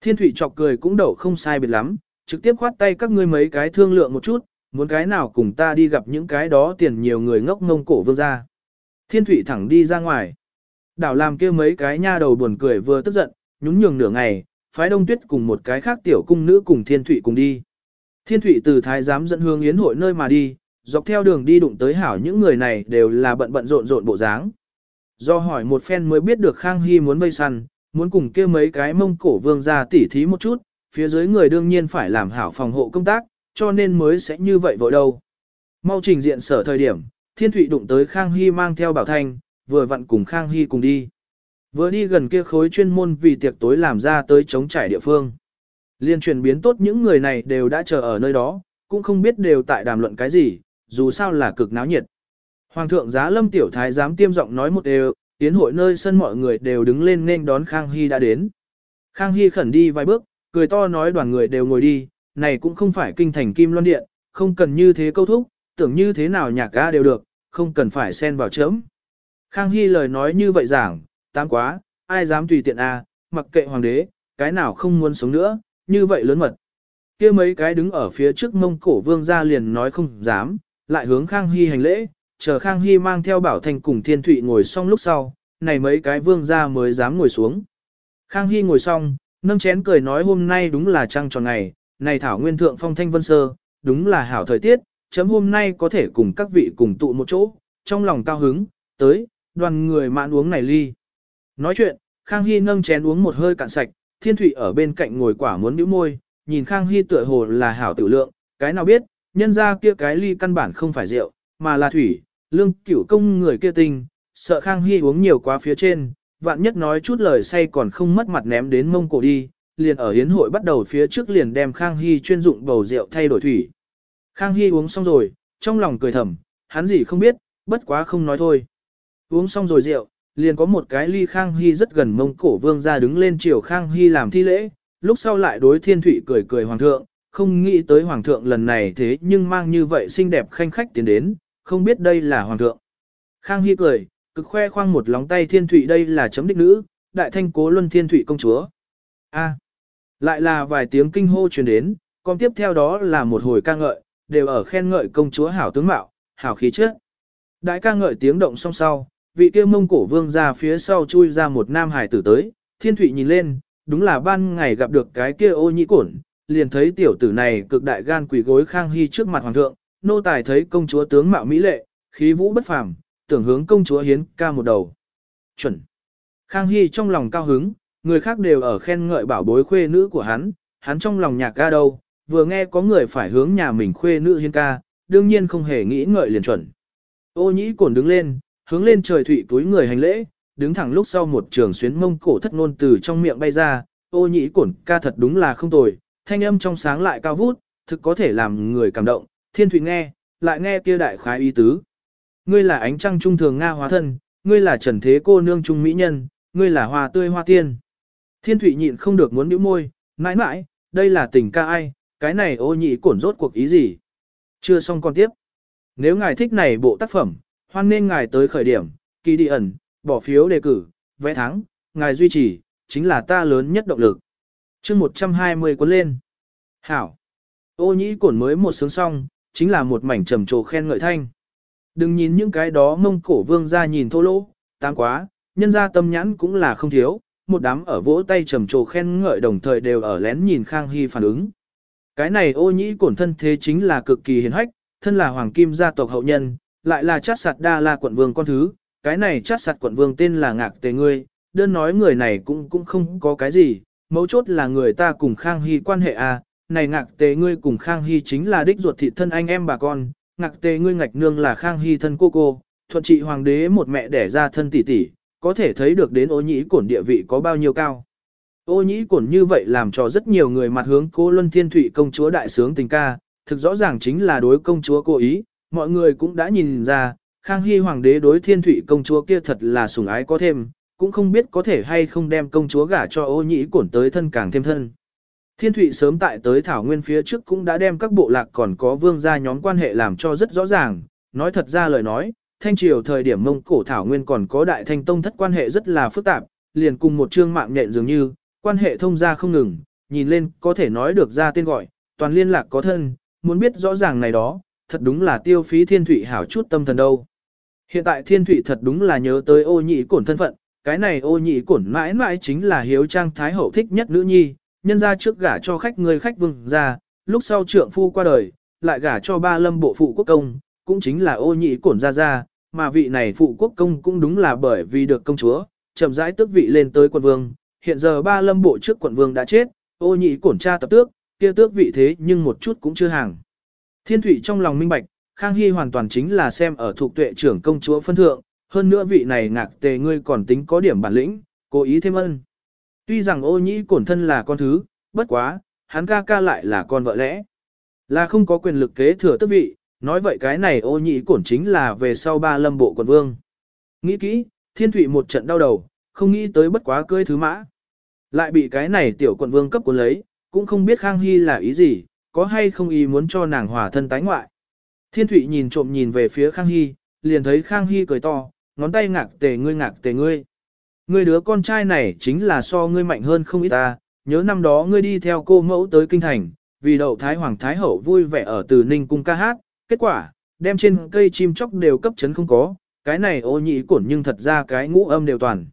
Speaker 1: Thiên thủy chọc cười cũng đậu không sai biệt lắm, trực tiếp khoát tay các ngươi mấy cái thương lượng một chút, muốn cái nào cùng ta đi gặp những cái đó tiền nhiều người ngốc ngông cổ vương ra. Thiên thủy thẳng đi ra ngoài. Đảo làm kia mấy cái nha đầu buồn cười vừa tức giận, nhún nhường nửa ngày, phái đông tuyết cùng một cái khác tiểu cung nữ cùng thiên thủy cùng đi. Thiên thủy từ thái giám dẫn hương yến hội nơi mà đi, dọc theo đường đi đụng tới hảo những người này đều là bận bận rộn rộn bộ dáng. Do hỏi một phen mới biết được Khang Hy muốn vây săn, muốn cùng kia mấy cái mông cổ vương ra tỉ thí một chút, phía dưới người đương nhiên phải làm hảo phòng hộ công tác, cho nên mới sẽ như vậy vội đâu. Mau trình diện sở thời điểm, Thiên Thụy đụng tới Khang Hy mang theo Bảo Thanh, vừa vặn cùng Khang Hy cùng đi. Vừa đi gần kia khối chuyên môn vì tiệc tối làm ra tới chống trải địa phương. Liên chuyển biến tốt những người này đều đã chờ ở nơi đó, cũng không biết đều tại đàm luận cái gì, dù sao là cực náo nhiệt. Hoàng thượng giá lâm tiểu thái dám tiêm giọng nói một đều, tiến hội nơi sân mọi người đều đứng lên nên đón Khang Hy đã đến. Khang Hy khẩn đi vài bước, cười to nói đoàn người đều ngồi đi, này cũng không phải kinh thành kim loan điện, không cần như thế câu thúc, tưởng như thế nào nhạc ga đều được, không cần phải xen vào chớm. Khang Hy lời nói như vậy giảng, tám quá, ai dám tùy tiện a, mặc kệ hoàng đế, cái nào không muốn sống nữa, như vậy lớn mật. kia mấy cái đứng ở phía trước mông cổ vương ra liền nói không dám, lại hướng Khang Hy hành lễ, chờ Khang Hy mang theo bảo thành cùng thiên thụy ngồi xong lúc sau, này mấy cái vương ra mới dám ngồi xuống. Khang Hy ngồi xong, nâng chén cười nói hôm nay đúng là trăng tròn ngày, này thảo nguyên thượng phong thanh vân sơ, đúng là hảo thời tiết, chấm hôm nay có thể cùng các vị cùng tụ một chỗ, trong lòng cao hứng, tới, đoàn người mạn uống này ly. Nói chuyện, Khang Hy nâng chén uống một hơi cạn sạch, Thiên Thụy ở bên cạnh ngồi quả muốn bĩu môi, nhìn Khang Hy tựa hồ là hảo tử lượng, cái nào biết, nhân ra kia cái ly căn bản không phải rượu, mà là thủy, lương cửu công người kia tình, sợ Khang Hy uống nhiều quá phía trên, vạn nhất nói chút lời say còn không mất mặt ném đến mông cổ đi, liền ở hiến hội bắt đầu phía trước liền đem Khang Hy chuyên dụng bầu rượu thay đổi thủy. Khang Hy uống xong rồi, trong lòng cười thầm, hắn gì không biết, bất quá không nói thôi. Uống xong rồi rượu, liền có một cái ly Khang Hy rất gần mông cổ vương ra đứng lên chiều Khang Hy làm thi lễ, lúc sau lại đối thiên thủy cười cười hoàng thượng, không nghĩ tới hoàng thượng lần này thế nhưng mang như vậy xinh đẹp khanh khách tiến đến, không biết đây là hoàng thượng. Khang Hy cười, cực khoe khoang một lóng tay thiên thủy đây là chấm đích nữ, đại thanh cố luân thiên thủy công chúa. A, lại là vài tiếng kinh hô truyền đến, còn tiếp theo đó là một hồi ca ngợi, đều ở khen ngợi công chúa hảo tướng mạo, hảo khí chất. Đại ca ngợi tiếng động song sau, vị kia mông cổ vương ra phía sau chui ra một nam hải tử tới, thiên thụy nhìn lên, đúng là ban ngày gặp được cái kia ô nhĩ cổn, liền thấy tiểu tử này cực đại gan quỷ gối khang hy trước mặt hoàng thượng, nô tài thấy công chúa tướng mạo mỹ lệ, khí vũ bất phàm, tưởng hướng công chúa hiến ca một đầu. Chuẩn. Khang hy trong lòng cao hứng, người khác đều ở khen ngợi bảo bối khuê nữ của hắn, hắn trong lòng nhạc ca đâu, vừa nghe có người phải hướng nhà mình khuê nữ hiến ca, đương nhiên không hề nghĩ ngợi liền chuẩn. Ô nhĩ cổn đứng lên, hướng lên trời thủy túi người hành lễ, đứng thẳng lúc sau một trường xuyến mông cổ thất ngôn từ trong miệng bay ra, ô nhĩ cổn ca thật đúng là không tồi, thanh âm trong sáng lại cao vút, thực có thể làm người cảm động, thiên thủy nghe, lại nghe kia đại khái ý tứ. Ngươi là ánh trăng trung thường Nga hóa thân, ngươi là trần thế cô nương trung mỹ nhân, ngươi là hoa tươi hoa tiên. Thiên thủy nhịn không được muốn nhíu môi, mãi mãi, đây là tình ca ai, cái này ô nhị cổn rốt cuộc ý gì. Chưa xong con tiếp. Nếu ngài thích này bộ tác phẩm, hoan nên ngài tới khởi điểm, kỳ đi ẩn, bỏ phiếu đề cử, vẽ thắng, ngài duy trì, chính là ta lớn nhất động lực. chương 120 cuốn lên. Hảo. Ô nhĩ cổn mới một sướng xong, chính là một mảnh trầm trồ khen ngợi thanh. Đừng nhìn những cái đó mông cổ vương ra nhìn thô lỗ, tăng quá, nhân ra tâm nhãn cũng là không thiếu, một đám ở vỗ tay trầm trồ khen ngợi đồng thời đều ở lén nhìn Khang Hy phản ứng. Cái này ô nhĩ cổn thân thế chính là cực kỳ hiền hách, thân là hoàng kim gia tộc hậu nhân, lại là chát sạt đa la quận vương con thứ, cái này chát sạt quận vương tên là ngạc tề ngươi, đơn nói người này cũng cũng không có cái gì, mấu chốt là người ta cùng Khang Hy quan hệ à, này ngạc tề ngươi cùng Khang Hy chính là đích ruột thịt thân anh em bà con, ngạc tề ngươi ngạch nương là Khang Hy thân cô cô, thuận trị hoàng đế một mẹ đẻ ra thân tỷ tỷ, có thể thấy được đến ô nhĩ cổn địa vị có bao nhiêu cao. Ô nhĩ cổn như vậy làm cho rất nhiều người mặt hướng cô Luân Thiên Thụy công chúa đại sướng tình ca, thực rõ ràng chính là đối công chúa cố ý, mọi người cũng đã nhìn ra, Khang Hy hoàng đế đối Thiên thủy công chúa kia thật là sủng ái có thêm, cũng không biết có thể hay không đem công chúa gả cho ô nhĩ cổn tới thân càng thêm thân. Thiên thủy sớm tại tới Thảo Nguyên phía trước cũng đã đem các bộ lạc còn có vương gia nhóm quan hệ làm cho rất rõ ràng, nói thật ra lời nói, Thanh Triều thời điểm Mông Cổ Thảo Nguyên còn có Đại Thanh Tông thất quan hệ rất là phức tạp, liền cùng một chương mạng nhện dường như, quan hệ thông gia không ngừng, nhìn lên có thể nói được ra tên gọi, toàn liên lạc có thân, muốn biết rõ ràng này đó, thật đúng là tiêu phí Thiên Thụy hảo chút tâm thần đâu. Hiện tại Thiên Thụy thật đúng là nhớ tới ô nhị cổn thân phận, cái này ô nhị cổn mãi mãi chính là hiếu trang thái hậu thích nhất nữ nhi, nhân ra trước gả cho khách người khách vương ra, lúc sau trượng phu qua đời, lại gả cho ba lâm bộ phụ quốc công, cũng chính là ô nhị cổn ra ra, mà vị này phụ quốc công cũng đúng là bởi vì được công chúa, chậm rãi tước vị lên tới quận vương, hiện giờ ba lâm bộ trước quận vương đã chết, ô nhị cổn cha tập tước, kia tước vị thế nhưng một chút cũng chưa hàng. Thiên thủy trong lòng minh bạch, Khang Hy hoàn toàn chính là xem ở thuộc tuệ trưởng công chúa phân thượng, hơn nữa vị này ngạc tề ngươi còn tính có điểm bản lĩnh, cố ý thêm ân. Tuy rằng ô nhĩ cổn thân là con thứ, bất quá, hắn ca ca lại là con vợ lẽ. Là không có quyền lực kế thừa tước vị, nói vậy cái này ô nhĩ cổn chính là về sau ba lâm bộ quận vương. Nghĩ kỹ, thiên thủy một trận đau đầu, không nghĩ tới bất quá cưới thứ mã. Lại bị cái này tiểu quận vương cấp cuốn lấy, cũng không biết Khang Hy là ý gì, có hay không ý muốn cho nàng hòa thân tái ngoại. Thiên thụy nhìn trộm nhìn về phía Khang Hy, liền thấy Khang Hy cười to, ngón tay ngạc tề ngươi ngạc tề ngươi. Ngươi đứa con trai này chính là so ngươi mạnh hơn không ít ta, nhớ năm đó ngươi đi theo cô mẫu tới kinh thành, vì đậu Thái Hoàng Thái Hậu vui vẻ ở từ Ninh Cung ca hát, kết quả, đem trên cây chim chóc đều cấp chấn không có, cái này ô nhị cổn nhưng thật ra cái ngũ âm đều toàn.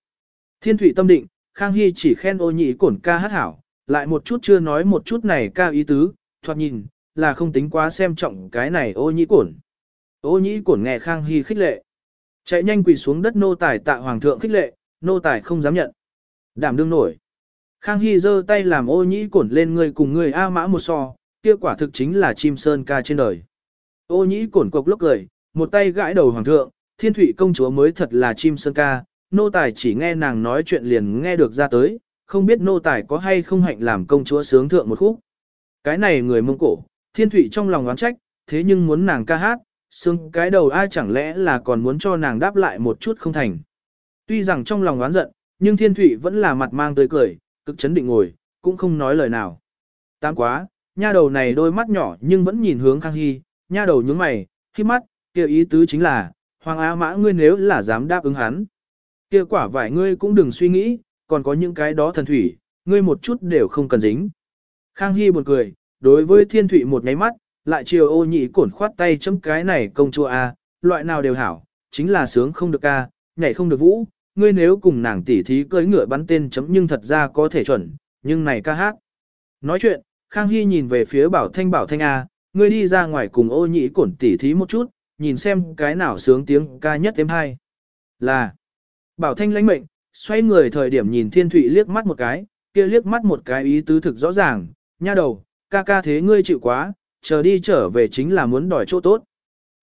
Speaker 1: Thiên thụy tâm định, Khang Hy chỉ khen ô nhị cổn ca hát hảo, lại một chút chưa nói một chút này ca ý tứ, thoạt nhìn, là không tính quá xem trọng cái này ô nhĩ cổn. Ô nhĩ cổn nghe Khang Hy khích lệ. Chạy nhanh quỳ xuống đất nô tài tạ hoàng thượng khích lệ, nô tài không dám nhận. Đảm đương nổi. Khang Hy giơ tay làm ô nhĩ cổn lên người cùng người A mã một so, kia quả thực chính là chim sơn ca trên đời. Ô nhĩ cổn cục lốc cười, một tay gãi đầu hoàng thượng, thiên thủy công chúa mới thật là chim sơn ca, nô tài chỉ nghe nàng nói chuyện liền nghe được ra tới, không biết nô tài có hay không hạnh làm công chúa sướng thượng một khúc. Cái này người mông cổ, thiên thủy trong lòng oán trách, thế nhưng muốn nàng ca hát, xương cái đầu ai chẳng lẽ là còn muốn cho nàng đáp lại một chút không thành. Tuy rằng trong lòng oán giận, nhưng thiên thủy vẫn là mặt mang tươi cười, cực chấn định ngồi, cũng không nói lời nào. Tám quá, nha đầu này đôi mắt nhỏ nhưng vẫn nhìn hướng Khang Hy, nha đầu nhướng mày, khi mắt, kia ý tứ chính là, Hoàng Á Mã ngươi nếu là dám đáp ứng hắn. kia quả vải ngươi cũng đừng suy nghĩ, còn có những cái đó thần thủy, ngươi một chút đều không cần dính. Khang Hy buồn cười, đối với thiên thủy một nháy mắt, lại chiều ô nhị cổn khoát tay chấm cái này công chúa A, loại nào đều hảo, chính là sướng không được ca, nhảy không được vũ, ngươi nếu cùng nàng tỉ thí cưỡi ngựa bắn tên chấm nhưng thật ra có thể chuẩn, nhưng này ca hát. Nói chuyện, Khang Hy nhìn về phía Bảo Thanh Bảo Thanh A, ngươi đi ra ngoài cùng ô nhị cổn tỉ thí một chút, nhìn xem cái nào sướng tiếng ca nhất thêm hai. Là, Bảo Thanh lãnh mệnh, xoay người thời điểm nhìn Thiên Thụy liếc mắt một cái, kia liếc mắt một cái ý tứ thực rõ ràng, nha đầu, ca ca thế ngươi chịu quá, chờ đi trở về chính là muốn đòi chỗ tốt.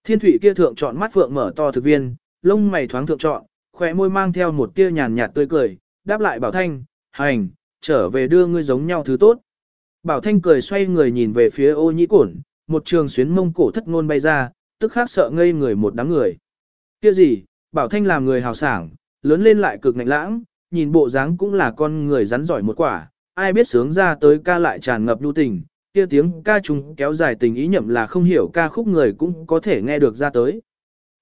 Speaker 1: Thiên thủy kia thượng chọn mắt phượng mở to thực viên, lông mày thoáng thượng chọn, khỏe môi mang theo một tia nhàn nhạt tươi cười, đáp lại bảo thanh, hành, trở về đưa ngươi giống nhau thứ tốt. Bảo thanh cười xoay người nhìn về phía ô nhĩ cổn, một trường xuyến mông cổ thất ngôn bay ra, tức khác sợ ngây người một đám người. Kia gì, bảo thanh làm người hào sảng, lớn lên lại cực ngạnh lãng, nhìn bộ dáng cũng là con người rắn giỏi một quả, ai biết sướng ra tới ca lại tràn ngập nhu tình, kia tiếng ca trùng kéo dài tình ý nhậm là không hiểu ca khúc người cũng có thể nghe được ra tới.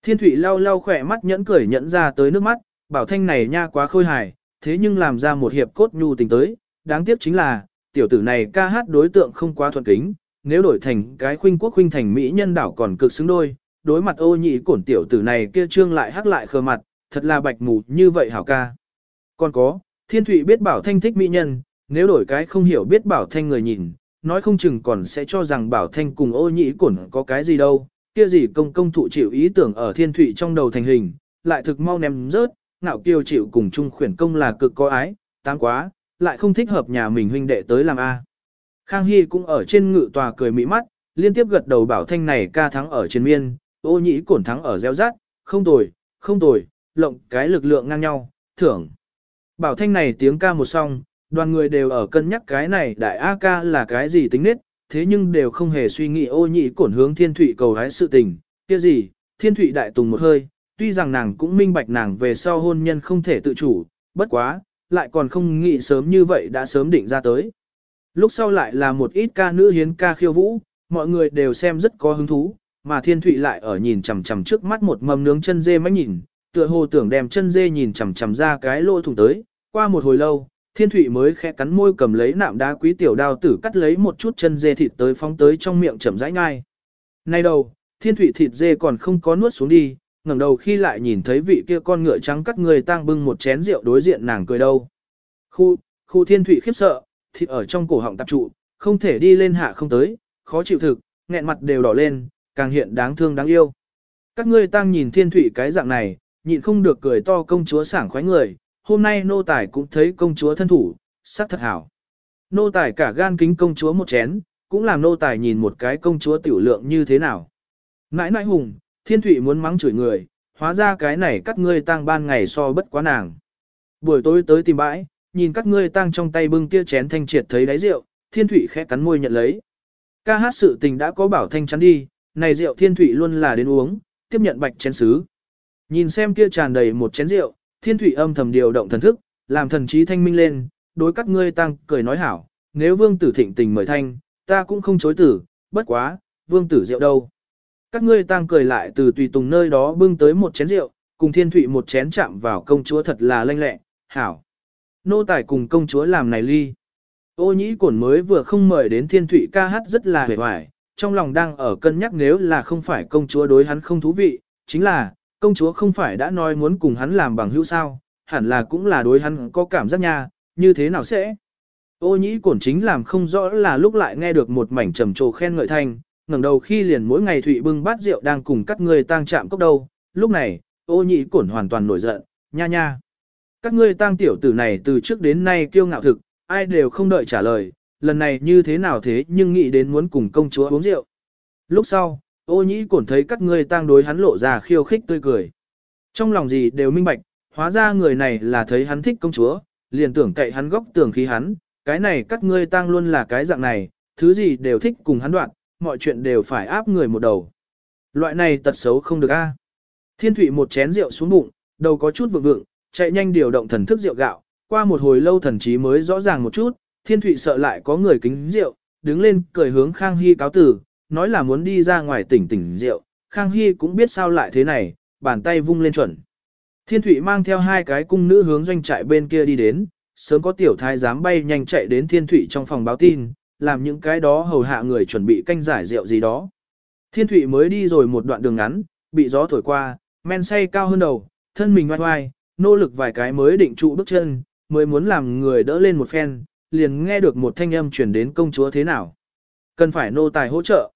Speaker 1: Thiên Thụy lau lau khỏe mắt nhẫn cười nhẫn ra tới nước mắt, bảo thanh này nha quá khôi hài, thế nhưng làm ra một hiệp cốt nhu tình tới, đáng tiếc chính là, tiểu tử này ca hát đối tượng không quá thuận kính, nếu đổi thành cái khuynh quốc khuynh thành mỹ nhân đảo còn cực xứng đôi, đối mặt ô nhị cổn tiểu tử này kia trương lại hắc lại khờ mặt, thật là bạch mù như vậy hảo ca. Còn có, thiên thụy biết bảo thanh thích mỹ nhân, nếu đổi cái không hiểu biết bảo thanh người nhìn, nói không chừng còn sẽ cho rằng bảo thanh cùng ô nhĩ cổn có cái gì đâu, kia gì công công thụ chịu ý tưởng ở thiên thủy trong đầu thành hình, lại thực mau ném rớt, ngạo kiêu chịu cùng chung khuyển công là cực có ái, tám quá, lại không thích hợp nhà mình huynh đệ tới làm A. Khang Hy cũng ở trên ngự tòa cười mỹ mắt, liên tiếp gật đầu bảo thanh này ca thắng ở trên miên, ô nhĩ cổn thắng ở gieo rát, không tồi, không tồi, lộng cái lực lượng ngang nhau, thưởng. Bảo thanh này tiếng ca một song, đoàn người đều ở cân nhắc cái này đại A ca là cái gì tính nết, thế nhưng đều không hề suy nghĩ ô nhị cổn hướng thiên thụy cầu hái sự tình, kia gì, thiên thụy đại tùng một hơi, tuy rằng nàng cũng minh bạch nàng về sau hôn nhân không thể tự chủ, bất quá, lại còn không nghĩ sớm như vậy đã sớm định ra tới. Lúc sau lại là một ít ca nữ hiến ca khiêu vũ, mọi người đều xem rất có hứng thú, mà thiên thụy lại ở nhìn chằm chằm trước mắt một mầm nướng chân dê mách nhìn, tựa hồ tưởng đem chân dê nhìn chằm chằm ra cái lỗ thủng tới, qua một hồi lâu, thiên thụy mới khẽ cắn môi cầm lấy nạm đá quý tiểu đao tử cắt lấy một chút chân dê thịt tới phóng tới trong miệng chậm rãi ngay. Nay đầu, thiên thụy thịt dê còn không có nuốt xuống đi, ngẩng đầu khi lại nhìn thấy vị kia con ngựa trắng cắt người tang bưng một chén rượu đối diện nàng cười đâu. Khu, khu thiên thụy khiếp sợ, thịt ở trong cổ họng tập trụ, không thể đi lên hạ không tới, khó chịu thực, nghẹn mặt đều đỏ lên, càng hiện đáng thương đáng yêu. Các ngươi tang nhìn thiên thụy cái dạng này, nhịn không được cười to công chúa sảng khoái người, hôm nay nô tài cũng thấy công chúa thân thủ, sắc thật hảo. Nô tài cả gan kính công chúa một chén, cũng làm nô tài nhìn một cái công chúa tiểu lượng như thế nào. Nãi nãi hùng, thiên thụy muốn mắng chửi người, hóa ra cái này cắt ngươi tang ban ngày so bất quá nàng. Buổi tối tới tìm bãi, nhìn các ngươi tang trong tay bưng kia chén thanh triệt thấy đáy rượu, thiên thụy khẽ cắn môi nhận lấy. Ca hát sự tình đã có bảo thanh chắn đi, này rượu thiên thụy luôn là đến uống, tiếp nhận bạch chén sứ. Nhìn xem kia tràn đầy một chén rượu, thiên thụy âm thầm điều động thần thức, làm thần trí thanh minh lên, đối các ngươi tăng cười nói hảo, nếu vương tử thịnh tình mời thanh, ta cũng không chối tử, bất quá, vương tử rượu đâu. Các ngươi tăng cười lại từ tùy tùng nơi đó bưng tới một chén rượu, cùng thiên thụy một chén chạm vào công chúa thật là lanh lẹ, hảo. Nô tài cùng công chúa làm này ly. Ô nhĩ cổn mới vừa không mời đến thiên thụy ca hát rất là hề hoài, trong lòng đang ở cân nhắc nếu là không phải công chúa đối hắn không thú vị, chính là, công chúa không phải đã nói muốn cùng hắn làm bằng hữu sao, hẳn là cũng là đối hắn có cảm giác nha, như thế nào sẽ? Ô nhĩ cổn chính làm không rõ là lúc lại nghe được một mảnh trầm trồ khen ngợi thanh, ngẩng đầu khi liền mỗi ngày thụy bưng bát rượu đang cùng các người tang chạm cốc đâu, lúc này, ô nhĩ cổn hoàn toàn nổi giận, nha nha. Các ngươi tang tiểu tử này từ trước đến nay kiêu ngạo thực, ai đều không đợi trả lời, lần này như thế nào thế nhưng nghĩ đến muốn cùng công chúa uống rượu. Lúc sau, ô nhĩ cổn thấy các ngươi tang đối hắn lộ ra khiêu khích tươi cười. Trong lòng gì đều minh bạch, hóa ra người này là thấy hắn thích công chúa, liền tưởng cậy hắn góc tưởng khí hắn, cái này các ngươi tang luôn là cái dạng này, thứ gì đều thích cùng hắn đoạn, mọi chuyện đều phải áp người một đầu. Loại này tật xấu không được a. Thiên thủy một chén rượu xuống bụng, đầu có chút vượng vượng, chạy nhanh điều động thần thức rượu gạo, qua một hồi lâu thần trí mới rõ ràng một chút, thiên thủy sợ lại có người kính rượu, đứng lên cười hướng Khang Hy cáo tử, nói là muốn đi ra ngoài tỉnh tỉnh rượu, Khang Hy cũng biết sao lại thế này, bàn tay vung lên chuẩn. Thiên thụy mang theo hai cái cung nữ hướng doanh trại bên kia đi đến, sớm có tiểu thái dám bay nhanh chạy đến thiên thụy trong phòng báo tin, làm những cái đó hầu hạ người chuẩn bị canh giải rượu gì đó. Thiên thụy mới đi rồi một đoạn đường ngắn, bị gió thổi qua, men say cao hơn đầu, thân mình oai oai, nỗ lực vài cái mới định trụ bước chân, mới muốn làm người đỡ lên một phen, liền nghe được một thanh âm chuyển đến công chúa thế nào. Cần phải nô tài hỗ trợ.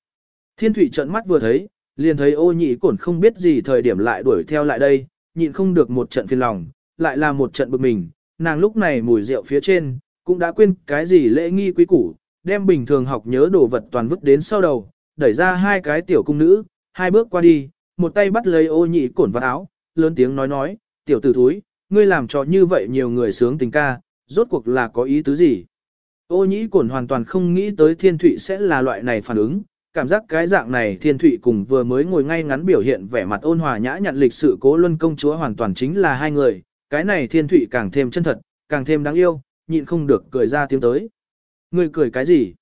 Speaker 1: Thiên thủy trận mắt vừa thấy, liền thấy ô nhị cổn không biết gì thời điểm lại đuổi theo lại đây, nhịn không được một trận phiền lòng, lại là một trận bực mình, nàng lúc này mùi rượu phía trên, cũng đã quên cái gì lễ nghi quý củ, đem bình thường học nhớ đồ vật toàn vứt đến sau đầu, đẩy ra hai cái tiểu cung nữ, hai bước qua đi, một tay bắt lấy ô nhị cổn vào áo, lớn tiếng nói nói, tiểu tử thúi, ngươi làm cho như vậy nhiều người sướng tình ca, rốt cuộc là có ý tứ gì? Ô Nhị cổn hoàn toàn không nghĩ tới thiên thụy sẽ là loại này phản ứng, cảm giác cái dạng này thiên thụy cùng vừa mới ngồi ngay ngắn biểu hiện vẻ mặt ôn hòa nhã nhặn lịch sự cố luân công chúa hoàn toàn chính là hai người, cái này thiên thụy càng thêm chân thật, càng thêm đáng yêu, nhịn không được cười ra tiếng tới. người cười cái gì?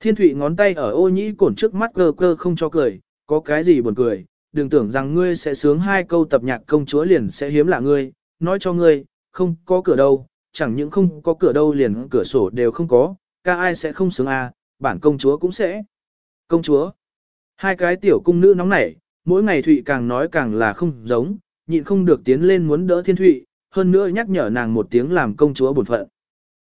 Speaker 1: Thiên thụy ngón tay ở ô nhĩ cổn trước mắt cơ cơ không cho cười, có cái gì buồn cười, đừng tưởng rằng ngươi sẽ sướng hai câu tập nhạc công chúa liền sẽ hiếm lạ ngươi, nói cho ngươi, không có cửa đâu, chẳng những không có cửa đâu liền cửa sổ đều không có, ca ai sẽ không sướng à, bản công chúa cũng sẽ. Công chúa. Hai cái tiểu cung nữ nóng nảy, mỗi ngày Thụy càng nói càng là không giống, nhịn không được tiến lên muốn đỡ Thiên Thụy, hơn nữa nhắc nhở nàng một tiếng làm công chúa buồn phận.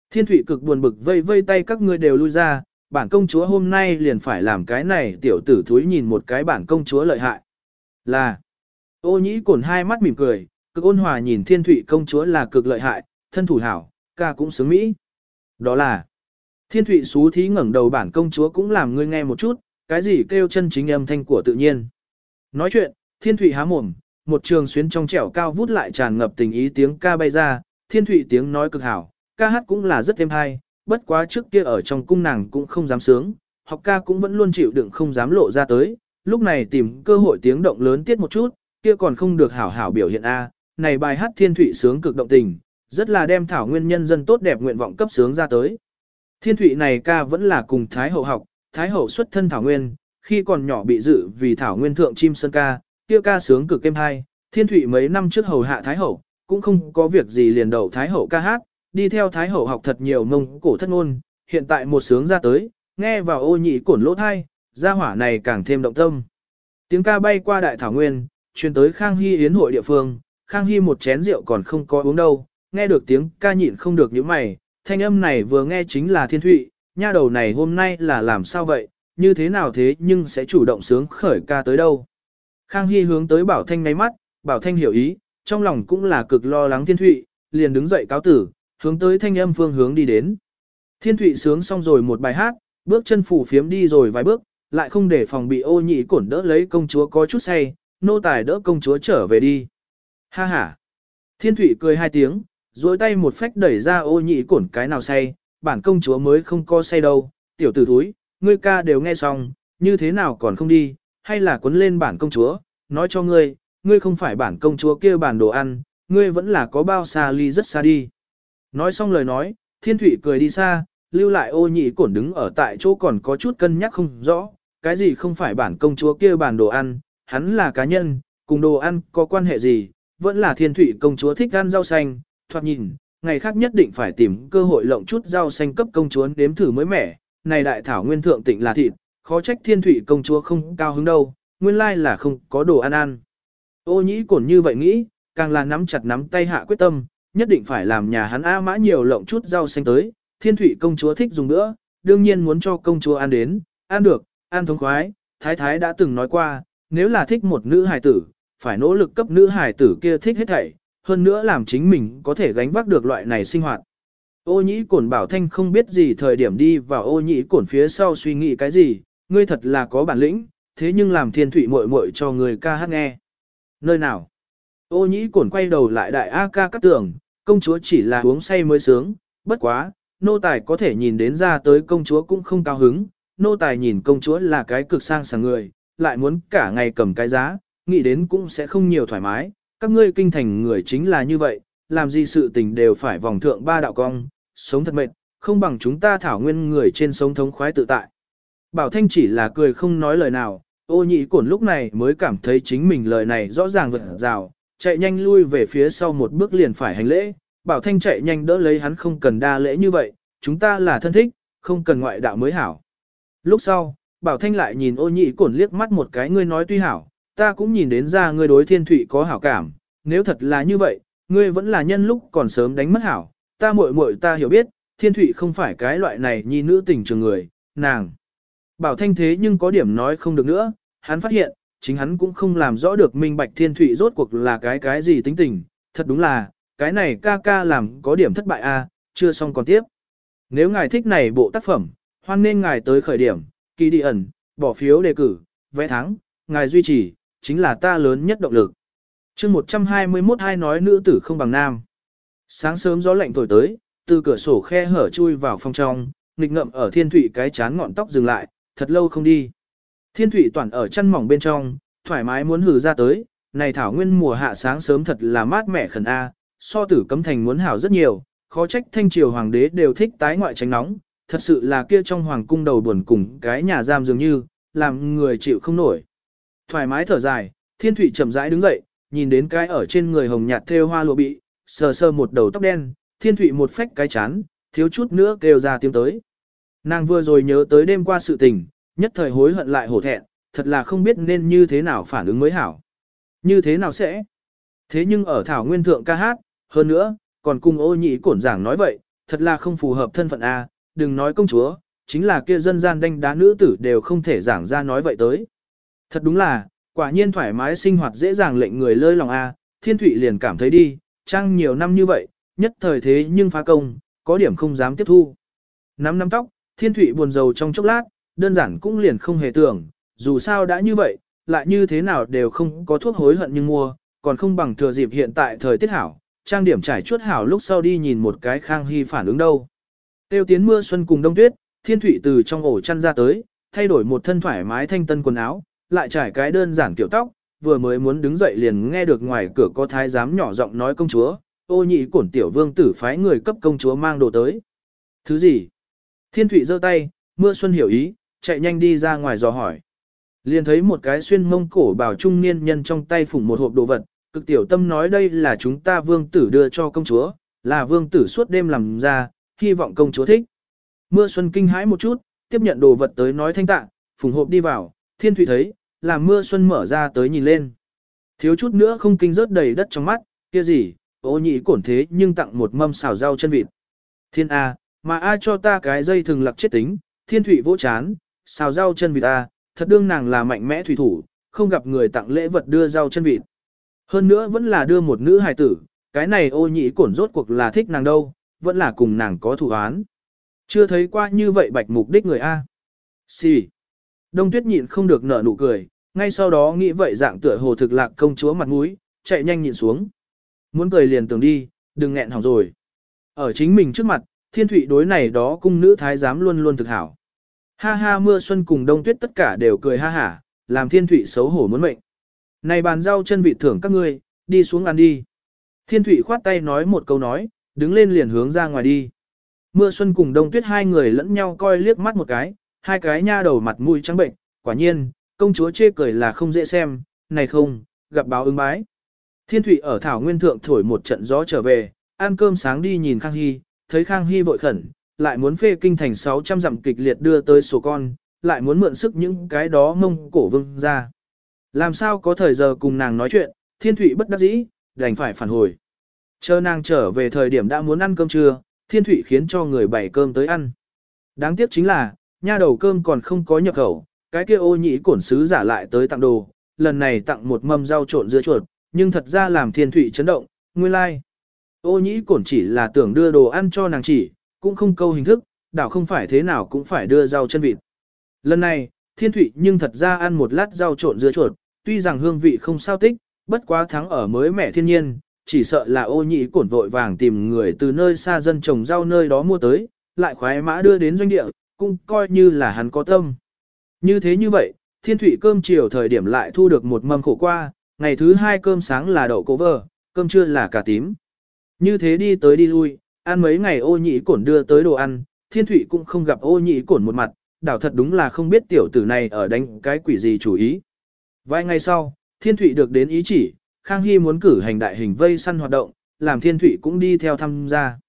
Speaker 1: Thiên Thụy cực buồn bực vây vây tay các ngươi đều lui ra, bản công chúa hôm nay liền phải làm cái này tiểu tử thúi nhìn một cái bản công chúa lợi hại. Là, ô nhĩ cổn hai mắt mỉm cười, cực ôn hòa nhìn Thiên Thụy công chúa là cực lợi hại, thân thủ hảo, ca cũng sướng Mỹ. Đó là, Thiên Thụy xú thí ngẩng đầu bản công chúa cũng làm ngươi nghe một chút, cái gì kêu chân chính âm thanh của tự nhiên. Nói chuyện, Thiên Thụy há mồm, một trường xuyến trong trẻo cao vút lại tràn ngập tình ý tiếng ca bay ra, Thiên Thụy tiếng nói cực hảo, ca hát cũng là rất êm hay, bất quá trước kia ở trong cung nàng cũng không dám sướng, học ca cũng vẫn luôn chịu đựng không dám lộ ra tới, lúc này tìm cơ hội tiếng động lớn tiết một chút, kia còn không được hảo hảo biểu hiện A, này bài hát Thiên Thụy sướng cực động tình, rất là đem thảo nguyên nhân dân tốt đẹp nguyện vọng cấp sướng ra tới. Thiên Thụy này ca vẫn là cùng Thái Hậu học, Thái Hậu xuất thân Thảo Nguyên, khi còn nhỏ bị dự vì Thảo Nguyên thượng chim sơn ca, kia ca sướng cực êm hay, Thiên Thụy mấy năm trước hầu hạ Thái Hậu, cũng không có việc gì liền đầu Thái Hậu ca hát, đi theo Thái Hậu học thật nhiều mông cổ thất ngôn, hiện tại một sướng ra tới, nghe vào ô nhị cổn lỗ thai, gia hỏa này càng thêm động tâm. Tiếng ca bay qua đại Thảo Nguyên, truyền tới Khang Hy yến hội địa phương, Khang Hy một chén rượu còn không có uống đâu, nghe được tiếng ca nhịn không được những mày, thanh âm này vừa nghe chính là thiên thụy, nha đầu này hôm nay là làm sao vậy, như thế nào thế nhưng sẽ chủ động sướng khởi ca tới đâu. Khang Hy hướng tới Bảo Thanh ngay mắt, Bảo Thanh hiểu ý, trong lòng cũng là cực lo lắng thiên thụy, liền đứng dậy cáo tử, hướng tới thanh âm phương hướng đi đến. Thiên thụy sướng xong rồi một bài hát, bước chân phủ phiếm đi rồi vài bước, lại không để phòng bị ô nhị cổn đỡ lấy công chúa có chút say, nô tài đỡ công chúa trở về đi. Ha ha. Thiên thụy cười hai tiếng, duỗi tay một phách đẩy ra ô nhị cổn cái nào say, bản công chúa mới không có say đâu, tiểu tử thúi, ngươi ca đều nghe xong, như thế nào còn không đi, hay là quấn lên bản công chúa, nói cho ngươi, ngươi không phải bản công chúa kia bản đồ ăn, ngươi vẫn là có bao xa ly rất xa đi. Nói xong lời nói, thiên thủy cười đi xa, lưu lại ô nhị cổn đứng ở tại chỗ còn có chút cân nhắc không rõ, cái gì không phải bản công chúa kia bản đồ ăn, hắn là cá nhân, cùng đồ ăn có quan hệ gì, vẫn là thiên thủy công chúa thích ăn rau xanh, thoạt nhìn, ngày khác nhất định phải tìm cơ hội lộng chút rau xanh cấp công chúa đếm thử mới mẻ, này đại thảo nguyên thượng tịnh là thịt, khó trách thiên thủy công chúa không cao hứng đâu, nguyên lai là không có đồ ăn ăn. Ô nhĩ cổn như vậy nghĩ, càng là nắm chặt nắm tay hạ quyết tâm, nhất định phải làm nhà hắn A mã nhiều lộng chút rau xanh tới, thiên thủy công chúa thích dùng nữa, đương nhiên muốn cho công chúa ăn đến, ăn được, ăn thống khoái, thái thái đã từng nói qua, nếu là thích một nữ hài tử, phải nỗ lực cấp nữ hài tử kia thích hết thảy, hơn nữa làm chính mình có thể gánh vác được loại này sinh hoạt. Ô nhĩ cổn bảo thanh không biết gì thời điểm đi vào ô nhĩ cổn phía sau suy nghĩ cái gì, ngươi thật là có bản lĩnh, thế nhưng làm thiên thủy muội muội cho người ca hát nghe. Nơi nào? Ô nhĩ cổn quay đầu lại đại A ca cắt tưởng, công chúa chỉ là uống say mới sướng, bất quá, nô tài có thể nhìn đến ra tới công chúa cũng không cao hứng, nô tài nhìn công chúa là cái cực sang sảng người, lại muốn cả ngày cầm cái giá, nghĩ đến cũng sẽ không nhiều thoải mái, các ngươi kinh thành người chính là như vậy, làm gì sự tình đều phải vòng thượng ba đạo cong, sống thật mệt, không bằng chúng ta thảo nguyên người trên sống thống khoái tự tại. Bảo Thanh chỉ là cười không nói lời nào, ô nhị cổn lúc này mới cảm thấy chính mình lời này rõ ràng vật rào, chạy nhanh lui về phía sau một bước liền phải hành lễ, Bảo Thanh chạy nhanh đỡ lấy hắn không cần đa lễ như vậy, chúng ta là thân thích, không cần ngoại đạo mới hảo. Lúc sau, Bảo Thanh lại nhìn ô nhị cổn liếc mắt một cái ngươi nói tuy hảo, ta cũng nhìn đến ra ngươi đối thiên thụy có hảo cảm, nếu thật là như vậy, ngươi vẫn là nhân lúc còn sớm đánh mất hảo, ta muội muội ta hiểu biết, thiên thụy không phải cái loại này nhi nữ tình trường người, nàng. Bảo thanh thế nhưng có điểm nói không được nữa, hắn phát hiện, chính hắn cũng không làm rõ được minh bạch thiên thụy rốt cuộc là cái cái gì tính tình, thật đúng là, cái này ca ca làm có điểm thất bại a, chưa xong còn tiếp. Nếu ngài thích này bộ tác phẩm, hoan nên ngài tới khởi điểm, kỳ đi ẩn, bỏ phiếu đề cử, vẽ thắng, ngài duy trì, chính là ta lớn nhất động lực. chương 121 hai nói nữ tử không bằng nam. Sáng sớm gió lạnh thổi tới, từ cửa sổ khe hở chui vào phòng trong, nghịch ngậm ở thiên thủy cái chán ngọn tóc dừng lại, thật lâu không đi. Thiên thủy toàn ở chân mỏng bên trong, thoải mái muốn hử ra tới, này thảo nguyên mùa hạ sáng sớm thật là mát mẻ khẩn A, so tử cấm thành muốn hảo rất nhiều, khó trách thanh triều hoàng đế đều thích tái ngoại tránh nóng, thật sự là kia trong hoàng cung đầu buồn cùng cái nhà giam dường như, làm người chịu không nổi. Thoải mái thở dài, thiên Thụy chậm rãi đứng dậy, nhìn đến cái ở trên người hồng nhạt thêu hoa lụa bị, sờ sờ một đầu tóc đen, thiên Thụy một phách cái chán, thiếu chút nữa kêu ra tiếng tới. Nàng vừa rồi nhớ tới đêm qua sự tình, nhất thời hối hận lại hổ thẹn, thật là không biết nên như thế nào phản ứng mới hảo. Như thế nào sẽ? Thế nhưng ở Thảo Nguyên Thượng ca hát, hơn nữa, còn cùng ô nhị cổn giảng nói vậy, thật là không phù hợp thân phận A, đừng nói công chúa, chính là kia dân gian đanh đá nữ tử đều không thể giảng ra nói vậy tới. Thật đúng là, quả nhiên thoải mái sinh hoạt dễ dàng lệnh người lơi lòng A, thiên thụy liền cảm thấy đi, trang nhiều năm như vậy, nhất thời thế nhưng phá công, có điểm không dám tiếp thu. Nắm nắm tóc, thiên thụy buồn rầu trong chốc lát, đơn giản cũng liền không hề tưởng, dù sao đã như vậy, lại như thế nào đều không có thuốc hối hận nhưng mua, còn không bằng thừa dịp hiện tại thời tiết hảo, trang điểm trải chuốt hảo lúc sau đi nhìn một cái khang hy phản ứng đâu. Tiêu tiến mưa xuân cùng đông tuyết, thiên thụy từ trong ổ chăn ra tới, thay đổi một thân thoải mái thanh tân quần áo, lại trải cái đơn giản kiểu tóc, vừa mới muốn đứng dậy liền nghe được ngoài cửa có thái giám nhỏ giọng nói công chúa, ô nhị cổn tiểu vương tử phái người cấp công chúa mang đồ tới. Thứ gì? Thiên thủy giơ tay, mưa xuân hiểu ý, chạy nhanh đi ra ngoài dò hỏi. Liền thấy một cái xuyên mông cổ bảo trung niên nhân trong tay phủng một hộp đồ vật, cực tiểu tâm nói đây là chúng ta vương tử đưa cho công chúa, là vương tử suốt đêm làm ra, hy vọng công chúa thích. Mưa xuân kinh hãi một chút, tiếp nhận đồ vật tới nói thanh tạ, phùng hộp đi vào, thiên thủy thấy, làm mưa xuân mở ra tới nhìn lên. Thiếu chút nữa không kinh rớt đầy đất trong mắt, kia gì, ô nhị cổn thế nhưng tặng một mâm xào rau chân vịt. Thiên A, mà ai cho ta cái dây thường lặc chết tính, thiên thủy vỗ chán, xào rau chân vịt A, thật đương nàng là mạnh mẽ thủy thủ, không gặp người tặng lễ vật đưa rau chân vịt. Hơn nữa vẫn là đưa một nữ hài tử, cái này ô nhị cổn rốt cuộc là thích nàng đâu, vẫn là cùng nàng có thủ án. Chưa thấy qua như vậy bạch mục đích người A. Xì. Si. Đông tuyết nhịn không được nở nụ cười, ngay sau đó nghĩ vậy dạng tựa hồ thực lạc công chúa mặt mũi, chạy nhanh nhịn xuống. Muốn cười liền tưởng đi, đừng nghẹn hỏng rồi. Ở chính mình trước mặt, thiên thủy đối này đó cung nữ thái giám luôn luôn thực hảo. Ha ha mưa xuân cùng đông tuyết tất cả đều cười ha hả, làm thiên thủy xấu hổ muốn mệnh. Này bàn rau chân vị thưởng các ngươi, đi xuống ăn đi. Thiên thủy khoát tay nói một câu nói, đứng lên liền hướng ra ngoài đi. Mưa xuân cùng đông tuyết hai người lẫn nhau coi liếc mắt một cái, hai cái nha đầu mặt mũi trắng bệnh, quả nhiên, công chúa chê cười là không dễ xem, này không, gặp báo ứng bái. Thiên thụy ở thảo nguyên thượng thổi một trận gió trở về, ăn cơm sáng đi nhìn Khang Hy, thấy Khang Hy vội khẩn, lại muốn phê kinh thành 600 dặm kịch liệt đưa tới sổ con, lại muốn mượn sức những cái đó mông cổ vương ra. Làm sao có thời giờ cùng nàng nói chuyện, thiên thụy bất đắc dĩ, đành phải phản hồi. Chờ nàng trở về thời điểm đã muốn ăn cơm trưa, thiên thụy khiến cho người bày cơm tới ăn. Đáng tiếc chính là, nha đầu cơm còn không có nhập khẩu, cái kia ô nhĩ cổn sứ giả lại tới tặng đồ, lần này tặng một mâm rau trộn dưa chuột, nhưng thật ra làm thiên thủy chấn động, nguyên lai. Like. Ô nhĩ cổn chỉ là tưởng đưa đồ ăn cho nàng chỉ, cũng không câu hình thức, đảo không phải thế nào cũng phải đưa rau chân vịt. Lần này, thiên thủy nhưng thật ra ăn một lát rau trộn dưa chuột, tuy rằng hương vị không sao tích, bất quá thắng ở mới mẻ thiên nhiên, chỉ sợ là ô nhị cổn vội vàng tìm người từ nơi xa dân trồng rau nơi đó mua tới, lại khoái mã đưa đến doanh địa, cũng coi như là hắn có tâm. Như thế như vậy, thiên thủy cơm chiều thời điểm lại thu được một mâm khổ qua, ngày thứ hai cơm sáng là đậu cố vờ cơm trưa là cà tím. Như thế đi tới đi lui, ăn mấy ngày ô nhị cổn đưa tới đồ ăn, thiên thủy cũng không gặp ô nhị cổn một mặt, đảo thật đúng là không biết tiểu tử này ở đánh cái quỷ gì chủ ý. Vài ngày sau, thiên thủy được đến ý chỉ, Khang Hy muốn cử hành đại hình vây săn hoạt động, làm thiên thủy cũng đi theo tham gia.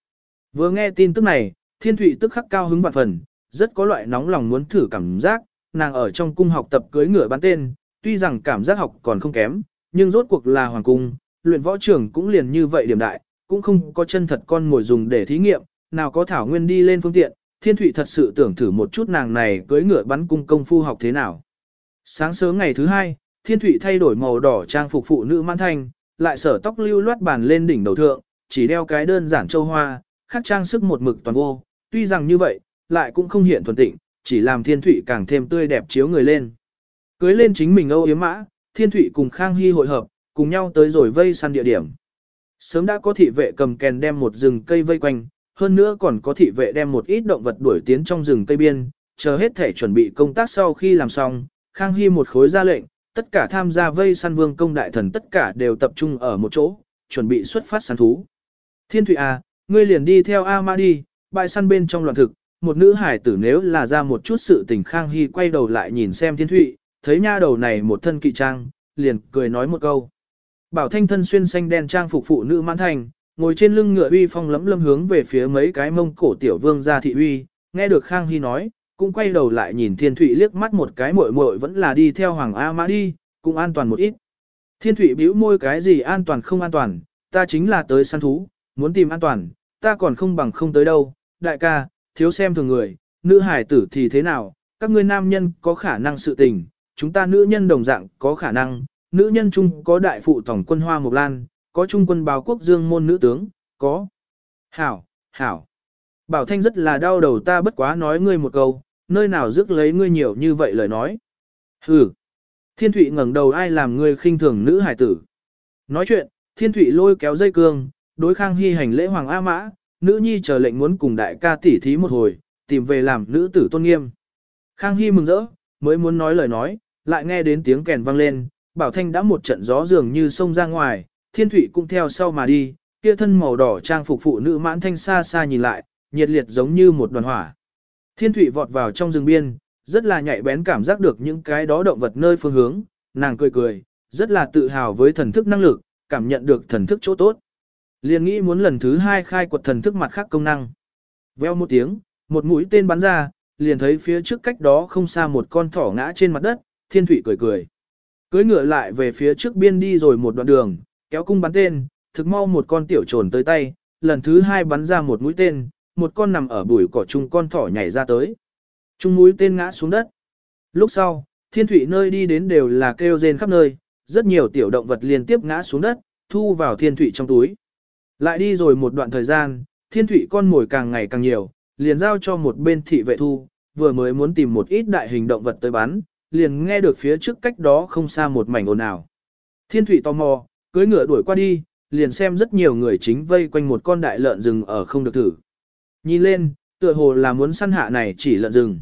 Speaker 1: Vừa nghe tin tức này, thiên thủy tức khắc cao hứng vạn phần, rất có loại nóng lòng muốn thử cảm giác, nàng ở trong cung học tập cưới ngựa bán tên, tuy rằng cảm giác học còn không kém, nhưng rốt cuộc là hoàng cung, luyện võ trưởng cũng liền như vậy điểm đại, cũng không có chân thật con ngồi dùng để thí nghiệm, nào có thảo nguyên đi lên phương tiện, thiên thủy thật sự tưởng thử một chút nàng này cưới ngựa bắn cung công phu học thế nào. Sáng sớm ngày thứ hai, thiên thủy thay đổi màu đỏ trang phục phụ nữ mãn thanh, lại sở tóc lưu loát bàn lên đỉnh đầu thượng, chỉ đeo cái đơn giản châu hoa, khắc trang sức một mực toàn vô, tuy rằng như vậy, lại cũng không hiện thuần tịnh, chỉ làm thiên thủy càng thêm tươi đẹp chiếu người lên. Cưới lên chính mình âu yếm mã, thiên thủy cùng Khang Hy hội hợp, cùng nhau tới rồi vây săn địa điểm. Sớm đã có thị vệ cầm kèn đem một rừng cây vây quanh, hơn nữa còn có thị vệ đem một ít động vật đuổi tiến trong rừng cây biên, chờ hết thể chuẩn bị công tác sau khi làm xong, Khang Hy một khối ra lệnh, tất cả tham gia vây săn vương công đại thần tất cả đều tập trung ở một chỗ, chuẩn bị xuất phát săn thú. Thiên Thụy à, ngươi liền đi theo A Ma đi, bài săn bên trong loạn thực, một nữ hải tử nếu là ra một chút sự tình Khang Hy quay đầu lại nhìn xem Thiên Thụy, thấy nha đầu này một thân kỵ trang, liền cười nói một câu. Bảo thanh thân xuyên xanh đen trang phục phụ nữ mãn thành, ngồi trên lưng ngựa uy phong lẫm lâm hướng về phía mấy cái mông cổ tiểu vương gia thị uy, nghe được Khang Hy nói, cũng quay đầu lại nhìn Thiên Thụy liếc mắt một cái muội muội vẫn là đi theo Hoàng A Mã đi, cũng an toàn một ít. Thiên Thụy bĩu môi cái gì an toàn không an toàn, ta chính là tới săn thú, muốn tìm an toàn, ta còn không bằng không tới đâu, đại ca, thiếu xem thường người, nữ hải tử thì thế nào, các ngươi nam nhân có khả năng sự tình, chúng ta nữ nhân đồng dạng có khả năng, nữ nhân chung có đại phụ tổng quân Hoa Mộc Lan, có trung quân báo quốc dương môn nữ tướng, có. Hảo, hảo. Bảo Thanh rất là đau đầu ta bất quá nói ngươi một câu, nơi nào rước lấy ngươi nhiều như vậy lời nói. Hừ. Thiên Thụy ngẩng đầu ai làm ngươi khinh thường nữ hải tử. Nói chuyện, Thiên Thụy lôi kéo dây cương, đối Khang Hy hành lễ Hoàng A Mã, nữ nhi chờ lệnh muốn cùng đại ca tỷ thí một hồi, tìm về làm nữ tử tôn nghiêm. Khang Hy mừng rỡ, mới muốn nói lời nói, lại nghe đến tiếng kèn vang lên, Bảo Thanh đã một trận gió dường như sông ra ngoài, Thiên Thụy cũng theo sau mà đi, kia thân màu đỏ trang phục phụ nữ mãn thanh xa xa nhìn lại, nhiệt liệt giống như một đoàn hỏa. Thiên Thụy vọt vào trong rừng biên, rất là nhạy bén cảm giác được những cái đó động vật nơi phương hướng, nàng cười cười, rất là tự hào với thần thức năng lực, cảm nhận được thần thức chỗ tốt. Liền nghĩ muốn lần thứ hai khai quật thần thức mặt khác công năng. Veo một tiếng, một mũi tên bắn ra, liền thấy phía trước cách đó không xa một con thỏ ngã trên mặt đất, thiên thủy cười cười. Cưới ngựa lại về phía trước biên đi rồi một đoạn đường, kéo cung bắn tên, thực mau một con tiểu trồn tới tay, lần thứ hai bắn ra một mũi tên, một con nằm ở bụi cỏ chung con thỏ nhảy ra tới. Trung mũi tên ngã xuống đất. Lúc sau, thiên thủy nơi đi đến đều là kêu rên khắp nơi, rất nhiều tiểu động vật liên tiếp ngã xuống đất, thu vào thiên thủy trong túi. Lại đi rồi một đoạn thời gian, thiên thủy con mồi càng ngày càng nhiều, liền giao cho một bên thị vệ thu, vừa mới muốn tìm một ít đại hình động vật tới bắn, liền nghe được phía trước cách đó không xa một mảnh ồn ào. Thiên thủy tò mò, cưới ngựa đuổi qua đi, liền xem rất nhiều người chính vây quanh một con đại lợn rừng ở không được thử. Nhìn lên, tựa hồ là muốn săn hạ này chỉ lợn rừng.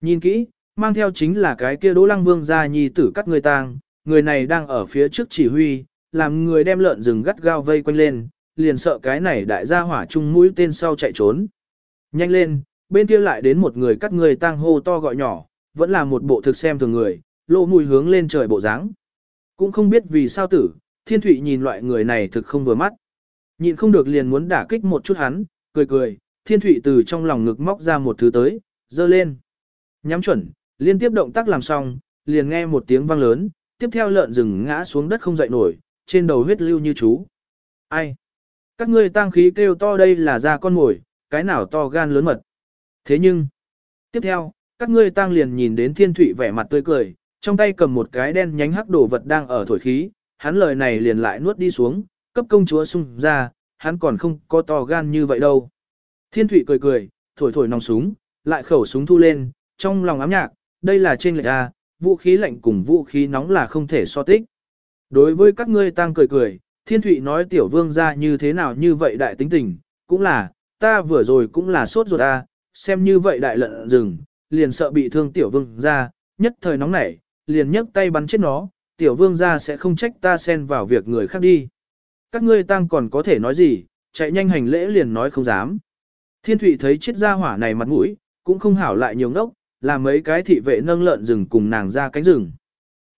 Speaker 1: Nhìn kỹ, mang theo chính là cái kia Đỗ Lăng Vương gia nhi tử cắt người tang, người này đang ở phía trước chỉ huy, làm người đem lợn rừng gắt gao vây quanh lên, liền sợ cái này đại gia hỏa chung mũi tên sau chạy trốn. Nhanh lên, bên kia lại đến một người cắt người tang hô to gọi nhỏ, vẫn là một bộ thực xem thường người, lộ mùi hướng lên trời bộ dáng. Cũng không biết vì sao tử, thiên thụy nhìn loại người này thực không vừa mắt. Nhìn không được liền muốn đả kích một chút hắn, cười cười, thiên thụy từ trong lòng ngực móc ra một thứ tới, dơ lên. Nhắm chuẩn, liên tiếp động tác làm xong, liền nghe một tiếng vang lớn, tiếp theo lợn rừng ngã xuống đất không dậy nổi, trên đầu huyết lưu như chú. Ai? Các ngươi tang khí kêu to đây là ra con ngồi, cái nào to gan lớn mật. Thế nhưng, tiếp theo, các ngươi tang liền nhìn đến thiên thủy vẻ mặt tươi cười, trong tay cầm một cái đen nhánh hắc đồ vật đang ở thổi khí, hắn lời này liền lại nuốt đi xuống, cấp công chúa sung ra, hắn còn không có to gan như vậy đâu. Thiên thủy cười cười, thổi thổi nòng súng, lại khẩu súng thu lên, trong lòng ám nhạc, đây là trên lệch A, vũ khí lạnh cùng vũ khí nóng là không thể so tích. Đối với các ngươi tăng cười cười, thiên thụy nói tiểu vương ra như thế nào như vậy đại tính tình, cũng là, ta vừa rồi cũng là sốt ruột ta, xem như vậy đại lận rừng, liền sợ bị thương tiểu vương ra, nhất thời nóng nảy, liền nhấc tay bắn chết nó, tiểu vương ra sẽ không trách ta xen vào việc người khác đi. Các ngươi tăng còn có thể nói gì, chạy nhanh hành lễ liền nói không dám. Thiên thụy thấy chết ra hỏa này mặt mũi, cũng không hảo lại nhiều ngốc, là mấy cái thị vệ nâng lợn rừng cùng nàng ra cánh rừng.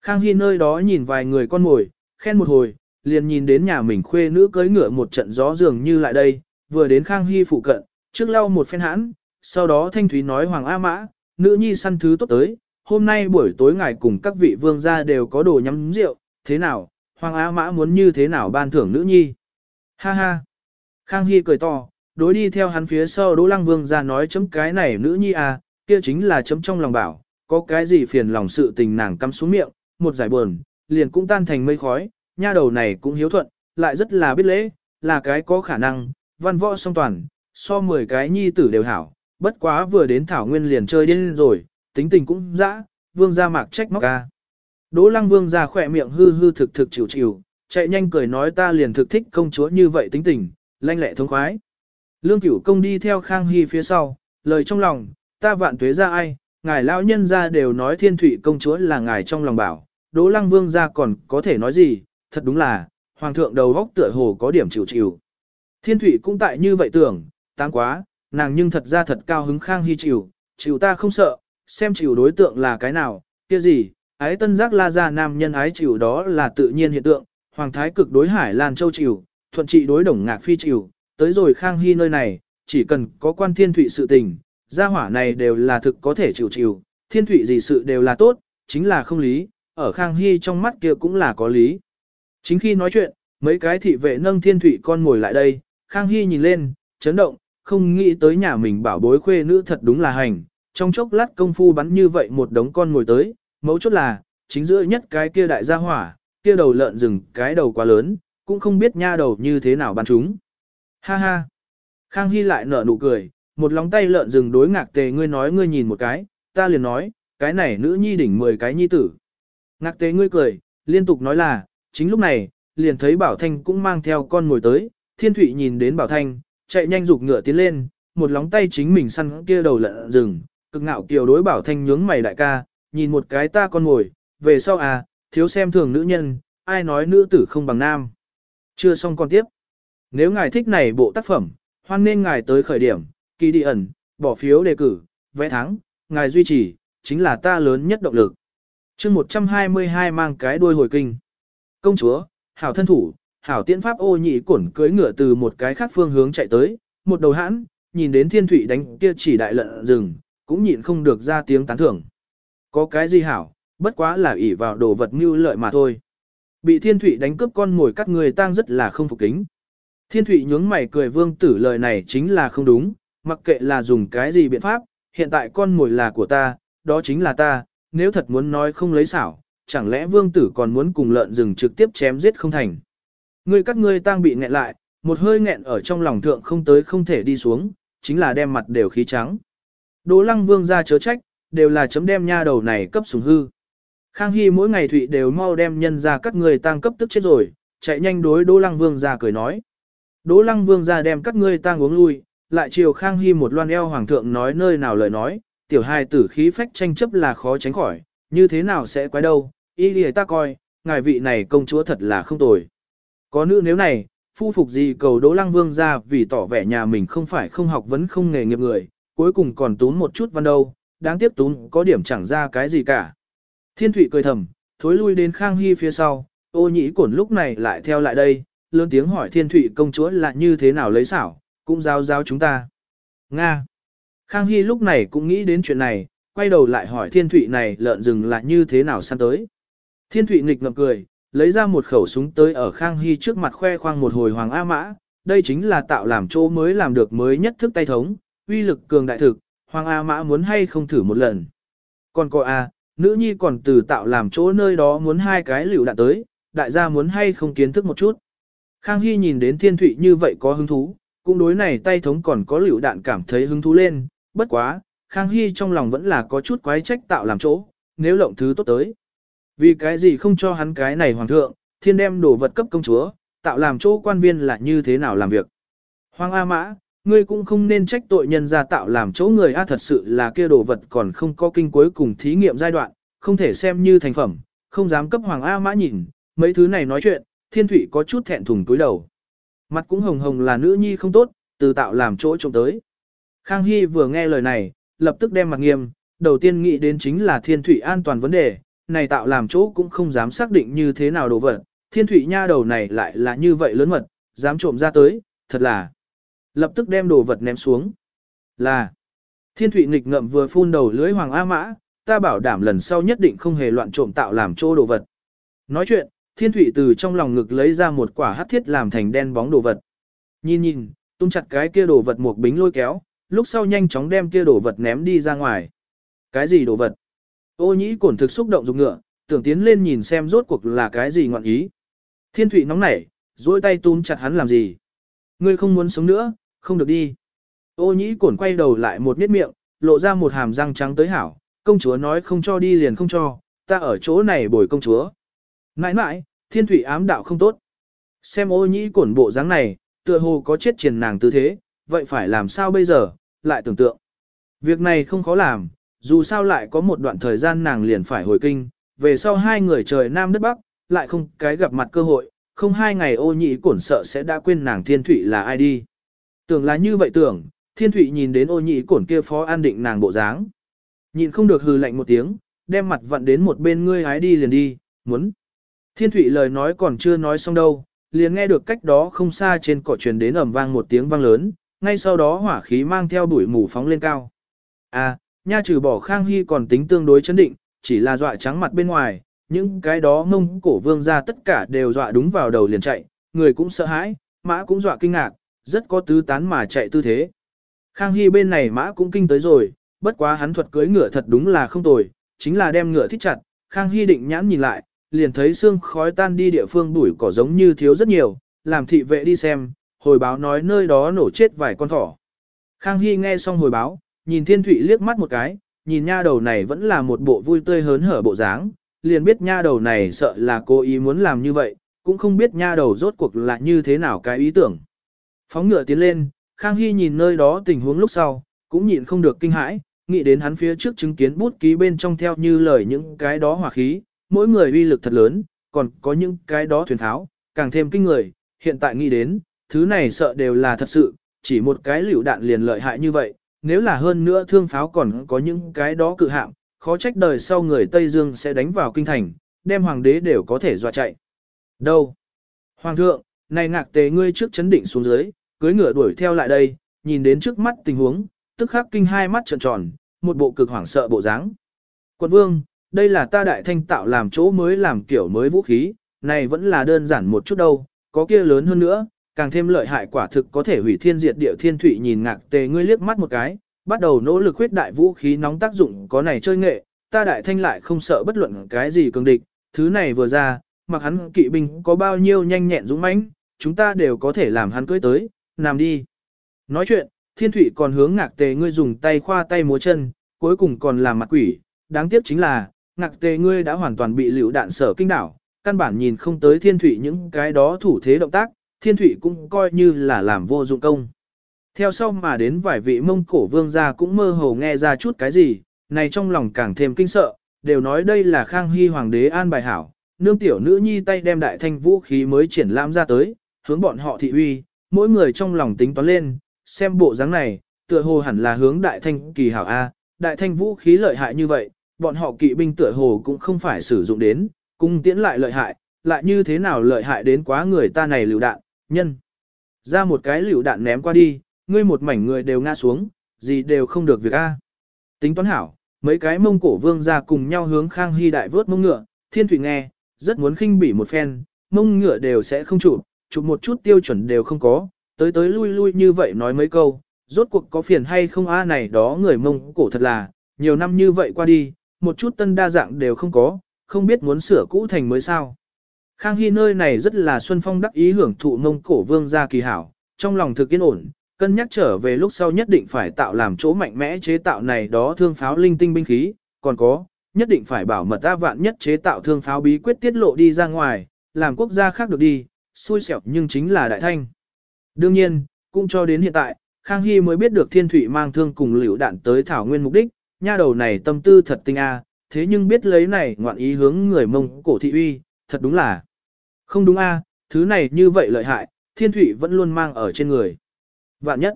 Speaker 1: Khang Hy nơi đó nhìn vài người con mồi, khen một hồi, liền nhìn đến nhà mình khuê nữ cưỡi ngựa một trận gió dường như lại đây, vừa đến Khang Hy phụ cận, trước lau một phen hãn, sau đó Thanh Thúy nói Hoàng A Mã, nữ nhi săn thứ tốt tới, hôm nay buổi tối ngài cùng các vị vương gia đều có đồ nhắm rượu, thế nào, Hoàng A Mã muốn như thế nào ban thưởng nữ nhi. Ha ha. Khang Hy cười to, đối đi theo hắn phía sau Đỗ Lăng Vương ra nói chấm cái này nữ nhi à, kia chính là chấm trong lòng bảo, có cái gì phiền lòng sự tình nàng cắm xuống miệng, một giải buồn, liền cũng tan thành mây khói, nha đầu này cũng hiếu thuận, lại rất là biết lễ, là cái có khả năng, văn võ song toàn, so 10 cái nhi tử đều hảo, bất quá vừa đến thảo nguyên liền chơi điên rồi, tính tình cũng dã, vương gia mạc trách móc ca. Đỗ lăng vương gia khỏe miệng hư hư thực thực chịu chịu, chạy nhanh cười nói ta liền thực thích công chúa như vậy tính tình, lanh lẹ thông khoái. Lương cửu công đi theo Khang Hy phía sau, lời trong lòng, ta vạn tuế ra ai, ngài lão nhân ra đều nói thiên thủy công chúa là ngài trong lòng bảo, đỗ lăng vương gia còn có thể nói gì, thật đúng là, hoàng thượng đầu góc tựa hồ có điểm chịu chịu. Thiên thủy cũng tại như vậy tưởng, tăng quá, nàng nhưng thật ra thật cao hứng Khang Hy chịu, chịu ta không sợ, xem chịu đối tượng là cái nào, kia gì, ái tân giác la ra nam nhân ái chịu đó là tự nhiên hiện tượng, hoàng thái cực đối hải lan châu chịu, thuận trị đối đồng ngạc phi chịu, tới rồi khang hy nơi này, chỉ cần có quan thiên thủy sự tình, gia hỏa này đều là thực có thể chịu chịu, thiên thủy gì sự đều là tốt, chính là không lý, ở khang hy trong mắt kia cũng là có lý. Chính khi nói chuyện, mấy cái thị vệ nâng thiên thủy con ngồi lại đây, khang hy nhìn lên, chấn động, không nghĩ tới nhà mình bảo bối khuê nữ thật đúng là hành, trong chốc lát công phu bắn như vậy một đống con ngồi tới, mấu chốt là, chính giữa nhất cái kia đại gia hỏa, kia đầu lợn rừng cái đầu quá lớn, cũng không biết nha đầu như thế nào bắn chúng. Ha ha. Khang Hy lại nở nụ cười, một lóng tay lợn rừng đối ngạc tề ngươi nói ngươi nhìn một cái, ta liền nói, cái này nữ nhi đỉnh 10 cái nhi tử. Ngạc tề ngươi cười, liên tục nói là, chính lúc này, liền thấy Bảo Thanh cũng mang theo con ngồi tới, Thiên Thụy nhìn đến Bảo Thanh, chạy nhanh rục ngựa tiến lên, một lóng tay chính mình săn kia đầu lợn rừng, cực ngạo kiều đối Bảo Thanh nhướng mày đại ca, nhìn một cái ta con ngồi, về sau à, thiếu xem thường nữ nhân, ai nói nữ tử không bằng nam. Chưa xong con tiếp. Nếu ngài thích này bộ tác phẩm, hoan nên ngài tới khởi điểm, kỳ đi ẩn, bỏ phiếu đề cử, vẽ thắng, ngài duy trì, chính là ta lớn nhất động lực. chương 122 mang cái đuôi hồi kinh. Công chúa, hảo thân thủ, hảo tiễn pháp ô nhị cổn cưới ngựa từ một cái khác phương hướng chạy tới, một đầu hãn, nhìn đến thiên thủy đánh kia chỉ đại lợn rừng, cũng nhịn không được ra tiếng tán thưởng. Có cái gì hảo, bất quá là ỷ vào đồ vật mưu lợi mà thôi. Bị thiên thủy đánh cướp con ngồi cắt người tang rất là không phục kính. Thiên thủy nhướng mày cười vương tử lời này chính là không đúng, mặc kệ là dùng cái gì biện pháp, hiện tại con ngồi là của ta, đó chính là ta, nếu thật muốn nói không lấy xảo, chẳng lẽ vương tử còn muốn cùng lợn rừng trực tiếp chém giết không thành. ngươi các ngươi tang bị nghẹn lại, một hơi nghẹn ở trong lòng thượng không tới không thể đi xuống, chính là đem mặt đều khí trắng. Đỗ lăng vương ra chớ trách, đều là chấm đem nha đầu này cấp sủng hư. Khang Hy mỗi ngày thụy đều mau đem nhân ra các người tang cấp tức chết rồi, chạy nhanh đối Đỗ Lăng Vương ra cười nói. Đỗ Lăng Vương ra đem các ngươi tang uống lui, lại chiều Khang Hy một loan eo hoàng thượng nói nơi nào lời nói, tiểu hài tử khí phách tranh chấp là khó tránh khỏi, như thế nào sẽ quái đâu, y lìa ta coi, ngài vị này công chúa thật là không tồi. Có nữ nếu này, phu phục gì cầu Đỗ Lăng Vương ra vì tỏ vẻ nhà mình không phải không học vấn không nghề nghiệp người, cuối cùng còn tún một chút văn đâu, đáng tiếc tún có điểm chẳng ra cái gì cả. Thiên thủy cười thầm, thối lui đến Khang Hy phía sau, ô nhĩ cổn lúc này lại theo lại đây, lớn tiếng hỏi Thiên thủy công chúa là như thế nào lấy xảo, cũng giao giao chúng ta. Nga. Khang Hy lúc này cũng nghĩ đến chuyện này, quay đầu lại hỏi Thiên thủy này lợn rừng là như thế nào săn tới. Thiên Thụy nghịch ngậm cười, lấy ra một khẩu súng tới ở Khang Hy trước mặt khoe khoang một hồi hoàng A mã, đây chính là tạo làm chỗ mới làm được mới nhất thức tay thống, uy lực cường đại thực, hoàng A mã muốn hay không thử một lần. Còn cô A, nữ nhi còn từ tạo làm chỗ nơi đó muốn hai cái liều đạn tới, đại gia muốn hay không kiến thức một chút. Khang Hy nhìn đến thiên thụy như vậy có hứng thú, cũng đối này tay thống còn có liều đạn cảm thấy hứng thú lên, bất quá, Khang Hy trong lòng vẫn là có chút quái trách tạo làm chỗ, nếu lộng thứ tốt tới. Vì cái gì không cho hắn cái này hoàng thượng, thiên đem đồ vật cấp công chúa, tạo làm chỗ quan viên là như thế nào làm việc. Hoàng A Mã, ngươi cũng không nên trách tội nhân ra tạo làm chỗ người A thật sự là kia đồ vật còn không có kinh cuối cùng thí nghiệm giai đoạn, không thể xem như thành phẩm, không dám cấp Hoàng A Mã nhìn, mấy thứ này nói chuyện, thiên thủy có chút thẹn thùng túi đầu. Mặt cũng hồng hồng là nữ nhi không tốt, từ tạo làm chỗ trông tới. Khang Hy vừa nghe lời này, lập tức đem mặt nghiêm, đầu tiên nghĩ đến chính là thiên thủy an toàn vấn đề, này tạo làm chỗ cũng không dám xác định như thế nào đồ vật, thiên thủy nha đầu này lại là như vậy lớn mật, dám trộm ra tới, thật là lập tức đem đồ vật ném xuống. Là, thiên thủy nghịch ngậm vừa phun đầu lưới hoàng A mã, ta bảo đảm lần sau nhất định không hề loạn trộm tạo làm chỗ đồ vật. Nói chuyện, thiên thủy từ trong lòng ngực lấy ra một quả hắc thiết làm thành đen bóng đồ vật. Nhìn nhìn, tung chặt cái kia đồ vật một bính lôi kéo, lúc sau nhanh chóng đem kia đồ vật ném đi ra ngoài. Cái gì đồ vật? Ô nhĩ cổn thực xúc động dùng ngựa, tưởng tiến lên nhìn xem rốt cuộc là cái gì ngọn ý. Thiên thủy nóng nảy, duỗi tay túm chặt hắn làm gì? Ngươi không muốn sống nữa, không được đi. Ô nhĩ cổn quay đầu lại một miết miệng, lộ ra một hàm răng trắng tới hảo, công chúa nói không cho đi liền không cho, ta ở chỗ này bồi công chúa. Nãi nãi, thiên thủy ám đạo không tốt. Xem ô nhĩ cổn bộ dáng này, tựa hồ có chết triền nàng tư thế, vậy phải làm sao bây giờ, lại tưởng tượng. Việc này không khó làm, dù sao lại có một đoạn thời gian nàng liền phải hồi kinh, về sau hai người trời Nam đất Bắc, lại không cái gặp mặt cơ hội, không hai ngày ô nhĩ cổn sợ sẽ đã quên nàng thiên thủy là ai đi. Tưởng là như vậy tưởng, thiên thủy nhìn đến ô nhĩ cổn kia phó an định nàng bộ dáng. Nhìn không được hừ lạnh một tiếng, đem mặt vặn đến một bên ngươi hái đi liền đi, muốn. Thiên thủy lời nói còn chưa nói xong đâu, liền nghe được cách đó không xa trên cỏ truyền đến ầm vang một tiếng vang lớn, ngay sau đó hỏa khí mang theo bụi mù phóng lên cao. À, nha trừ bỏ Khang Hy còn tính tương đối chấn định, chỉ là dọa trắng mặt bên ngoài, những cái đó mông cổ vương ra tất cả đều dọa đúng vào đầu liền chạy, người cũng sợ hãi, mã cũng dọa kinh ngạc, rất có tứ tán mà chạy tư thế. Khang Hy bên này mã cũng kinh tới rồi, bất quá hắn thuật cưới ngựa thật đúng là không tồi, chính là đem ngựa thích chặt, Khang Hy định nhãn nhìn lại, liền thấy xương khói tan đi địa phương bụi cỏ giống như thiếu rất nhiều, làm thị vệ đi xem, hồi báo nói nơi đó nổ chết vài con thỏ. Khang Hy nghe xong hồi báo, nhìn Thiên Thụy liếc mắt một cái, nhìn nha đầu này vẫn là một bộ vui tươi hớn hở bộ dáng, liền biết nha đầu này sợ là cô ý muốn làm như vậy, cũng không biết nha đầu rốt cuộc là như thế nào cái ý tưởng. Phóng ngựa tiến lên, Khang Hy nhìn nơi đó tình huống lúc sau, cũng nhịn không được kinh hãi, nghĩ đến hắn phía trước chứng kiến bút ký bên trong theo như lời những cái đó hỏa khí, mỗi người uy lực thật lớn, còn có những cái đó thuyền tháo, càng thêm kinh người, hiện tại nghĩ đến, thứ này sợ đều là thật sự, chỉ một cái liều đạn liền lợi hại như vậy, nếu là hơn nữa thương pháo còn có những cái đó cự hạm, khó trách đời sau người Tây Dương sẽ đánh vào kinh thành, đem hoàng đế đều có thể dọa chạy. Đâu? Hoàng thượng, này ngạc tế ngươi trước chấn định xuống dưới, cưới ngựa đuổi theo lại đây, nhìn đến trước mắt tình huống, tức khắc kinh hai mắt trợn tròn, một bộ cực hoảng sợ bộ dáng. Quận vương, đây là ta đại thanh tạo làm chỗ mới làm kiểu mới vũ khí, này vẫn là đơn giản một chút đâu, có kia lớn hơn nữa, càng thêm lợi hại quả thực có thể hủy thiên diệt địa thiên thủy nhìn ngạc tề ngươi liếc mắt một cái, bắt đầu nỗ lực huyết đại vũ khí nóng tác dụng có này chơi nghệ, ta đại thanh lại không sợ bất luận cái gì cường địch, thứ này vừa ra, mặc hắn kỵ binh có bao nhiêu nhanh nhẹn dũng mãnh, chúng ta đều có thể làm hắn cưới tới, làm đi. Nói chuyện, thiên thủy còn hướng ngạc tề ngươi dùng tay khoa tay múa chân, cuối cùng còn làm mặt quỷ, đáng tiếc chính là, ngạc tề ngươi đã hoàn toàn bị liễu đạn sở kinh đảo, căn bản nhìn không tới thiên thủy những cái đó thủ thế động tác, thiên thủy cũng coi như là làm vô dụng công. Theo sau mà đến vài vị mông cổ vương gia cũng mơ hồ nghe ra chút cái gì, này trong lòng càng thêm kinh sợ, đều nói đây là khang hy hoàng đế an bài hảo, nương tiểu nữ nhi tay đem đại thanh vũ khí mới triển lãm ra tới, hướng bọn họ thị uy, mỗi người trong lòng tính toán lên, xem bộ dáng này, tựa hồ hẳn là hướng đại thanh kỳ hảo A, đại thanh vũ khí lợi hại như vậy, bọn họ kỵ binh tựa hồ cũng không phải sử dụng đến, cung tiễn lại lợi hại, lại như thế nào lợi hại đến quá người ta này lưu đạn, nhân. Ra một cái lựu đạn ném qua đi, ngươi một mảnh người đều ngã xuống, gì đều không được việc A. Tính toán hảo, mấy cái mông cổ vương ra cùng nhau hướng khang hy đại vớt mông ngựa, thiên thủy nghe, rất muốn khinh bỉ một phen, mông ngựa đều sẽ không chụp, chụp một chút tiêu chuẩn đều không có, tới tới lui lui như vậy nói mấy câu, rốt cuộc có phiền hay không a này đó người mông cổ thật là, nhiều năm như vậy qua đi, một chút tân đa dạng đều không có, không biết muốn sửa cũ thành mới sao. Khang Hy nơi này rất là xuân phong đắc ý hưởng thụ mông cổ vương gia kỳ hảo, trong lòng thực yên ổn, cân nhắc trở về lúc sau nhất định phải tạo làm chỗ mạnh mẽ chế tạo này đó thương pháo linh tinh binh khí, còn có, nhất định phải bảo mật ta vạn nhất chế tạo thương pháo bí quyết tiết lộ đi ra ngoài, làm quốc gia khác được đi, xui xẻo nhưng chính là đại thanh. Đương nhiên, cũng cho đến hiện tại, Khang Hy mới biết được thiên thủy mang thương cùng liễu đạn tới thảo nguyên mục đích, nha đầu này tâm tư thật tinh a, thế nhưng biết lấy này ngoạn ý hướng người mông cổ thị uy, thật đúng là. Không đúng a, thứ này như vậy lợi hại, thiên thủy vẫn luôn mang ở trên người. Vạn nhất,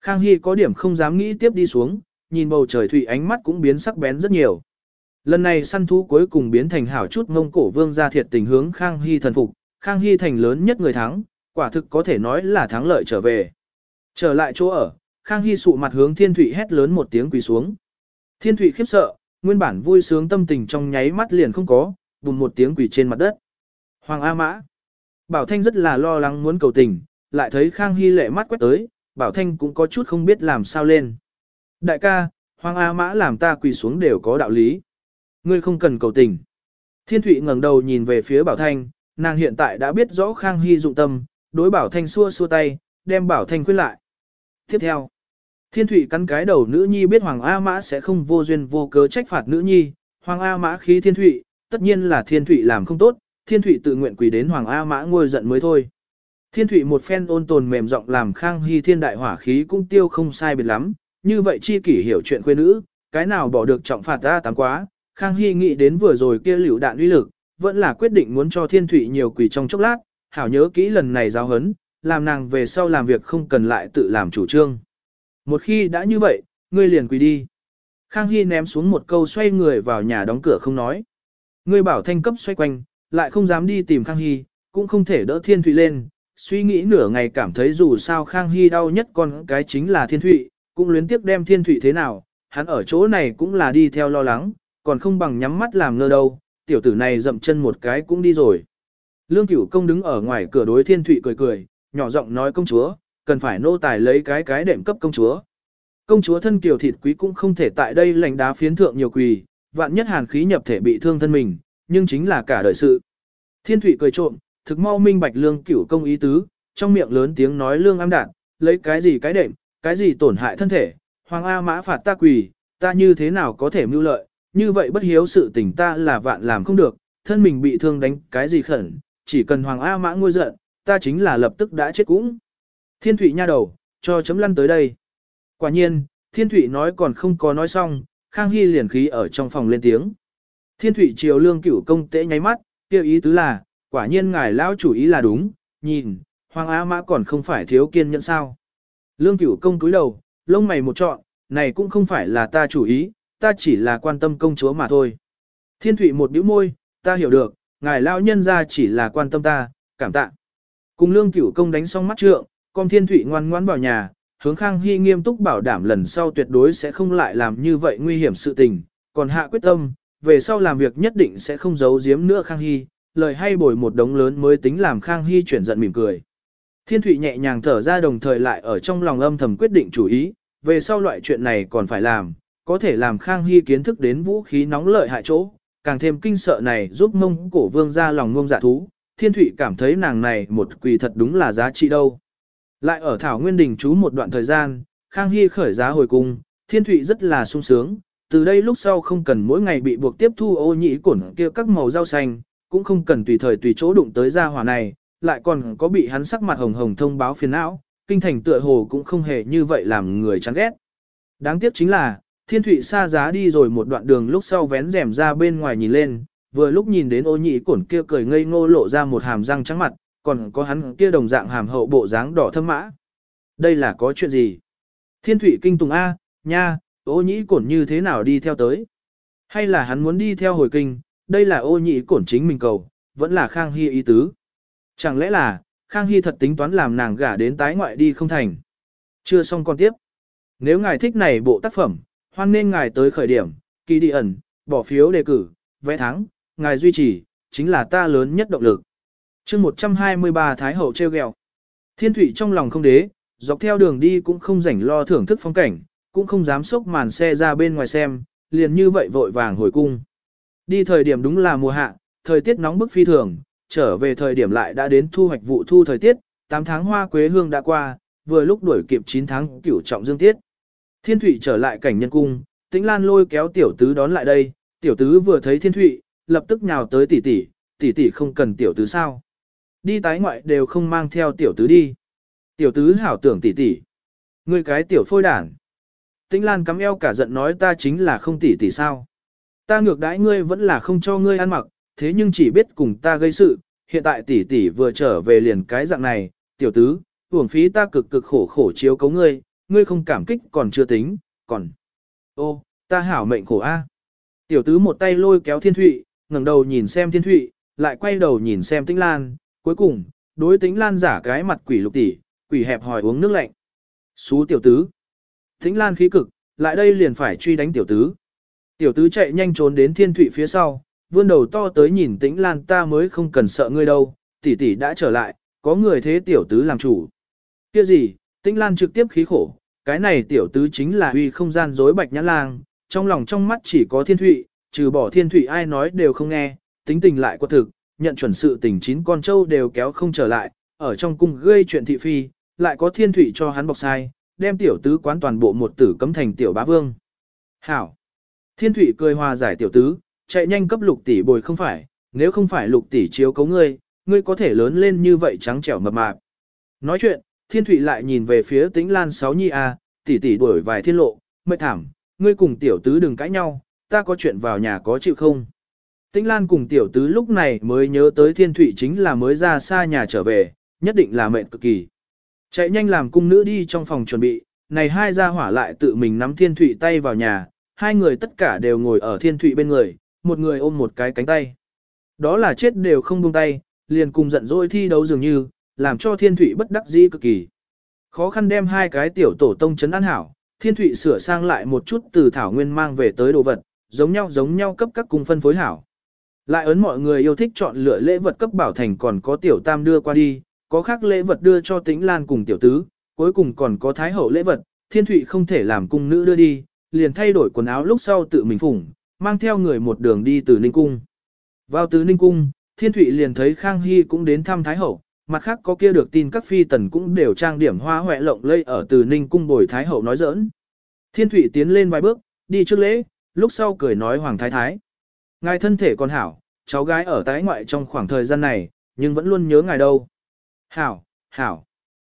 Speaker 1: Khang Hy có điểm không dám nghĩ tiếp đi xuống, nhìn bầu trời thủy ánh mắt cũng biến sắc bén rất nhiều. Lần này săn thú cuối cùng biến thành hảo chút ngông cổ vương gia thiệt tình hướng Khang Hy thần phục, Khang Hy thành lớn nhất người thắng, quả thực có thể nói là thắng lợi trở về. Trở lại chỗ ở, Khang Hy sụ mặt hướng Thiên Thụy hét lớn một tiếng quỳ xuống. Thiên Thụy khiếp sợ, nguyên bản vui sướng tâm tình trong nháy mắt liền không có, bùng một tiếng quỳ trên mặt đất. Hoàng A Mã. Bảo Thanh rất là lo lắng muốn cầu tình, lại thấy Khang Hy lệ mắt quét tới, Bảo Thanh cũng có chút không biết làm sao lên. Đại ca, Hoàng A Mã làm ta quỳ xuống đều có đạo lý. Ngươi không cần cầu tình. Thiên Thụy ngẩng đầu nhìn về phía Bảo Thanh, nàng hiện tại đã biết rõ Khang Hy dụng tâm, đối Bảo Thanh xua xua tay, đem Bảo Thanh khuyên lại. Tiếp theo, Thiên Thụy cắn cái đầu nữ nhi biết Hoàng A Mã sẽ không vô duyên vô cớ trách phạt nữ nhi, Hoàng A Mã khí Thiên Thụy, tất nhiên là Thiên Thụy làm không tốt, Thiên Thụy tự nguyện quỳ đến Hoàng A Mã ngôi giận mới thôi. Thiên Thụy một phen ôn tồn mềm giọng làm Khang Hy Thiên đại hỏa khí cũng tiêu không sai biệt lắm, như vậy chi kỷ hiểu chuyện quê nữ, cái nào bỏ được trọng phạt ta tám quá, Khang Hy nghĩ đến vừa rồi kia liều đạn uy lực, vẫn là quyết định muốn cho Thiên Thụy nhiều quỳ trong chốc lát, hảo nhớ kỹ lần này giáo hấn, làm nàng về sau làm việc không cần lại tự làm chủ trương. Một khi đã như vậy, ngươi liền quỳ đi. Khang Hy ném xuống một câu xoay người vào nhà đóng cửa không nói. Ngươi bảo thanh cấp xoay quanh, lại không dám đi tìm Khang Hy, cũng không thể đỡ Thiên Thụy lên. Suy nghĩ nửa ngày cảm thấy dù sao Khang Hy đau nhất con cái chính là Thiên Thụy, cũng luyến tiếc đem Thiên Thụy thế nào, hắn ở chỗ này cũng là đi theo lo lắng, còn không bằng nhắm mắt làm ngơ đâu, tiểu tử này dậm chân một cái cũng đi rồi. Lương Cửu Công đứng ở ngoài cửa đối Thiên Thụy cười cười, nhỏ giọng nói công chúa, cần phải nô tài lấy cái cái đệm cấp công chúa. Công chúa thân kiều thịt quý cũng không thể tại đây lành đá phiến thượng nhiều quỳ, vạn nhất hàn khí nhập thể bị thương thân mình, nhưng chính là cả đời sự. Thiên Thụy cười trộm, thực mau minh bạch lương cửu công ý tứ, trong miệng lớn tiếng nói lương am đạn, lấy cái gì cái đệm, cái gì tổn hại thân thể, hoàng A mã phạt ta quỳ, ta như thế nào có thể mưu lợi, như vậy bất hiếu sự tình ta là vạn làm không được, thân mình bị thương đánh cái gì khẩn, chỉ cần hoàng A mã ngôi giận, ta chính là lập tức đã chết cũng. Thiên Thụy nha đầu, cho chấm lăn tới đây. Quả nhiên, Thiên Thụy nói còn không có nói xong, Khang Hy liền khí ở trong phòng lên tiếng. Thiên Thụy chiều lương cửu công tế nháy mắt, kêu ý tứ là, quả nhiên ngài lão chủ ý là đúng, nhìn, Hoàng Á Mã còn không phải thiếu kiên nhẫn sao. Lương cửu công cúi đầu, lông mày một trọn, này cũng không phải là ta chủ ý, ta chỉ là quan tâm công chúa mà thôi. Thiên Thụy một bĩu môi, ta hiểu được, ngài lão nhân ra chỉ là quan tâm ta, cảm tạ. Cùng lương cửu công đánh xong mắt trượng, con thiên thủy ngoan ngoãn vào nhà, hướng Khang Hy nghiêm túc bảo đảm lần sau tuyệt đối sẽ không lại làm như vậy nguy hiểm sự tình, còn hạ quyết tâm, về sau làm việc nhất định sẽ không giấu giếm nữa Khang Hy, lời hay bồi một đống lớn mới tính làm Khang Hy chuyển giận mỉm cười. Thiên Thụy nhẹ nhàng thở ra đồng thời lại ở trong lòng âm thầm quyết định chủ ý, về sau loại chuyện này còn phải làm, có thể làm Khang Hy kiến thức đến vũ khí nóng lợi hại chỗ, càng thêm kinh sợ này giúp mông cổ vương ra lòng ngông dạ thú, Thiên Thụy cảm thấy nàng này một quỳ thật đúng là giá trị đâu. Lại ở Thảo Nguyên Đình trú một đoạn thời gian, Khang Hy khởi giá hồi cung, Thiên Thụy rất là sung sướng, từ đây lúc sau không cần mỗi ngày bị buộc tiếp thu ô nhĩ cổn kia các màu rau xanh, cũng không cần tùy thời tùy chỗ đụng tới gia hỏa này, lại còn có bị hắn sắc mặt hồng hồng thông báo phiền não, kinh thành tựa hồ cũng không hề như vậy làm người chán ghét. Đáng tiếc chính là, Thiên Thụy xa giá đi rồi một đoạn đường lúc sau vén rèm ra bên ngoài nhìn lên, vừa lúc nhìn đến ô nhĩ cổn kia cười ngây ngô lộ ra một hàm răng trắng mặt, còn có hắn kia đồng dạng hàm hậu bộ dáng đỏ thâm mã. Đây là có chuyện gì? Thiên thủy kinh tùng A, nha, ô Nhĩ cổn như thế nào đi theo tới? Hay là hắn muốn đi theo hồi kinh, đây là ô Nhĩ cổn chính mình cầu, vẫn là Khang Hy ý tứ. Chẳng lẽ là, Khang Hy thật tính toán làm nàng gả đến tái ngoại đi không thành? Chưa xong con tiếp. Nếu ngài thích này bộ tác phẩm, hoan nên ngài tới khởi điểm, kỳ đi ẩn, bỏ phiếu đề cử, vẽ thắng ngài duy trì, chính là ta lớn nhất động lực chương 123 Thái Hậu treo gẹo. Thiên Thụy trong lòng không đế, dọc theo đường đi cũng không rảnh lo thưởng thức phong cảnh, cũng không dám sốc màn xe ra bên ngoài xem, liền như vậy vội vàng hồi cung. Đi thời điểm đúng là mùa hạ, thời tiết nóng bức phi thường, trở về thời điểm lại đã đến thu hoạch vụ thu thời tiết, 8 tháng hoa quế hương đã qua, vừa lúc đuổi kịp 9 tháng cửu trọng dương tiết. Thiên Thụy trở lại cảnh nhân cung, Tĩnh Lan lôi kéo tiểu tứ đón lại đây, tiểu tứ vừa thấy Thiên Thụy, lập tức nhào tới tỷ tỷ, tỷ tỷ không cần tiểu tứ sao. Đi tái ngoại đều không mang theo tiểu tứ đi. Tiểu tứ hảo tưởng tỷ tỷ. Ngươi cái tiểu phôi đản. Tĩnh Lan cắm eo cả giận nói ta chính là không tỷ tỷ sao. Ta ngược đãi ngươi vẫn là không cho ngươi ăn mặc, thế nhưng chỉ biết cùng ta gây sự, hiện tại tỷ tỷ vừa trở về liền cái dạng này, tiểu tứ, uổng phí ta cực cực khổ khổ chiếu cấu ngươi, ngươi không cảm kích còn chưa tính, còn... Ô, ta hảo mệnh khổ a. Tiểu tứ một tay lôi kéo thiên thụy, ngẩng đầu nhìn xem thiên thụy, lại quay đầu nhìn xem tĩnh lan, cuối cùng, đối tính lan giả cái mặt quỷ lục tỷ, quỷ hẹp hỏi uống nước lạnh. Xú tiểu tứ. tính lan khí cực, lại đây liền phải truy đánh tiểu tứ. Tiểu tứ chạy nhanh trốn đến thiên thụy phía sau, vươn đầu to tới nhìn tĩnh lan ta mới không cần sợ ngươi đâu, tỷ tỷ đã trở lại, có người thế tiểu tứ làm chủ. Kia gì, tĩnh lan trực tiếp khí khổ, cái này tiểu tứ chính là huy không gian dối bạch nhã lang, trong lòng trong mắt chỉ có thiên thụy, trừ bỏ thiên Thụy ai nói đều không nghe, tính tình lại quá thực, nhận chuẩn sự tình chín con trâu đều kéo không trở lại, ở trong cung gây chuyện thị phi, lại có thiên thủy cho hắn bọc sai, đem tiểu tứ quán toàn bộ một tử cấm thành tiểu bá vương. Hảo! Thiên thủy cười hòa giải tiểu tứ, chạy nhanh cấp lục tỷ bồi không phải, nếu không phải lục tỷ chiếu cấu ngươi, ngươi có thể lớn lên như vậy trắng trẻo mập mạp. Nói chuyện, thiên thủy lại nhìn về phía tĩnh lan sáu nhi a, tỷ tỷ đuổi vài thiên lộ, mệt thảm, ngươi cùng tiểu tứ đừng cãi nhau, ta có chuyện vào nhà có chịu không? Tĩnh Lan cùng tiểu tứ lúc này mới nhớ tới thiên thủy chính là mới ra xa nhà trở về, nhất định là mệt cực kỳ. Chạy nhanh làm cung nữ đi trong phòng chuẩn bị, này hai gia hỏa lại tự mình nắm thiên thủy tay vào nhà, hai người tất cả đều ngồi ở thiên thủy bên người, một người ôm một cái cánh tay. Đó là chết đều không buông tay, liền cùng giận dỗi thi đấu dường như, làm cho thiên thủy bất đắc dĩ cực kỳ. Khó khăn đem hai cái tiểu tổ tông chấn an hảo, thiên thủy sửa sang lại một chút từ thảo nguyên mang về tới đồ vật, giống nhau giống nhau cấp các cung phân phối hảo. Lại ấn mọi người yêu thích chọn lựa lễ vật cấp bảo thành còn có tiểu tam đưa qua đi, có khác lễ vật đưa cho tĩnh lan cùng tiểu tứ, cuối cùng còn có thái hậu lễ vật, thiên thụy không thể làm cung nữ đưa đi, liền thay đổi quần áo lúc sau tự mình phủng, mang theo người một đường đi từ Ninh Cung. Vào từ Ninh Cung, thiên thụy liền thấy Khang Hy cũng đến thăm thái hậu, mặt khác có kia được tin các phi tần cũng đều trang điểm hoa hoẹ lộng lây ở từ Ninh Cung bồi thái hậu nói giỡn. Thiên thụy tiến lên vài bước, đi trước lễ, lúc sau cười nói hoàng thái thái. Ngài thân thể còn hảo, cháu gái ở tái ngoại trong khoảng thời gian này, nhưng vẫn luôn nhớ ngài đâu. Hảo, hảo.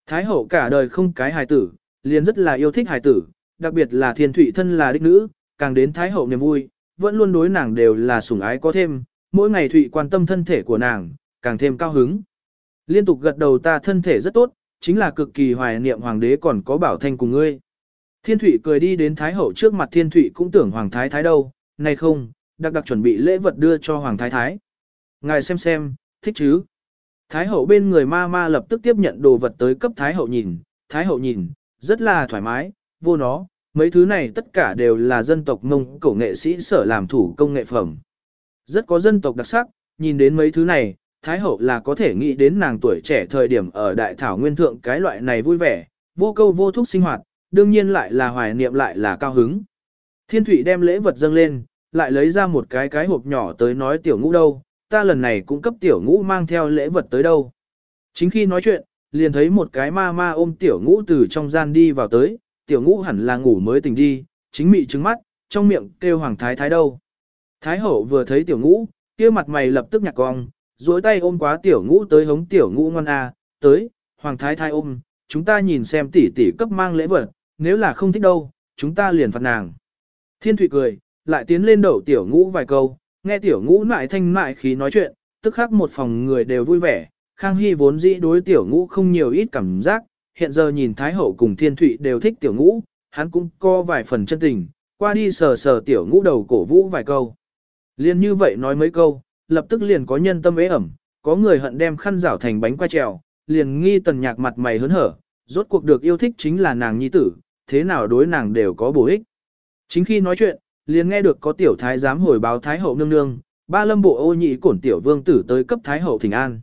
Speaker 1: Thái hậu cả đời không cái hài tử, liền rất là yêu thích hài tử, đặc biệt là thiên thủy thân là đích nữ, càng đến thái hậu niềm vui, vẫn luôn đối nàng đều là sủng ái có thêm, mỗi ngày thụy quan tâm thân thể của nàng, càng thêm cao hứng. Liên tục gật đầu ta thân thể rất tốt, chính là cực kỳ hoài niệm hoàng đế còn có bảo thanh cùng ngươi. Thiên thủy cười đi đến thái hậu trước mặt thiên thủy cũng tưởng hoàng thái thái đâu, này không, đặc đặc chuẩn bị lễ vật đưa cho Hoàng Thái Thái. Ngài xem xem, thích chứ? Thái hậu bên người ma ma lập tức tiếp nhận đồ vật tới cấp Thái hậu nhìn, Thái hậu nhìn, rất là thoải mái, vô nó, mấy thứ này tất cả đều là dân tộc mông cổ nghệ sĩ sở làm thủ công nghệ phẩm. Rất có dân tộc đặc sắc, nhìn đến mấy thứ này, Thái hậu là có thể nghĩ đến nàng tuổi trẻ thời điểm ở đại thảo nguyên thượng cái loại này vui vẻ, vô câu vô thúc sinh hoạt, đương nhiên lại là hoài niệm lại là cao hứng. Thiên thủy đem lễ vật dâng lên, lại lấy ra một cái cái hộp nhỏ tới nói tiểu ngũ đâu, ta lần này cũng cấp tiểu ngũ mang theo lễ vật tới đâu. Chính khi nói chuyện, liền thấy một cái ma ma ôm tiểu ngũ từ trong gian đi vào tới, tiểu ngũ hẳn là ngủ mới tỉnh đi, chính mị trứng mắt, trong miệng kêu hoàng thái thái đâu. Thái hậu vừa thấy tiểu ngũ, kia mặt mày lập tức nhạc cong, duỗi tay ôm quá tiểu ngũ tới hống tiểu ngũ ngon a, tới, hoàng thái thái ôm, chúng ta nhìn xem tỷ tỷ cấp mang lễ vật, nếu là không thích đâu, chúng ta liền phạt nàng. Thiên thủy cười, lại tiến lên đậu tiểu ngũ vài câu, nghe tiểu ngũ lại thanh mại khí nói chuyện, tức khắc một phòng người đều vui vẻ, Khang Hy vốn dĩ đối tiểu ngũ không nhiều ít cảm giác, hiện giờ nhìn Thái Hậu cùng Thiên Thụy đều thích tiểu ngũ, hắn cũng có vài phần chân tình, qua đi sờ sờ tiểu ngũ đầu cổ vũ vài câu. Liên như vậy nói mấy câu, lập tức liền có nhân tâm ế ẩm, có người hận đem khăn rảo thành bánh qua trèo, liền nghi tần nhạc mặt mày hớn hở, rốt cuộc được yêu thích chính là nàng nhi tử, thế nào đối nàng đều có bổ ích. Chính khi nói chuyện, liền nghe được có tiểu thái giám hồi báo thái hậu nương nương, ba lâm bộ ô nhị cổn tiểu vương tử tới cấp thái hậu thỉnh an.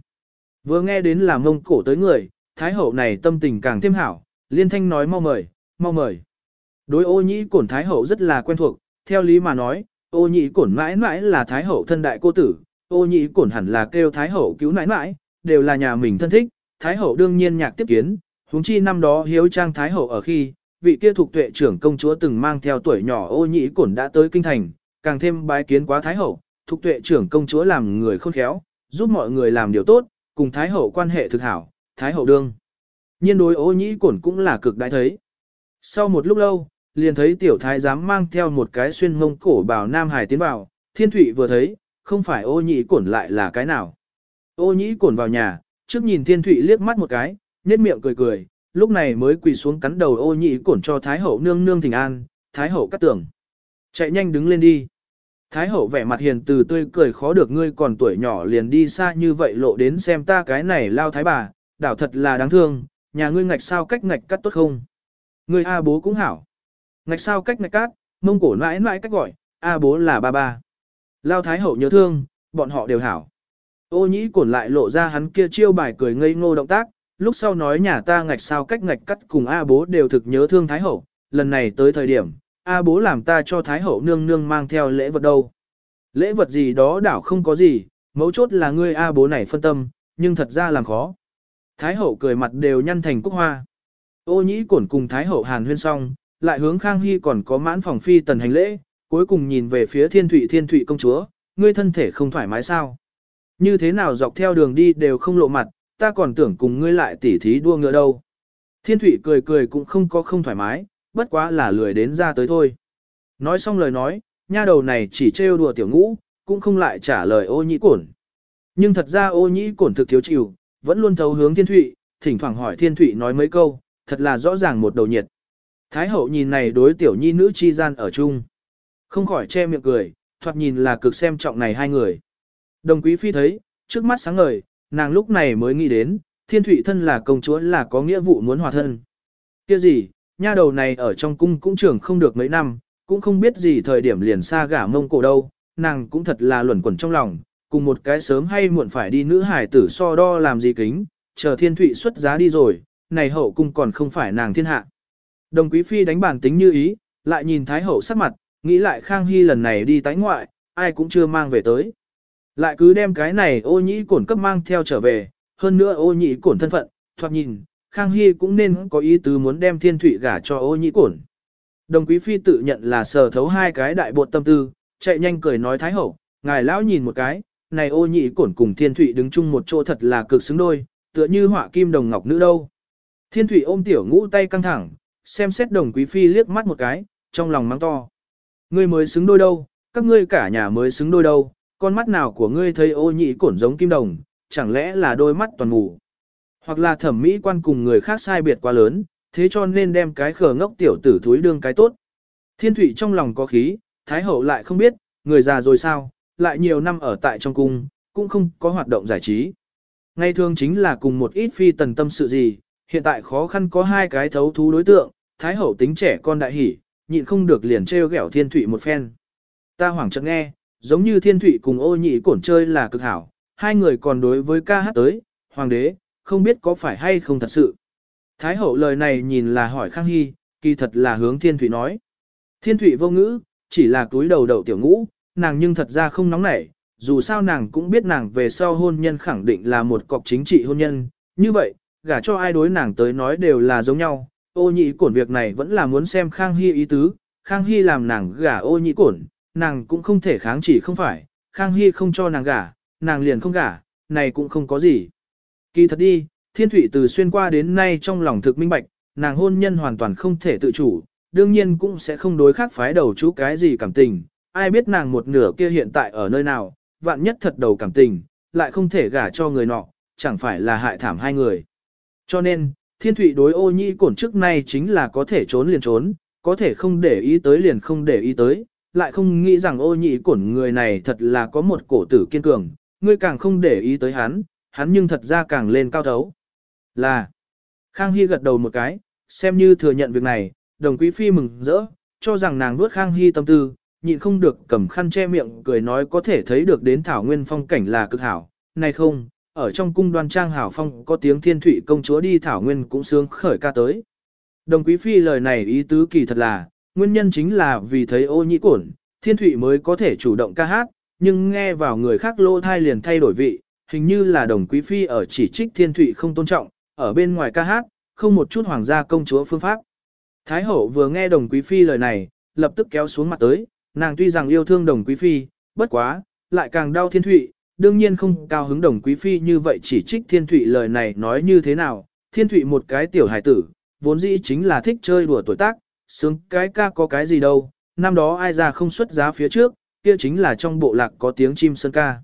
Speaker 1: Vừa nghe đến là mông cổ tới người, thái hậu này tâm tình càng thêm hảo, liên thanh nói mau mời, mau mời. Đối ô nhị cổn thái hậu rất là quen thuộc, theo lý mà nói, ô nhị cổn mãi mãi là thái hậu thân đại cô tử, ô nhị cổn hẳn là kêu thái hậu cứu mãi mãi, đều là nhà mình thân thích, thái hậu đương nhiên nhạc tiếp kiến, huống chi năm đó hiếu trang thái hậu ở khi, vị kia thuộc tuệ trưởng công chúa từng mang theo tuổi nhỏ ô nhĩ cổn đã tới kinh thành, càng thêm bái kiến quá thái hậu, thuộc tuệ trưởng công chúa làm người khôn khéo, giúp mọi người làm điều tốt, cùng thái hậu quan hệ thực hảo, thái hậu đương. Nhiên đối ô nhĩ cổn cũng là cực đại thấy. Sau một lúc lâu, liền thấy tiểu thái giám mang theo một cái xuyên mông cổ bào Nam Hải tiến vào, thiên thủy vừa thấy, không phải ô nhĩ cổn lại là cái nào. Ô nhĩ cổn vào nhà, trước nhìn thiên thủy liếc mắt một cái, nhếch miệng cười cười, lúc này mới quỳ xuống cắn đầu ô nhị cổn cho Thái hậu nương nương thỉnh an, Thái hậu cắt tưởng. Chạy nhanh đứng lên đi. Thái hậu vẻ mặt hiền từ tươi cười khó được ngươi còn tuổi nhỏ liền đi xa như vậy lộ đến xem ta cái này lao thái bà, đảo thật là đáng thương, nhà ngươi ngạch sao cách ngạch cắt tốt không? Ngươi A bố cũng hảo. Ngạch sao cách ngạch cắt, mông cổ mãi mãi cách gọi, A bố là ba ba. Lao thái hậu nhớ thương, bọn họ đều hảo. Ô nhĩ cổn lại lộ ra hắn kia chiêu bài cười ngây ngô động tác, lúc sau nói nhà ta ngạch sao cách ngạch cắt cùng A bố đều thực nhớ thương Thái Hậu, lần này tới thời điểm, A bố làm ta cho Thái Hậu nương nương mang theo lễ vật đâu. Lễ vật gì đó đảo không có gì, mấu chốt là ngươi A bố này phân tâm, nhưng thật ra làm khó. Thái Hậu cười mặt đều nhăn thành cúc hoa. Ô nhĩ cổn cùng Thái hậu hàn huyên xong, lại hướng Khang Hy còn có mãn phòng phi tần hành lễ, cuối cùng nhìn về phía thiên thụy thiên thụy công chúa, ngươi thân thể không thoải mái sao. Như thế nào dọc theo đường đi đều không lộ mặt, ta còn tưởng cùng ngươi lại tỉ thí đua ngựa đâu. Thiên thủy cười cười cũng không có không thoải mái, bất quá là lười đến ra tới thôi. Nói xong lời nói, nha đầu này chỉ trêu đùa tiểu ngũ, cũng không lại trả lời ô nhĩ cổn. Nhưng thật ra ô nhĩ cổn thực thiếu chịu, vẫn luôn thấu hướng thiên thụy, thỉnh thoảng hỏi thiên thụy nói mấy câu, thật là rõ ràng một đầu nhiệt. Thái hậu nhìn này đối tiểu nhi nữ chi gian ở chung. Không khỏi che miệng cười, thoạt nhìn là cực xem trọng này hai người. Đồng quý phi thấy, trước mắt sáng ngời, nàng lúc này mới nghĩ đến, thiên thụy thân là công chúa là có nghĩa vụ muốn hòa thân. kia gì, nha đầu này ở trong cung cũng trưởng không được mấy năm, cũng không biết gì thời điểm liền xa gả mông cổ đâu, nàng cũng thật là luẩn quẩn trong lòng, cùng một cái sớm hay muộn phải đi nữ hải tử so đo làm gì kính, chờ thiên thụy xuất giá đi rồi, này hậu cung còn không phải nàng thiên hạ. Đồng quý phi đánh bản tính như ý, lại nhìn thái hậu sắc mặt, nghĩ lại Khang Hy lần này đi tái ngoại, ai cũng chưa mang về tới. Lại cứ đem cái này ô nhĩ cổn cấp mang theo trở về, hơn nữa ô nhĩ cổn thân phận, thoạt nhìn, Khang Hy cũng nên có ý tứ muốn đem thiên thụy gả cho ô nhĩ cổn. Đồng quý phi tự nhận là sở thấu hai cái đại bột tâm tư, chạy nhanh cười nói thái hậu, ngài lão nhìn một cái, này ô nhĩ cổn cùng thiên thụy đứng chung một chỗ thật là cực xứng đôi, tựa như họa kim đồng ngọc nữ đâu. Thiên thụy ôm tiểu ngũ tay căng thẳng, xem xét đồng quý phi liếc mắt một cái, trong lòng mắng to. Ngươi mới xứng đôi đâu, các ngươi cả nhà mới xứng đôi đâu, con mắt nào của ngươi thấy ô nhị cổn giống kim đồng, chẳng lẽ là đôi mắt toàn mù. Hoặc là thẩm mỹ quan cùng người khác sai biệt quá lớn, thế cho nên đem cái khờ ngốc tiểu tử thúi đương cái tốt. Thiên thủy trong lòng có khí, thái hậu lại không biết, người già rồi sao, lại nhiều năm ở tại trong cung, cũng không có hoạt động giải trí. Ngày thường chính là cùng một ít phi tần tâm sự gì, hiện tại khó khăn có hai cái thấu thú đối tượng, thái hậu tính trẻ con đại hỉ, nhịn không được liền trêu ghẹo thiên thụy một phen. Ta hoảng chợt nghe, giống như thiên thụy cùng ô nhị cổn chơi là cực hảo, hai người còn đối với ca hát tới, hoàng đế, không biết có phải hay không thật sự. Thái hậu lời này nhìn là hỏi Khang Hy, kỳ thật là hướng thiên thụy nói. Thiên thụy vô ngữ, chỉ là túi đầu đầu tiểu ngũ, nàng nhưng thật ra không nóng nảy, dù sao nàng cũng biết nàng về sau hôn nhân khẳng định là một cọc chính trị hôn nhân, như vậy, gả cho ai đối nàng tới nói đều là giống nhau, ô nhị cổn việc này vẫn là muốn xem Khang Hy ý tứ, Khang Hy làm nàng gả ô nhị cổn, nàng cũng không thể kháng chỉ không phải, Khang Hy không cho nàng gả, nàng liền không gả, này cũng không có gì. Kỳ thật đi, thiên Thụy từ xuyên qua đến nay trong lòng thực minh bạch, nàng hôn nhân hoàn toàn không thể tự chủ, đương nhiên cũng sẽ không đối khác phái đầu chú cái gì cảm tình, ai biết nàng một nửa kia hiện tại ở nơi nào, vạn nhất thật đầu cảm tình, lại không thể gả cho người nọ, chẳng phải là hại thảm hai người. Cho nên, thiên Thụy đối ô nhi cổn trước nay chính là có thể trốn liền trốn, có thể không để ý tới liền không để ý tới, lại không nghĩ rằng ô nhị cổn người này thật là có một cổ tử kiên cường, ngươi càng không để ý tới hắn, hắn nhưng thật ra càng lên cao thấu. Là, Khang Hy gật đầu một cái, xem như thừa nhận việc này, đồng quý phi mừng rỡ, cho rằng nàng nuốt Khang Hy tâm tư, nhịn không được cầm khăn che miệng cười nói có thể thấy được đến thảo nguyên phong cảnh là cực hảo, này không, ở trong cung đoan trang hảo phong có tiếng thiên thủy công chúa đi thảo nguyên cũng sướng khởi ca tới. Đồng quý phi lời này ý tứ kỳ thật là, nguyên nhân chính là vì thấy ô nhĩ cổn, thiên thủy mới có thể chủ động ca hát, nhưng nghe vào người khác lô thai liền thay đổi vị, hình như là đồng quý phi ở chỉ trích thiên thủy không tôn trọng, ở bên ngoài ca hát, không một chút hoàng gia công chúa phương pháp. Thái hậu vừa nghe đồng quý phi lời này, lập tức kéo xuống mặt tới, nàng tuy rằng yêu thương đồng quý phi, bất quá, lại càng đau thiên thủy, đương nhiên không cao hứng đồng quý phi như vậy chỉ trích thiên thủy lời này nói như thế nào, thiên thủy một cái tiểu hài tử, vốn dĩ chính là thích chơi đùa tuổi tác, sướng cái ca có cái gì đâu, năm đó ai ra không xuất giá phía trước, kia chính là trong bộ lạc có tiếng chim sơn ca.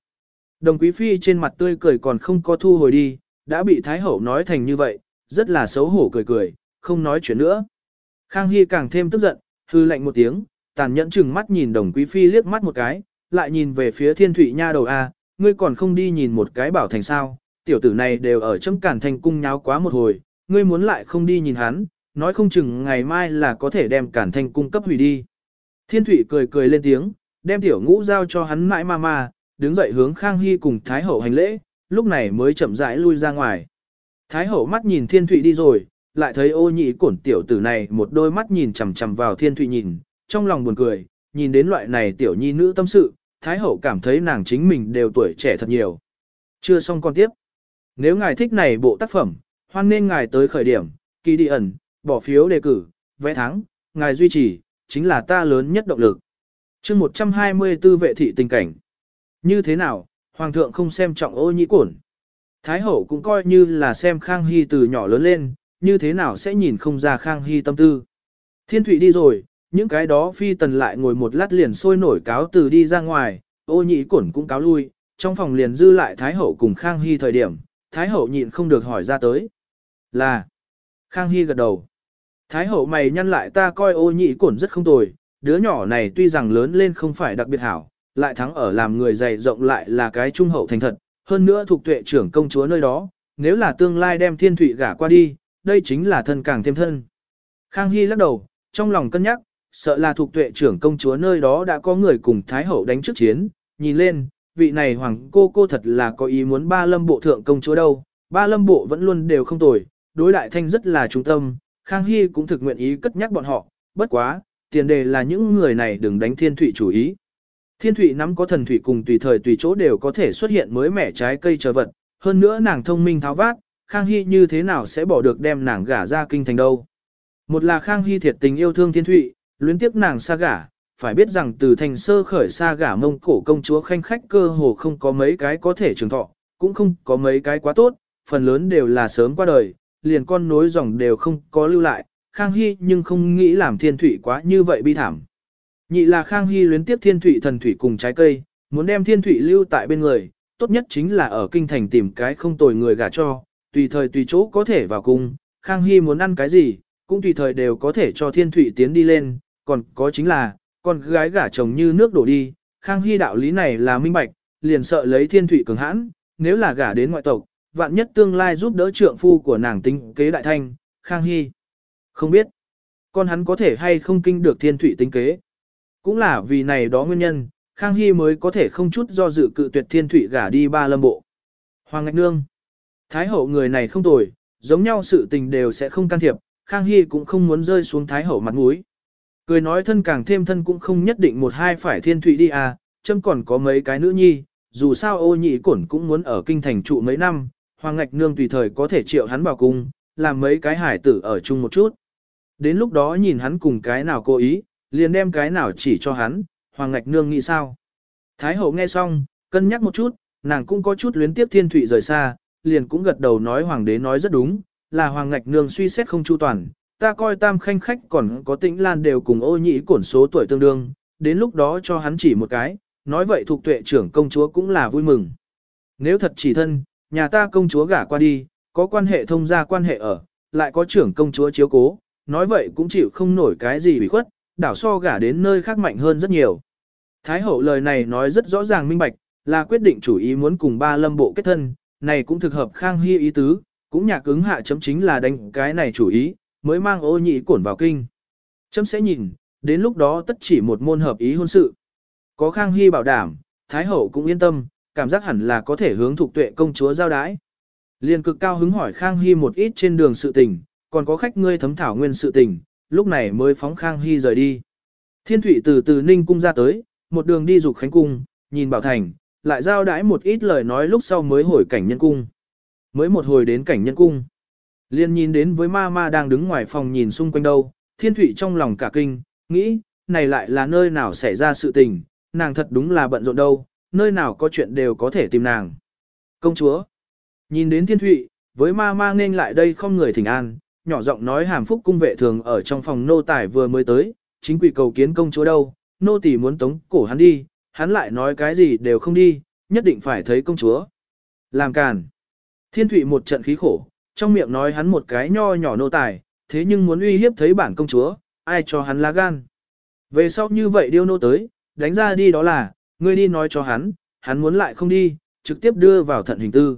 Speaker 1: Đồng quý phi trên mặt tươi cười còn không có thu hồi đi, đã bị Thái Hậu nói thành như vậy, rất là xấu hổ cười cười, không nói chuyện nữa. Khang Hy càng thêm tức giận, hư lạnh một tiếng, tàn nhẫn chừng mắt nhìn đồng quý phi liếc mắt một cái, lại nhìn về phía thiên thủy nha đầu A, ngươi còn không đi nhìn một cái bảo thành sao, tiểu tử này đều ở chấm cản thành cung nháo quá một hồi, ngươi muốn lại không đi nhìn hắn, nói không chừng ngày mai là có thể đem cản thanh cung cấp hủy đi. Thiên thủy cười cười lên tiếng, đem tiểu ngũ giao cho hắn mãi ma ma, đứng dậy hướng Khang Hy cùng Thái Hậu hành lễ, lúc này mới chậm rãi lui ra ngoài. Thái Hậu mắt nhìn Thiên thủy đi rồi, lại thấy ô nhị cổn tiểu tử này một đôi mắt nhìn chằm chằm vào Thiên thủy nhìn, trong lòng buồn cười, nhìn đến loại này tiểu nhi nữ tâm sự, Thái Hậu cảm thấy nàng chính mình đều tuổi trẻ thật nhiều. Chưa xong con tiếp. Nếu ngài thích này bộ tác phẩm, hoan nên ngài tới khởi điểm, kỳ đi ẩn, bỏ phiếu đề cử, vẽ thắng, ngài duy trì, chính là ta lớn nhất động lực. chương 124 vệ thị tình cảnh. Như thế nào, Hoàng thượng không xem trọng ô nhĩ cổn. Thái hậu cũng coi như là xem Khang Hy từ nhỏ lớn lên, như thế nào sẽ nhìn không ra Khang Hy tâm tư. Thiên Thụy đi rồi, những cái đó phi tần lại ngồi một lát liền sôi nổi cáo từ đi ra ngoài, ô nhĩ cổn cũng cáo lui, trong phòng liền dư lại Thái hậu cùng Khang Hy thời điểm, Thái hậu nhịn không được hỏi ra tới. Là, Khang Hy gật đầu. Thái hậu mày nhăn lại ta coi ô nhị cổn rất không tồi, đứa nhỏ này tuy rằng lớn lên không phải đặc biệt hảo, lại thắng ở làm người dày rộng lại là cái trung hậu thành thật, hơn nữa thuộc tuệ trưởng công chúa nơi đó, nếu là tương lai đem thiên thụy gả qua đi, đây chính là thân càng thêm thân. Khang Hy lắc đầu, trong lòng cân nhắc, sợ là thuộc tuệ trưởng công chúa nơi đó đã có người cùng Thái hậu đánh trước chiến, nhìn lên, vị này hoàng cô cô thật là có ý muốn ba lâm bộ thượng công chúa đâu, ba lâm bộ vẫn luôn đều không tồi, đối đại thanh rất là trung tâm, Khang Hy cũng thực nguyện ý cất nhắc bọn họ, bất quá, tiền đề là những người này đừng đánh thiên thủy chủ ý. Thiên thủy nắm có thần thủy cùng tùy thời tùy chỗ đều có thể xuất hiện mới mẻ trái cây chờ vật, hơn nữa nàng thông minh tháo vát, Khang Hy như thế nào sẽ bỏ được đem nàng gả ra kinh thành đâu. Một là Khang Hy thiệt tình yêu thương thiên thủy, luyến tiếc nàng xa gả, phải biết rằng từ thành sơ khởi xa gả mông cổ công chúa khanh khách cơ hồ không có mấy cái có thể trường thọ, cũng không có mấy cái quá tốt, phần lớn đều là sớm qua đời, liền con nối dòng đều không có lưu lại, Khang Hy nhưng không nghĩ làm thiên thủy quá như vậy bi thảm. Nhị là Khang Hy luyến tiếp thiên thủy thần thủy cùng trái cây, muốn đem thiên thủy lưu tại bên người, tốt nhất chính là ở kinh thành tìm cái không tồi người gả cho, tùy thời tùy chỗ có thể vào cung, Khang Hy muốn ăn cái gì, cũng tùy thời đều có thể cho thiên thủy tiến đi lên, còn có chính là, con gái gả chồng như nước đổ đi, Khang Hy đạo lý này là minh bạch, liền sợ lấy thiên thủy cường hãn, nếu là gả đến ngoại tộc, vạn nhất tương lai giúp đỡ trượng phu của nàng tính kế đại thanh, Khang Hy. Không biết, con hắn có thể hay không kinh được thiên thủy tính kế. Cũng là vì này đó nguyên nhân, Khang Hy mới có thể không chút do dự cự tuyệt thiên thủy gả đi ba lâm bộ. Hoàng Ngạch Nương. Thái hậu người này không tồi, giống nhau sự tình đều sẽ không can thiệp, Khang Hy cũng không muốn rơi xuống Thái hậu mặt mũi. Cười nói thân càng thêm thân cũng không nhất định một hai phải thiên thủy đi à, châm còn có mấy cái nữ nhi, dù sao ô nhị cổn cũng muốn ở kinh thành trụ mấy năm, Hoàng Ngạch Nương tùy thời có thể triệu hắn vào cung, làm mấy cái hải tử ở chung một chút. Đến lúc đó nhìn hắn cùng cái nào cố ý, liền đem cái nào chỉ cho hắn, Hoàng Ngạch Nương nghĩ sao. Thái hậu nghe xong, cân nhắc một chút, nàng cũng có chút luyến tiếp thiên thủy rời xa, liền cũng gật đầu nói Hoàng đế nói rất đúng, là Hoàng Ngạch Nương suy xét không chu toàn. Ta coi tam khanh khách còn có tĩnh lan đều cùng ô nhĩ cổn số tuổi tương đương, đến lúc đó cho hắn chỉ một cái, nói vậy thuộc tuệ trưởng công chúa cũng là vui mừng. Nếu thật chỉ thân, nhà ta công chúa gả qua đi, có quan hệ thông gia quan hệ ở, lại có trưởng công chúa chiếu cố, nói vậy cũng chịu không nổi cái gì bị khuất, đảo so gả đến nơi khác mạnh hơn rất nhiều. Thái hậu lời này nói rất rõ ràng minh bạch, là quyết định chủ ý muốn cùng ba lâm bộ kết thân, này cũng thực hợp khang hy ý tứ, cũng nhạc ứng hạ chấm chính là đánh cái này chủ ý, mới mang ô nhị cổn vào kinh. Chấm sẽ nhìn, đến lúc đó tất chỉ một môn hợp ý hôn sự. Có khang hy bảo đảm, Thái hậu cũng yên tâm, cảm giác hẳn là có thể hướng thuộc tuệ công chúa giao đái. Liên cực cao hứng hỏi Khang Hy một ít trên đường sự tình, còn có khách ngươi thấm thảo nguyên sự tình, lúc này mới phóng Khang Hy rời đi. Thiên Thụy từ từ Ninh cung ra tới, một đường đi dục khánh cung, nhìn Bảo Thành, lại giao đái một ít lời nói lúc sau mới hồi cảnh nhân cung. Mới một hồi đến cảnh nhân cung. Liên nhìn đến với ma ma đang đứng ngoài phòng nhìn xung quanh đâu, Thiên Thụy trong lòng cả kinh, nghĩ, này lại là nơi nào xảy ra sự tình, nàng thật đúng là bận rộn đâu, nơi nào có chuyện đều có thể tìm nàng. Công chúa, nhìn đến thiên thụy, với ma ma nên lại đây không người thỉnh an, nhỏ giọng nói hàm phúc cung vệ thường ở trong phòng nô tài vừa mới tới, chính quỷ cầu kiến công chúa đâu, nô tỳ muốn tống cổ hắn đi, hắn lại nói cái gì đều không đi, nhất định phải thấy công chúa. Làm càn. Thiên thụy một trận khí khổ, trong miệng nói hắn một cái nho nhỏ nô tài, thế nhưng muốn uy hiếp thấy bản công chúa, ai cho hắn lá gan. Về sau như vậy điêu nô tới, đánh ra đi đó là, ngươi đi nói cho hắn, hắn muốn lại không đi, trực tiếp đưa vào thận hình tư.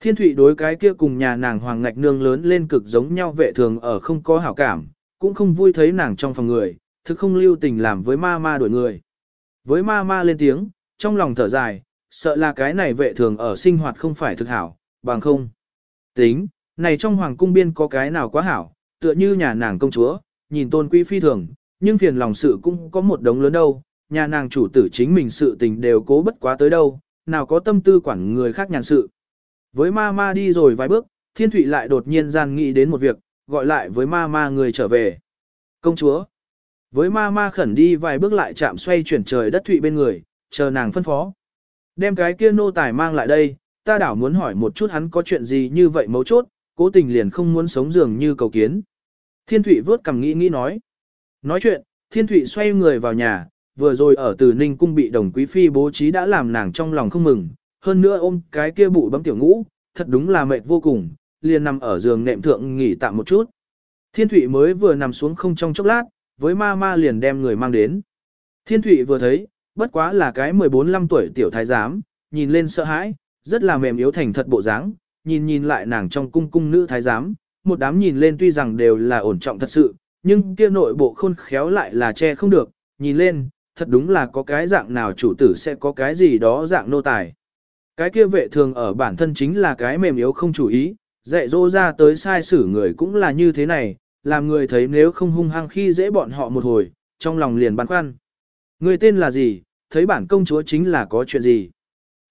Speaker 1: Thiên thụy đối cái kia cùng nhà nàng hoàng ngạch nương lớn lên cực giống nhau vệ thường ở không có hảo cảm, cũng không vui thấy nàng trong phòng người, thực không lưu tình làm với ma ma đuổi người. Với ma ma lên tiếng, trong lòng thở dài, sợ là cái này vệ thường ở sinh hoạt không phải thực hảo, bằng không. Tính, này trong hoàng cung biên có cái nào quá hảo, tựa như nhà nàng công chúa, nhìn tôn quý phi thường, nhưng phiền lòng sự cũng có một đống lớn đâu, nhà nàng chủ tử chính mình sự tình đều cố bất quá tới đâu, nào có tâm tư quản người khác nhàn sự. Với ma ma đi rồi vài bước, thiên thụy lại đột nhiên gian nghĩ đến một việc, gọi lại với ma ma người trở về. Công chúa. Với ma ma khẩn đi vài bước lại chạm xoay chuyển trời đất thụy bên người, chờ nàng phân phó. Đem cái kia nô tài mang lại đây, ta đảo muốn hỏi một chút hắn có chuyện gì như vậy mấu chốt, cố tình liền không muốn sống dường như cầu kiến. Thiên Thụy vớt cầm nghĩ nghĩ nói. Nói chuyện, Thiên Thụy xoay người vào nhà, vừa rồi ở từ Ninh Cung bị đồng quý phi bố trí đã làm nàng trong lòng không mừng, hơn nữa ôm cái kia bụ bấm tiểu ngũ, thật đúng là mệt vô cùng, liền nằm ở giường nệm thượng nghỉ tạm một chút. Thiên Thụy mới vừa nằm xuống không trong chốc lát, với ma ma liền đem người mang đến. Thiên Thụy vừa thấy, bất quá là cái 14-15 tuổi tiểu thái giám, nhìn lên sợ hãi, rất là mềm yếu thành thật bộ dáng, nhìn nhìn lại nàng trong cung cung nữ thái giám, một đám nhìn lên tuy rằng đều là ổn trọng thật sự, nhưng kia nội bộ khôn khéo lại là che không được, nhìn lên, thật đúng là có cái dạng nào chủ tử sẽ có cái gì đó dạng nô tài. Cái kia vệ thường ở bản thân chính là cái mềm yếu không chủ ý, dạy dỗ ra tới sai xử người cũng là như thế này, làm người thấy nếu không hung hăng khi dễ bọn họ một hồi, trong lòng liền băn khoăn. Người tên là gì, thấy bản công chúa chính là có chuyện gì.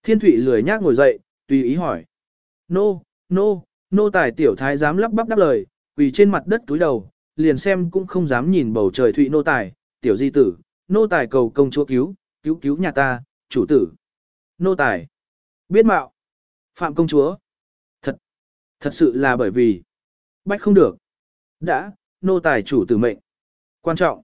Speaker 1: Thiên thủy lười nhác ngồi dậy, tùy ý hỏi. Nô, nô, nô tài tiểu thái dám lắp bắp đáp lời, quỳ trên mặt đất túi đầu, liền xem cũng không dám nhìn bầu trời thụy nô tài, tiểu di tử, nô tài cầu công chúa cứu, cứu cứu nhà ta, chủ tử. Nô tài, biết mạo, phạm công chúa. Thật, thật sự là bởi vì, bách không được. Đã, nô tài chủ tử mệnh. Quan trọng,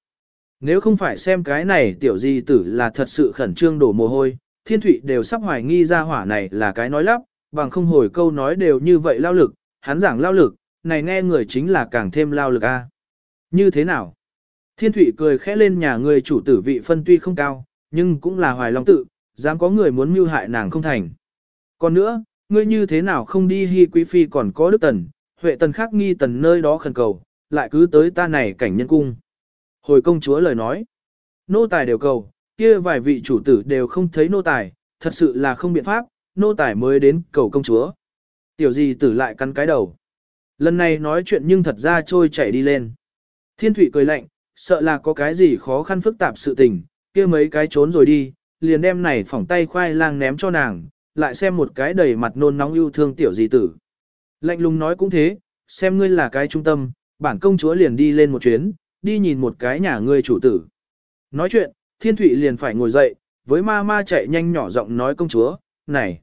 Speaker 1: nếu không phải xem cái này tiểu di tử là thật sự khẩn trương đổ mồ hôi, thiên thụy đều sắp hoài nghi ra hỏa này là cái nói lắp, bằng không hồi câu nói đều như vậy lao lực, hắn giảng lao lực, này nghe người chính là càng thêm lao lực a. Như thế nào? Thiên thụy cười khẽ lên nhà người chủ tử vị phân tuy không cao, nhưng cũng là hoài long tự, dám có người muốn mưu hại nàng không thành. Còn nữa, ngươi như thế nào không đi hy quý phi còn có đức tần, huệ tần khác nghi tần nơi đó khẩn cầu, lại cứ tới ta này cảnh nhân cung. Hồi công chúa lời nói, nô tài đều cầu, kia vài vị chủ tử đều không thấy nô tài, thật sự là không biện pháp, nô tài mới đến cầu công chúa. Tiểu gì tử lại cắn cái đầu. Lần này nói chuyện nhưng thật ra trôi chảy đi lên. Thiên thủy cười lạnh, sợ là có cái gì khó khăn phức tạp sự tình, kia mấy cái trốn rồi đi, liền đem này phỏng tay khoai lang ném cho nàng, lại xem một cái đầy mặt nôn nóng yêu thương tiểu gì tử. Lạnh lùng nói cũng thế, xem ngươi là cái trung tâm, bản công chúa liền đi lên một chuyến, đi nhìn một cái nhà ngươi chủ tử. Nói chuyện, thiên thủy liền phải ngồi dậy, với ma ma chạy nhanh nhỏ giọng nói công chúa, này,